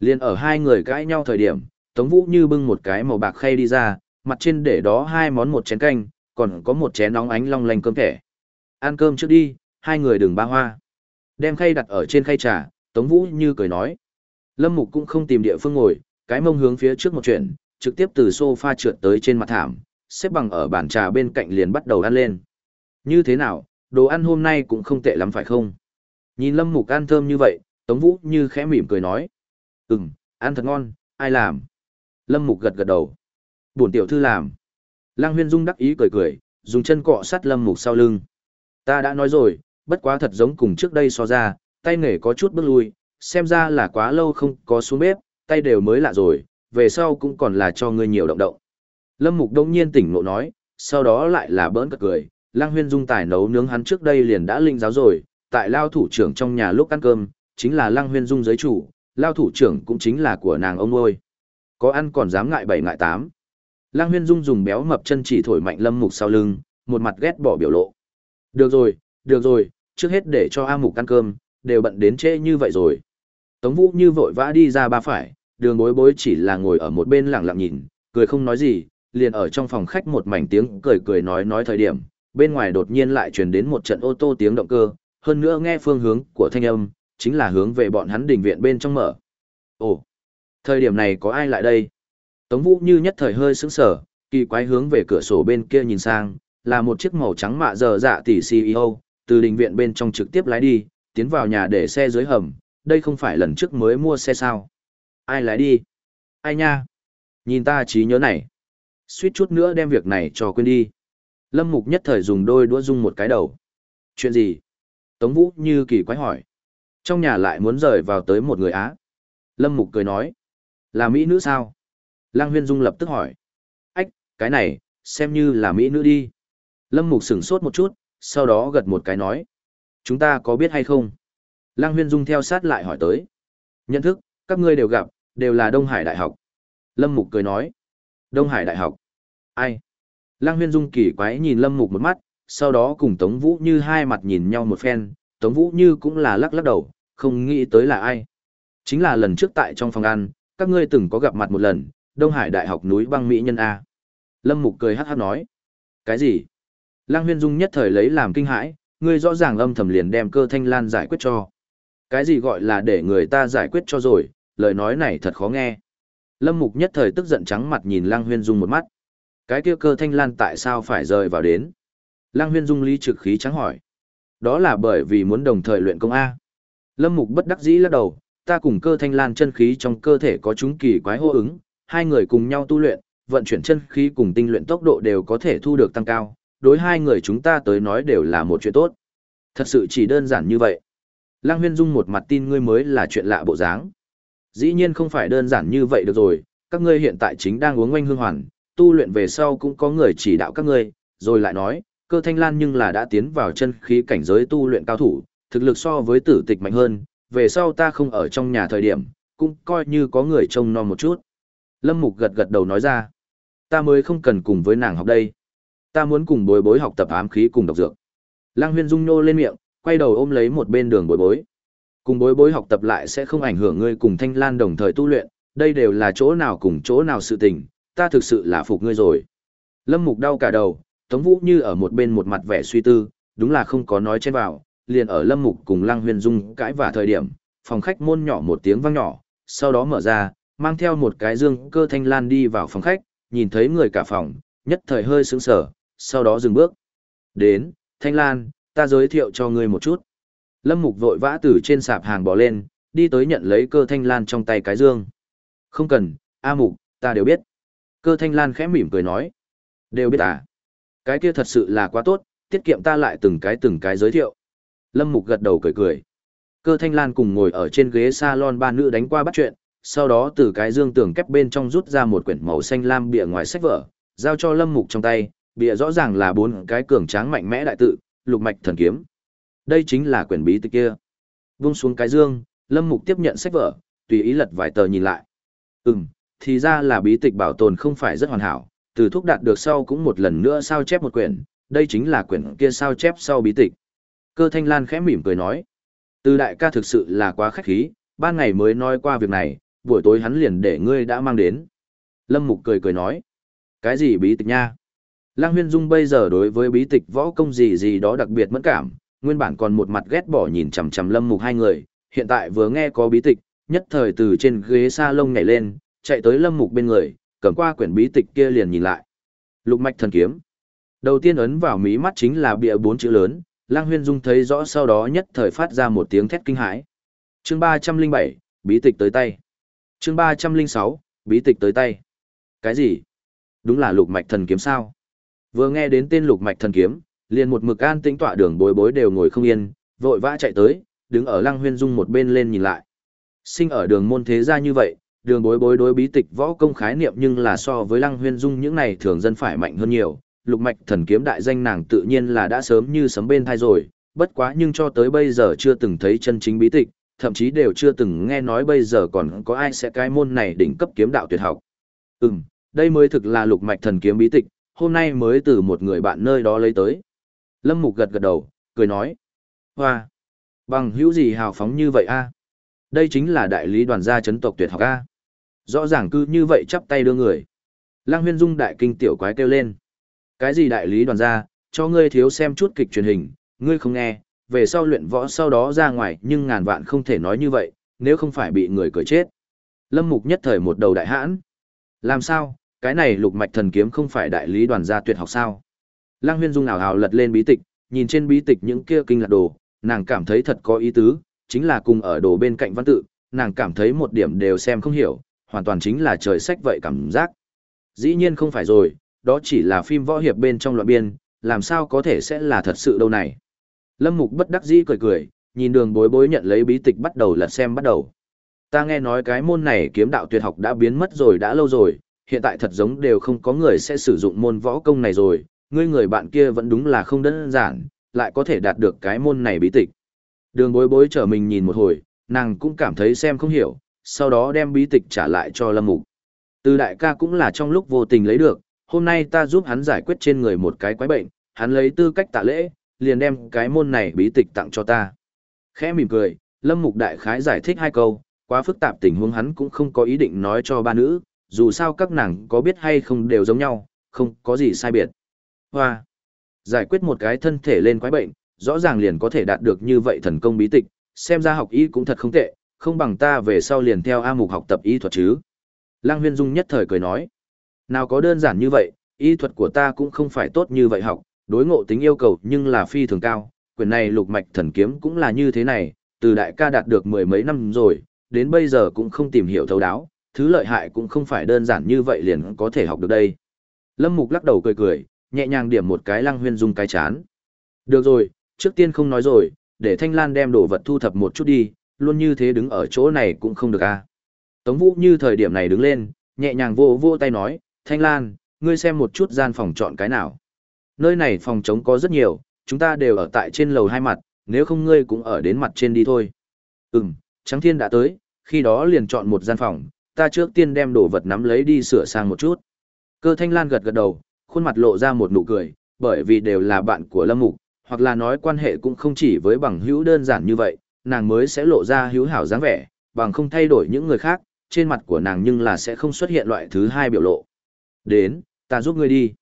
Liền ở hai người cãi nhau thời điểm, Tống Vũ như bưng một cái màu bạc khay đi ra, mặt trên để đó hai món một chén canh, còn có một chén nóng ánh long lanh cơm thẻ. Ăn cơm trước đi, hai người đừng ba hoa. Đem khay đặt ở trên khay trà, Tống Vũ như cười nói. Lâm Mục cũng không tìm địa phương ngồi, cái mông hướng phía trước một chuyện, trực tiếp từ sofa trượt tới trên mặt thảm, xếp bằng ở bàn trà bên cạnh liền bắt đầu ăn lên. Như thế nào, đồ ăn hôm nay cũng không tệ lắm phải không? Nhìn Lâm Mục ăn thơm như vậy, Tống Vũ như khẽ mỉm cười nói. Ừm, ăn thật ngon, ai làm? Lâm Mục gật gật đầu. Bổn tiểu thư làm. Lăng Huyên Dung đắc ý cười cười, dùng chân cọ sát Lâm Mục sau lưng. Ta đã nói rồi, bất quá thật giống cùng trước đây so ra, tay nghề có chút bước lui, xem ra là quá lâu không có xuống bếp, tay đều mới lạ rồi, về sau cũng còn là cho ngươi nhiều động động. Lâm Mục đông nhiên tỉnh ngộ nói, sau đó lại là bỡn cật cười, Lăng Huyên Dung tài nấu nướng hắn trước đây liền đã linh giáo rồi, tại lao thủ trưởng trong nhà lúc ăn cơm, chính là Lăng Huyên Dung giới chủ, lao thủ trưởng cũng chính là của nàng ông ơi. Có ăn còn dám ngại bảy ngại tám. Lăng Huyên Dung dùng béo mập chân chỉ thổi mạnh Lâm Mục sau lưng, một mặt ghét bỏ biểu lộ. Được rồi, được rồi, trước hết để cho A Mục ăn cơm, đều bận đến trễ như vậy rồi. Tống Vũ như vội vã đi ra ba phải, đường bối bối chỉ là ngồi ở một bên lặng lặng nhìn, cười không nói gì, liền ở trong phòng khách một mảnh tiếng cười cười nói nói thời điểm, bên ngoài đột nhiên lại truyền đến một trận ô tô tiếng động cơ, hơn nữa nghe phương hướng của thanh âm, chính là hướng về bọn hắn đình viện bên trong mở. Ồ, thời điểm này có ai lại đây? Tống Vũ như nhất thời hơi sững sờ, kỳ quái hướng về cửa sổ bên kia nhìn sang, là một chiếc màu trắng mạ giờ dạ tỷ CEO, từ đình viện bên trong trực tiếp lái đi, tiến vào nhà để xe dưới hầm, đây không phải lần trước mới mua xe sao? Ai lái đi? Ai nha? Nhìn ta trí nhớ này. Suýt chút nữa đem việc này cho quên đi. Lâm Mục nhất thời dùng đôi đũa dung một cái đầu. Chuyện gì? Tống Vũ như kỳ quái hỏi. Trong nhà lại muốn rời vào tới một người Á. Lâm Mục cười nói. Là Mỹ nữ sao? Lăng Huyên Dung lập tức hỏi. Ách, cái này, xem như là Mỹ nữ đi. Lâm Mục sửng sốt một chút, sau đó gật một cái nói. Chúng ta có biết hay không? Lăng Huyên Dung theo sát lại hỏi tới. Nhận thức, các ngươi đều gặp, đều là Đông Hải Đại học. Lâm Mục cười nói. Đông Hải Đại học. Ai? Lăng Huyên Dung kỳ quái nhìn Lâm Mục một mắt, sau đó cùng Tống Vũ Như hai mặt nhìn nhau một phen, Tống Vũ Như cũng là lắc lắc đầu, không nghĩ tới là ai. Chính là lần trước tại trong phòng ăn, các ngươi từng có gặp mặt một lần, Đông Hải Đại học núi băng Mỹ nhân A. Lâm Mục cười hát hát nói. Cái gì? Lăng Huyên Dung nhất thời lấy làm kinh hãi, ngươi rõ ràng âm thầm liền đem cơ thanh lan giải quyết cho. Cái gì gọi là để người ta giải quyết cho rồi, lời nói này thật khó nghe. Lâm Mục nhất thời tức giận trắng mặt nhìn Lăng Huyên Dung một mắt. Cái kia cơ thanh lan tại sao phải rời vào đến? Lăng Huyên Dung lý trực khí trắng hỏi. Đó là bởi vì muốn đồng thời luyện công A. Lâm Mục bất đắc dĩ lắc đầu, ta cùng cơ thanh lan chân khí trong cơ thể có chúng kỳ quái hô ứng, hai người cùng nhau tu luyện, vận chuyển chân khí cùng tinh luyện tốc độ đều có thể thu được tăng cao, đối hai người chúng ta tới nói đều là một chuyện tốt. Thật sự chỉ đơn giản như vậy. Lăng Huyên Dung một mặt tin ngươi mới là chuyện lạ bộ dáng. Dĩ nhiên không phải đơn giản như vậy được rồi, các ngươi hiện tại chính đang uống oanh hương hoàn, tu luyện về sau cũng có người chỉ đạo các ngươi, rồi lại nói, cơ thanh lan nhưng là đã tiến vào chân khí cảnh giới tu luyện cao thủ, thực lực so với tử tịch mạnh hơn, về sau ta không ở trong nhà thời điểm, cũng coi như có người trông non một chút. Lâm Mục gật gật đầu nói ra, ta mới không cần cùng với nàng học đây. Ta muốn cùng bối bối học tập ám khí cùng độc dược. Lăng huyên dung nô lên miệng, quay đầu ôm lấy một bên đường bối bối. Cùng bối bối học tập lại sẽ không ảnh hưởng ngươi cùng thanh lan đồng thời tu luyện, đây đều là chỗ nào cùng chỗ nào sự tình, ta thực sự là phục ngươi rồi. Lâm Mục đau cả đầu, Tống Vũ như ở một bên một mặt vẻ suy tư, đúng là không có nói trên vào, liền ở Lâm Mục cùng Lăng Huyền Dung cãi vả thời điểm, phòng khách môn nhỏ một tiếng vang nhỏ, sau đó mở ra, mang theo một cái dương cơ thanh lan đi vào phòng khách, nhìn thấy người cả phòng, nhất thời hơi sững sờ, sau đó dừng bước. Đến, Thanh Lan, ta giới thiệu cho ngươi một chút. Lâm Mục vội vã từ trên sạp hàng bỏ lên, đi tới nhận lấy cơ Thanh Lan trong tay cái dương. Không cần, A Mục, ta đều biết. Cơ Thanh Lan khẽ mỉm cười nói. Đều biết à? Cái kia thật sự là quá tốt, tiết kiệm ta lại từng cái từng cái giới thiệu. Lâm Mục gật đầu cười cười. Cơ Thanh Lan cùng ngồi ở trên ghế salon ba nữ đánh qua bắt chuyện, sau đó từ cái dương tường kép bên trong rút ra một quyển màu xanh lam bìa ngoài sách vở, giao cho Lâm Mục trong tay, bìa rõ ràng là bốn cái cường tráng mạnh mẽ đại tự, lục mạch thần kiếm. Đây chính là quyển bí tịch kia. Vung xuống cái dương, Lâm Mục tiếp nhận sách vở, tùy ý lật vài tờ nhìn lại. Ừm, thì ra là bí tịch bảo tồn không phải rất hoàn hảo, từ thúc đạt được sau cũng một lần nữa sao chép một quyển, đây chính là quyển kia sao chép sau bí tịch. Cơ Thanh Lan khẽ mỉm cười nói. Từ đại ca thực sự là quá khách khí, ban ngày mới nói qua việc này, buổi tối hắn liền để ngươi đã mang đến. Lâm Mục cười cười nói. Cái gì bí tịch nha? Lăng Huyên Dung bây giờ đối với bí tịch võ công gì gì đó đặc biệt mẫn cảm, nguyên bản còn một mặt ghét bỏ nhìn chằm chằm Lâm Mục hai người, hiện tại vừa nghe có bí tịch, nhất thời từ trên ghế sa lông nhảy lên, chạy tới Lâm Mục bên người, cầm qua quyển bí tịch kia liền nhìn lại. Lục mạch thần kiếm. Đầu tiên ấn vào mí mắt chính là bịa bốn chữ lớn, Lăng Huyên Dung thấy rõ sau đó nhất thời phát ra một tiếng thét kinh hãi. Chương 307, bí tịch tới tay. Chương 306, bí tịch tới tay. Cái gì? Đúng là lục mạch thần kiếm sao? Vừa nghe đến tên lục mạch thần kiếm, liền một mực an tĩnh tọa đường bối bối đều ngồi không yên, vội vã chạy tới, đứng ở Lăng Huyên Dung một bên lên nhìn lại. Sinh ở đường môn thế gia như vậy, đường bối bối đối bí tịch võ công khái niệm nhưng là so với Lăng Huyên Dung những này thường dân phải mạnh hơn nhiều, lục mạch thần kiếm đại danh nàng tự nhiên là đã sớm như sấm bên thai rồi, bất quá nhưng cho tới bây giờ chưa từng thấy chân chính bí tịch, thậm chí đều chưa từng nghe nói bây giờ còn có ai sẽ cái môn này đỉnh cấp kiếm đạo tuyệt học. Ừm, đây mới thực là lục mạch thần kiếm bí tịch, hôm nay mới từ một người bạn nơi đó lấy tới. Lâm Mục gật gật đầu, cười nói. Hoa! Bằng hữu gì hào phóng như vậy a? Đây chính là đại lý đoàn gia chấn tộc tuyệt học a. Rõ ràng cứ như vậy chắp tay đưa người. Lăng huyên dung đại kinh tiểu quái kêu lên. Cái gì đại lý đoàn gia, cho ngươi thiếu xem chút kịch truyền hình, ngươi không nghe, về sau luyện võ sau đó ra ngoài nhưng ngàn vạn không thể nói như vậy, nếu không phải bị người cười chết. Lâm Mục nhất thời một đầu đại hãn. Làm sao, cái này lục mạch thần kiếm không phải đại lý đoàn gia tuyệt học sao? Lăng huyên dung nào hào lật lên bí tịch, nhìn trên bí tịch những kia kinh lạc đồ, nàng cảm thấy thật có ý tứ, chính là cùng ở đồ bên cạnh văn tự, nàng cảm thấy một điểm đều xem không hiểu, hoàn toàn chính là trời sách vậy cảm giác. Dĩ nhiên không phải rồi, đó chỉ là phim võ hiệp bên trong loạn biên, làm sao có thể sẽ là thật sự đâu này. Lâm Mục bất đắc dĩ cười cười, nhìn đường bối bối nhận lấy bí tịch bắt đầu lật xem bắt đầu. Ta nghe nói cái môn này kiếm đạo tuyệt học đã biến mất rồi đã lâu rồi, hiện tại thật giống đều không có người sẽ sử dụng môn võ công này rồi, ngươi người bạn kia vẫn đúng là không đơn giản, lại có thể đạt được cái môn này bí tịch. Đường bối bối trở mình nhìn một hồi, nàng cũng cảm thấy xem không hiểu, sau đó đem bí tịch trả lại cho Lâm Mục. Từ đại ca cũng là trong lúc vô tình lấy được, hôm nay ta giúp hắn giải quyết trên người một cái quái bệnh, hắn lấy tư cách tạ lễ, liền đem cái môn này bí tịch tặng cho ta. Khẽ mỉm cười, Lâm Mục đại khái giải thích hai câu, quá phức tạp tình huống hắn cũng không có ý định nói cho ba nữ, dù sao các nàng có biết hay không đều giống nhau, không có gì sai biệt. Hoa! Giải quyết một cái thân thể lên quái bệnh, rõ ràng liền có thể đạt được như vậy thần công bí tịch, xem ra học y cũng thật không tệ, không bằng ta về sau liền theo A Mục học tập y thuật chứ. Lăng Huyên Dung nhất thời cười nói, nào có đơn giản như vậy, y thuật của ta cũng không phải tốt như vậy học, đối ngộ tính yêu cầu nhưng là phi thường cao, quyền này lục mạch thần kiếm cũng là như thế này, từ đại ca đạt được mười mấy năm rồi, đến bây giờ cũng không tìm hiểu thấu đáo, thứ lợi hại cũng không phải đơn giản như vậy liền có thể học được đây. Lâm Mục lắc đầu cười cười, nhẹ nhàng điểm một cái lăng huyên dung cái chán. Được rồi, trước tiên không nói rồi, để Thanh Lan đem đồ vật thu thập một chút đi, luôn như thế đứng ở chỗ này cũng không được a. À. Tống Vũ như thời điểm này đứng lên, nhẹ nhàng vô vô tay nói, Thanh Lan, ngươi xem một chút gian phòng chọn cái nào. Nơi này phòng trống có rất nhiều, chúng ta đều ở tại trên lầu hai mặt, nếu không ngươi cũng ở đến mặt trên đi thôi. Ừm, Trắng Thiên đã tới, khi đó liền chọn một gian phòng, ta trước tiên đem đồ vật nắm lấy đi sửa sang một chút. Cơ Thanh Lan gật gật đầu, khuôn mặt lộ ra một nụ cười, bởi vì đều là bạn của Lâm Mục, hoặc là nói quan hệ cũng không chỉ với bằng hữu đơn giản như vậy, nàng mới sẽ lộ ra hữu hảo dáng vẻ, bằng không thay đổi những người khác, trên mặt của nàng nhưng là sẽ không xuất hiện loại thứ hai biểu lộ. Đến, ta giúp ngươi đi.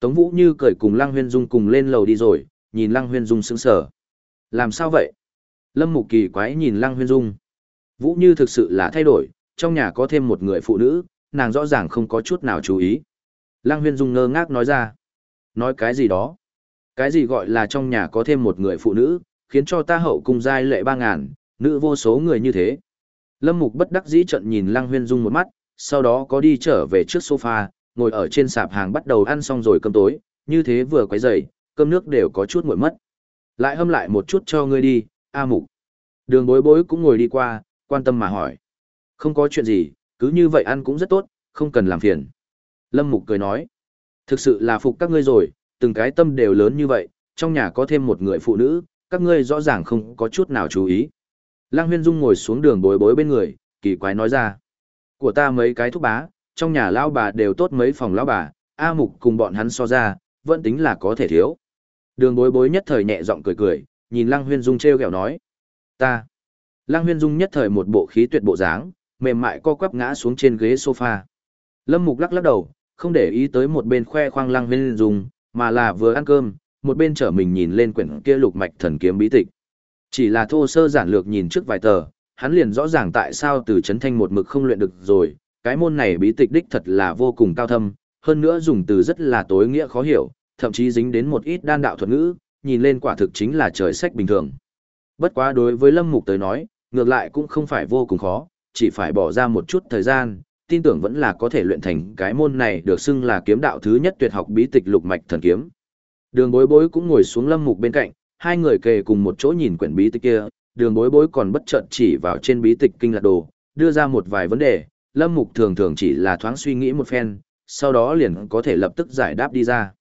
Tống Vũ Như cười cùng Lăng Huyên Dung cùng lên lầu đi rồi, nhìn Lăng Huyên Dung sững sờ. Làm sao vậy? Lâm Mục kỳ quái nhìn Lăng Huyên Dung. Vũ Như thực sự là thay đổi, trong nhà có thêm một người phụ nữ, nàng rõ ràng không có chút nào chú ý. Lăng Huyên Dung ngơ ngác nói ra. Nói cái gì đó? Cái gì gọi là trong nhà có thêm một người phụ nữ, khiến cho ta hậu cung giai lệ ba ngàn, nữ vô số người như thế. Lâm Mục bất đắc dĩ trận nhìn Lăng Huyên Dung một mắt, sau đó có đi trở về trước sofa, ngồi ở trên sạp hàng bắt đầu ăn xong rồi cơm tối, như thế vừa quấy dậy, cơm nước đều có chút nguội mất. Lại hâm lại một chút cho ngươi đi, A Mục. Đường bối bối cũng ngồi đi qua, quan tâm mà hỏi. Không có chuyện gì, cứ như vậy ăn cũng rất tốt, không cần làm phiền. Lâm Mục cười nói. Thực sự là phục các ngươi rồi, từng cái tâm đều lớn như vậy, trong nhà có thêm một người phụ nữ, các ngươi rõ ràng không có chút nào chú ý. Lăng Huyên Dung ngồi xuống đường bối bối bên người, kỳ quái nói ra. Của ta mấy cái thúc bá, trong nhà lão bà đều tốt mấy phòng lão bà, A Mục cùng bọn hắn so ra, vẫn tính là có thể thiếu. Đường bối bối nhất thời nhẹ giọng cười cười, nhìn Lăng Huyên Dung treo kẹo nói. Ta. Lăng Huyên Dung nhất thời một bộ khí tuyệt bộ dáng, mềm mại co quắp ngã xuống trên ghế sofa. Lâm Mục lắc lắc đầu, không để ý tới một bên khoe khoang Lăng Huyên Dung, mà là vừa ăn cơm, một bên trở mình nhìn lên quyển kia lục mạch thần kiếm bí tịch. Chỉ là thô sơ giản lược nhìn trước vài tờ, hắn liền rõ ràng tại sao từ chấn thanh một mực không luyện được rồi, cái môn này bí tịch đích thật là vô cùng cao thâm, hơn nữa dùng từ rất là tối nghĩa khó hiểu, thậm chí dính đến một ít đan đạo thuật ngữ, nhìn lên quả thực chính là trời sách bình thường. Bất quá đối với Lâm Mục tới nói, ngược lại cũng không phải vô cùng khó, chỉ phải bỏ ra một chút thời gian, tin tưởng vẫn là có thể luyện thành cái môn này được xưng là kiếm đạo thứ nhất tuyệt học bí tịch lục mạch thần kiếm. Đường bối bối cũng ngồi xuống Lâm Mục bên cạnh, hai người kề cùng một chỗ nhìn quyển bí tịch kia, đường bối bối còn bất chợt chỉ vào trên bí tịch kinh lạc đồ, đưa ra một vài vấn đề, Lâm Mục thường thường chỉ là thoáng suy nghĩ một phen, sau đó liền có thể lập tức giải đáp đi ra.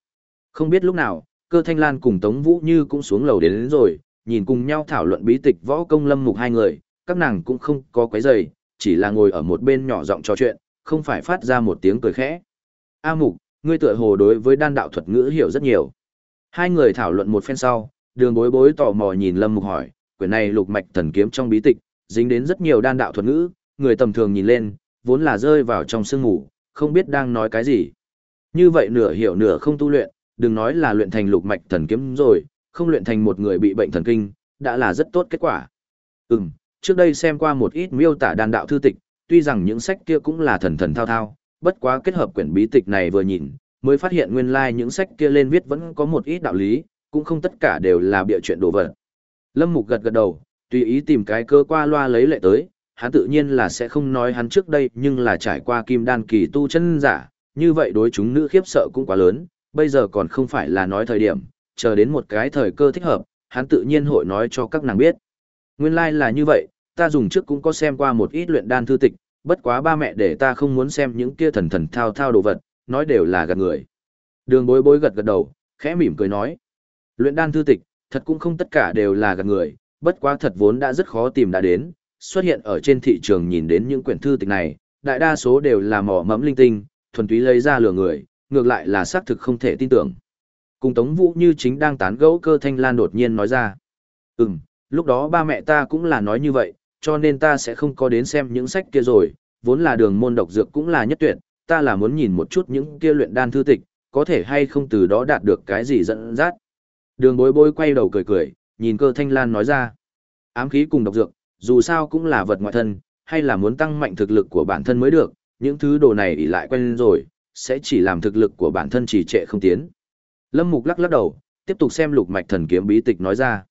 Không biết lúc nào, cơ thanh lan cùng Tống Vũ Như cũng xuống lầu đến, đến rồi, nhìn cùng nhau thảo luận bí tịch võ công Lâm Mục hai người, các nàng cũng không có quấy rầy, chỉ là ngồi ở một bên nhỏ giọng trò chuyện, không phải phát ra một tiếng cười khẽ. A Mục, ngươi tựa hồ đối với đan đạo thuật ngữ hiểu rất nhiều. Hai người thảo luận một phen sau, đường bối bối tò mò nhìn Lâm Mục hỏi, quyển này lục mạch thần kiếm trong bí tịch, dính đến rất nhiều đan đạo thuật ngữ, người tầm thường nhìn lên, vốn là rơi vào trong sương ngủ, không biết đang nói cái gì. Như vậy nửa hiểu nửa không tu luyện, đừng nói là luyện thành lục mạch thần kiếm rồi, không luyện thành một người bị bệnh thần kinh, đã là rất tốt kết quả. Ừm, trước đây xem qua một ít miêu tả đan đạo thư tịch, tuy rằng những sách kia cũng là thần thần thao thao, bất quá kết hợp quyển bí tịch này vừa nhìn, mới phát hiện nguyên lai like những sách kia lên viết vẫn có một ít đạo lý, cũng không tất cả đều là bịa chuyện đồ vật. Lâm Mục gật gật đầu, tùy ý tìm cái cơ qua loa lấy lệ tới, hắn tự nhiên là sẽ không nói hắn trước đây nhưng là trải qua kim đan kỳ tu chân giả, như vậy đối chúng nữ khiếp sợ cũng quá lớn, bây giờ còn không phải là nói thời điểm, chờ đến một cái thời cơ thích hợp, hắn tự nhiên hội nói cho các nàng biết. Nguyên lai like là như vậy, ta dùng trước cũng có xem qua một ít luyện đan thư tịch, bất quá ba mẹ để ta không muốn xem những kia thần thần thao thao đồ vật, nói đều là gạt người. Đường bối bối gật gật đầu, khẽ mỉm cười nói. Luyện đan thư tịch, thật cũng không tất cả đều là gạt người, bất quá thật vốn đã rất khó tìm đã đến, xuất hiện ở trên thị trường nhìn đến những quyển thư tịch này, đại đa số đều là mỏ mẫm linh tinh, thuần túy lấy ra lừa người, ngược lại là xác thực không thể tin tưởng. Cùng Tống Vũ như chính đang tán gẫu cơ thanh lan đột nhiên nói ra. Ừm, lúc đó ba mẹ ta cũng là nói như vậy, cho nên ta sẽ không có đến xem những sách kia rồi, vốn là đường môn độc dược cũng là nhất tuyệt, ta là muốn nhìn một chút những kia luyện đan thư tịch, có thể hay không từ đó đạt được cái gì dẫn dắt. Đường bối bối quay đầu cười cười, nhìn cơ thanh lan nói ra. Ám khí cùng độc dược, dù sao cũng là vật ngoại thân, hay là muốn tăng mạnh thực lực của bản thân mới được, những thứ đồ này ỉ lại quen rồi, sẽ chỉ làm thực lực của bản thân trì trệ không tiến. Lâm Mục lắc lắc đầu, tiếp tục xem lục mạch thần kiếm bí tịch nói ra.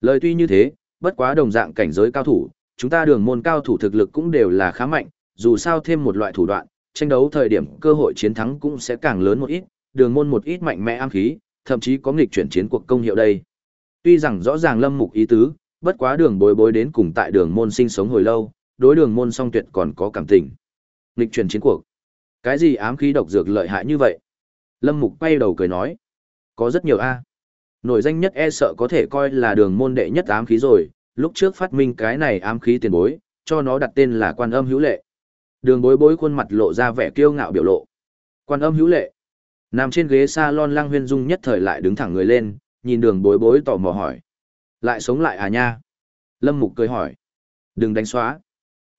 Lời tuy như thế, bất quá đồng dạng cảnh giới cao thủ, chúng ta đường môn cao thủ thực lực cũng đều là khá mạnh, dù sao thêm một loại thủ đoạn, tranh đấu thời điểm cơ hội chiến thắng cũng sẽ càng lớn một ít, đường môn một ít mạnh mẽ am khí, thậm chí có nghịch chuyển chiến cuộc công hiệu đây. Tuy rằng rõ ràng Lâm Mục ý tứ, bất quá đường bối bối đến cùng tại đường môn sinh sống hồi lâu, đối đường môn song tuyệt còn có cảm tình. Nghịch truyền chiến cuộc. Cái gì ám khí độc dược lợi hại như vậy? Lâm Mục quay đầu cười nói. Có rất nhiều A. Nổi danh nhất e sợ có thể coi là đường môn đệ nhất ám khí rồi, lúc trước phát minh cái này ám khí tiền bối, cho nó đặt tên là quan âm hữu lệ. Đường bối bối khuôn mặt lộ ra vẻ kiêu ngạo biểu lộ. Quan âm hữu lệ. Nằm trên ghế salon lăng huyên dung nhất thời lại đứng thẳng người lên, nhìn đường bối bối tò mò hỏi. Lại sống lại à nha? Lâm Mục cười hỏi. Đừng đánh xóa.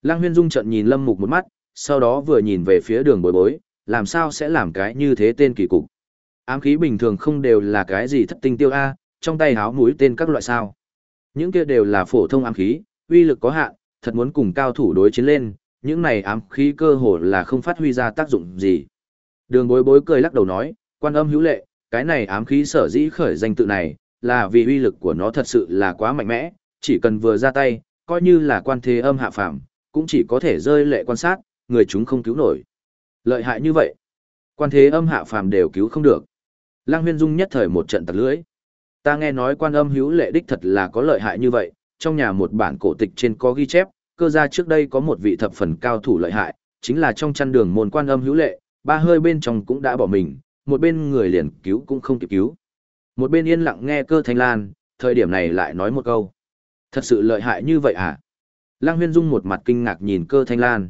Lăng huyên dung trận nhìn Lâm Mục một mắt, sau đó vừa nhìn về phía đường bối bối, làm sao sẽ làm cái như thế tên kỳ cục. Ám khí bình thường không đều là cái gì thất tinh tiêu A, trong tay háo mũi tên các loại sao. Những kia đều là phổ thông ám khí, uy lực có hạn, thật muốn cùng cao thủ đối chiến lên, những này ám khí cơ hồ là không phát huy ra tác dụng gì. Đường bối bối cười lắc đầu nói, quan âm hữu lệ, cái này ám khí sở dĩ khởi danh tự này, là vì uy lực của nó thật sự là quá mạnh mẽ, chỉ cần vừa ra tay, coi như là quan thế âm hạ phàm, cũng chỉ có thể rơi lệ quan sát, người chúng không cứu nổi. Lợi hại như vậy, quan thế âm hạ phàm đều cứu không được. Lăng Huyên Dung nhất thời một trận tặc lưỡi. Ta nghe nói quan âm hữu lệ đích thật là có lợi hại như vậy, trong nhà một bản cổ tịch trên có ghi chép, cơ gia trước đây có một vị thập phần cao thủ lợi hại, chính là trong chăn đường môn quan âm hữu lệ, ba hơi bên trong cũng đã bỏ mình, một bên người liền cứu cũng không kịp cứu. Một bên yên lặng nghe cơ thanh lan, thời điểm này lại nói một câu. Thật sự lợi hại như vậy à? Lăng Huyên Dung một mặt kinh ngạc nhìn cơ thanh lan.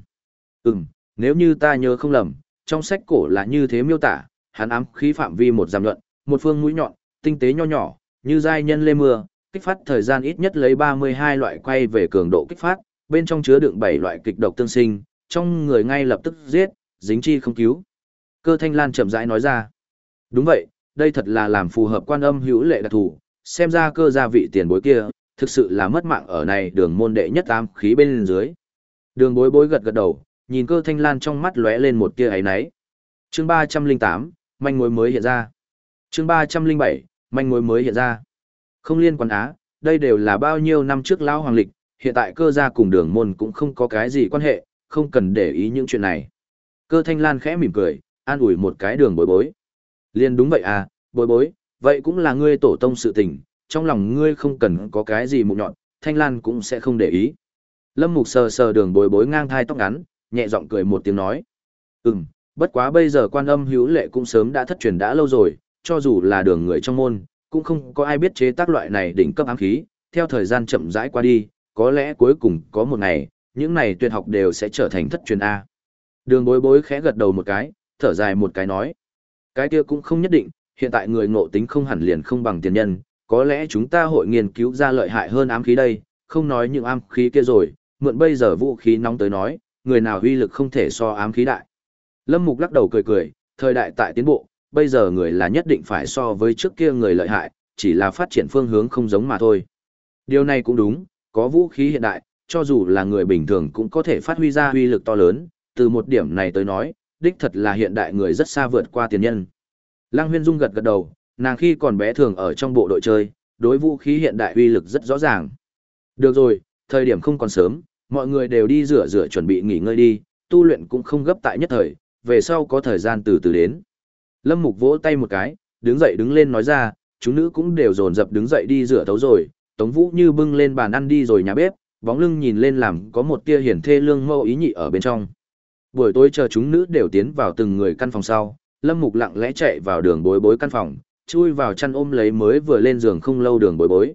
Ừm, nếu như ta nhớ không lầm, trong sách cổ là như thế miêu tả, hắn ám khí phạm vi một giảm luận, một phương mũi nhọn, tinh tế nho nhỏ, như giai nhân lê mưa, kích phát thời gian ít nhất lấy 32 loại quay về cường độ kích phát, bên trong chứa đựng 7 loại kịch độc tương sinh, trong người ngay lập tức giết, dính chi không cứu. Cơ thanh lan chậm rãi nói ra. Đúng vậy, đây thật là làm phù hợp quan âm hữu lệ đặc thù, xem ra cơ gia vị tiền bối kia, thực sự là mất mạng ở này đường môn đệ nhất tam khí bên dưới. Đường bối bối gật gật đầu, nhìn cơ thanh lan trong mắt lóe lên một tia ấy náy. Chương 308, manh mối mới hiện ra. Chương 307, manh mối mới hiện ra. Không liên quan á, đây đều là bao nhiêu năm trước lão hoàng lịch, hiện tại cơ gia cùng đường môn cũng không có cái gì quan hệ, không cần để ý những chuyện này. Cơ thanh lan khẽ mỉm cười, an ủi một cái đường bối bối. Liên đúng vậy à, bối bối, vậy cũng là ngươi tổ tông sự tình, trong lòng ngươi không cần có cái gì mụn nhọn, thanh lan cũng sẽ không để ý. Lâm mục sờ sờ đường bối bối ngang thai tóc ngắn, nhẹ giọng cười một tiếng nói. Ừm, bất quá bây giờ quan âm hữu lệ cũng sớm đã thất truyền đã lâu rồi, cho dù là đường người trong môn, cũng không có ai biết chế tác loại này đỉnh cấp ám khí, theo thời gian chậm rãi qua đi, có lẽ cuối cùng có một ngày, những này tuyệt học đều sẽ trở thành thất truyền A. Đường bối bối khẽ gật đầu một cái, thở dài một cái nói. Cái kia cũng không nhất định, hiện tại người ngộ tính không hẳn liền không bằng tiền nhân, có lẽ chúng ta hội nghiên cứu ra lợi hại hơn ám khí đây, không nói những ám khí kia rồi, mượn bây giờ vũ khí nóng tới nói, người nào uy lực không thể so ám khí đại. Lâm Mục lắc đầu cười cười, thời đại tại tiến bộ, bây giờ người là nhất định phải so với trước kia người lợi hại, chỉ là phát triển phương hướng không giống mà thôi. Điều này cũng đúng, có vũ khí hiện đại, cho dù là người bình thường cũng có thể phát huy ra uy lực to lớn, từ một điểm này tới nói, đích thật là hiện đại người rất xa vượt qua tiền nhân. Lăng Huyên Dung gật gật đầu, nàng khi còn bé thường ở trong bộ đội chơi, đối vũ khí hiện đại uy lực rất rõ ràng. Được rồi, thời điểm không còn sớm, mọi người đều đi rửa rửa chuẩn bị nghỉ ngơi đi, tu luyện cũng không gấp tại nhất thời, về sau có thời gian từ từ đến. Lâm Mục vỗ tay một cái, đứng dậy đứng lên nói ra, chúng nữ cũng đều dồn dập đứng dậy đi rửa thấu rồi, Tống Vũ như bưng lên bàn ăn đi rồi nhà bếp, bóng lưng nhìn lên làm có một tia hiển thê lương mâu ý nhị ở bên trong. Buổi tối chờ chúng nữ đều tiến vào từng người căn phòng sau, Lâm Mục lặng lẽ chạy vào đường bối bối căn phòng, chui vào chăn ôm lấy mới vừa lên giường không lâu đường bối bối.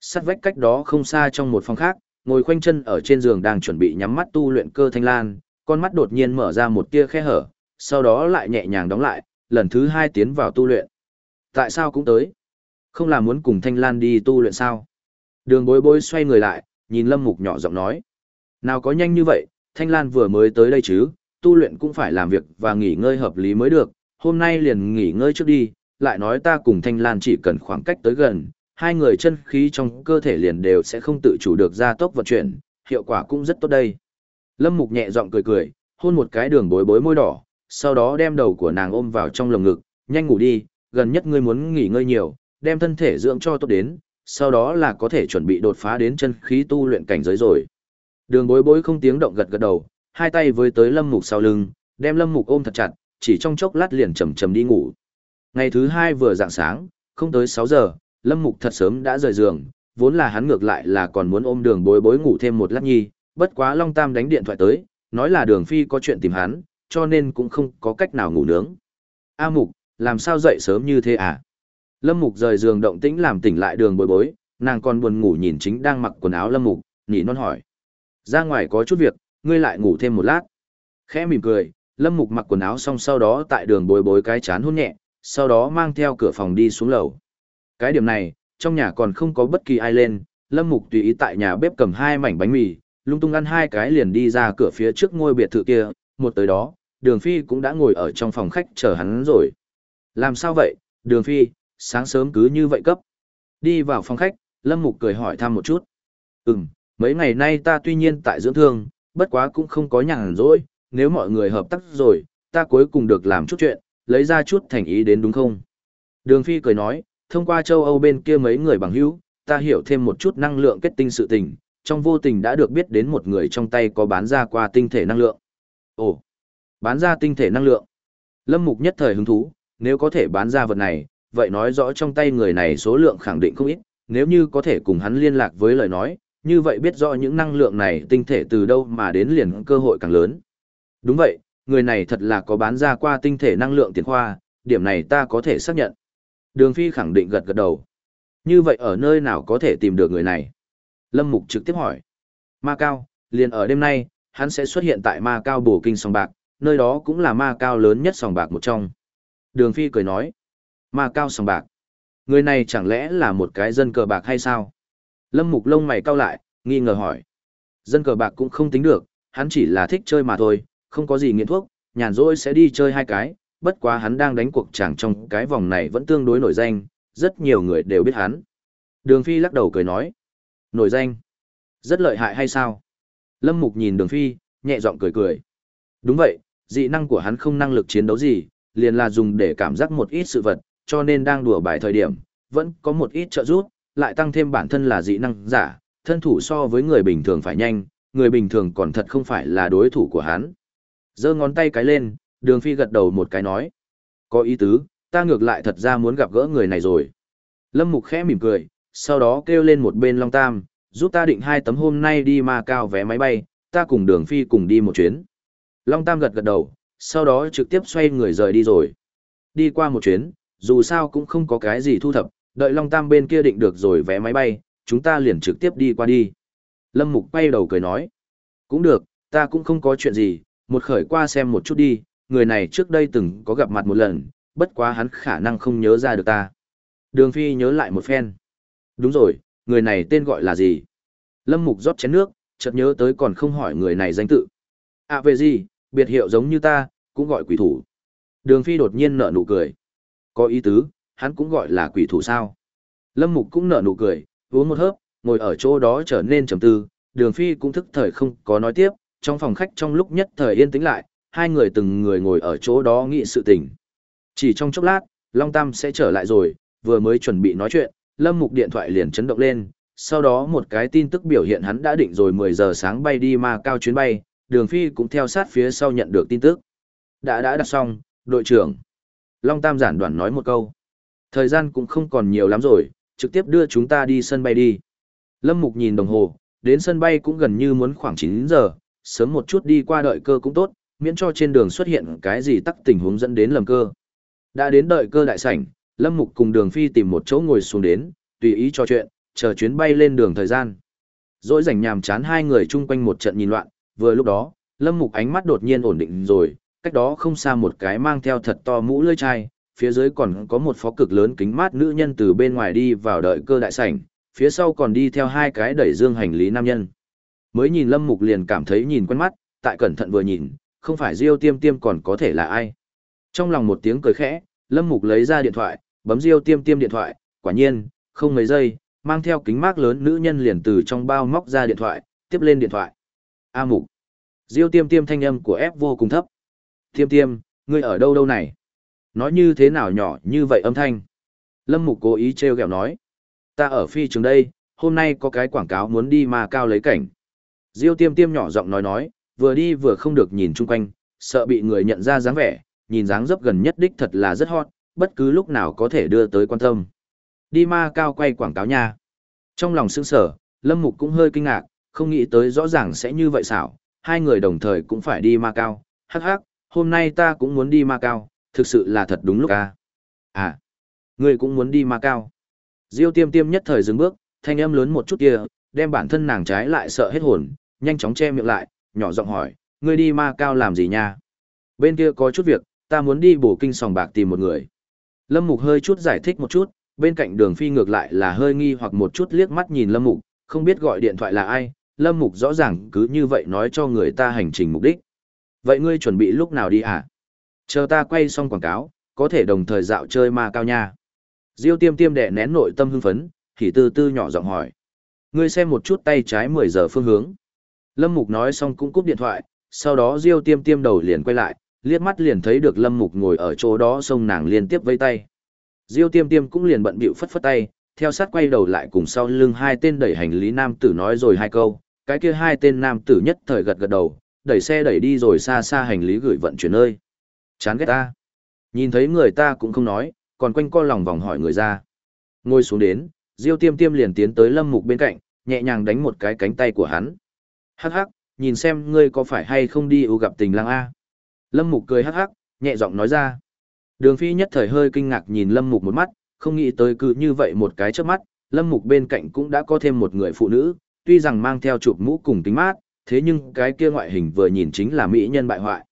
Sát vách cách đó không xa trong một phòng khác, ngồi khoanh chân ở trên giường đang chuẩn bị nhắm mắt tu luyện cơ thanh lan, con mắt đột nhiên mở ra một tia khe hở, sau đó lại nhẹ nhàng đóng lại, lần thứ hai tiến vào tu luyện. Tại sao cũng tới? Không là muốn cùng thanh lan đi tu luyện sao? Đường bối bối xoay người lại, nhìn lâm mục nhỏ giọng nói. Nào có nhanh như vậy, thanh lan vừa mới tới đây chứ, tu luyện cũng phải làm việc và nghỉ ngơi hợp lý mới được, hôm nay liền nghỉ ngơi trước đi, lại nói ta cùng Thanh Lan chỉ cần khoảng cách tới gần, hai người chân khí trong cơ thể liền đều sẽ không tự chủ được ra tốc vận chuyển, hiệu quả cũng rất tốt đây. Lâm Mục nhẹ giọng cười cười, hôn một cái đường bối bối môi đỏ, sau đó đem đầu của nàng ôm vào trong lồng ngực, nhanh ngủ đi, gần nhất ngươi muốn nghỉ ngơi nhiều, đem thân thể dưỡng cho tốt đến, sau đó là có thể chuẩn bị đột phá đến chân khí tu luyện cảnh giới rồi. Đường bối bối không tiếng động gật gật đầu, hai tay với tới lâm mục sau lưng, đem lâm mục ôm thật chặt, chỉ trong chốc lát liền chầm chầm đi ngủ. Ngày thứ hai vừa dạng sáng, không tới 6 giờ, lâm mục thật sớm đã rời giường, vốn là hắn ngược lại là còn muốn ôm đường bối bối ngủ thêm một lát nhi, bất quá Long Tam đánh điện thoại tới, nói là đường phi có chuyện tìm hắn, cho nên cũng không có cách nào ngủ nướng. A mục, làm sao dậy sớm như thế à? Lâm mục rời giường động tĩnh làm tỉnh lại đường bối bối, nàng còn buồn ngủ nhìn chính đang mặc quần áo lâm mục, nhỉ non hỏi. Ra ngoài có chút việc, ngươi lại ngủ thêm một lát. Khẽ mỉm cười, Lâm Mục mặc quần áo xong sau đó tại đường bối bối cái chán hôn nhẹ, sau đó mang theo cửa phòng đi xuống lầu. Cái điểm này, trong nhà còn không có bất kỳ ai lên, Lâm Mục tùy ý tại nhà bếp cầm hai mảnh bánh mì, lung tung ăn hai cái liền đi ra cửa phía trước ngôi biệt thự kia, một tới đó, Đường Phi cũng đã ngồi ở trong phòng khách chờ hắn rồi. Làm sao vậy, Đường Phi, sáng sớm cứ như vậy cấp. Đi vào phòng khách, Lâm Mục cười hỏi thăm một chút. Ừm, mấy ngày nay ta tuy nhiên tại dưỡng thương, bất quá cũng không có nhàn rỗi, nếu mọi người hợp tác rồi, ta cuối cùng được làm chút chuyện, lấy ra chút thành ý đến đúng không? Đường Phi cười nói, thông qua châu Âu bên kia mấy người bằng hữu, ta hiểu thêm một chút năng lượng kết tinh sự tình, trong vô tình đã được biết đến một người trong tay có bán ra qua tinh thể năng lượng. Ồ, bán ra tinh thể năng lượng. Lâm Mục nhất thời hứng thú, nếu có thể bán ra vật này, vậy nói rõ trong tay người này số lượng khẳng định không ít, nếu như có thể cùng hắn liên lạc với lời nói, như vậy biết rõ những năng lượng này tinh thể từ đâu mà đến liền cơ hội càng lớn. Đúng vậy, người này thật là có bán ra qua tinh thể năng lượng tiền khoa, điểm này ta có thể xác nhận. Đường Phi khẳng định gật gật đầu. Như vậy ở nơi nào có thể tìm được người này? Lâm Mục trực tiếp hỏi. Ma Cao, liền ở đêm nay, hắn sẽ xuất hiện tại Ma Cao bổ kinh sòng bạc, nơi đó cũng là Ma Cao lớn nhất sòng bạc một trong. Đường Phi cười nói, Ma Cao sòng bạc. Người này chẳng lẽ là một cái dân cờ bạc hay sao? Lâm Mục lông mày cau lại, nghi ngờ hỏi. Dân cờ bạc cũng không tính được, hắn chỉ là thích chơi mà thôi, không có gì nghiện thuốc, nhàn rỗi sẽ đi chơi hai cái, bất quá hắn đang đánh cuộc chẳng trong cái vòng này vẫn tương đối nổi danh, rất nhiều người đều biết hắn. Đường Phi lắc đầu cười nói. Nổi danh? Rất lợi hại hay sao? Lâm Mục nhìn Đường Phi, nhẹ giọng cười cười. Đúng vậy, dị năng của hắn không năng lực chiến đấu gì, liền là dùng để cảm giác một ít sự vật, cho nên đang đùa bài thời điểm, vẫn có một ít trợ giúp, lại tăng thêm bản thân là dị năng giả, thân thủ so với người bình thường phải nhanh, người bình thường còn thật không phải là đối thủ của hắn. Giơ ngón tay cái lên, Đường Phi gật đầu một cái nói. Có ý tứ, ta ngược lại thật ra muốn gặp gỡ người này rồi. Lâm Mục khẽ mỉm cười, sau đó kêu lên một bên Long Tam, giúp ta định hai tấm hôm nay đi ma cao vé máy bay, ta cùng Đường Phi cùng đi một chuyến. Long Tam gật gật đầu, sau đó trực tiếp xoay người rời đi rồi. Đi qua một chuyến, dù sao cũng không có cái gì thu thập, đợi Long Tam bên kia định được rồi vé máy bay, chúng ta liền trực tiếp đi qua đi. Lâm Mục quay đầu cười nói, cũng được, ta cũng không có chuyện gì, một khởi qua xem một chút đi, người này trước đây từng có gặp mặt một lần, bất quá hắn khả năng không nhớ ra được ta. Đường Phi nhớ lại một phen. Đúng rồi, người này tên gọi là gì? Lâm Mục rót chén nước, chợt nhớ tới còn không hỏi người này danh tự. À về gì, biệt hiệu giống như ta, cũng gọi quỷ thủ. Đường Phi đột nhiên nở nụ cười. Có ý tứ, hắn cũng gọi là quỷ thủ sao? Lâm Mục cũng nở nụ cười, uống một hớp, ngồi ở chỗ đó trở nên trầm tư. Đường Phi cũng thức thời không có nói tiếp, trong phòng khách trong lúc nhất thời yên tĩnh lại, hai người từng người ngồi ở chỗ đó nghị sự tình. Chỉ trong chốc lát, Long Tam sẽ trở lại rồi, vừa mới chuẩn bị nói chuyện, Lâm Mục điện thoại liền chấn động lên, sau đó một cái tin tức biểu hiện hắn đã định rồi 10 giờ sáng bay đi mà cao chuyến bay, đường phi cũng theo sát phía sau nhận được tin tức. Đã đã đặt xong, đội trưởng. Long Tam giản đoạn nói một câu. Thời gian cũng không còn nhiều lắm rồi, trực tiếp đưa chúng ta đi sân bay đi. Lâm Mục nhìn đồng hồ, đến sân bay cũng gần như muốn khoảng 9 giờ, sớm một chút đi qua đợi cơ cũng tốt, miễn cho trên đường xuất hiện cái gì tắc tình huống dẫn đến lầm cơ. Đã đến đợi cơ đại sảnh, Lâm Mục cùng Đường Phi tìm một chỗ ngồi xuống đến, tùy ý trò chuyện, chờ chuyến bay lên đường thời gian. Dỗi rảnh nhàm chán hai người chung quanh một trận nhìn loạn, vừa lúc đó, Lâm Mục ánh mắt đột nhiên ổn định rồi, cách đó không xa một cái mang theo thật to mũ lưỡi chai, phía dưới còn có một phó cực lớn kính mát nữ nhân từ bên ngoài đi vào đợi cơ đại sảnh, phía sau còn đi theo hai cái đẩy dương hành lý nam nhân. Mới nhìn Lâm Mục liền cảm thấy nhìn quen mắt, tại cẩn thận vừa nhìn, không phải Diêu Tiêm Tiêm còn có thể là ai. Trong lòng một tiếng cười khẽ, Lâm Mục lấy ra điện thoại, bấm Diêu Tiêm Tiêm điện thoại, quả nhiên, không mấy giây, mang theo kính mát lớn nữ nhân liền từ trong bao móc ra điện thoại, tiếp lên điện thoại. A Mục. Diêu Tiêm Tiêm thanh âm của ép vô cùng thấp. Tiêm Tiêm, ngươi ở đâu đâu này? Nói như thế nào nhỏ như vậy âm thanh? Lâm Mục cố ý treo gẹo nói. Ta ở phi trường đây, hôm nay có cái quảng cáo muốn đi mà cao lấy cảnh. Diêu Tiêm Tiêm nhỏ giọng nói nói, vừa đi vừa không được nhìn chung quanh, sợ bị người nhận ra dáng vẻ, nhìn dáng dấp gần nhất đích thật là rất hot, bất cứ lúc nào có thể đưa tới quan tâm. Đi ma cao quay quảng cáo nha. Trong lòng sững sở, Lâm Mục cũng hơi kinh ngạc, không nghĩ tới rõ ràng sẽ như vậy xảo, hai người đồng thời cũng phải đi ma cao, hắc hắc, hôm nay ta cũng muốn đi ma cao, thực sự là thật đúng lúc à. À, người cũng muốn đi ma cao. Diêu tiêm tiêm nhất thời dừng bước, thanh âm lớn một chút kia, đem bản thân nàng trái lại sợ hết hồn, nhanh chóng che miệng lại, nhỏ giọng hỏi, ngươi đi ma cao làm gì nha? Bên kia có chút việc, ta muốn đi bổ kinh sòng bạc tìm một người. Lâm Mục hơi chút giải thích một chút, bên cạnh đường phi ngược lại là hơi nghi hoặc một chút liếc mắt nhìn Lâm Mục, không biết gọi điện thoại là ai, Lâm Mục rõ ràng cứ như vậy nói cho người ta hành trình mục đích. Vậy ngươi chuẩn bị lúc nào đi à Chờ ta quay xong quảng cáo, có thể đồng thời dạo chơi ma cao nha. Diêu tiêm tiêm đẻ nén nội tâm hưng phấn, thì tư tư nhỏ giọng hỏi. Ngươi xem một chút tay trái 10 giờ phương hướng. Lâm Mục nói xong cũng cúp điện thoại, sau đó Diêu tiêm tiêm đầu liền quay lại, liếc mắt liền thấy được Lâm Mục ngồi ở chỗ đó xông nàng liên tiếp vây tay. Diêu tiêm tiêm cũng liền bận bịu phất phất tay, theo sát quay đầu lại cùng sau lưng hai tên đẩy hành lý nam tử nói rồi hai câu, cái kia hai tên nam tử nhất thời gật gật đầu, đẩy xe đẩy đi rồi xa xa hành lý gửi vận chuyển nơi. Chán ghét ta. Nhìn thấy người ta cũng không nói, còn quanh co lòng vòng hỏi người ra. Ngồi xuống đến, Diêu tiêm tiêm liền tiến tới Lâm Mục bên cạnh, nhẹ nhàng đánh một cái cánh tay của hắn. Hắc hắc, nhìn xem ngươi có phải hay không đi ưu gặp tình lang A. Lâm Mục cười hắc hắc, nhẹ giọng nói ra. Đường Phi nhất thời hơi kinh ngạc nhìn Lâm Mục một mắt, không nghĩ tới cứ như vậy một cái chớp mắt, Lâm Mục bên cạnh cũng đã có thêm một người phụ nữ, tuy rằng mang theo chụp mũ cùng kính mát, thế nhưng cái kia ngoại hình vừa nhìn chính là mỹ nhân bại hoại.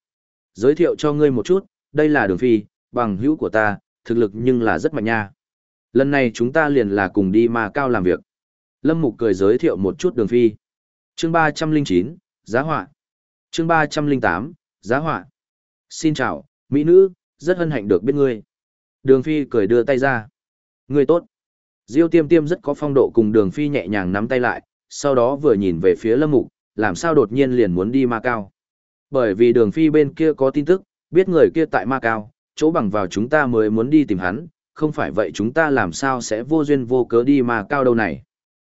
Giới thiệu cho ngươi một chút, đây là Đường Phi, bằng hữu của ta, thực lực nhưng là rất mạnh nha. Lần này chúng ta liền là cùng đi mà cao làm việc. Lâm Mục cười giới thiệu một chút Đường Phi. Chương 309, Giá họa. Chương 308, Giá họa. Xin chào, mỹ nữ, rất hân hạnh được biết ngươi. Đường Phi cười đưa tay ra. Ngươi tốt. Diêu tiêm tiêm rất có phong độ cùng đường Phi nhẹ nhàng nắm tay lại, sau đó vừa nhìn về phía Lâm Mục, làm sao đột nhiên liền muốn đi Ma Cao. Bởi vì đường Phi bên kia có tin tức, biết người kia tại Ma Cao, chỗ bằng vào chúng ta mới muốn đi tìm hắn, không phải vậy chúng ta làm sao sẽ vô duyên vô cớ đi Ma Cao đâu này.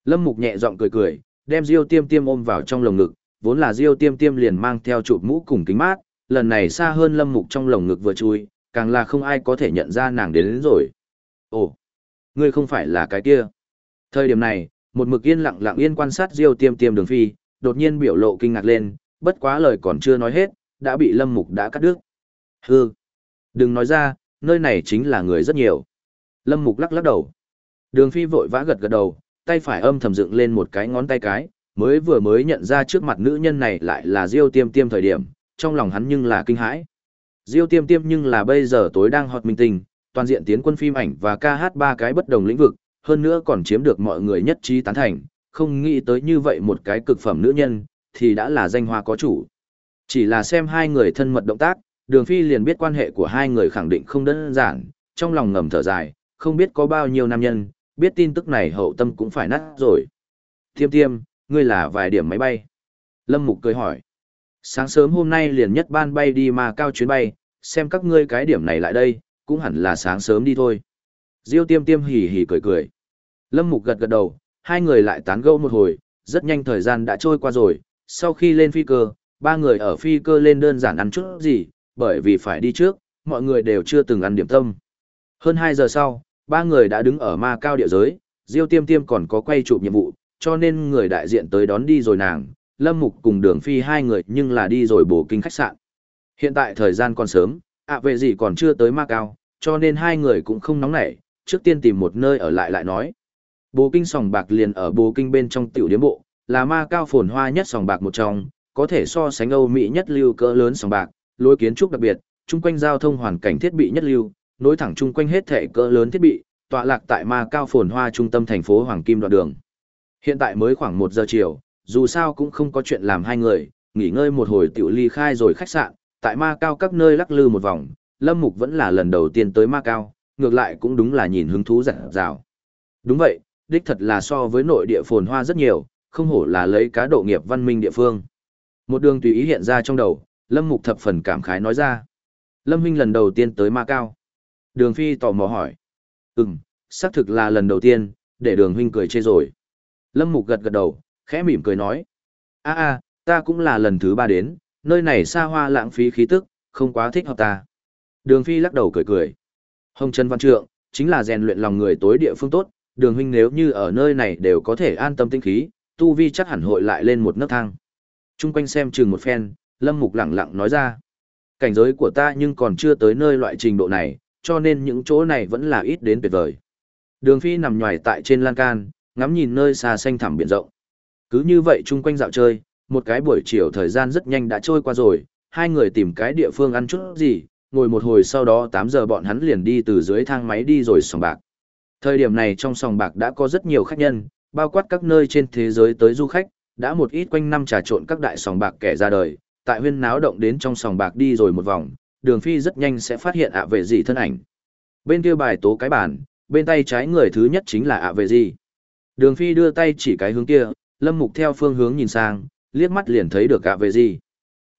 Lâm Mục nhẹ giọng cười cười, đem Diêu tiêm tiêm ôm vào trong lồng ngực, vốn là Diêu tiêm tiêm liền mang theo chụp mũ cùng kính mát, lần này xa hơn Lâm Mục trong lồng ngực vừa chui, càng là không ai có thể nhận ra nàng đến, đến rồi. Ồ, ngươi không phải là cái kia. Thời điểm này, một mực yên lặng lặng yên quan sát Diêu Tiêm Tiêm Đường Phi, đột nhiên biểu lộ kinh ngạc lên, bất quá lời còn chưa nói hết, đã bị Lâm Mục đã cắt đứt. Hừ, đừng nói ra, nơi này chính là người rất nhiều. Lâm Mục lắc lắc đầu. Đường Phi vội vã gật gật đầu, tay phải âm thầm dựng lên một cái ngón tay cái, mới vừa mới nhận ra trước mặt nữ nhân này lại là Diêu Tiêm Tiêm thời điểm, trong lòng hắn nhưng là kinh hãi. Diêu Tiêm Tiêm nhưng là bây giờ tối đang hot minh tình, toàn diện tiến quân phim ảnh và ca hát ba cái bất đồng lĩnh vực, hơn nữa còn chiếm được mọi người nhất trí tán thành, không nghĩ tới như vậy một cái cực phẩm nữ nhân, thì đã là danh hoa có chủ. Chỉ là xem hai người thân mật động tác, Đường Phi liền biết quan hệ của hai người khẳng định không đơn giản, trong lòng ngầm thở dài, không biết có bao nhiêu nam nhân, biết tin tức này hậu tâm cũng phải nát rồi. Tiêm tiêm, ngươi là vài điểm máy bay. Lâm Mục cười hỏi. Sáng sớm hôm nay liền nhất ban bay đi mà cao chuyến bay, xem các ngươi cái điểm này lại đây, cũng hẳn là sáng sớm đi thôi. Diêu tiêm tiêm hỉ hỉ cười cười. Lâm Mục gật gật đầu, hai người lại tán gẫu một hồi, rất nhanh thời gian đã trôi qua rồi, sau khi lên phi cơ, ba người ở phi cơ lên đơn giản ăn chút gì, bởi vì phải đi trước, mọi người đều chưa từng ăn điểm tâm. Hơn 2 giờ sau, ba người đã đứng ở ma cao địa giới, Diêu tiêm tiêm còn có quay chụp nhiệm vụ, cho nên người đại diện tới đón đi rồi nàng, Lâm Mục cùng đường phi hai người nhưng là đi rồi bổ kinh khách sạn. Hiện tại thời gian còn sớm, ạ à về gì còn chưa tới ma cao, cho nên hai người cũng không nóng nảy, trước tiên tìm một nơi ở lại lại nói. Bồ kinh sòng bạc liền ở bồ kinh bên trong tiểu điếm bộ, là ma cao phồn hoa nhất sòng bạc một trong, có thể so sánh Âu Mỹ nhất lưu cỡ lớn sòng bạc, lối kiến trúc đặc biệt, chung quanh giao thông hoàn cảnh thiết bị nhất lưu, nối thẳng chung quanh hết thể cỡ lớn thiết bị, tọa lạc tại ma cao phồn hoa trung tâm thành phố Hoàng Kim đoạn đường. Hiện tại mới khoảng 1 giờ chiều, dù sao cũng không có chuyện làm hai người, nghỉ ngơi một hồi tiểu ly khai rồi khách sạn, tại ma cao các nơi lắc lư một vòng, Lâm Mục vẫn là lần đầu tiên tới ma cao, ngược lại cũng đúng là nhìn hứng thú rạng rào. Đúng vậy, đích thật là so với nội địa phồn hoa rất nhiều, không hổ là lấy cá độ nghiệp văn minh địa phương. Một đường tùy ý hiện ra trong đầu, Lâm Mục thập phần cảm khái nói ra. Lâm Huynh lần đầu tiên tới Ma Cao. Đường Phi tò mò hỏi. Ừm, xác thực là lần đầu tiên, để đường Huynh cười chê rồi. Lâm Mục gật gật đầu, khẽ mỉm cười nói. a a ta cũng là lần thứ ba đến, nơi này xa hoa lãng phí khí tức, không quá thích hợp ta. Đường Phi lắc đầu cười cười. Hồng Trần Văn Trượng, chính là rèn luyện lòng người tối địa phương tốt, đường huynh nếu như ở nơi này đều có thể an tâm tinh khí, tu vi chắc hẳn hội lại lên một nấc thang. Trung quanh xem chừng một phen, Lâm Mục lặng lặng nói ra. Cảnh giới của ta nhưng còn chưa tới nơi loại trình độ này, cho nên những chỗ này vẫn là ít đến tuyệt vời. Đường Phi nằm nhòi tại trên lan can, ngắm nhìn nơi xa xanh thẳm biển rộng. Cứ như vậy chung quanh dạo chơi, một cái buổi chiều thời gian rất nhanh đã trôi qua rồi, hai người tìm cái địa phương ăn chút gì, ngồi một hồi sau đó 8 giờ bọn hắn liền đi từ dưới thang máy đi rồi sòng bạc. Thời điểm này trong sòng bạc đã có rất nhiều khách nhân, bao quát các nơi trên thế giới tới du khách, đã một ít quanh năm trà trộn các đại sòng bạc kẻ ra đời, tại huyên náo động đến trong sòng bạc đi rồi một vòng, đường phi rất nhanh sẽ phát hiện ạ về gì thân ảnh. Bên kia bài tố cái bàn, bên tay trái người thứ nhất chính là ạ về gì. Đường phi đưa tay chỉ cái hướng kia, lâm mục theo phương hướng nhìn sang, liếc mắt liền thấy được ạ về gì.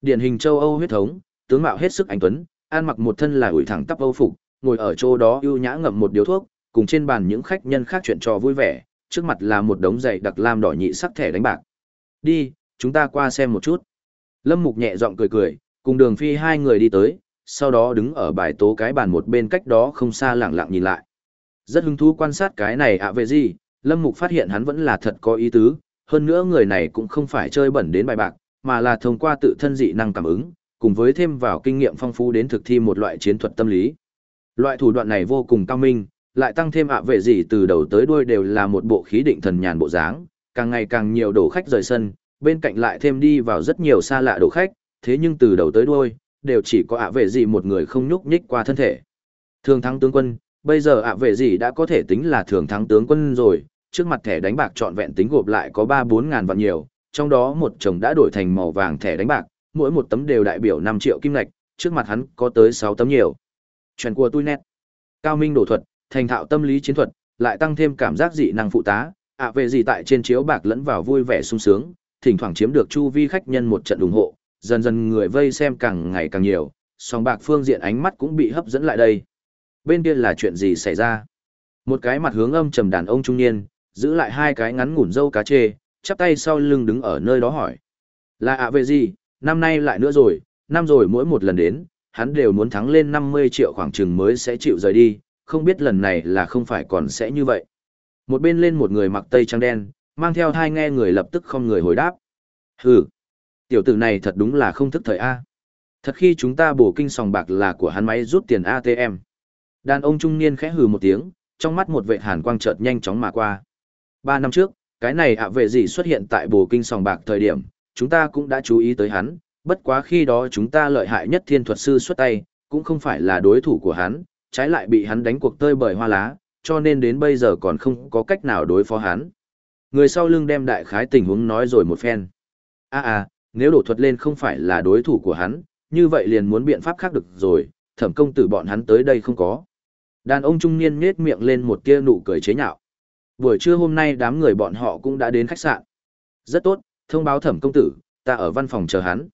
Điển hình châu Âu huyết thống, tướng mạo hết sức anh tuấn, an mặc một thân là ủi thẳng tắp Âu phục, ngồi ở chỗ đó ưu nhã ngậm một điếu thuốc, cùng trên bàn những khách nhân khác chuyện trò vui vẻ, trước mặt là một đống giày đặc lam đỏ nhị sắc thẻ đánh bạc. Đi, chúng ta qua xem một chút. Lâm Mục nhẹ giọng cười cười, cùng đường phi hai người đi tới, sau đó đứng ở bài tố cái bàn một bên cách đó không xa lặng lặng nhìn lại. Rất hứng thú quan sát cái này ạ về gì, Lâm Mục phát hiện hắn vẫn là thật có ý tứ, hơn nữa người này cũng không phải chơi bẩn đến bài bạc, mà là thông qua tự thân dị năng cảm ứng, cùng với thêm vào kinh nghiệm phong phú đến thực thi một loại chiến thuật tâm lý. Loại thủ đoạn này vô cùng cao minh, lại tăng thêm ạ vệ gì từ đầu tới đuôi đều là một bộ khí định thần nhàn bộ dáng, Càng ngày càng nhiều đổ khách rời sân, bên cạnh lại thêm đi vào rất nhiều xa lạ đổ khách, thế nhưng từ đầu tới đuôi, đều chỉ có ạ vệ gì một người không nhúc nhích qua thân thể. Thường thắng tướng quân, bây giờ ạ vệ gì đã có thể tính là thường thắng tướng quân rồi, trước mặt thẻ đánh bạc trọn vẹn tính gộp lại có 3-4 ngàn vạn nhiều, trong đó một chồng đã đổi thành màu vàng thẻ đánh bạc, mỗi một tấm đều đại biểu 5 triệu kim ngạch, trước mặt hắn có tới 6 tấm nhiều. Chuyện của tôi nét. Cao minh đổ thuật, thành thạo tâm lý chiến thuật, lại tăng thêm cảm giác dị năng phụ tá, ạ về gì tại trên chiếu bạc lẫn vào vui vẻ sung sướng, thỉnh thoảng chiếm được chu vi khách nhân một trận ủng hộ, dần dần người vây xem càng ngày càng nhiều, song bạc phương diện ánh mắt cũng bị hấp dẫn lại đây. Bên kia là chuyện gì xảy ra? Một cái mặt hướng âm trầm đàn ông trung niên, giữ lại hai cái ngắn ngủn dâu cá chê, chắp tay sau lưng đứng ở nơi đó hỏi. Là ạ về gì, năm nay lại nữa rồi, năm rồi mỗi một lần đến, hắn đều muốn thắng lên 50 triệu khoảng chừng mới sẽ chịu rời đi, không biết lần này là không phải còn sẽ như vậy. Một bên lên một người mặc tây trắng đen, mang theo thai nghe người lập tức không người hồi đáp. Hừ, tiểu tử này thật đúng là không thức thời A. Thật khi chúng ta bổ kinh sòng bạc là của hắn máy rút tiền ATM. Đàn ông trung niên khẽ hừ một tiếng, trong mắt một vệ hàn quang chợt nhanh chóng mà qua. Ba năm trước, cái này ạ vệ gì xuất hiện tại bổ kinh sòng bạc thời điểm, chúng ta cũng đã chú ý tới hắn, bất quá khi đó chúng ta lợi hại nhất thiên thuật sư xuất tay, cũng không phải là đối thủ của hắn, trái lại bị hắn đánh cuộc tơi bởi hoa lá, cho nên đến bây giờ còn không có cách nào đối phó hắn. Người sau lưng đem đại khái tình huống nói rồi một phen. À à, nếu đổ thuật lên không phải là đối thủ của hắn, như vậy liền muốn biện pháp khác được rồi, thẩm công tử bọn hắn tới đây không có. Đàn ông trung niên nhếch miệng lên một tia nụ cười chế nhạo. Buổi trưa hôm nay đám người bọn họ cũng đã đến khách sạn. Rất tốt, thông báo thẩm công tử, ta ở văn phòng chờ hắn.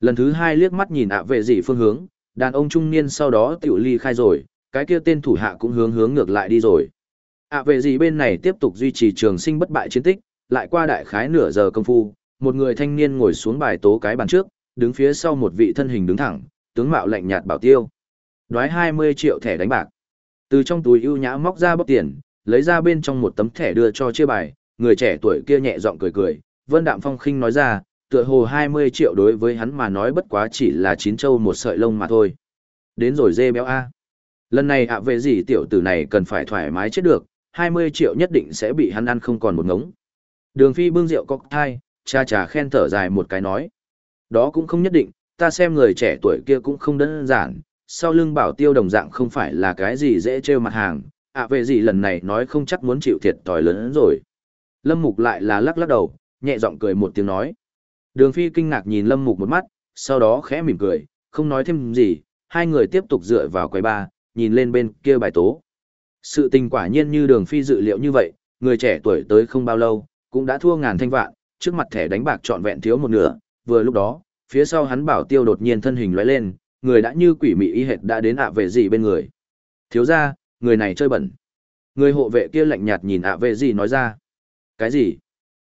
Lần thứ hai liếc mắt nhìn ạ về gì phương hướng, đàn ông trung niên sau đó tiểu ly khai rồi, cái kia tên thủ hạ cũng hướng hướng ngược lại đi rồi. ạ về gì bên này tiếp tục duy trì trường sinh bất bại chiến tích, lại qua đại khái nửa giờ công phu, một người thanh niên ngồi xuống bài tố cái bàn trước, đứng phía sau một vị thân hình đứng thẳng, tướng mạo lạnh nhạt bảo tiêu. Đoái 20 triệu thẻ đánh bạc. Từ trong túi ưu nhã móc ra bóc tiền, lấy ra bên trong một tấm thẻ đưa cho chia bài, người trẻ tuổi kia nhẹ giọng cười cười, Vân Đạm Phong khinh nói ra, tựa hồ 20 triệu đối với hắn mà nói bất quá chỉ là chín châu một sợi lông mà thôi. Đến rồi dê béo A. Lần này ạ về gì tiểu tử này cần phải thoải mái chết được, 20 triệu nhất định sẽ bị hắn ăn không còn một ngống. Đường phi bưng rượu cocktail, cha trà khen thở dài một cái nói. Đó cũng không nhất định, ta xem người trẻ tuổi kia cũng không đơn giản, sau lưng bảo tiêu đồng dạng không phải là cái gì dễ trêu mặt hàng, ạ à về gì lần này nói không chắc muốn chịu thiệt tỏi lớn rồi. Lâm Mục lại là lắc lắc đầu, nhẹ giọng cười một tiếng nói. Đường Phi kinh ngạc nhìn Lâm Mục một mắt, sau đó khẽ mỉm cười, không nói thêm gì, hai người tiếp tục dựa vào quầy ba, nhìn lên bên kia bài tố. Sự tình quả nhiên như Đường Phi dự liệu như vậy, người trẻ tuổi tới không bao lâu, cũng đã thua ngàn thanh vạn, trước mặt thẻ đánh bạc trọn vẹn thiếu một nửa, vừa lúc đó, phía sau hắn bảo tiêu đột nhiên thân hình lóe lên, người đã như quỷ mị y hệt đã đến ạ về gì bên người. Thiếu ra, người này chơi bẩn. Người hộ vệ kia lạnh nhạt nhìn ạ về gì nói ra. Cái gì?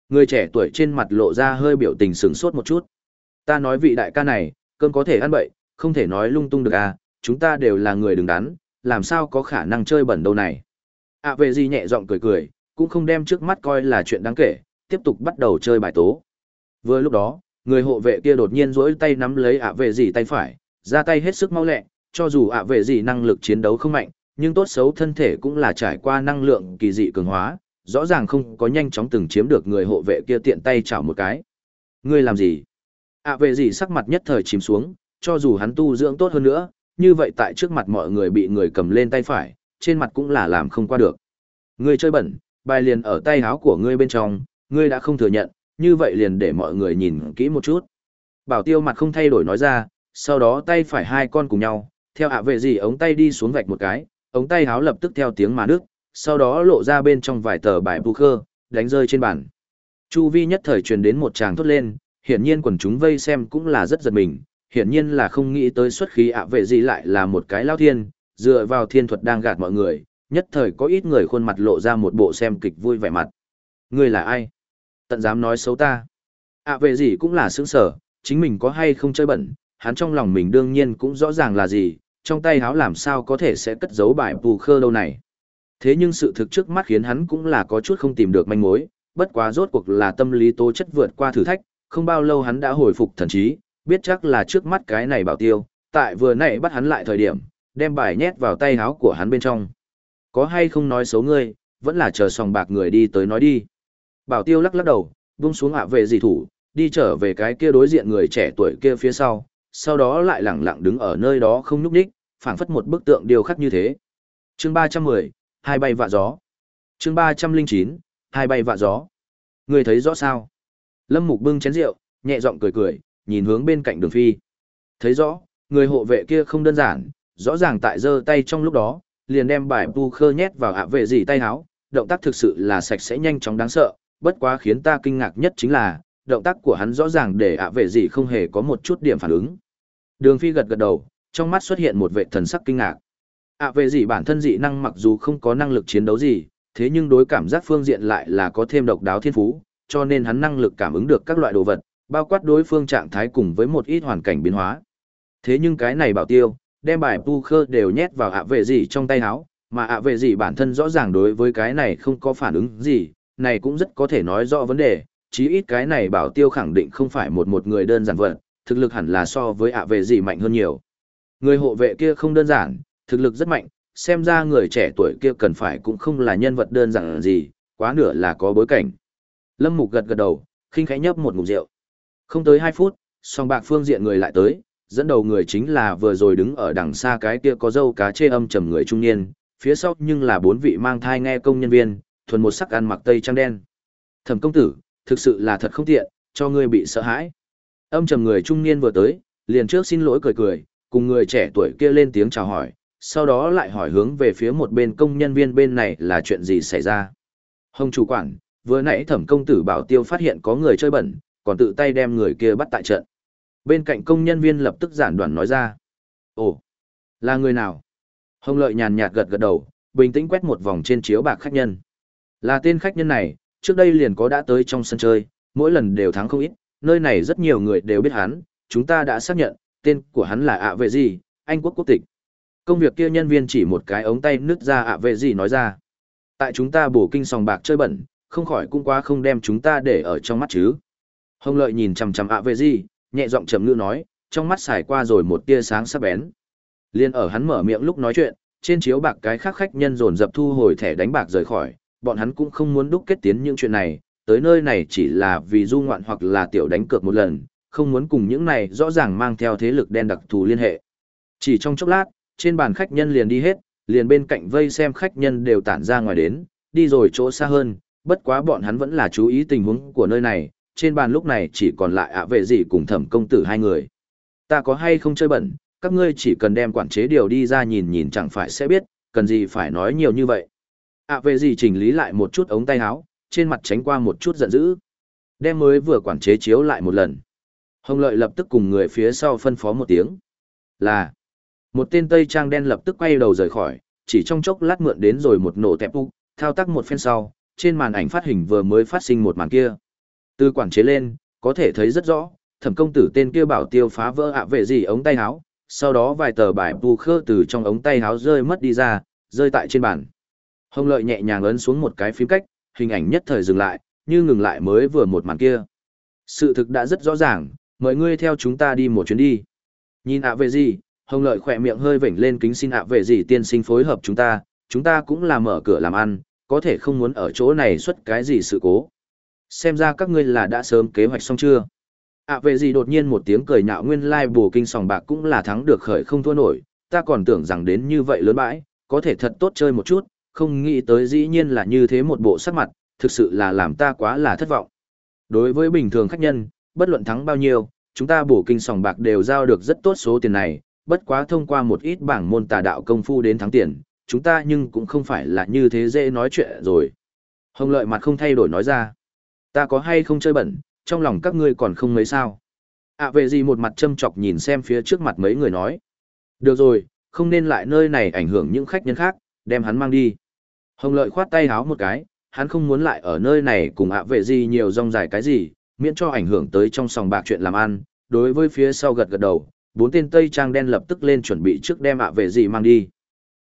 Người trẻ tuổi trên mặt lộ ra hơi biểu tình sửng sốt một chút. Ta nói vị đại ca này, cơm có thể ăn bậy, không thể nói lung tung được à, chúng ta đều là người đứng đắn, làm sao có khả năng chơi bẩn đâu này. ạ về gì nhẹ giọng cười cười, cũng không đem trước mắt coi là chuyện đáng kể, tiếp tục bắt đầu chơi bài tố. Vừa lúc đó, người hộ vệ kia đột nhiên rỗi tay nắm lấy ạ về gì tay phải, ra tay hết sức mau lẹ, cho dù ạ về gì năng lực chiến đấu không mạnh, nhưng tốt xấu thân thể cũng là trải qua năng lượng kỳ dị cường hóa, rõ ràng không có nhanh chóng từng chiếm được người hộ vệ kia tiện tay chảo một cái. Ngươi làm gì? ạ về gì sắc mặt nhất thời chìm xuống, cho dù hắn tu dưỡng tốt hơn nữa, như vậy tại trước mặt mọi người bị người cầm lên tay phải, trên mặt cũng là làm không qua được. Ngươi chơi bẩn, bài liền ở tay áo của ngươi bên trong, ngươi đã không thừa nhận, như vậy liền để mọi người nhìn kỹ một chút. Bảo tiêu mặt không thay đổi nói ra, sau đó tay phải hai con cùng nhau, theo ạ vệ gì ống tay đi xuống vạch một cái, ống tay háo lập tức theo tiếng mà nước, sau đó lộ ra bên trong vài tờ bài poker, đánh rơi trên bàn. Chu vi nhất thời truyền đến một tràng thốt lên, hiển nhiên quần chúng vây xem cũng là rất giật mình, hiển nhiên là không nghĩ tới xuất khí ạ vệ gì lại là một cái lao thiên, dựa vào thiên thuật đang gạt mọi người, nhất thời có ít người khuôn mặt lộ ra một bộ xem kịch vui vẻ mặt. Ngươi là ai? Tận dám nói xấu ta. ạ vệ gì cũng là sướng sở, chính mình có hay không chơi bẩn, hắn trong lòng mình đương nhiên cũng rõ ràng là gì, trong tay háo làm sao có thể sẽ cất giấu bài bù khơ đâu này. Thế nhưng sự thực trước mắt khiến hắn cũng là có chút không tìm được manh mối, bất quá rốt cuộc là tâm lý tố chất vượt qua thử thách, không bao lâu hắn đã hồi phục thần trí, biết chắc là trước mắt cái này bảo tiêu, tại vừa nãy bắt hắn lại thời điểm, đem bài nhét vào tay háo của hắn bên trong. Có hay không nói xấu ngươi, vẫn là chờ sòng bạc người đi tới nói đi. Bảo tiêu lắc lắc đầu, buông xuống hạ về dì thủ, đi trở về cái kia đối diện người trẻ tuổi kia phía sau, sau đó lại lẳng lặng đứng ở nơi đó không nhúc nhích, phảng phất một bức tượng điêu khắc như thế. Chương 310, hai bay vạ gió. Chương 309, hai bay vạ gió. Người thấy rõ sao? Lâm Mục bưng chén rượu, nhẹ giọng cười cười, nhìn hướng bên cạnh Đường Phi. Thấy rõ, người hộ vệ kia không đơn giản, rõ ràng tại giơ tay trong lúc đó, liền đem bài pu khơ nhét vào ạ vệ gì tay háo, động tác thực sự là sạch sẽ nhanh chóng đáng sợ, bất quá khiến ta kinh ngạc nhất chính là, động tác của hắn rõ ràng để ạ vệ gì không hề có một chút điểm phản ứng. Đường Phi gật gật đầu, trong mắt xuất hiện một vệ thần sắc kinh ngạc. ạ vệ gì bản thân dị năng mặc dù không có năng lực chiến đấu gì, thế nhưng đối cảm giác phương diện lại là có thêm độc đáo thiên phú, cho nên hắn năng lực cảm ứng được các loại đồ vật, bao quát đối phương trạng thái cùng với một ít hoàn cảnh biến hóa. Thế nhưng cái này bảo tiêu, đem bài poker đều nhét vào ạ vệ gì trong tay áo, mà ạ vệ gì bản thân rõ ràng đối với cái này không có phản ứng gì, này cũng rất có thể nói rõ vấn đề, chí ít cái này bảo tiêu khẳng định không phải một một người đơn giản vật, thực lực hẳn là so với ạ vệ gì mạnh hơn nhiều. Người hộ vệ kia không đơn giản, thực lực rất mạnh, xem ra người trẻ tuổi kia cần phải cũng không là nhân vật đơn giản gì, quá nửa là có bối cảnh. Lâm Mục gật gật đầu, khinh khẽ nhấp một ngụm rượu. Không tới 2 phút, song bạc phương diện người lại tới, dẫn đầu người chính là vừa rồi đứng ở đằng xa cái kia có dâu cá chê âm trầm người trung niên, phía sau nhưng là bốn vị mang thai nghe công nhân viên, thuần một sắc ăn mặc tây trang đen. Thẩm công tử, thực sự là thật không tiện, cho ngươi bị sợ hãi. Âm trầm người trung niên vừa tới, liền trước xin lỗi cười cười, cùng người trẻ tuổi kia lên tiếng chào hỏi, sau đó lại hỏi hướng về phía một bên công nhân viên bên này là chuyện gì xảy ra. Hồng chủ quản, vừa nãy thẩm công tử bảo tiêu phát hiện có người chơi bẩn, còn tự tay đem người kia bắt tại trận. Bên cạnh công nhân viên lập tức giản đoạn nói ra. Ồ, là người nào? Hồng lợi nhàn nhạt gật gật đầu, bình tĩnh quét một vòng trên chiếu bạc khách nhân. Là tên khách nhân này, trước đây liền có đã tới trong sân chơi, mỗi lần đều thắng không ít, nơi này rất nhiều người đều biết hắn, chúng ta đã xác nhận, tên của hắn là ạ vệ gì, Anh quốc quốc tịch. Công việc kia nhân viên chỉ một cái ống tay nứt ra ạ vệ gì nói ra. Tại chúng ta bổ kinh sòng bạc chơi bẩn, không khỏi cũng quá không đem chúng ta để ở trong mắt chứ. Hồng lợi nhìn chằm chằm ạ về gì, nhẹ giọng trầm ngữ nói, trong mắt xài qua rồi một tia sáng sắc bén. Liên ở hắn mở miệng lúc nói chuyện, trên chiếu bạc cái khác khách nhân dồn dập thu hồi thẻ đánh bạc rời khỏi, bọn hắn cũng không muốn đúc kết tiến những chuyện này, tới nơi này chỉ là vì du ngoạn hoặc là tiểu đánh cược một lần, không muốn cùng những này rõ ràng mang theo thế lực đen đặc thù liên hệ. Chỉ trong chốc lát, trên bàn khách nhân liền đi hết, liền bên cạnh vây xem khách nhân đều tản ra ngoài đến, đi rồi chỗ xa hơn, bất quá bọn hắn vẫn là chú ý tình huống của nơi này, trên bàn lúc này chỉ còn lại ạ vệ gì cùng thẩm công tử hai người. Ta có hay không chơi bẩn, các ngươi chỉ cần đem quản chế điều đi ra nhìn nhìn chẳng phải sẽ biết, cần gì phải nói nhiều như vậy. ạ vệ gì chỉnh lý lại một chút ống tay áo, trên mặt tránh qua một chút giận dữ. Đem mới vừa quản chế chiếu lại một lần. Hồng lợi lập tức cùng người phía sau phân phó một tiếng. Là, một tên Tây Trang đen lập tức quay đầu rời khỏi, chỉ trong chốc lát mượn đến rồi một nổ tẹp úc, thao tác một phen sau, trên màn ảnh phát hình vừa mới phát sinh một màn kia. Từ quản chế lên, có thể thấy rất rõ, thẩm công tử tên kia bảo tiêu phá vỡ ạ vệ gì ống tay áo, sau đó vài tờ bài bù khơ từ trong ống tay áo rơi mất đi ra, rơi tại trên bàn. Hồng lợi nhẹ nhàng ấn xuống một cái phím cách, hình ảnh nhất thời dừng lại, như ngừng lại mới vừa một màn kia. Sự thực đã rất rõ ràng, mời ngươi theo chúng ta đi một chuyến đi. Nhìn ạ vệ gì, hồng lợi khỏe miệng hơi vểnh lên kính xin ạ vệ gì tiên sinh phối hợp chúng ta, chúng ta cũng là mở cửa làm ăn, có thể không muốn ở chỗ này xuất cái gì sự cố. Xem ra các ngươi là đã sớm kế hoạch xong chưa? ạ vệ gì đột nhiên một tiếng cười nhạo nguyên lai bù kinh sòng bạc cũng là thắng được khởi không thua nổi, ta còn tưởng rằng đến như vậy lớn bãi, có thể thật tốt chơi một chút, không nghĩ tới dĩ nhiên là như thế một bộ sắc mặt, thực sự là làm ta quá là thất vọng. Đối với bình thường khách nhân, bất luận thắng bao nhiêu, chúng ta bổ kinh sòng bạc đều giao được rất tốt số tiền này, bất quá thông qua một ít bảng môn tà đạo công phu đến thắng tiền, chúng ta nhưng cũng không phải là như thế dễ nói chuyện rồi. Hồng lợi mặt không thay đổi nói ra, ta có hay không chơi bẩn, trong lòng các ngươi còn không mấy sao. À về gì một mặt châm chọc nhìn xem phía trước mặt mấy người nói. Được rồi, không nên lại nơi này ảnh hưởng những khách nhân khác, đem hắn mang đi. Hồng lợi khoát tay háo một cái, hắn không muốn lại ở nơi này cùng ạ vệ gì nhiều rong dài cái gì, miễn cho ảnh hưởng tới trong sòng bạc chuyện làm ăn. Đối với phía sau gật gật đầu, bốn tên Tây Trang đen lập tức lên chuẩn bị trước đem ạ vệ gì mang đi.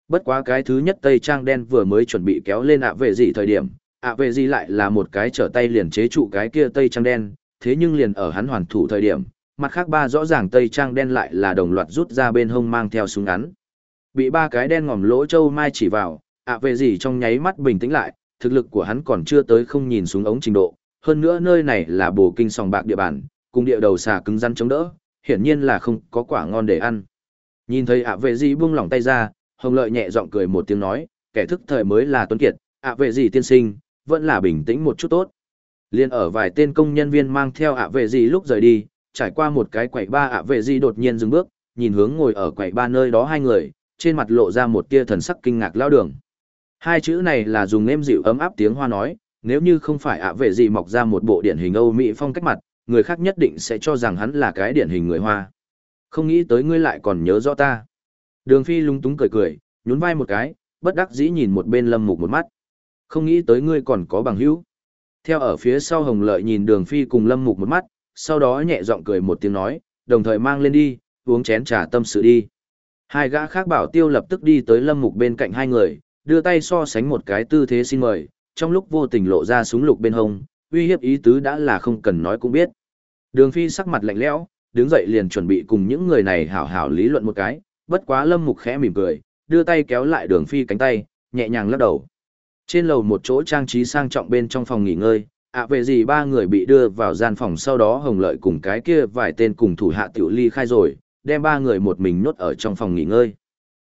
Bất quá cái thứ nhất Tây Trang đen vừa mới chuẩn bị kéo lên ạ vệ gì thời điểm, ạ vệ gì lại là một cái trở tay liền chế trụ cái kia Tây Trang đen, thế nhưng liền ở hắn hoàn thủ thời điểm, mặt khác ba rõ ràng Tây Trang đen lại là đồng loạt rút ra bên hông mang theo súng ngắn. Bị ba cái đen ngòm lỗ châu mai chỉ vào, ạ vệ gì trong nháy mắt bình tĩnh lại, thực lực của hắn còn chưa tới không nhìn xuống ống trình độ, hơn nữa nơi này là bồ kinh sòng bạc địa bàn, cùng địa đầu xà cứng rắn chống đỡ, hiển nhiên là không có quả ngon để ăn. Nhìn thấy ạ vệ gì buông lỏng tay ra, Hồng Lợi nhẹ giọng cười một tiếng nói, kẻ thức thời mới là tuấn kiệt, ạ vệ gì tiên sinh, vẫn là bình tĩnh một chút tốt. Liên ở vài tên công nhân viên mang theo ạ vệ gì lúc rời đi, trải qua một cái quầy ba ạ vệ gì đột nhiên dừng bước, nhìn hướng ngồi ở quầy ba nơi đó hai người, trên mặt lộ ra một tia thần sắc kinh ngạc lao đường. Hai chữ này là dùng êm dịu ấm áp tiếng hoa nói, nếu như không phải ạ vệ gì mọc ra một bộ điển hình Âu Mỹ phong cách mặt, người khác nhất định sẽ cho rằng hắn là cái điển hình người Hoa. Không nghĩ tới ngươi lại còn nhớ rõ ta. Đường Phi lung túng cười cười, nhún vai một cái, bất đắc dĩ nhìn một bên Lâm Mục một mắt. Không nghĩ tới ngươi còn có bằng hữu. Theo ở phía sau Hồng Lợi nhìn Đường Phi cùng Lâm Mục một mắt, sau đó nhẹ giọng cười một tiếng nói, đồng thời mang lên đi, uống chén trà tâm sự đi. Hai gã khác bảo tiêu lập tức đi tới Lâm Mục bên cạnh hai người, đưa tay so sánh một cái tư thế xin mời, trong lúc vô tình lộ ra súng lục bên hông, uy hiếp ý tứ đã là không cần nói cũng biết. Đường Phi sắc mặt lạnh lẽo, đứng dậy liền chuẩn bị cùng những người này hảo hảo lý luận một cái, bất quá Lâm Mục khẽ mỉm cười, đưa tay kéo lại Đường Phi cánh tay, nhẹ nhàng lắc đầu. Trên lầu một chỗ trang trí sang trọng bên trong phòng nghỉ ngơi, ạ về gì ba người bị đưa vào gian phòng sau đó Hồng Lợi cùng cái kia vài tên cùng thủ hạ tiểu ly khai rồi, đem ba người một mình nhốt ở trong phòng nghỉ ngơi.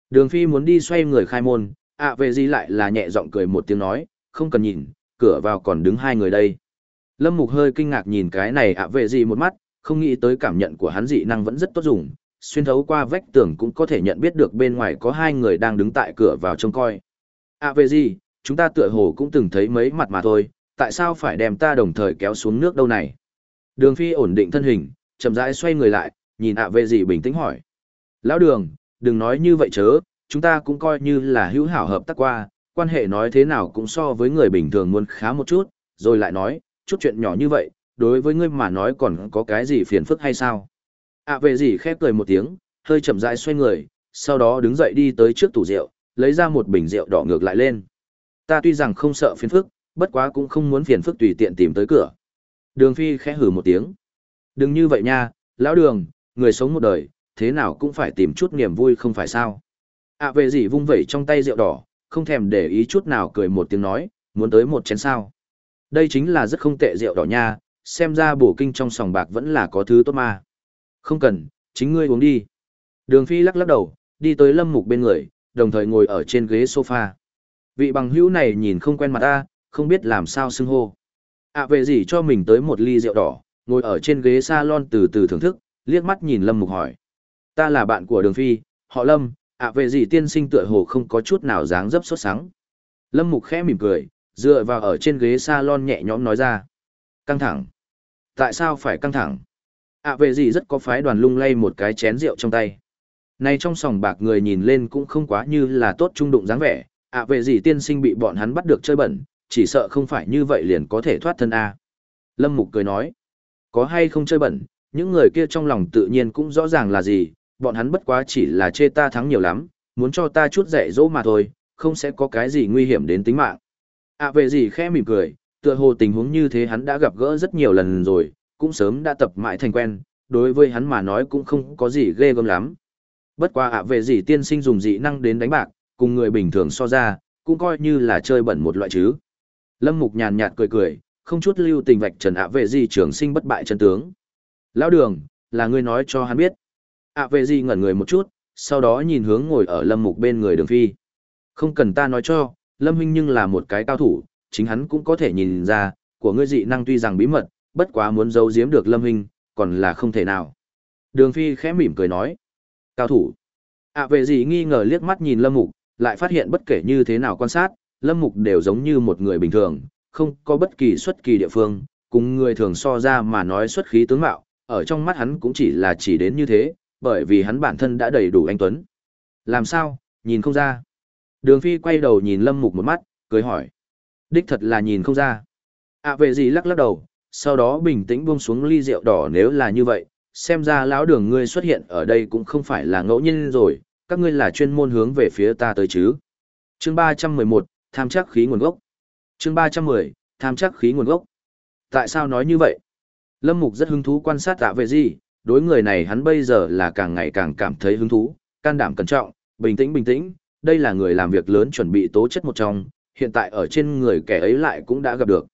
Đường Phi muốn đi xoay người khai môn, ạ về gì lại là nhẹ giọng cười một tiếng nói, không cần nhìn, cửa vào còn đứng hai người đây. Lâm Mục hơi kinh ngạc nhìn cái này ạ về gì một mắt, không nghĩ tới cảm nhận của hắn dị năng vẫn rất tốt dùng, xuyên thấu qua vách tường cũng có thể nhận biết được bên ngoài có hai người đang đứng tại cửa vào trông coi. ạ về gì, chúng ta tựa hồ cũng từng thấy mấy mặt mà thôi, tại sao phải đem ta đồng thời kéo xuống nước đâu này? Đường Phi ổn định thân hình, chậm rãi xoay người lại, nhìn ạ về gì bình tĩnh hỏi. Lão đường, đừng nói như vậy chớ, chúng ta cũng coi như là hữu hảo hợp tác qua, quan hệ nói thế nào cũng so với người bình thường muốn khá một chút, rồi lại nói, chút chuyện nhỏ như vậy, đối với ngươi mà nói còn có cái gì phiền phức hay sao? À về gì khép cười một tiếng, hơi chậm rãi xoay người, sau đó đứng dậy đi tới trước tủ rượu, lấy ra một bình rượu đỏ ngược lại lên. Ta tuy rằng không sợ phiền phức, bất quá cũng không muốn phiền phức tùy tiện tìm tới cửa. Đường Phi khẽ hừ một tiếng. Đừng như vậy nha, lão đường, người sống một đời, thế nào cũng phải tìm chút niềm vui không phải sao. À về gì vung vẩy trong tay rượu đỏ, không thèm để ý chút nào cười một tiếng nói, muốn tới một chén sao. Đây chính là rất không tệ rượu đỏ nha, xem ra bổ kinh trong sòng bạc vẫn là có thứ tốt mà. Không cần, chính ngươi uống đi. Đường Phi lắc lắc đầu, đi tới Lâm Mục bên người, đồng thời ngồi ở trên ghế sofa. Vị bằng hữu này nhìn không quen mặt ta, không biết làm sao xưng hô. À về gì cho mình tới một ly rượu đỏ, ngồi ở trên ghế salon từ từ thưởng thức, liếc mắt nhìn Lâm Mục hỏi. Ta là bạn của Đường Phi, họ Lâm, ạ về gì tiên sinh tựa hồ không có chút nào dáng dấp sốt sắng. Lâm Mục khẽ mỉm cười, dựa vào ở trên ghế salon nhẹ nhõm nói ra. Căng thẳng. Tại sao phải căng thẳng? ạ về gì rất có phái đoàn lung lay một cái chén rượu trong tay. Này trong sòng bạc người nhìn lên cũng không quá như là tốt trung đụng dáng vẻ, ạ về gì tiên sinh bị bọn hắn bắt được chơi bẩn, chỉ sợ không phải như vậy liền có thể thoát thân a. Lâm Mục cười nói, có hay không chơi bẩn, những người kia trong lòng tự nhiên cũng rõ ràng là gì, bọn hắn bất quá chỉ là chê ta thắng nhiều lắm, muốn cho ta chút dạy dỗ mà thôi, không sẽ có cái gì nguy hiểm đến tính mạng. À về gì khẽ mỉm cười, tựa hồ tình huống như thế hắn đã gặp gỡ rất nhiều lần rồi, cũng sớm đã tập mãi thành quen, đối với hắn mà nói cũng không có gì ghê gớm lắm. Bất quá ạ về gì tiên sinh dùng dị năng đến đánh bạc, cùng người bình thường so ra, cũng coi như là chơi bẩn một loại chứ. Lâm Mục nhàn nhạt cười cười, không chút lưu tình vạch trần ạ về gì trường sinh bất bại chân tướng. Lão đường, là ngươi nói cho hắn biết. ạ về gì ngẩn người một chút, sau đó nhìn hướng ngồi ở Lâm Mục bên người đường phi. Không cần ta nói cho, Lâm Huynh nhưng là một cái cao thủ, chính hắn cũng có thể nhìn ra, của ngươi dị năng tuy rằng bí mật, bất quá muốn giấu giếm được Lâm Huynh, còn là không thể nào. Đường Phi khẽ mỉm cười nói. Cao thủ. À về gì nghi ngờ liếc mắt nhìn Lâm Mục, lại phát hiện bất kể như thế nào quan sát, Lâm Mục đều giống như một người bình thường, không có bất kỳ xuất kỳ địa phương, cùng người thường so ra mà nói xuất khí tướng mạo, ở trong mắt hắn cũng chỉ là chỉ đến như thế, bởi vì hắn bản thân đã đầy đủ anh Tuấn. Làm sao, nhìn không ra. Đường Phi quay đầu nhìn Lâm Mục một mắt, cười hỏi. Đích thật là nhìn không ra. À về gì lắc lắc đầu, sau đó bình tĩnh buông xuống ly rượu đỏ nếu là như vậy, xem ra lão đường ngươi xuất hiện ở đây cũng không phải là ngẫu nhiên rồi, các ngươi là chuyên môn hướng về phía ta tới chứ. Chương 311, tham chắc khí nguồn gốc. Chương 310, tham chắc khí nguồn gốc. Tại sao nói như vậy? Lâm Mục rất hứng thú quan sát tạ về gì, đối người này hắn bây giờ là càng ngày càng cảm thấy hứng thú, can đảm cẩn trọng, bình tĩnh bình tĩnh, đây là người làm việc lớn chuẩn bị tố chất một trong, hiện tại ở trên người kẻ ấy lại cũng đã gặp được.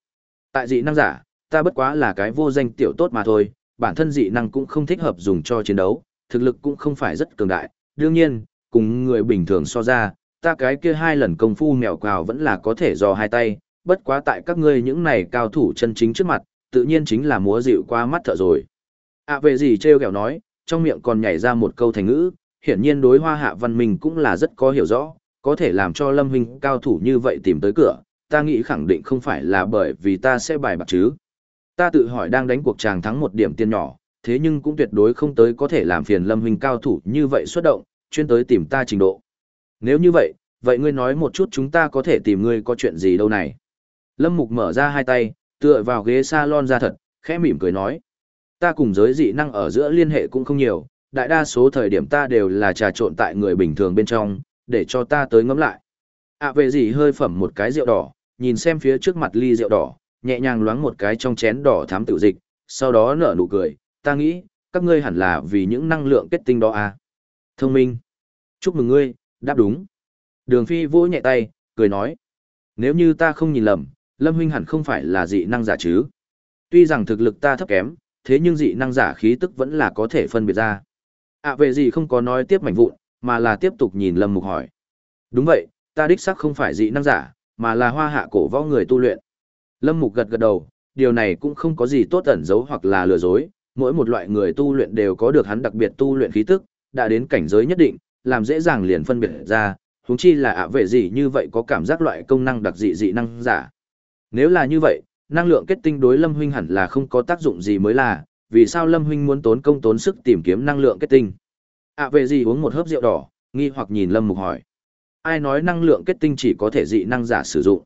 Tại dị năng giả, ta bất quá là cái vô danh tiểu tốt mà thôi, bản thân dị năng cũng không thích hợp dùng cho chiến đấu, thực lực cũng không phải rất cường đại. Đương nhiên, cùng người bình thường so ra, ta cái kia hai lần công phu mèo quào vẫn là có thể do hai tay, bất quá tại các ngươi những này cao thủ chân chính trước mặt, tự nhiên chính là múa dịu qua mắt thợ rồi. À về gì treo kẹo nói, trong miệng còn nhảy ra một câu thành ngữ, hiển nhiên đối hoa hạ văn minh cũng là rất có hiểu rõ, có thể làm cho lâm huynh cao thủ như vậy tìm tới cửa, ta nghĩ khẳng định không phải là bởi vì ta sẽ bài bạc chứ. Ta tự hỏi đang đánh cuộc chàng thắng một điểm tiền nhỏ, thế nhưng cũng tuyệt đối không tới có thể làm phiền lâm huynh cao thủ như vậy xuất động, chuyên tới tìm ta trình độ. Nếu như vậy, vậy ngươi nói một chút chúng ta có thể tìm ngươi có chuyện gì đâu này. Lâm Mục mở ra hai tay, tựa vào ghế salon ra thật, khẽ mỉm cười nói. Ta cùng giới dị năng ở giữa liên hệ cũng không nhiều, đại đa số thời điểm ta đều là trà trộn tại người bình thường bên trong, để cho ta tới ngắm lại. À về gì hơi phẩm một cái rượu đỏ, nhìn xem phía trước mặt ly rượu đỏ, nhẹ nhàng loáng một cái trong chén đỏ thám tử dịch, sau đó nở nụ cười, ta nghĩ, các ngươi hẳn là vì những năng lượng kết tinh đó à. Thông minh. Chúc mừng ngươi, đáp đúng. Đường phi vỗ nhẹ tay, cười nói. Nếu như ta không nhìn lầm, Lâm huynh hẳn không phải là dị năng giả chứ. Tuy rằng thực lực ta thấp kém, thế nhưng dị năng giả khí tức vẫn là có thể phân biệt ra. À về gì không có nói tiếp mảnh vụn, mà là tiếp tục nhìn Lâm Mục hỏi. Đúng vậy, ta đích xác không phải dị năng giả, mà là hoa hạ cổ võ người tu luyện. Lâm Mục gật gật đầu, điều này cũng không có gì tốt ẩn giấu hoặc là lừa dối, mỗi một loại người tu luyện đều có được hắn đặc biệt tu luyện khí tức, đã đến cảnh giới nhất định, làm dễ dàng liền phân biệt ra, huống chi là ạ vệ gì như vậy có cảm giác loại công năng đặc dị dị năng giả. Nếu là như vậy, năng lượng kết tinh đối Lâm huynh hẳn là không có tác dụng gì mới là, vì sao Lâm huynh muốn tốn công tốn sức tìm kiếm năng lượng kết tinh? ạ vệ gì uống một hớp rượu đỏ, nghi hoặc nhìn Lâm Mục hỏi. Ai nói năng lượng kết tinh chỉ có thể dị năng giả sử dụng?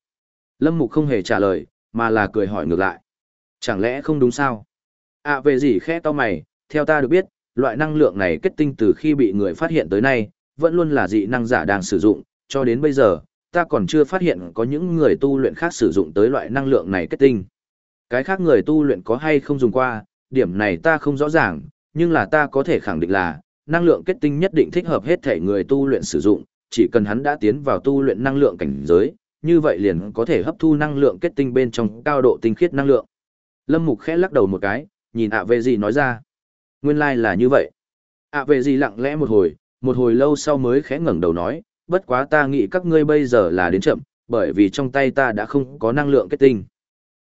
Lâm Mục không hề trả lời, mà là cười hỏi ngược lại. Chẳng lẽ không đúng sao? À về gì khẽ to mày, theo ta được biết, loại năng lượng này kết tinh từ khi bị người phát hiện tới nay, vẫn luôn là dị năng giả đang sử dụng, cho đến bây giờ, ta còn chưa phát hiện có những người tu luyện khác sử dụng tới loại năng lượng này kết tinh. Cái khác người tu luyện có hay không dùng qua, điểm này ta không rõ ràng, nhưng là ta có thể khẳng định là, năng lượng kết tinh nhất định thích hợp hết thể người tu luyện sử dụng, chỉ cần hắn đã tiến vào tu luyện năng lượng cảnh giới, như vậy liền có thể hấp thu năng lượng kết tinh bên trong cao độ tinh khiết năng lượng. Lâm Mục khẽ lắc đầu một cái, nhìn ạ về gì nói ra. Nguyên lai like là như vậy. ạ về gì lặng lẽ một hồi, một hồi lâu sau mới khẽ ngẩng đầu nói, bất quá ta nghĩ các ngươi bây giờ là đến chậm, bởi vì trong tay ta đã không có năng lượng kết tinh.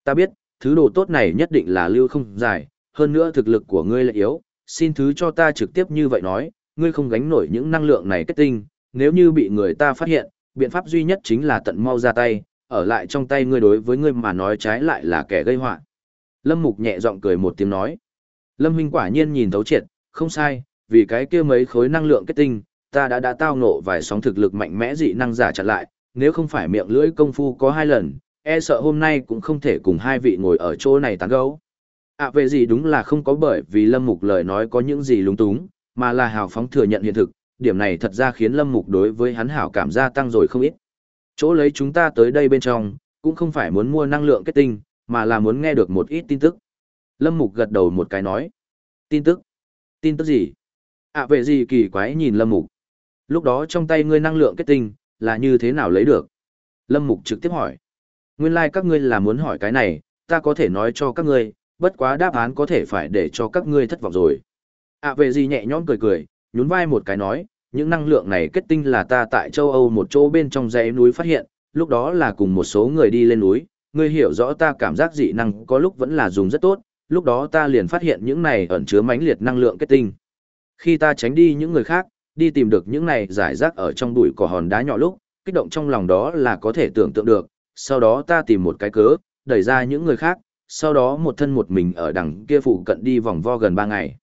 Ta biết, thứ đồ tốt này nhất định là lưu không dài, hơn nữa thực lực của ngươi lại yếu, xin thứ cho ta trực tiếp như vậy nói, ngươi không gánh nổi những năng lượng này kết tinh, nếu như bị người ta phát hiện, biện pháp duy nhất chính là tận mau ra tay, ở lại trong tay ngươi đối với ngươi mà nói trái lại là kẻ gây họa. Lâm Mục nhẹ giọng cười một tiếng nói. Lâm huynh quả nhiên nhìn thấu triệt, không sai, vì cái kia mấy khối năng lượng kết tinh, ta đã đã tao ngộ vài sóng thực lực mạnh mẽ dị năng giả chặn lại, nếu không phải miệng lưỡi công phu có hai lần, e sợ hôm nay cũng không thể cùng hai vị ngồi ở chỗ này tán gẫu. À về gì đúng là không có bởi vì Lâm Mục lời nói có những gì lúng túng, mà là hào phóng thừa nhận hiện thực, điểm này thật ra khiến Lâm Mục đối với hắn hảo cảm gia tăng rồi không ít. Chỗ lấy chúng ta tới đây bên trong, cũng không phải muốn mua năng lượng kết tinh, mà là muốn nghe được một ít tin tức. Lâm Mục gật đầu một cái nói. Tin tức? Tin tức gì? À về gì kỳ quái nhìn Lâm Mục. Lúc đó trong tay ngươi năng lượng kết tinh, là như thế nào lấy được? Lâm Mục trực tiếp hỏi. Nguyên lai like các ngươi là muốn hỏi cái này, ta có thể nói cho các ngươi, bất quá đáp án có thể phải để cho các ngươi thất vọng rồi. À về gì nhẹ nhõm cười cười, nhún vai một cái nói, những năng lượng này kết tinh là ta tại châu Âu một chỗ bên trong dãy núi phát hiện, lúc đó là cùng một số người đi lên núi, ngươi hiểu rõ ta cảm giác dị năng có lúc vẫn là dùng rất tốt, lúc đó ta liền phát hiện những này ẩn chứa mãnh liệt năng lượng kết tinh. Khi ta tránh đi những người khác, đi tìm được những này giải rác ở trong bụi cỏ hòn đá nhỏ lúc, kích động trong lòng đó là có thể tưởng tượng được, sau đó ta tìm một cái cớ, đẩy ra những người khác, sau đó một thân một mình ở đằng kia phụ cận đi vòng vo gần 3 ngày.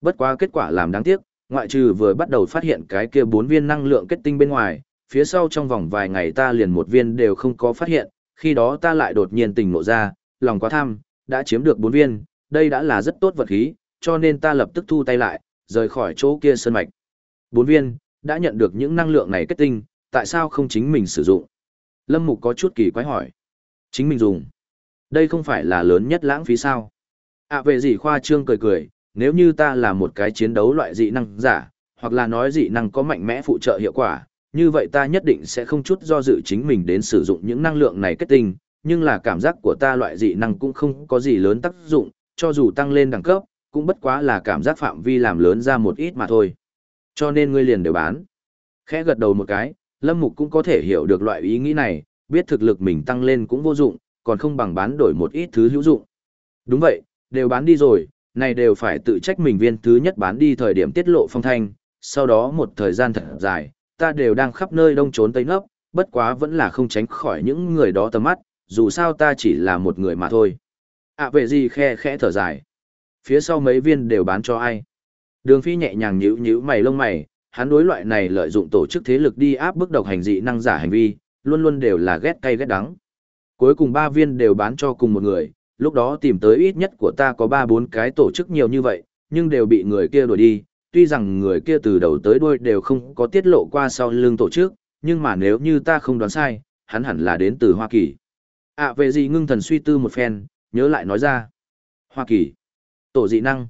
Bất quá kết quả làm đáng tiếc, ngoại trừ vừa bắt đầu phát hiện cái kia bốn viên năng lượng kết tinh bên ngoài, phía sau trong vòng vài ngày ta liền một viên đều không có phát hiện, khi đó ta lại đột nhiên tình ngộ ra, lòng quá tham, đã chiếm được bốn viên, đây đã là rất tốt vật khí, cho nên ta lập tức thu tay lại, rời khỏi chỗ kia sơn mạch. Bốn viên, đã nhận được những năng lượng này kết tinh, tại sao không chính mình sử dụng? Lâm Mục có chút kỳ quái hỏi. Chính mình dùng. Đây không phải là lớn nhất lãng phí sao? À về gì khoa trương cười cười, nếu như ta là một cái chiến đấu loại dị năng giả, hoặc là nói dị năng có mạnh mẽ phụ trợ hiệu quả, như vậy ta nhất định sẽ không chút do dự chính mình đến sử dụng những năng lượng này kết tinh, nhưng là cảm giác của ta loại dị năng cũng không có gì lớn tác dụng, cho dù tăng lên đẳng cấp, cũng bất quá là cảm giác phạm vi làm lớn ra một ít mà thôi. Cho nên ngươi liền đều bán. Khẽ gật đầu một cái, Lâm Mục cũng có thể hiểu được loại ý nghĩ này, biết thực lực mình tăng lên cũng vô dụng, còn không bằng bán đổi một ít thứ hữu dụng. Đúng vậy, đều bán đi rồi, này đều phải tự trách mình viên thứ nhất bán đi thời điểm tiết lộ phong thanh, sau đó một thời gian thật dài, ta đều đang khắp nơi đông trốn tây nấp, bất quá vẫn là không tránh khỏi những người đó tầm mắt, dù sao ta chỉ là một người mà thôi. À về gì khe khẽ thở dài. Phía sau mấy viên đều bán cho ai? Đường phi nhẹ nhàng nhíu nhíu mày lông mày, hắn đối loại này lợi dụng tổ chức thế lực đi áp bức độc hành dị năng giả hành vi, luôn luôn đều là ghét cay ghét đắng. Cuối cùng ba viên đều bán cho cùng một người, lúc đó tìm tới ít nhất của ta có ba bốn cái tổ chức nhiều như vậy, nhưng đều bị người kia đuổi đi, tuy rằng người kia từ đầu tới đuôi đều không có tiết lộ qua sau lưng tổ chức, nhưng mà nếu như ta không đoán sai, hắn hẳn là đến từ Hoa Kỳ. À về gì ngưng thần suy tư một phen, nhớ lại nói ra. Hoa Kỳ. Tổ dị năng.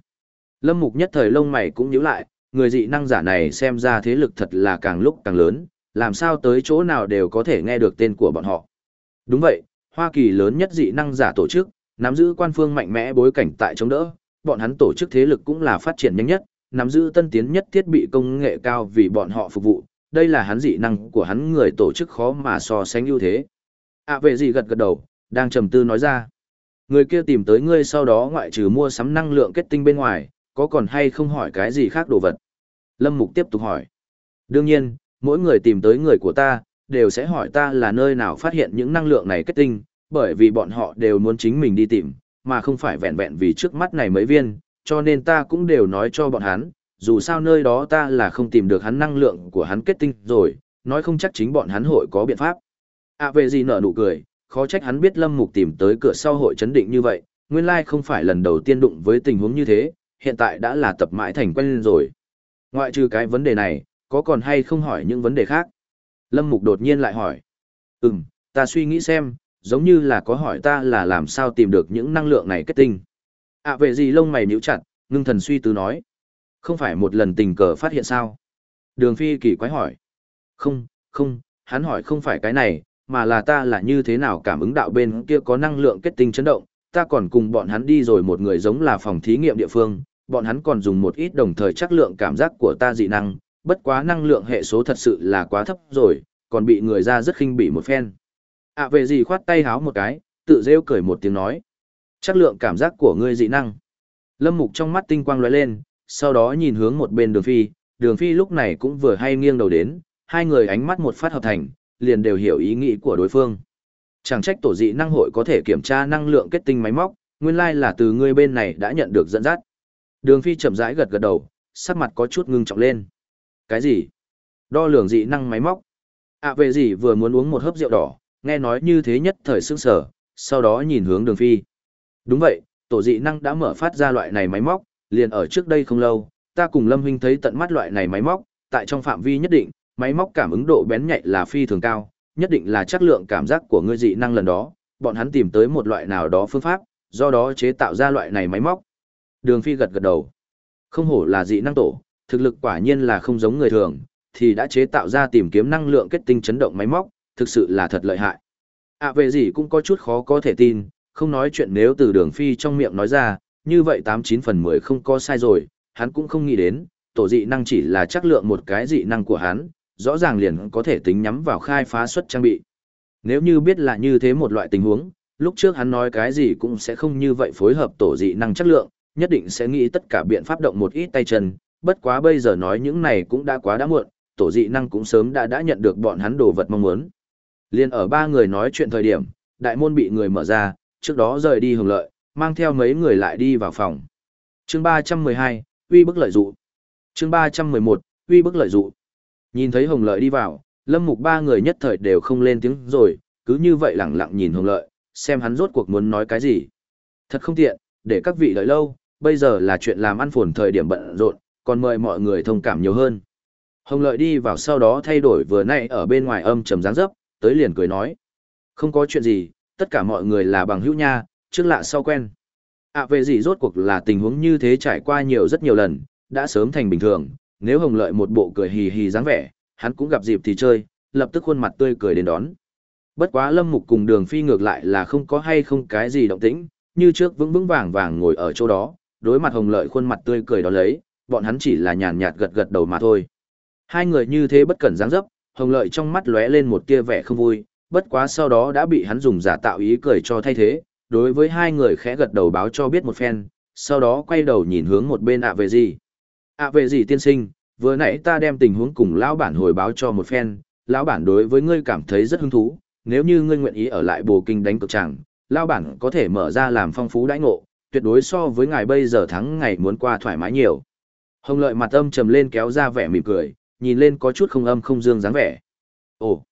Lâm mục nhất thời lông mày cũng nhíu lại, người dị năng giả này xem ra thế lực thật là càng lúc càng lớn, làm sao tới chỗ nào đều có thể nghe được tên của bọn họ. Đúng vậy, Hoa Kỳ lớn nhất dị năng giả tổ chức, nắm giữ quan phương mạnh mẽ bối cảnh tại chống đỡ, bọn hắn tổ chức thế lực cũng là phát triển nhanh nhất, nắm giữ tân tiến nhất thiết bị công nghệ cao vì bọn họ phục vụ, đây là hắn dị năng của hắn người tổ chức khó mà so sánh ưu thế. À về gì gật gật đầu, đang trầm tư nói ra. Người kia tìm tới ngươi sau đó ngoại trừ mua sắm năng lượng kết tinh bên ngoài, có còn hay không hỏi cái gì khác đồ vật? Lâm Mục tiếp tục hỏi. Đương nhiên, mỗi người tìm tới người của ta, đều sẽ hỏi ta là nơi nào phát hiện những năng lượng này kết tinh, bởi vì bọn họ đều muốn chính mình đi tìm, mà không phải vẹn vẹn vì trước mắt này mấy viên, cho nên ta cũng đều nói cho bọn hắn, dù sao nơi đó ta là không tìm được hắn năng lượng của hắn kết tinh rồi, nói không chắc chính bọn hắn hội có biện pháp. À về gì nở nụ cười, khó trách hắn biết Lâm Mục tìm tới cửa sau hội chấn định như vậy, nguyên lai không phải lần đầu tiên đụng với tình huống như thế, hiện tại đã là tập mãi thành quen rồi. Ngoại trừ cái vấn đề này, có còn hay không hỏi những vấn đề khác? Lâm Mục đột nhiên lại hỏi. Ừm, ta suy nghĩ xem, giống như là có hỏi ta là làm sao tìm được những năng lượng này kết tinh. À về gì lông mày níu chặt, ngưng thần suy tư nói. Không phải một lần tình cờ phát hiện sao? Đường Phi kỳ quái hỏi. Không, không, hắn hỏi không phải cái này, mà là ta là như thế nào cảm ứng đạo bên kia có năng lượng kết tinh chấn động, ta còn cùng bọn hắn đi rồi một người giống là phòng thí nghiệm địa phương, bọn hắn còn dùng một ít đồng thời chắc lượng cảm giác của ta dị năng, bất quá năng lượng hệ số thật sự là quá thấp rồi, còn bị người ra rất khinh bỉ một phen. À về gì khoát tay háo một cái, tự rêu cười một tiếng nói. Chắc lượng cảm giác của ngươi dị năng. Lâm Mục trong mắt tinh quang lóe lên, sau đó nhìn hướng một bên đường phi, đường phi lúc này cũng vừa hay nghiêng đầu đến, hai người ánh mắt một phát hợp thành, liền đều hiểu ý nghĩ của đối phương. Chẳng trách tổ dị năng hội có thể kiểm tra năng lượng kết tinh máy móc, nguyên lai là từ ngươi bên này đã nhận được dẫn dắt. Đường phi chậm rãi gật gật đầu, sắc mặt có chút ngưng trọng lên. Cái gì? Đo lường dị năng máy móc? À về gì vừa muốn uống một hớp rượu đỏ, nghe nói như thế nhất thời sững sở, sau đó nhìn hướng đường phi. Đúng vậy, tổ dị năng đã mở phát ra loại này máy móc, liền ở trước đây không lâu, ta cùng Lâm Huynh thấy tận mắt loại này máy móc, tại trong phạm vi nhất định, máy móc cảm ứng độ bén nhạy là phi thường cao, nhất định là chất lượng cảm giác của ngươi dị năng lần đó, bọn hắn tìm tới một loại nào đó phương pháp, do đó chế tạo ra loại này máy móc. Đường Phi gật gật đầu. Không hổ là dị năng tổ, thực lực quả nhiên là không giống người thường, thì đã chế tạo ra tìm kiếm năng lượng kết tinh chấn động máy móc, thực sự là thật lợi hại. À về gì cũng có chút khó có thể tin, không nói chuyện nếu từ đường phi trong miệng nói ra, như vậy 89 phần 10 không có sai rồi, hắn cũng không nghĩ đến, tổ dị năng chỉ là chắc lượng một cái dị năng của hắn, rõ ràng liền có thể tính nhắm vào khai phá xuất trang bị. Nếu như biết là như thế một loại tình huống, lúc trước hắn nói cái gì cũng sẽ không như vậy phối hợp tổ dị năng chất lượng, nhất định sẽ nghĩ tất cả biện pháp động một ít tay chân, bất quá bây giờ nói những này cũng đã quá đã muộn, tổ dị năng cũng sớm đã đã nhận được bọn hắn đồ vật mong muốn. Liên ở ba người nói chuyện thời điểm, đại môn bị người mở ra, trước đó rời đi hưởng lợi, mang theo mấy người lại đi vào phòng. Chương 312, uy bức lợi dụ. Chương 311, uy bức lợi dụ. Nhìn thấy Hồng Lợi đi vào, Lâm Mục ba người nhất thời đều không lên tiếng rồi, cứ như vậy lặng lặng nhìn Hồng Lợi, xem hắn rốt cuộc muốn nói cái gì. Thật không tiện, để các vị đợi lâu, bây giờ là chuyện làm ăn phồn thời điểm bận rộn, còn mời mọi người thông cảm nhiều hơn. Hồng Lợi đi vào sau đó thay đổi vừa nãy ở bên ngoài âm trầm dáng dấp, tới liền cười nói. Không có chuyện gì, tất cả mọi người là bằng hữu nha, trước lạ sau quen. À về gì rốt cuộc là tình huống như thế trải qua nhiều rất nhiều lần, đã sớm thành bình thường, nếu Hồng Lợi một bộ cười hì hì dáng vẻ, hắn cũng gặp dịp thì chơi, lập tức khuôn mặt tươi cười đến đón. Bất quá Lâm Mục cùng Đường Phi ngược lại là không có hay không cái gì động tĩnh, như trước vững vững vàng vàng ngồi ở chỗ đó, đối mặt Hồng Lợi khuôn mặt tươi cười đó lấy, bọn hắn chỉ là nhàn nhạt gật gật đầu mà thôi. Hai người như thế bất cẩn dáng dấp, Hồng Lợi trong mắt lóe lên một tia vẻ không vui, bất quá sau đó đã bị hắn dùng giả tạo ý cười cho thay thế, đối với hai người khẽ gật đầu báo cho biết một phen, sau đó quay đầu nhìn hướng một bên ạ về gì. ạ về gì tiên sinh, vừa nãy ta đem tình huống cùng lão bản hồi báo cho một phen, lão bản đối với ngươi cảm thấy rất hứng thú, nếu như ngươi nguyện ý ở lại bồ kinh đánh cực chẳng, lão bản có thể mở ra làm phong phú đãi ngộ, tuyệt đối so với ngài bây giờ thắng ngày muốn qua thoải mái nhiều. Hồng lợi mặt âm trầm lên kéo ra vẻ mỉm cười, nhìn lên có chút không âm không dương dáng vẻ. Ồ,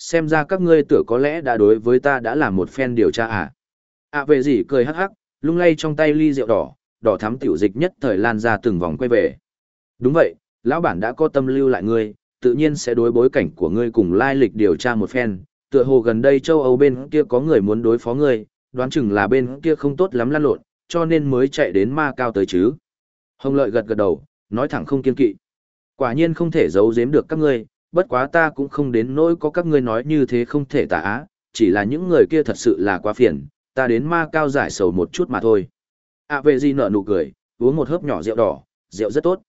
xem ra các ngươi tưởng có lẽ đã đối với ta đã làm một phen điều tra à? À về gì cười hắc hắc, lung lay trong tay ly rượu đỏ, đỏ thắm tiểu dịch nhất thời lan ra từng vòng quay về. Đúng vậy, lão bản đã có tâm lưu lại ngươi, tự nhiên sẽ đối bối cảnh của ngươi cùng lai lịch điều tra một phen, tựa hồ gần đây châu Âu bên kia có người muốn đối phó ngươi, đoán chừng là bên kia không tốt lắm lăn lộn, cho nên mới chạy đến ma cao tới chứ. Hồng lợi gật gật đầu, nói thẳng không kiên kỵ. Quả nhiên không thể giấu giếm được các ngươi, bất quá ta cũng không đến nỗi có các ngươi nói như thế không thể tả á, chỉ là những người kia thật sự là quá phiền, ta đến ma cao giải sầu một chút mà thôi. ạ về gì nở nụ cười, uống một hớp nhỏ rượu đỏ, rượu rất tốt.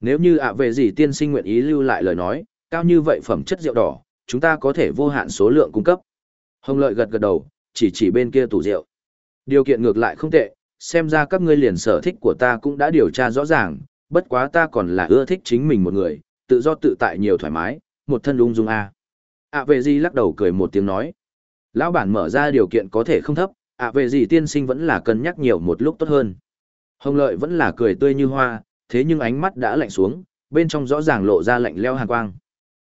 Nếu như ạ về gì tiên sinh nguyện ý lưu lại lời nói, cao như vậy phẩm chất rượu đỏ, chúng ta có thể vô hạn số lượng cung cấp. Hồng lợi gật gật đầu, chỉ chỉ bên kia tủ rượu. Điều kiện ngược lại không tệ, xem ra các ngươi liền sở thích của ta cũng đã điều tra rõ ràng, bất quá ta còn là ưa thích chính mình một người, tự do tự tại nhiều thoải mái, một thân lung dung a. ạ về gì lắc đầu cười một tiếng nói. Lão bản mở ra điều kiện có thể không thấp, ạ về gì tiên sinh vẫn là cân nhắc nhiều một lúc tốt hơn. Hồng lợi vẫn là cười tươi như hoa, thế nhưng ánh mắt đã lạnh xuống, bên trong rõ ràng lộ ra lạnh leo hàn quang.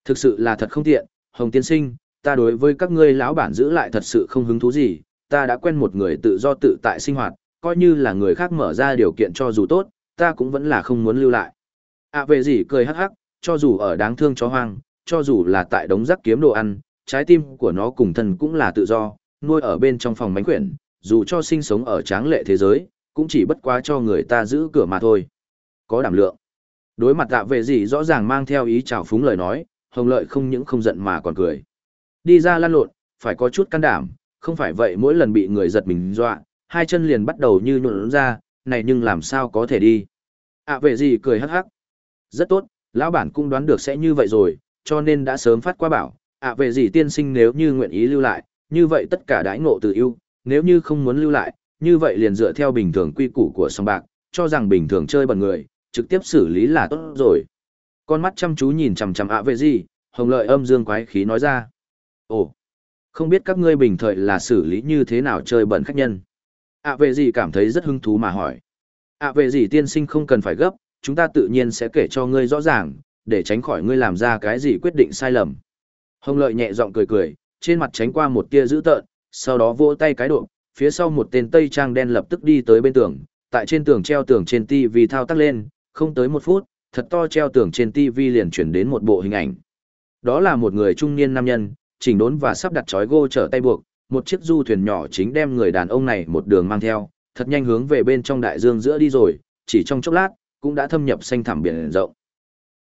Thực sự là thật không tiện, Hồng tiên sinh, ta đối với các ngươi lão bản giữ lại thật sự không hứng thú gì, ta đã quen một người tự do tự tại sinh hoạt, coi như là người khác mở ra điều kiện cho dù tốt, ta cũng vẫn là không muốn lưu lại. À về gì cười hắc hắc, cho dù ở đáng thương chó hoang, cho dù là tại đống rác kiếm đồ ăn, trái tim của nó cùng thân cũng là tự do, nuôi ở bên trong phòng bánh quyển, dù cho sinh sống ở tráng lệ thế giới, cũng chỉ bất quá cho người ta giữ cửa mà thôi. Có đảm lượng. Đối mặt dạ về gì rõ ràng mang theo ý chào phúng lời nói, hồng lợi không những không giận mà còn cười. Đi ra lan lộn, phải có chút can đảm, không phải vậy mỗi lần bị người giật mình dọa, hai chân liền bắt đầu như nhuộn ra, này nhưng làm sao có thể đi. À về gì cười hắc hắc. Rất tốt, lão bản cũng đoán được sẽ như vậy rồi, cho nên đã sớm phát qua bảo, à về gì tiên sinh nếu như nguyện ý lưu lại, như vậy tất cả đãi ngộ từ ưu, nếu như không muốn lưu lại, như vậy liền dựa theo bình thường quy củ của song bạc, cho rằng bình thường chơi bẩn người, trực tiếp xử lý là tốt rồi. Con mắt chăm chú nhìn chằm chằm ạ về gì, hồng lợi âm dương quái khí nói ra. Ồ, không biết các ngươi bình thời là xử lý như thế nào chơi bẩn khách nhân. ạ về gì cảm thấy rất hứng thú mà hỏi. ạ về gì tiên sinh không cần phải gấp, chúng ta tự nhiên sẽ kể cho ngươi rõ ràng, để tránh khỏi ngươi làm ra cái gì quyết định sai lầm. Hồng lợi nhẹ giọng cười cười, trên mặt tránh qua một tia dữ tợn, sau đó vỗ tay cái độ, phía sau một tên tây trang đen lập tức đi tới bên tường, tại trên tường treo tường trên TV thao tác lên, không tới một phút, thật to treo tường trên TV liền chuyển đến một bộ hình ảnh. Đó là một người trung niên nam nhân, chỉnh đốn và sắp đặt chói gô trở tay buộc, một chiếc du thuyền nhỏ chính đem người đàn ông này một đường mang theo, thật nhanh hướng về bên trong đại dương giữa đi rồi, chỉ trong chốc lát, cũng đã thâm nhập xanh thẳm biển rộng.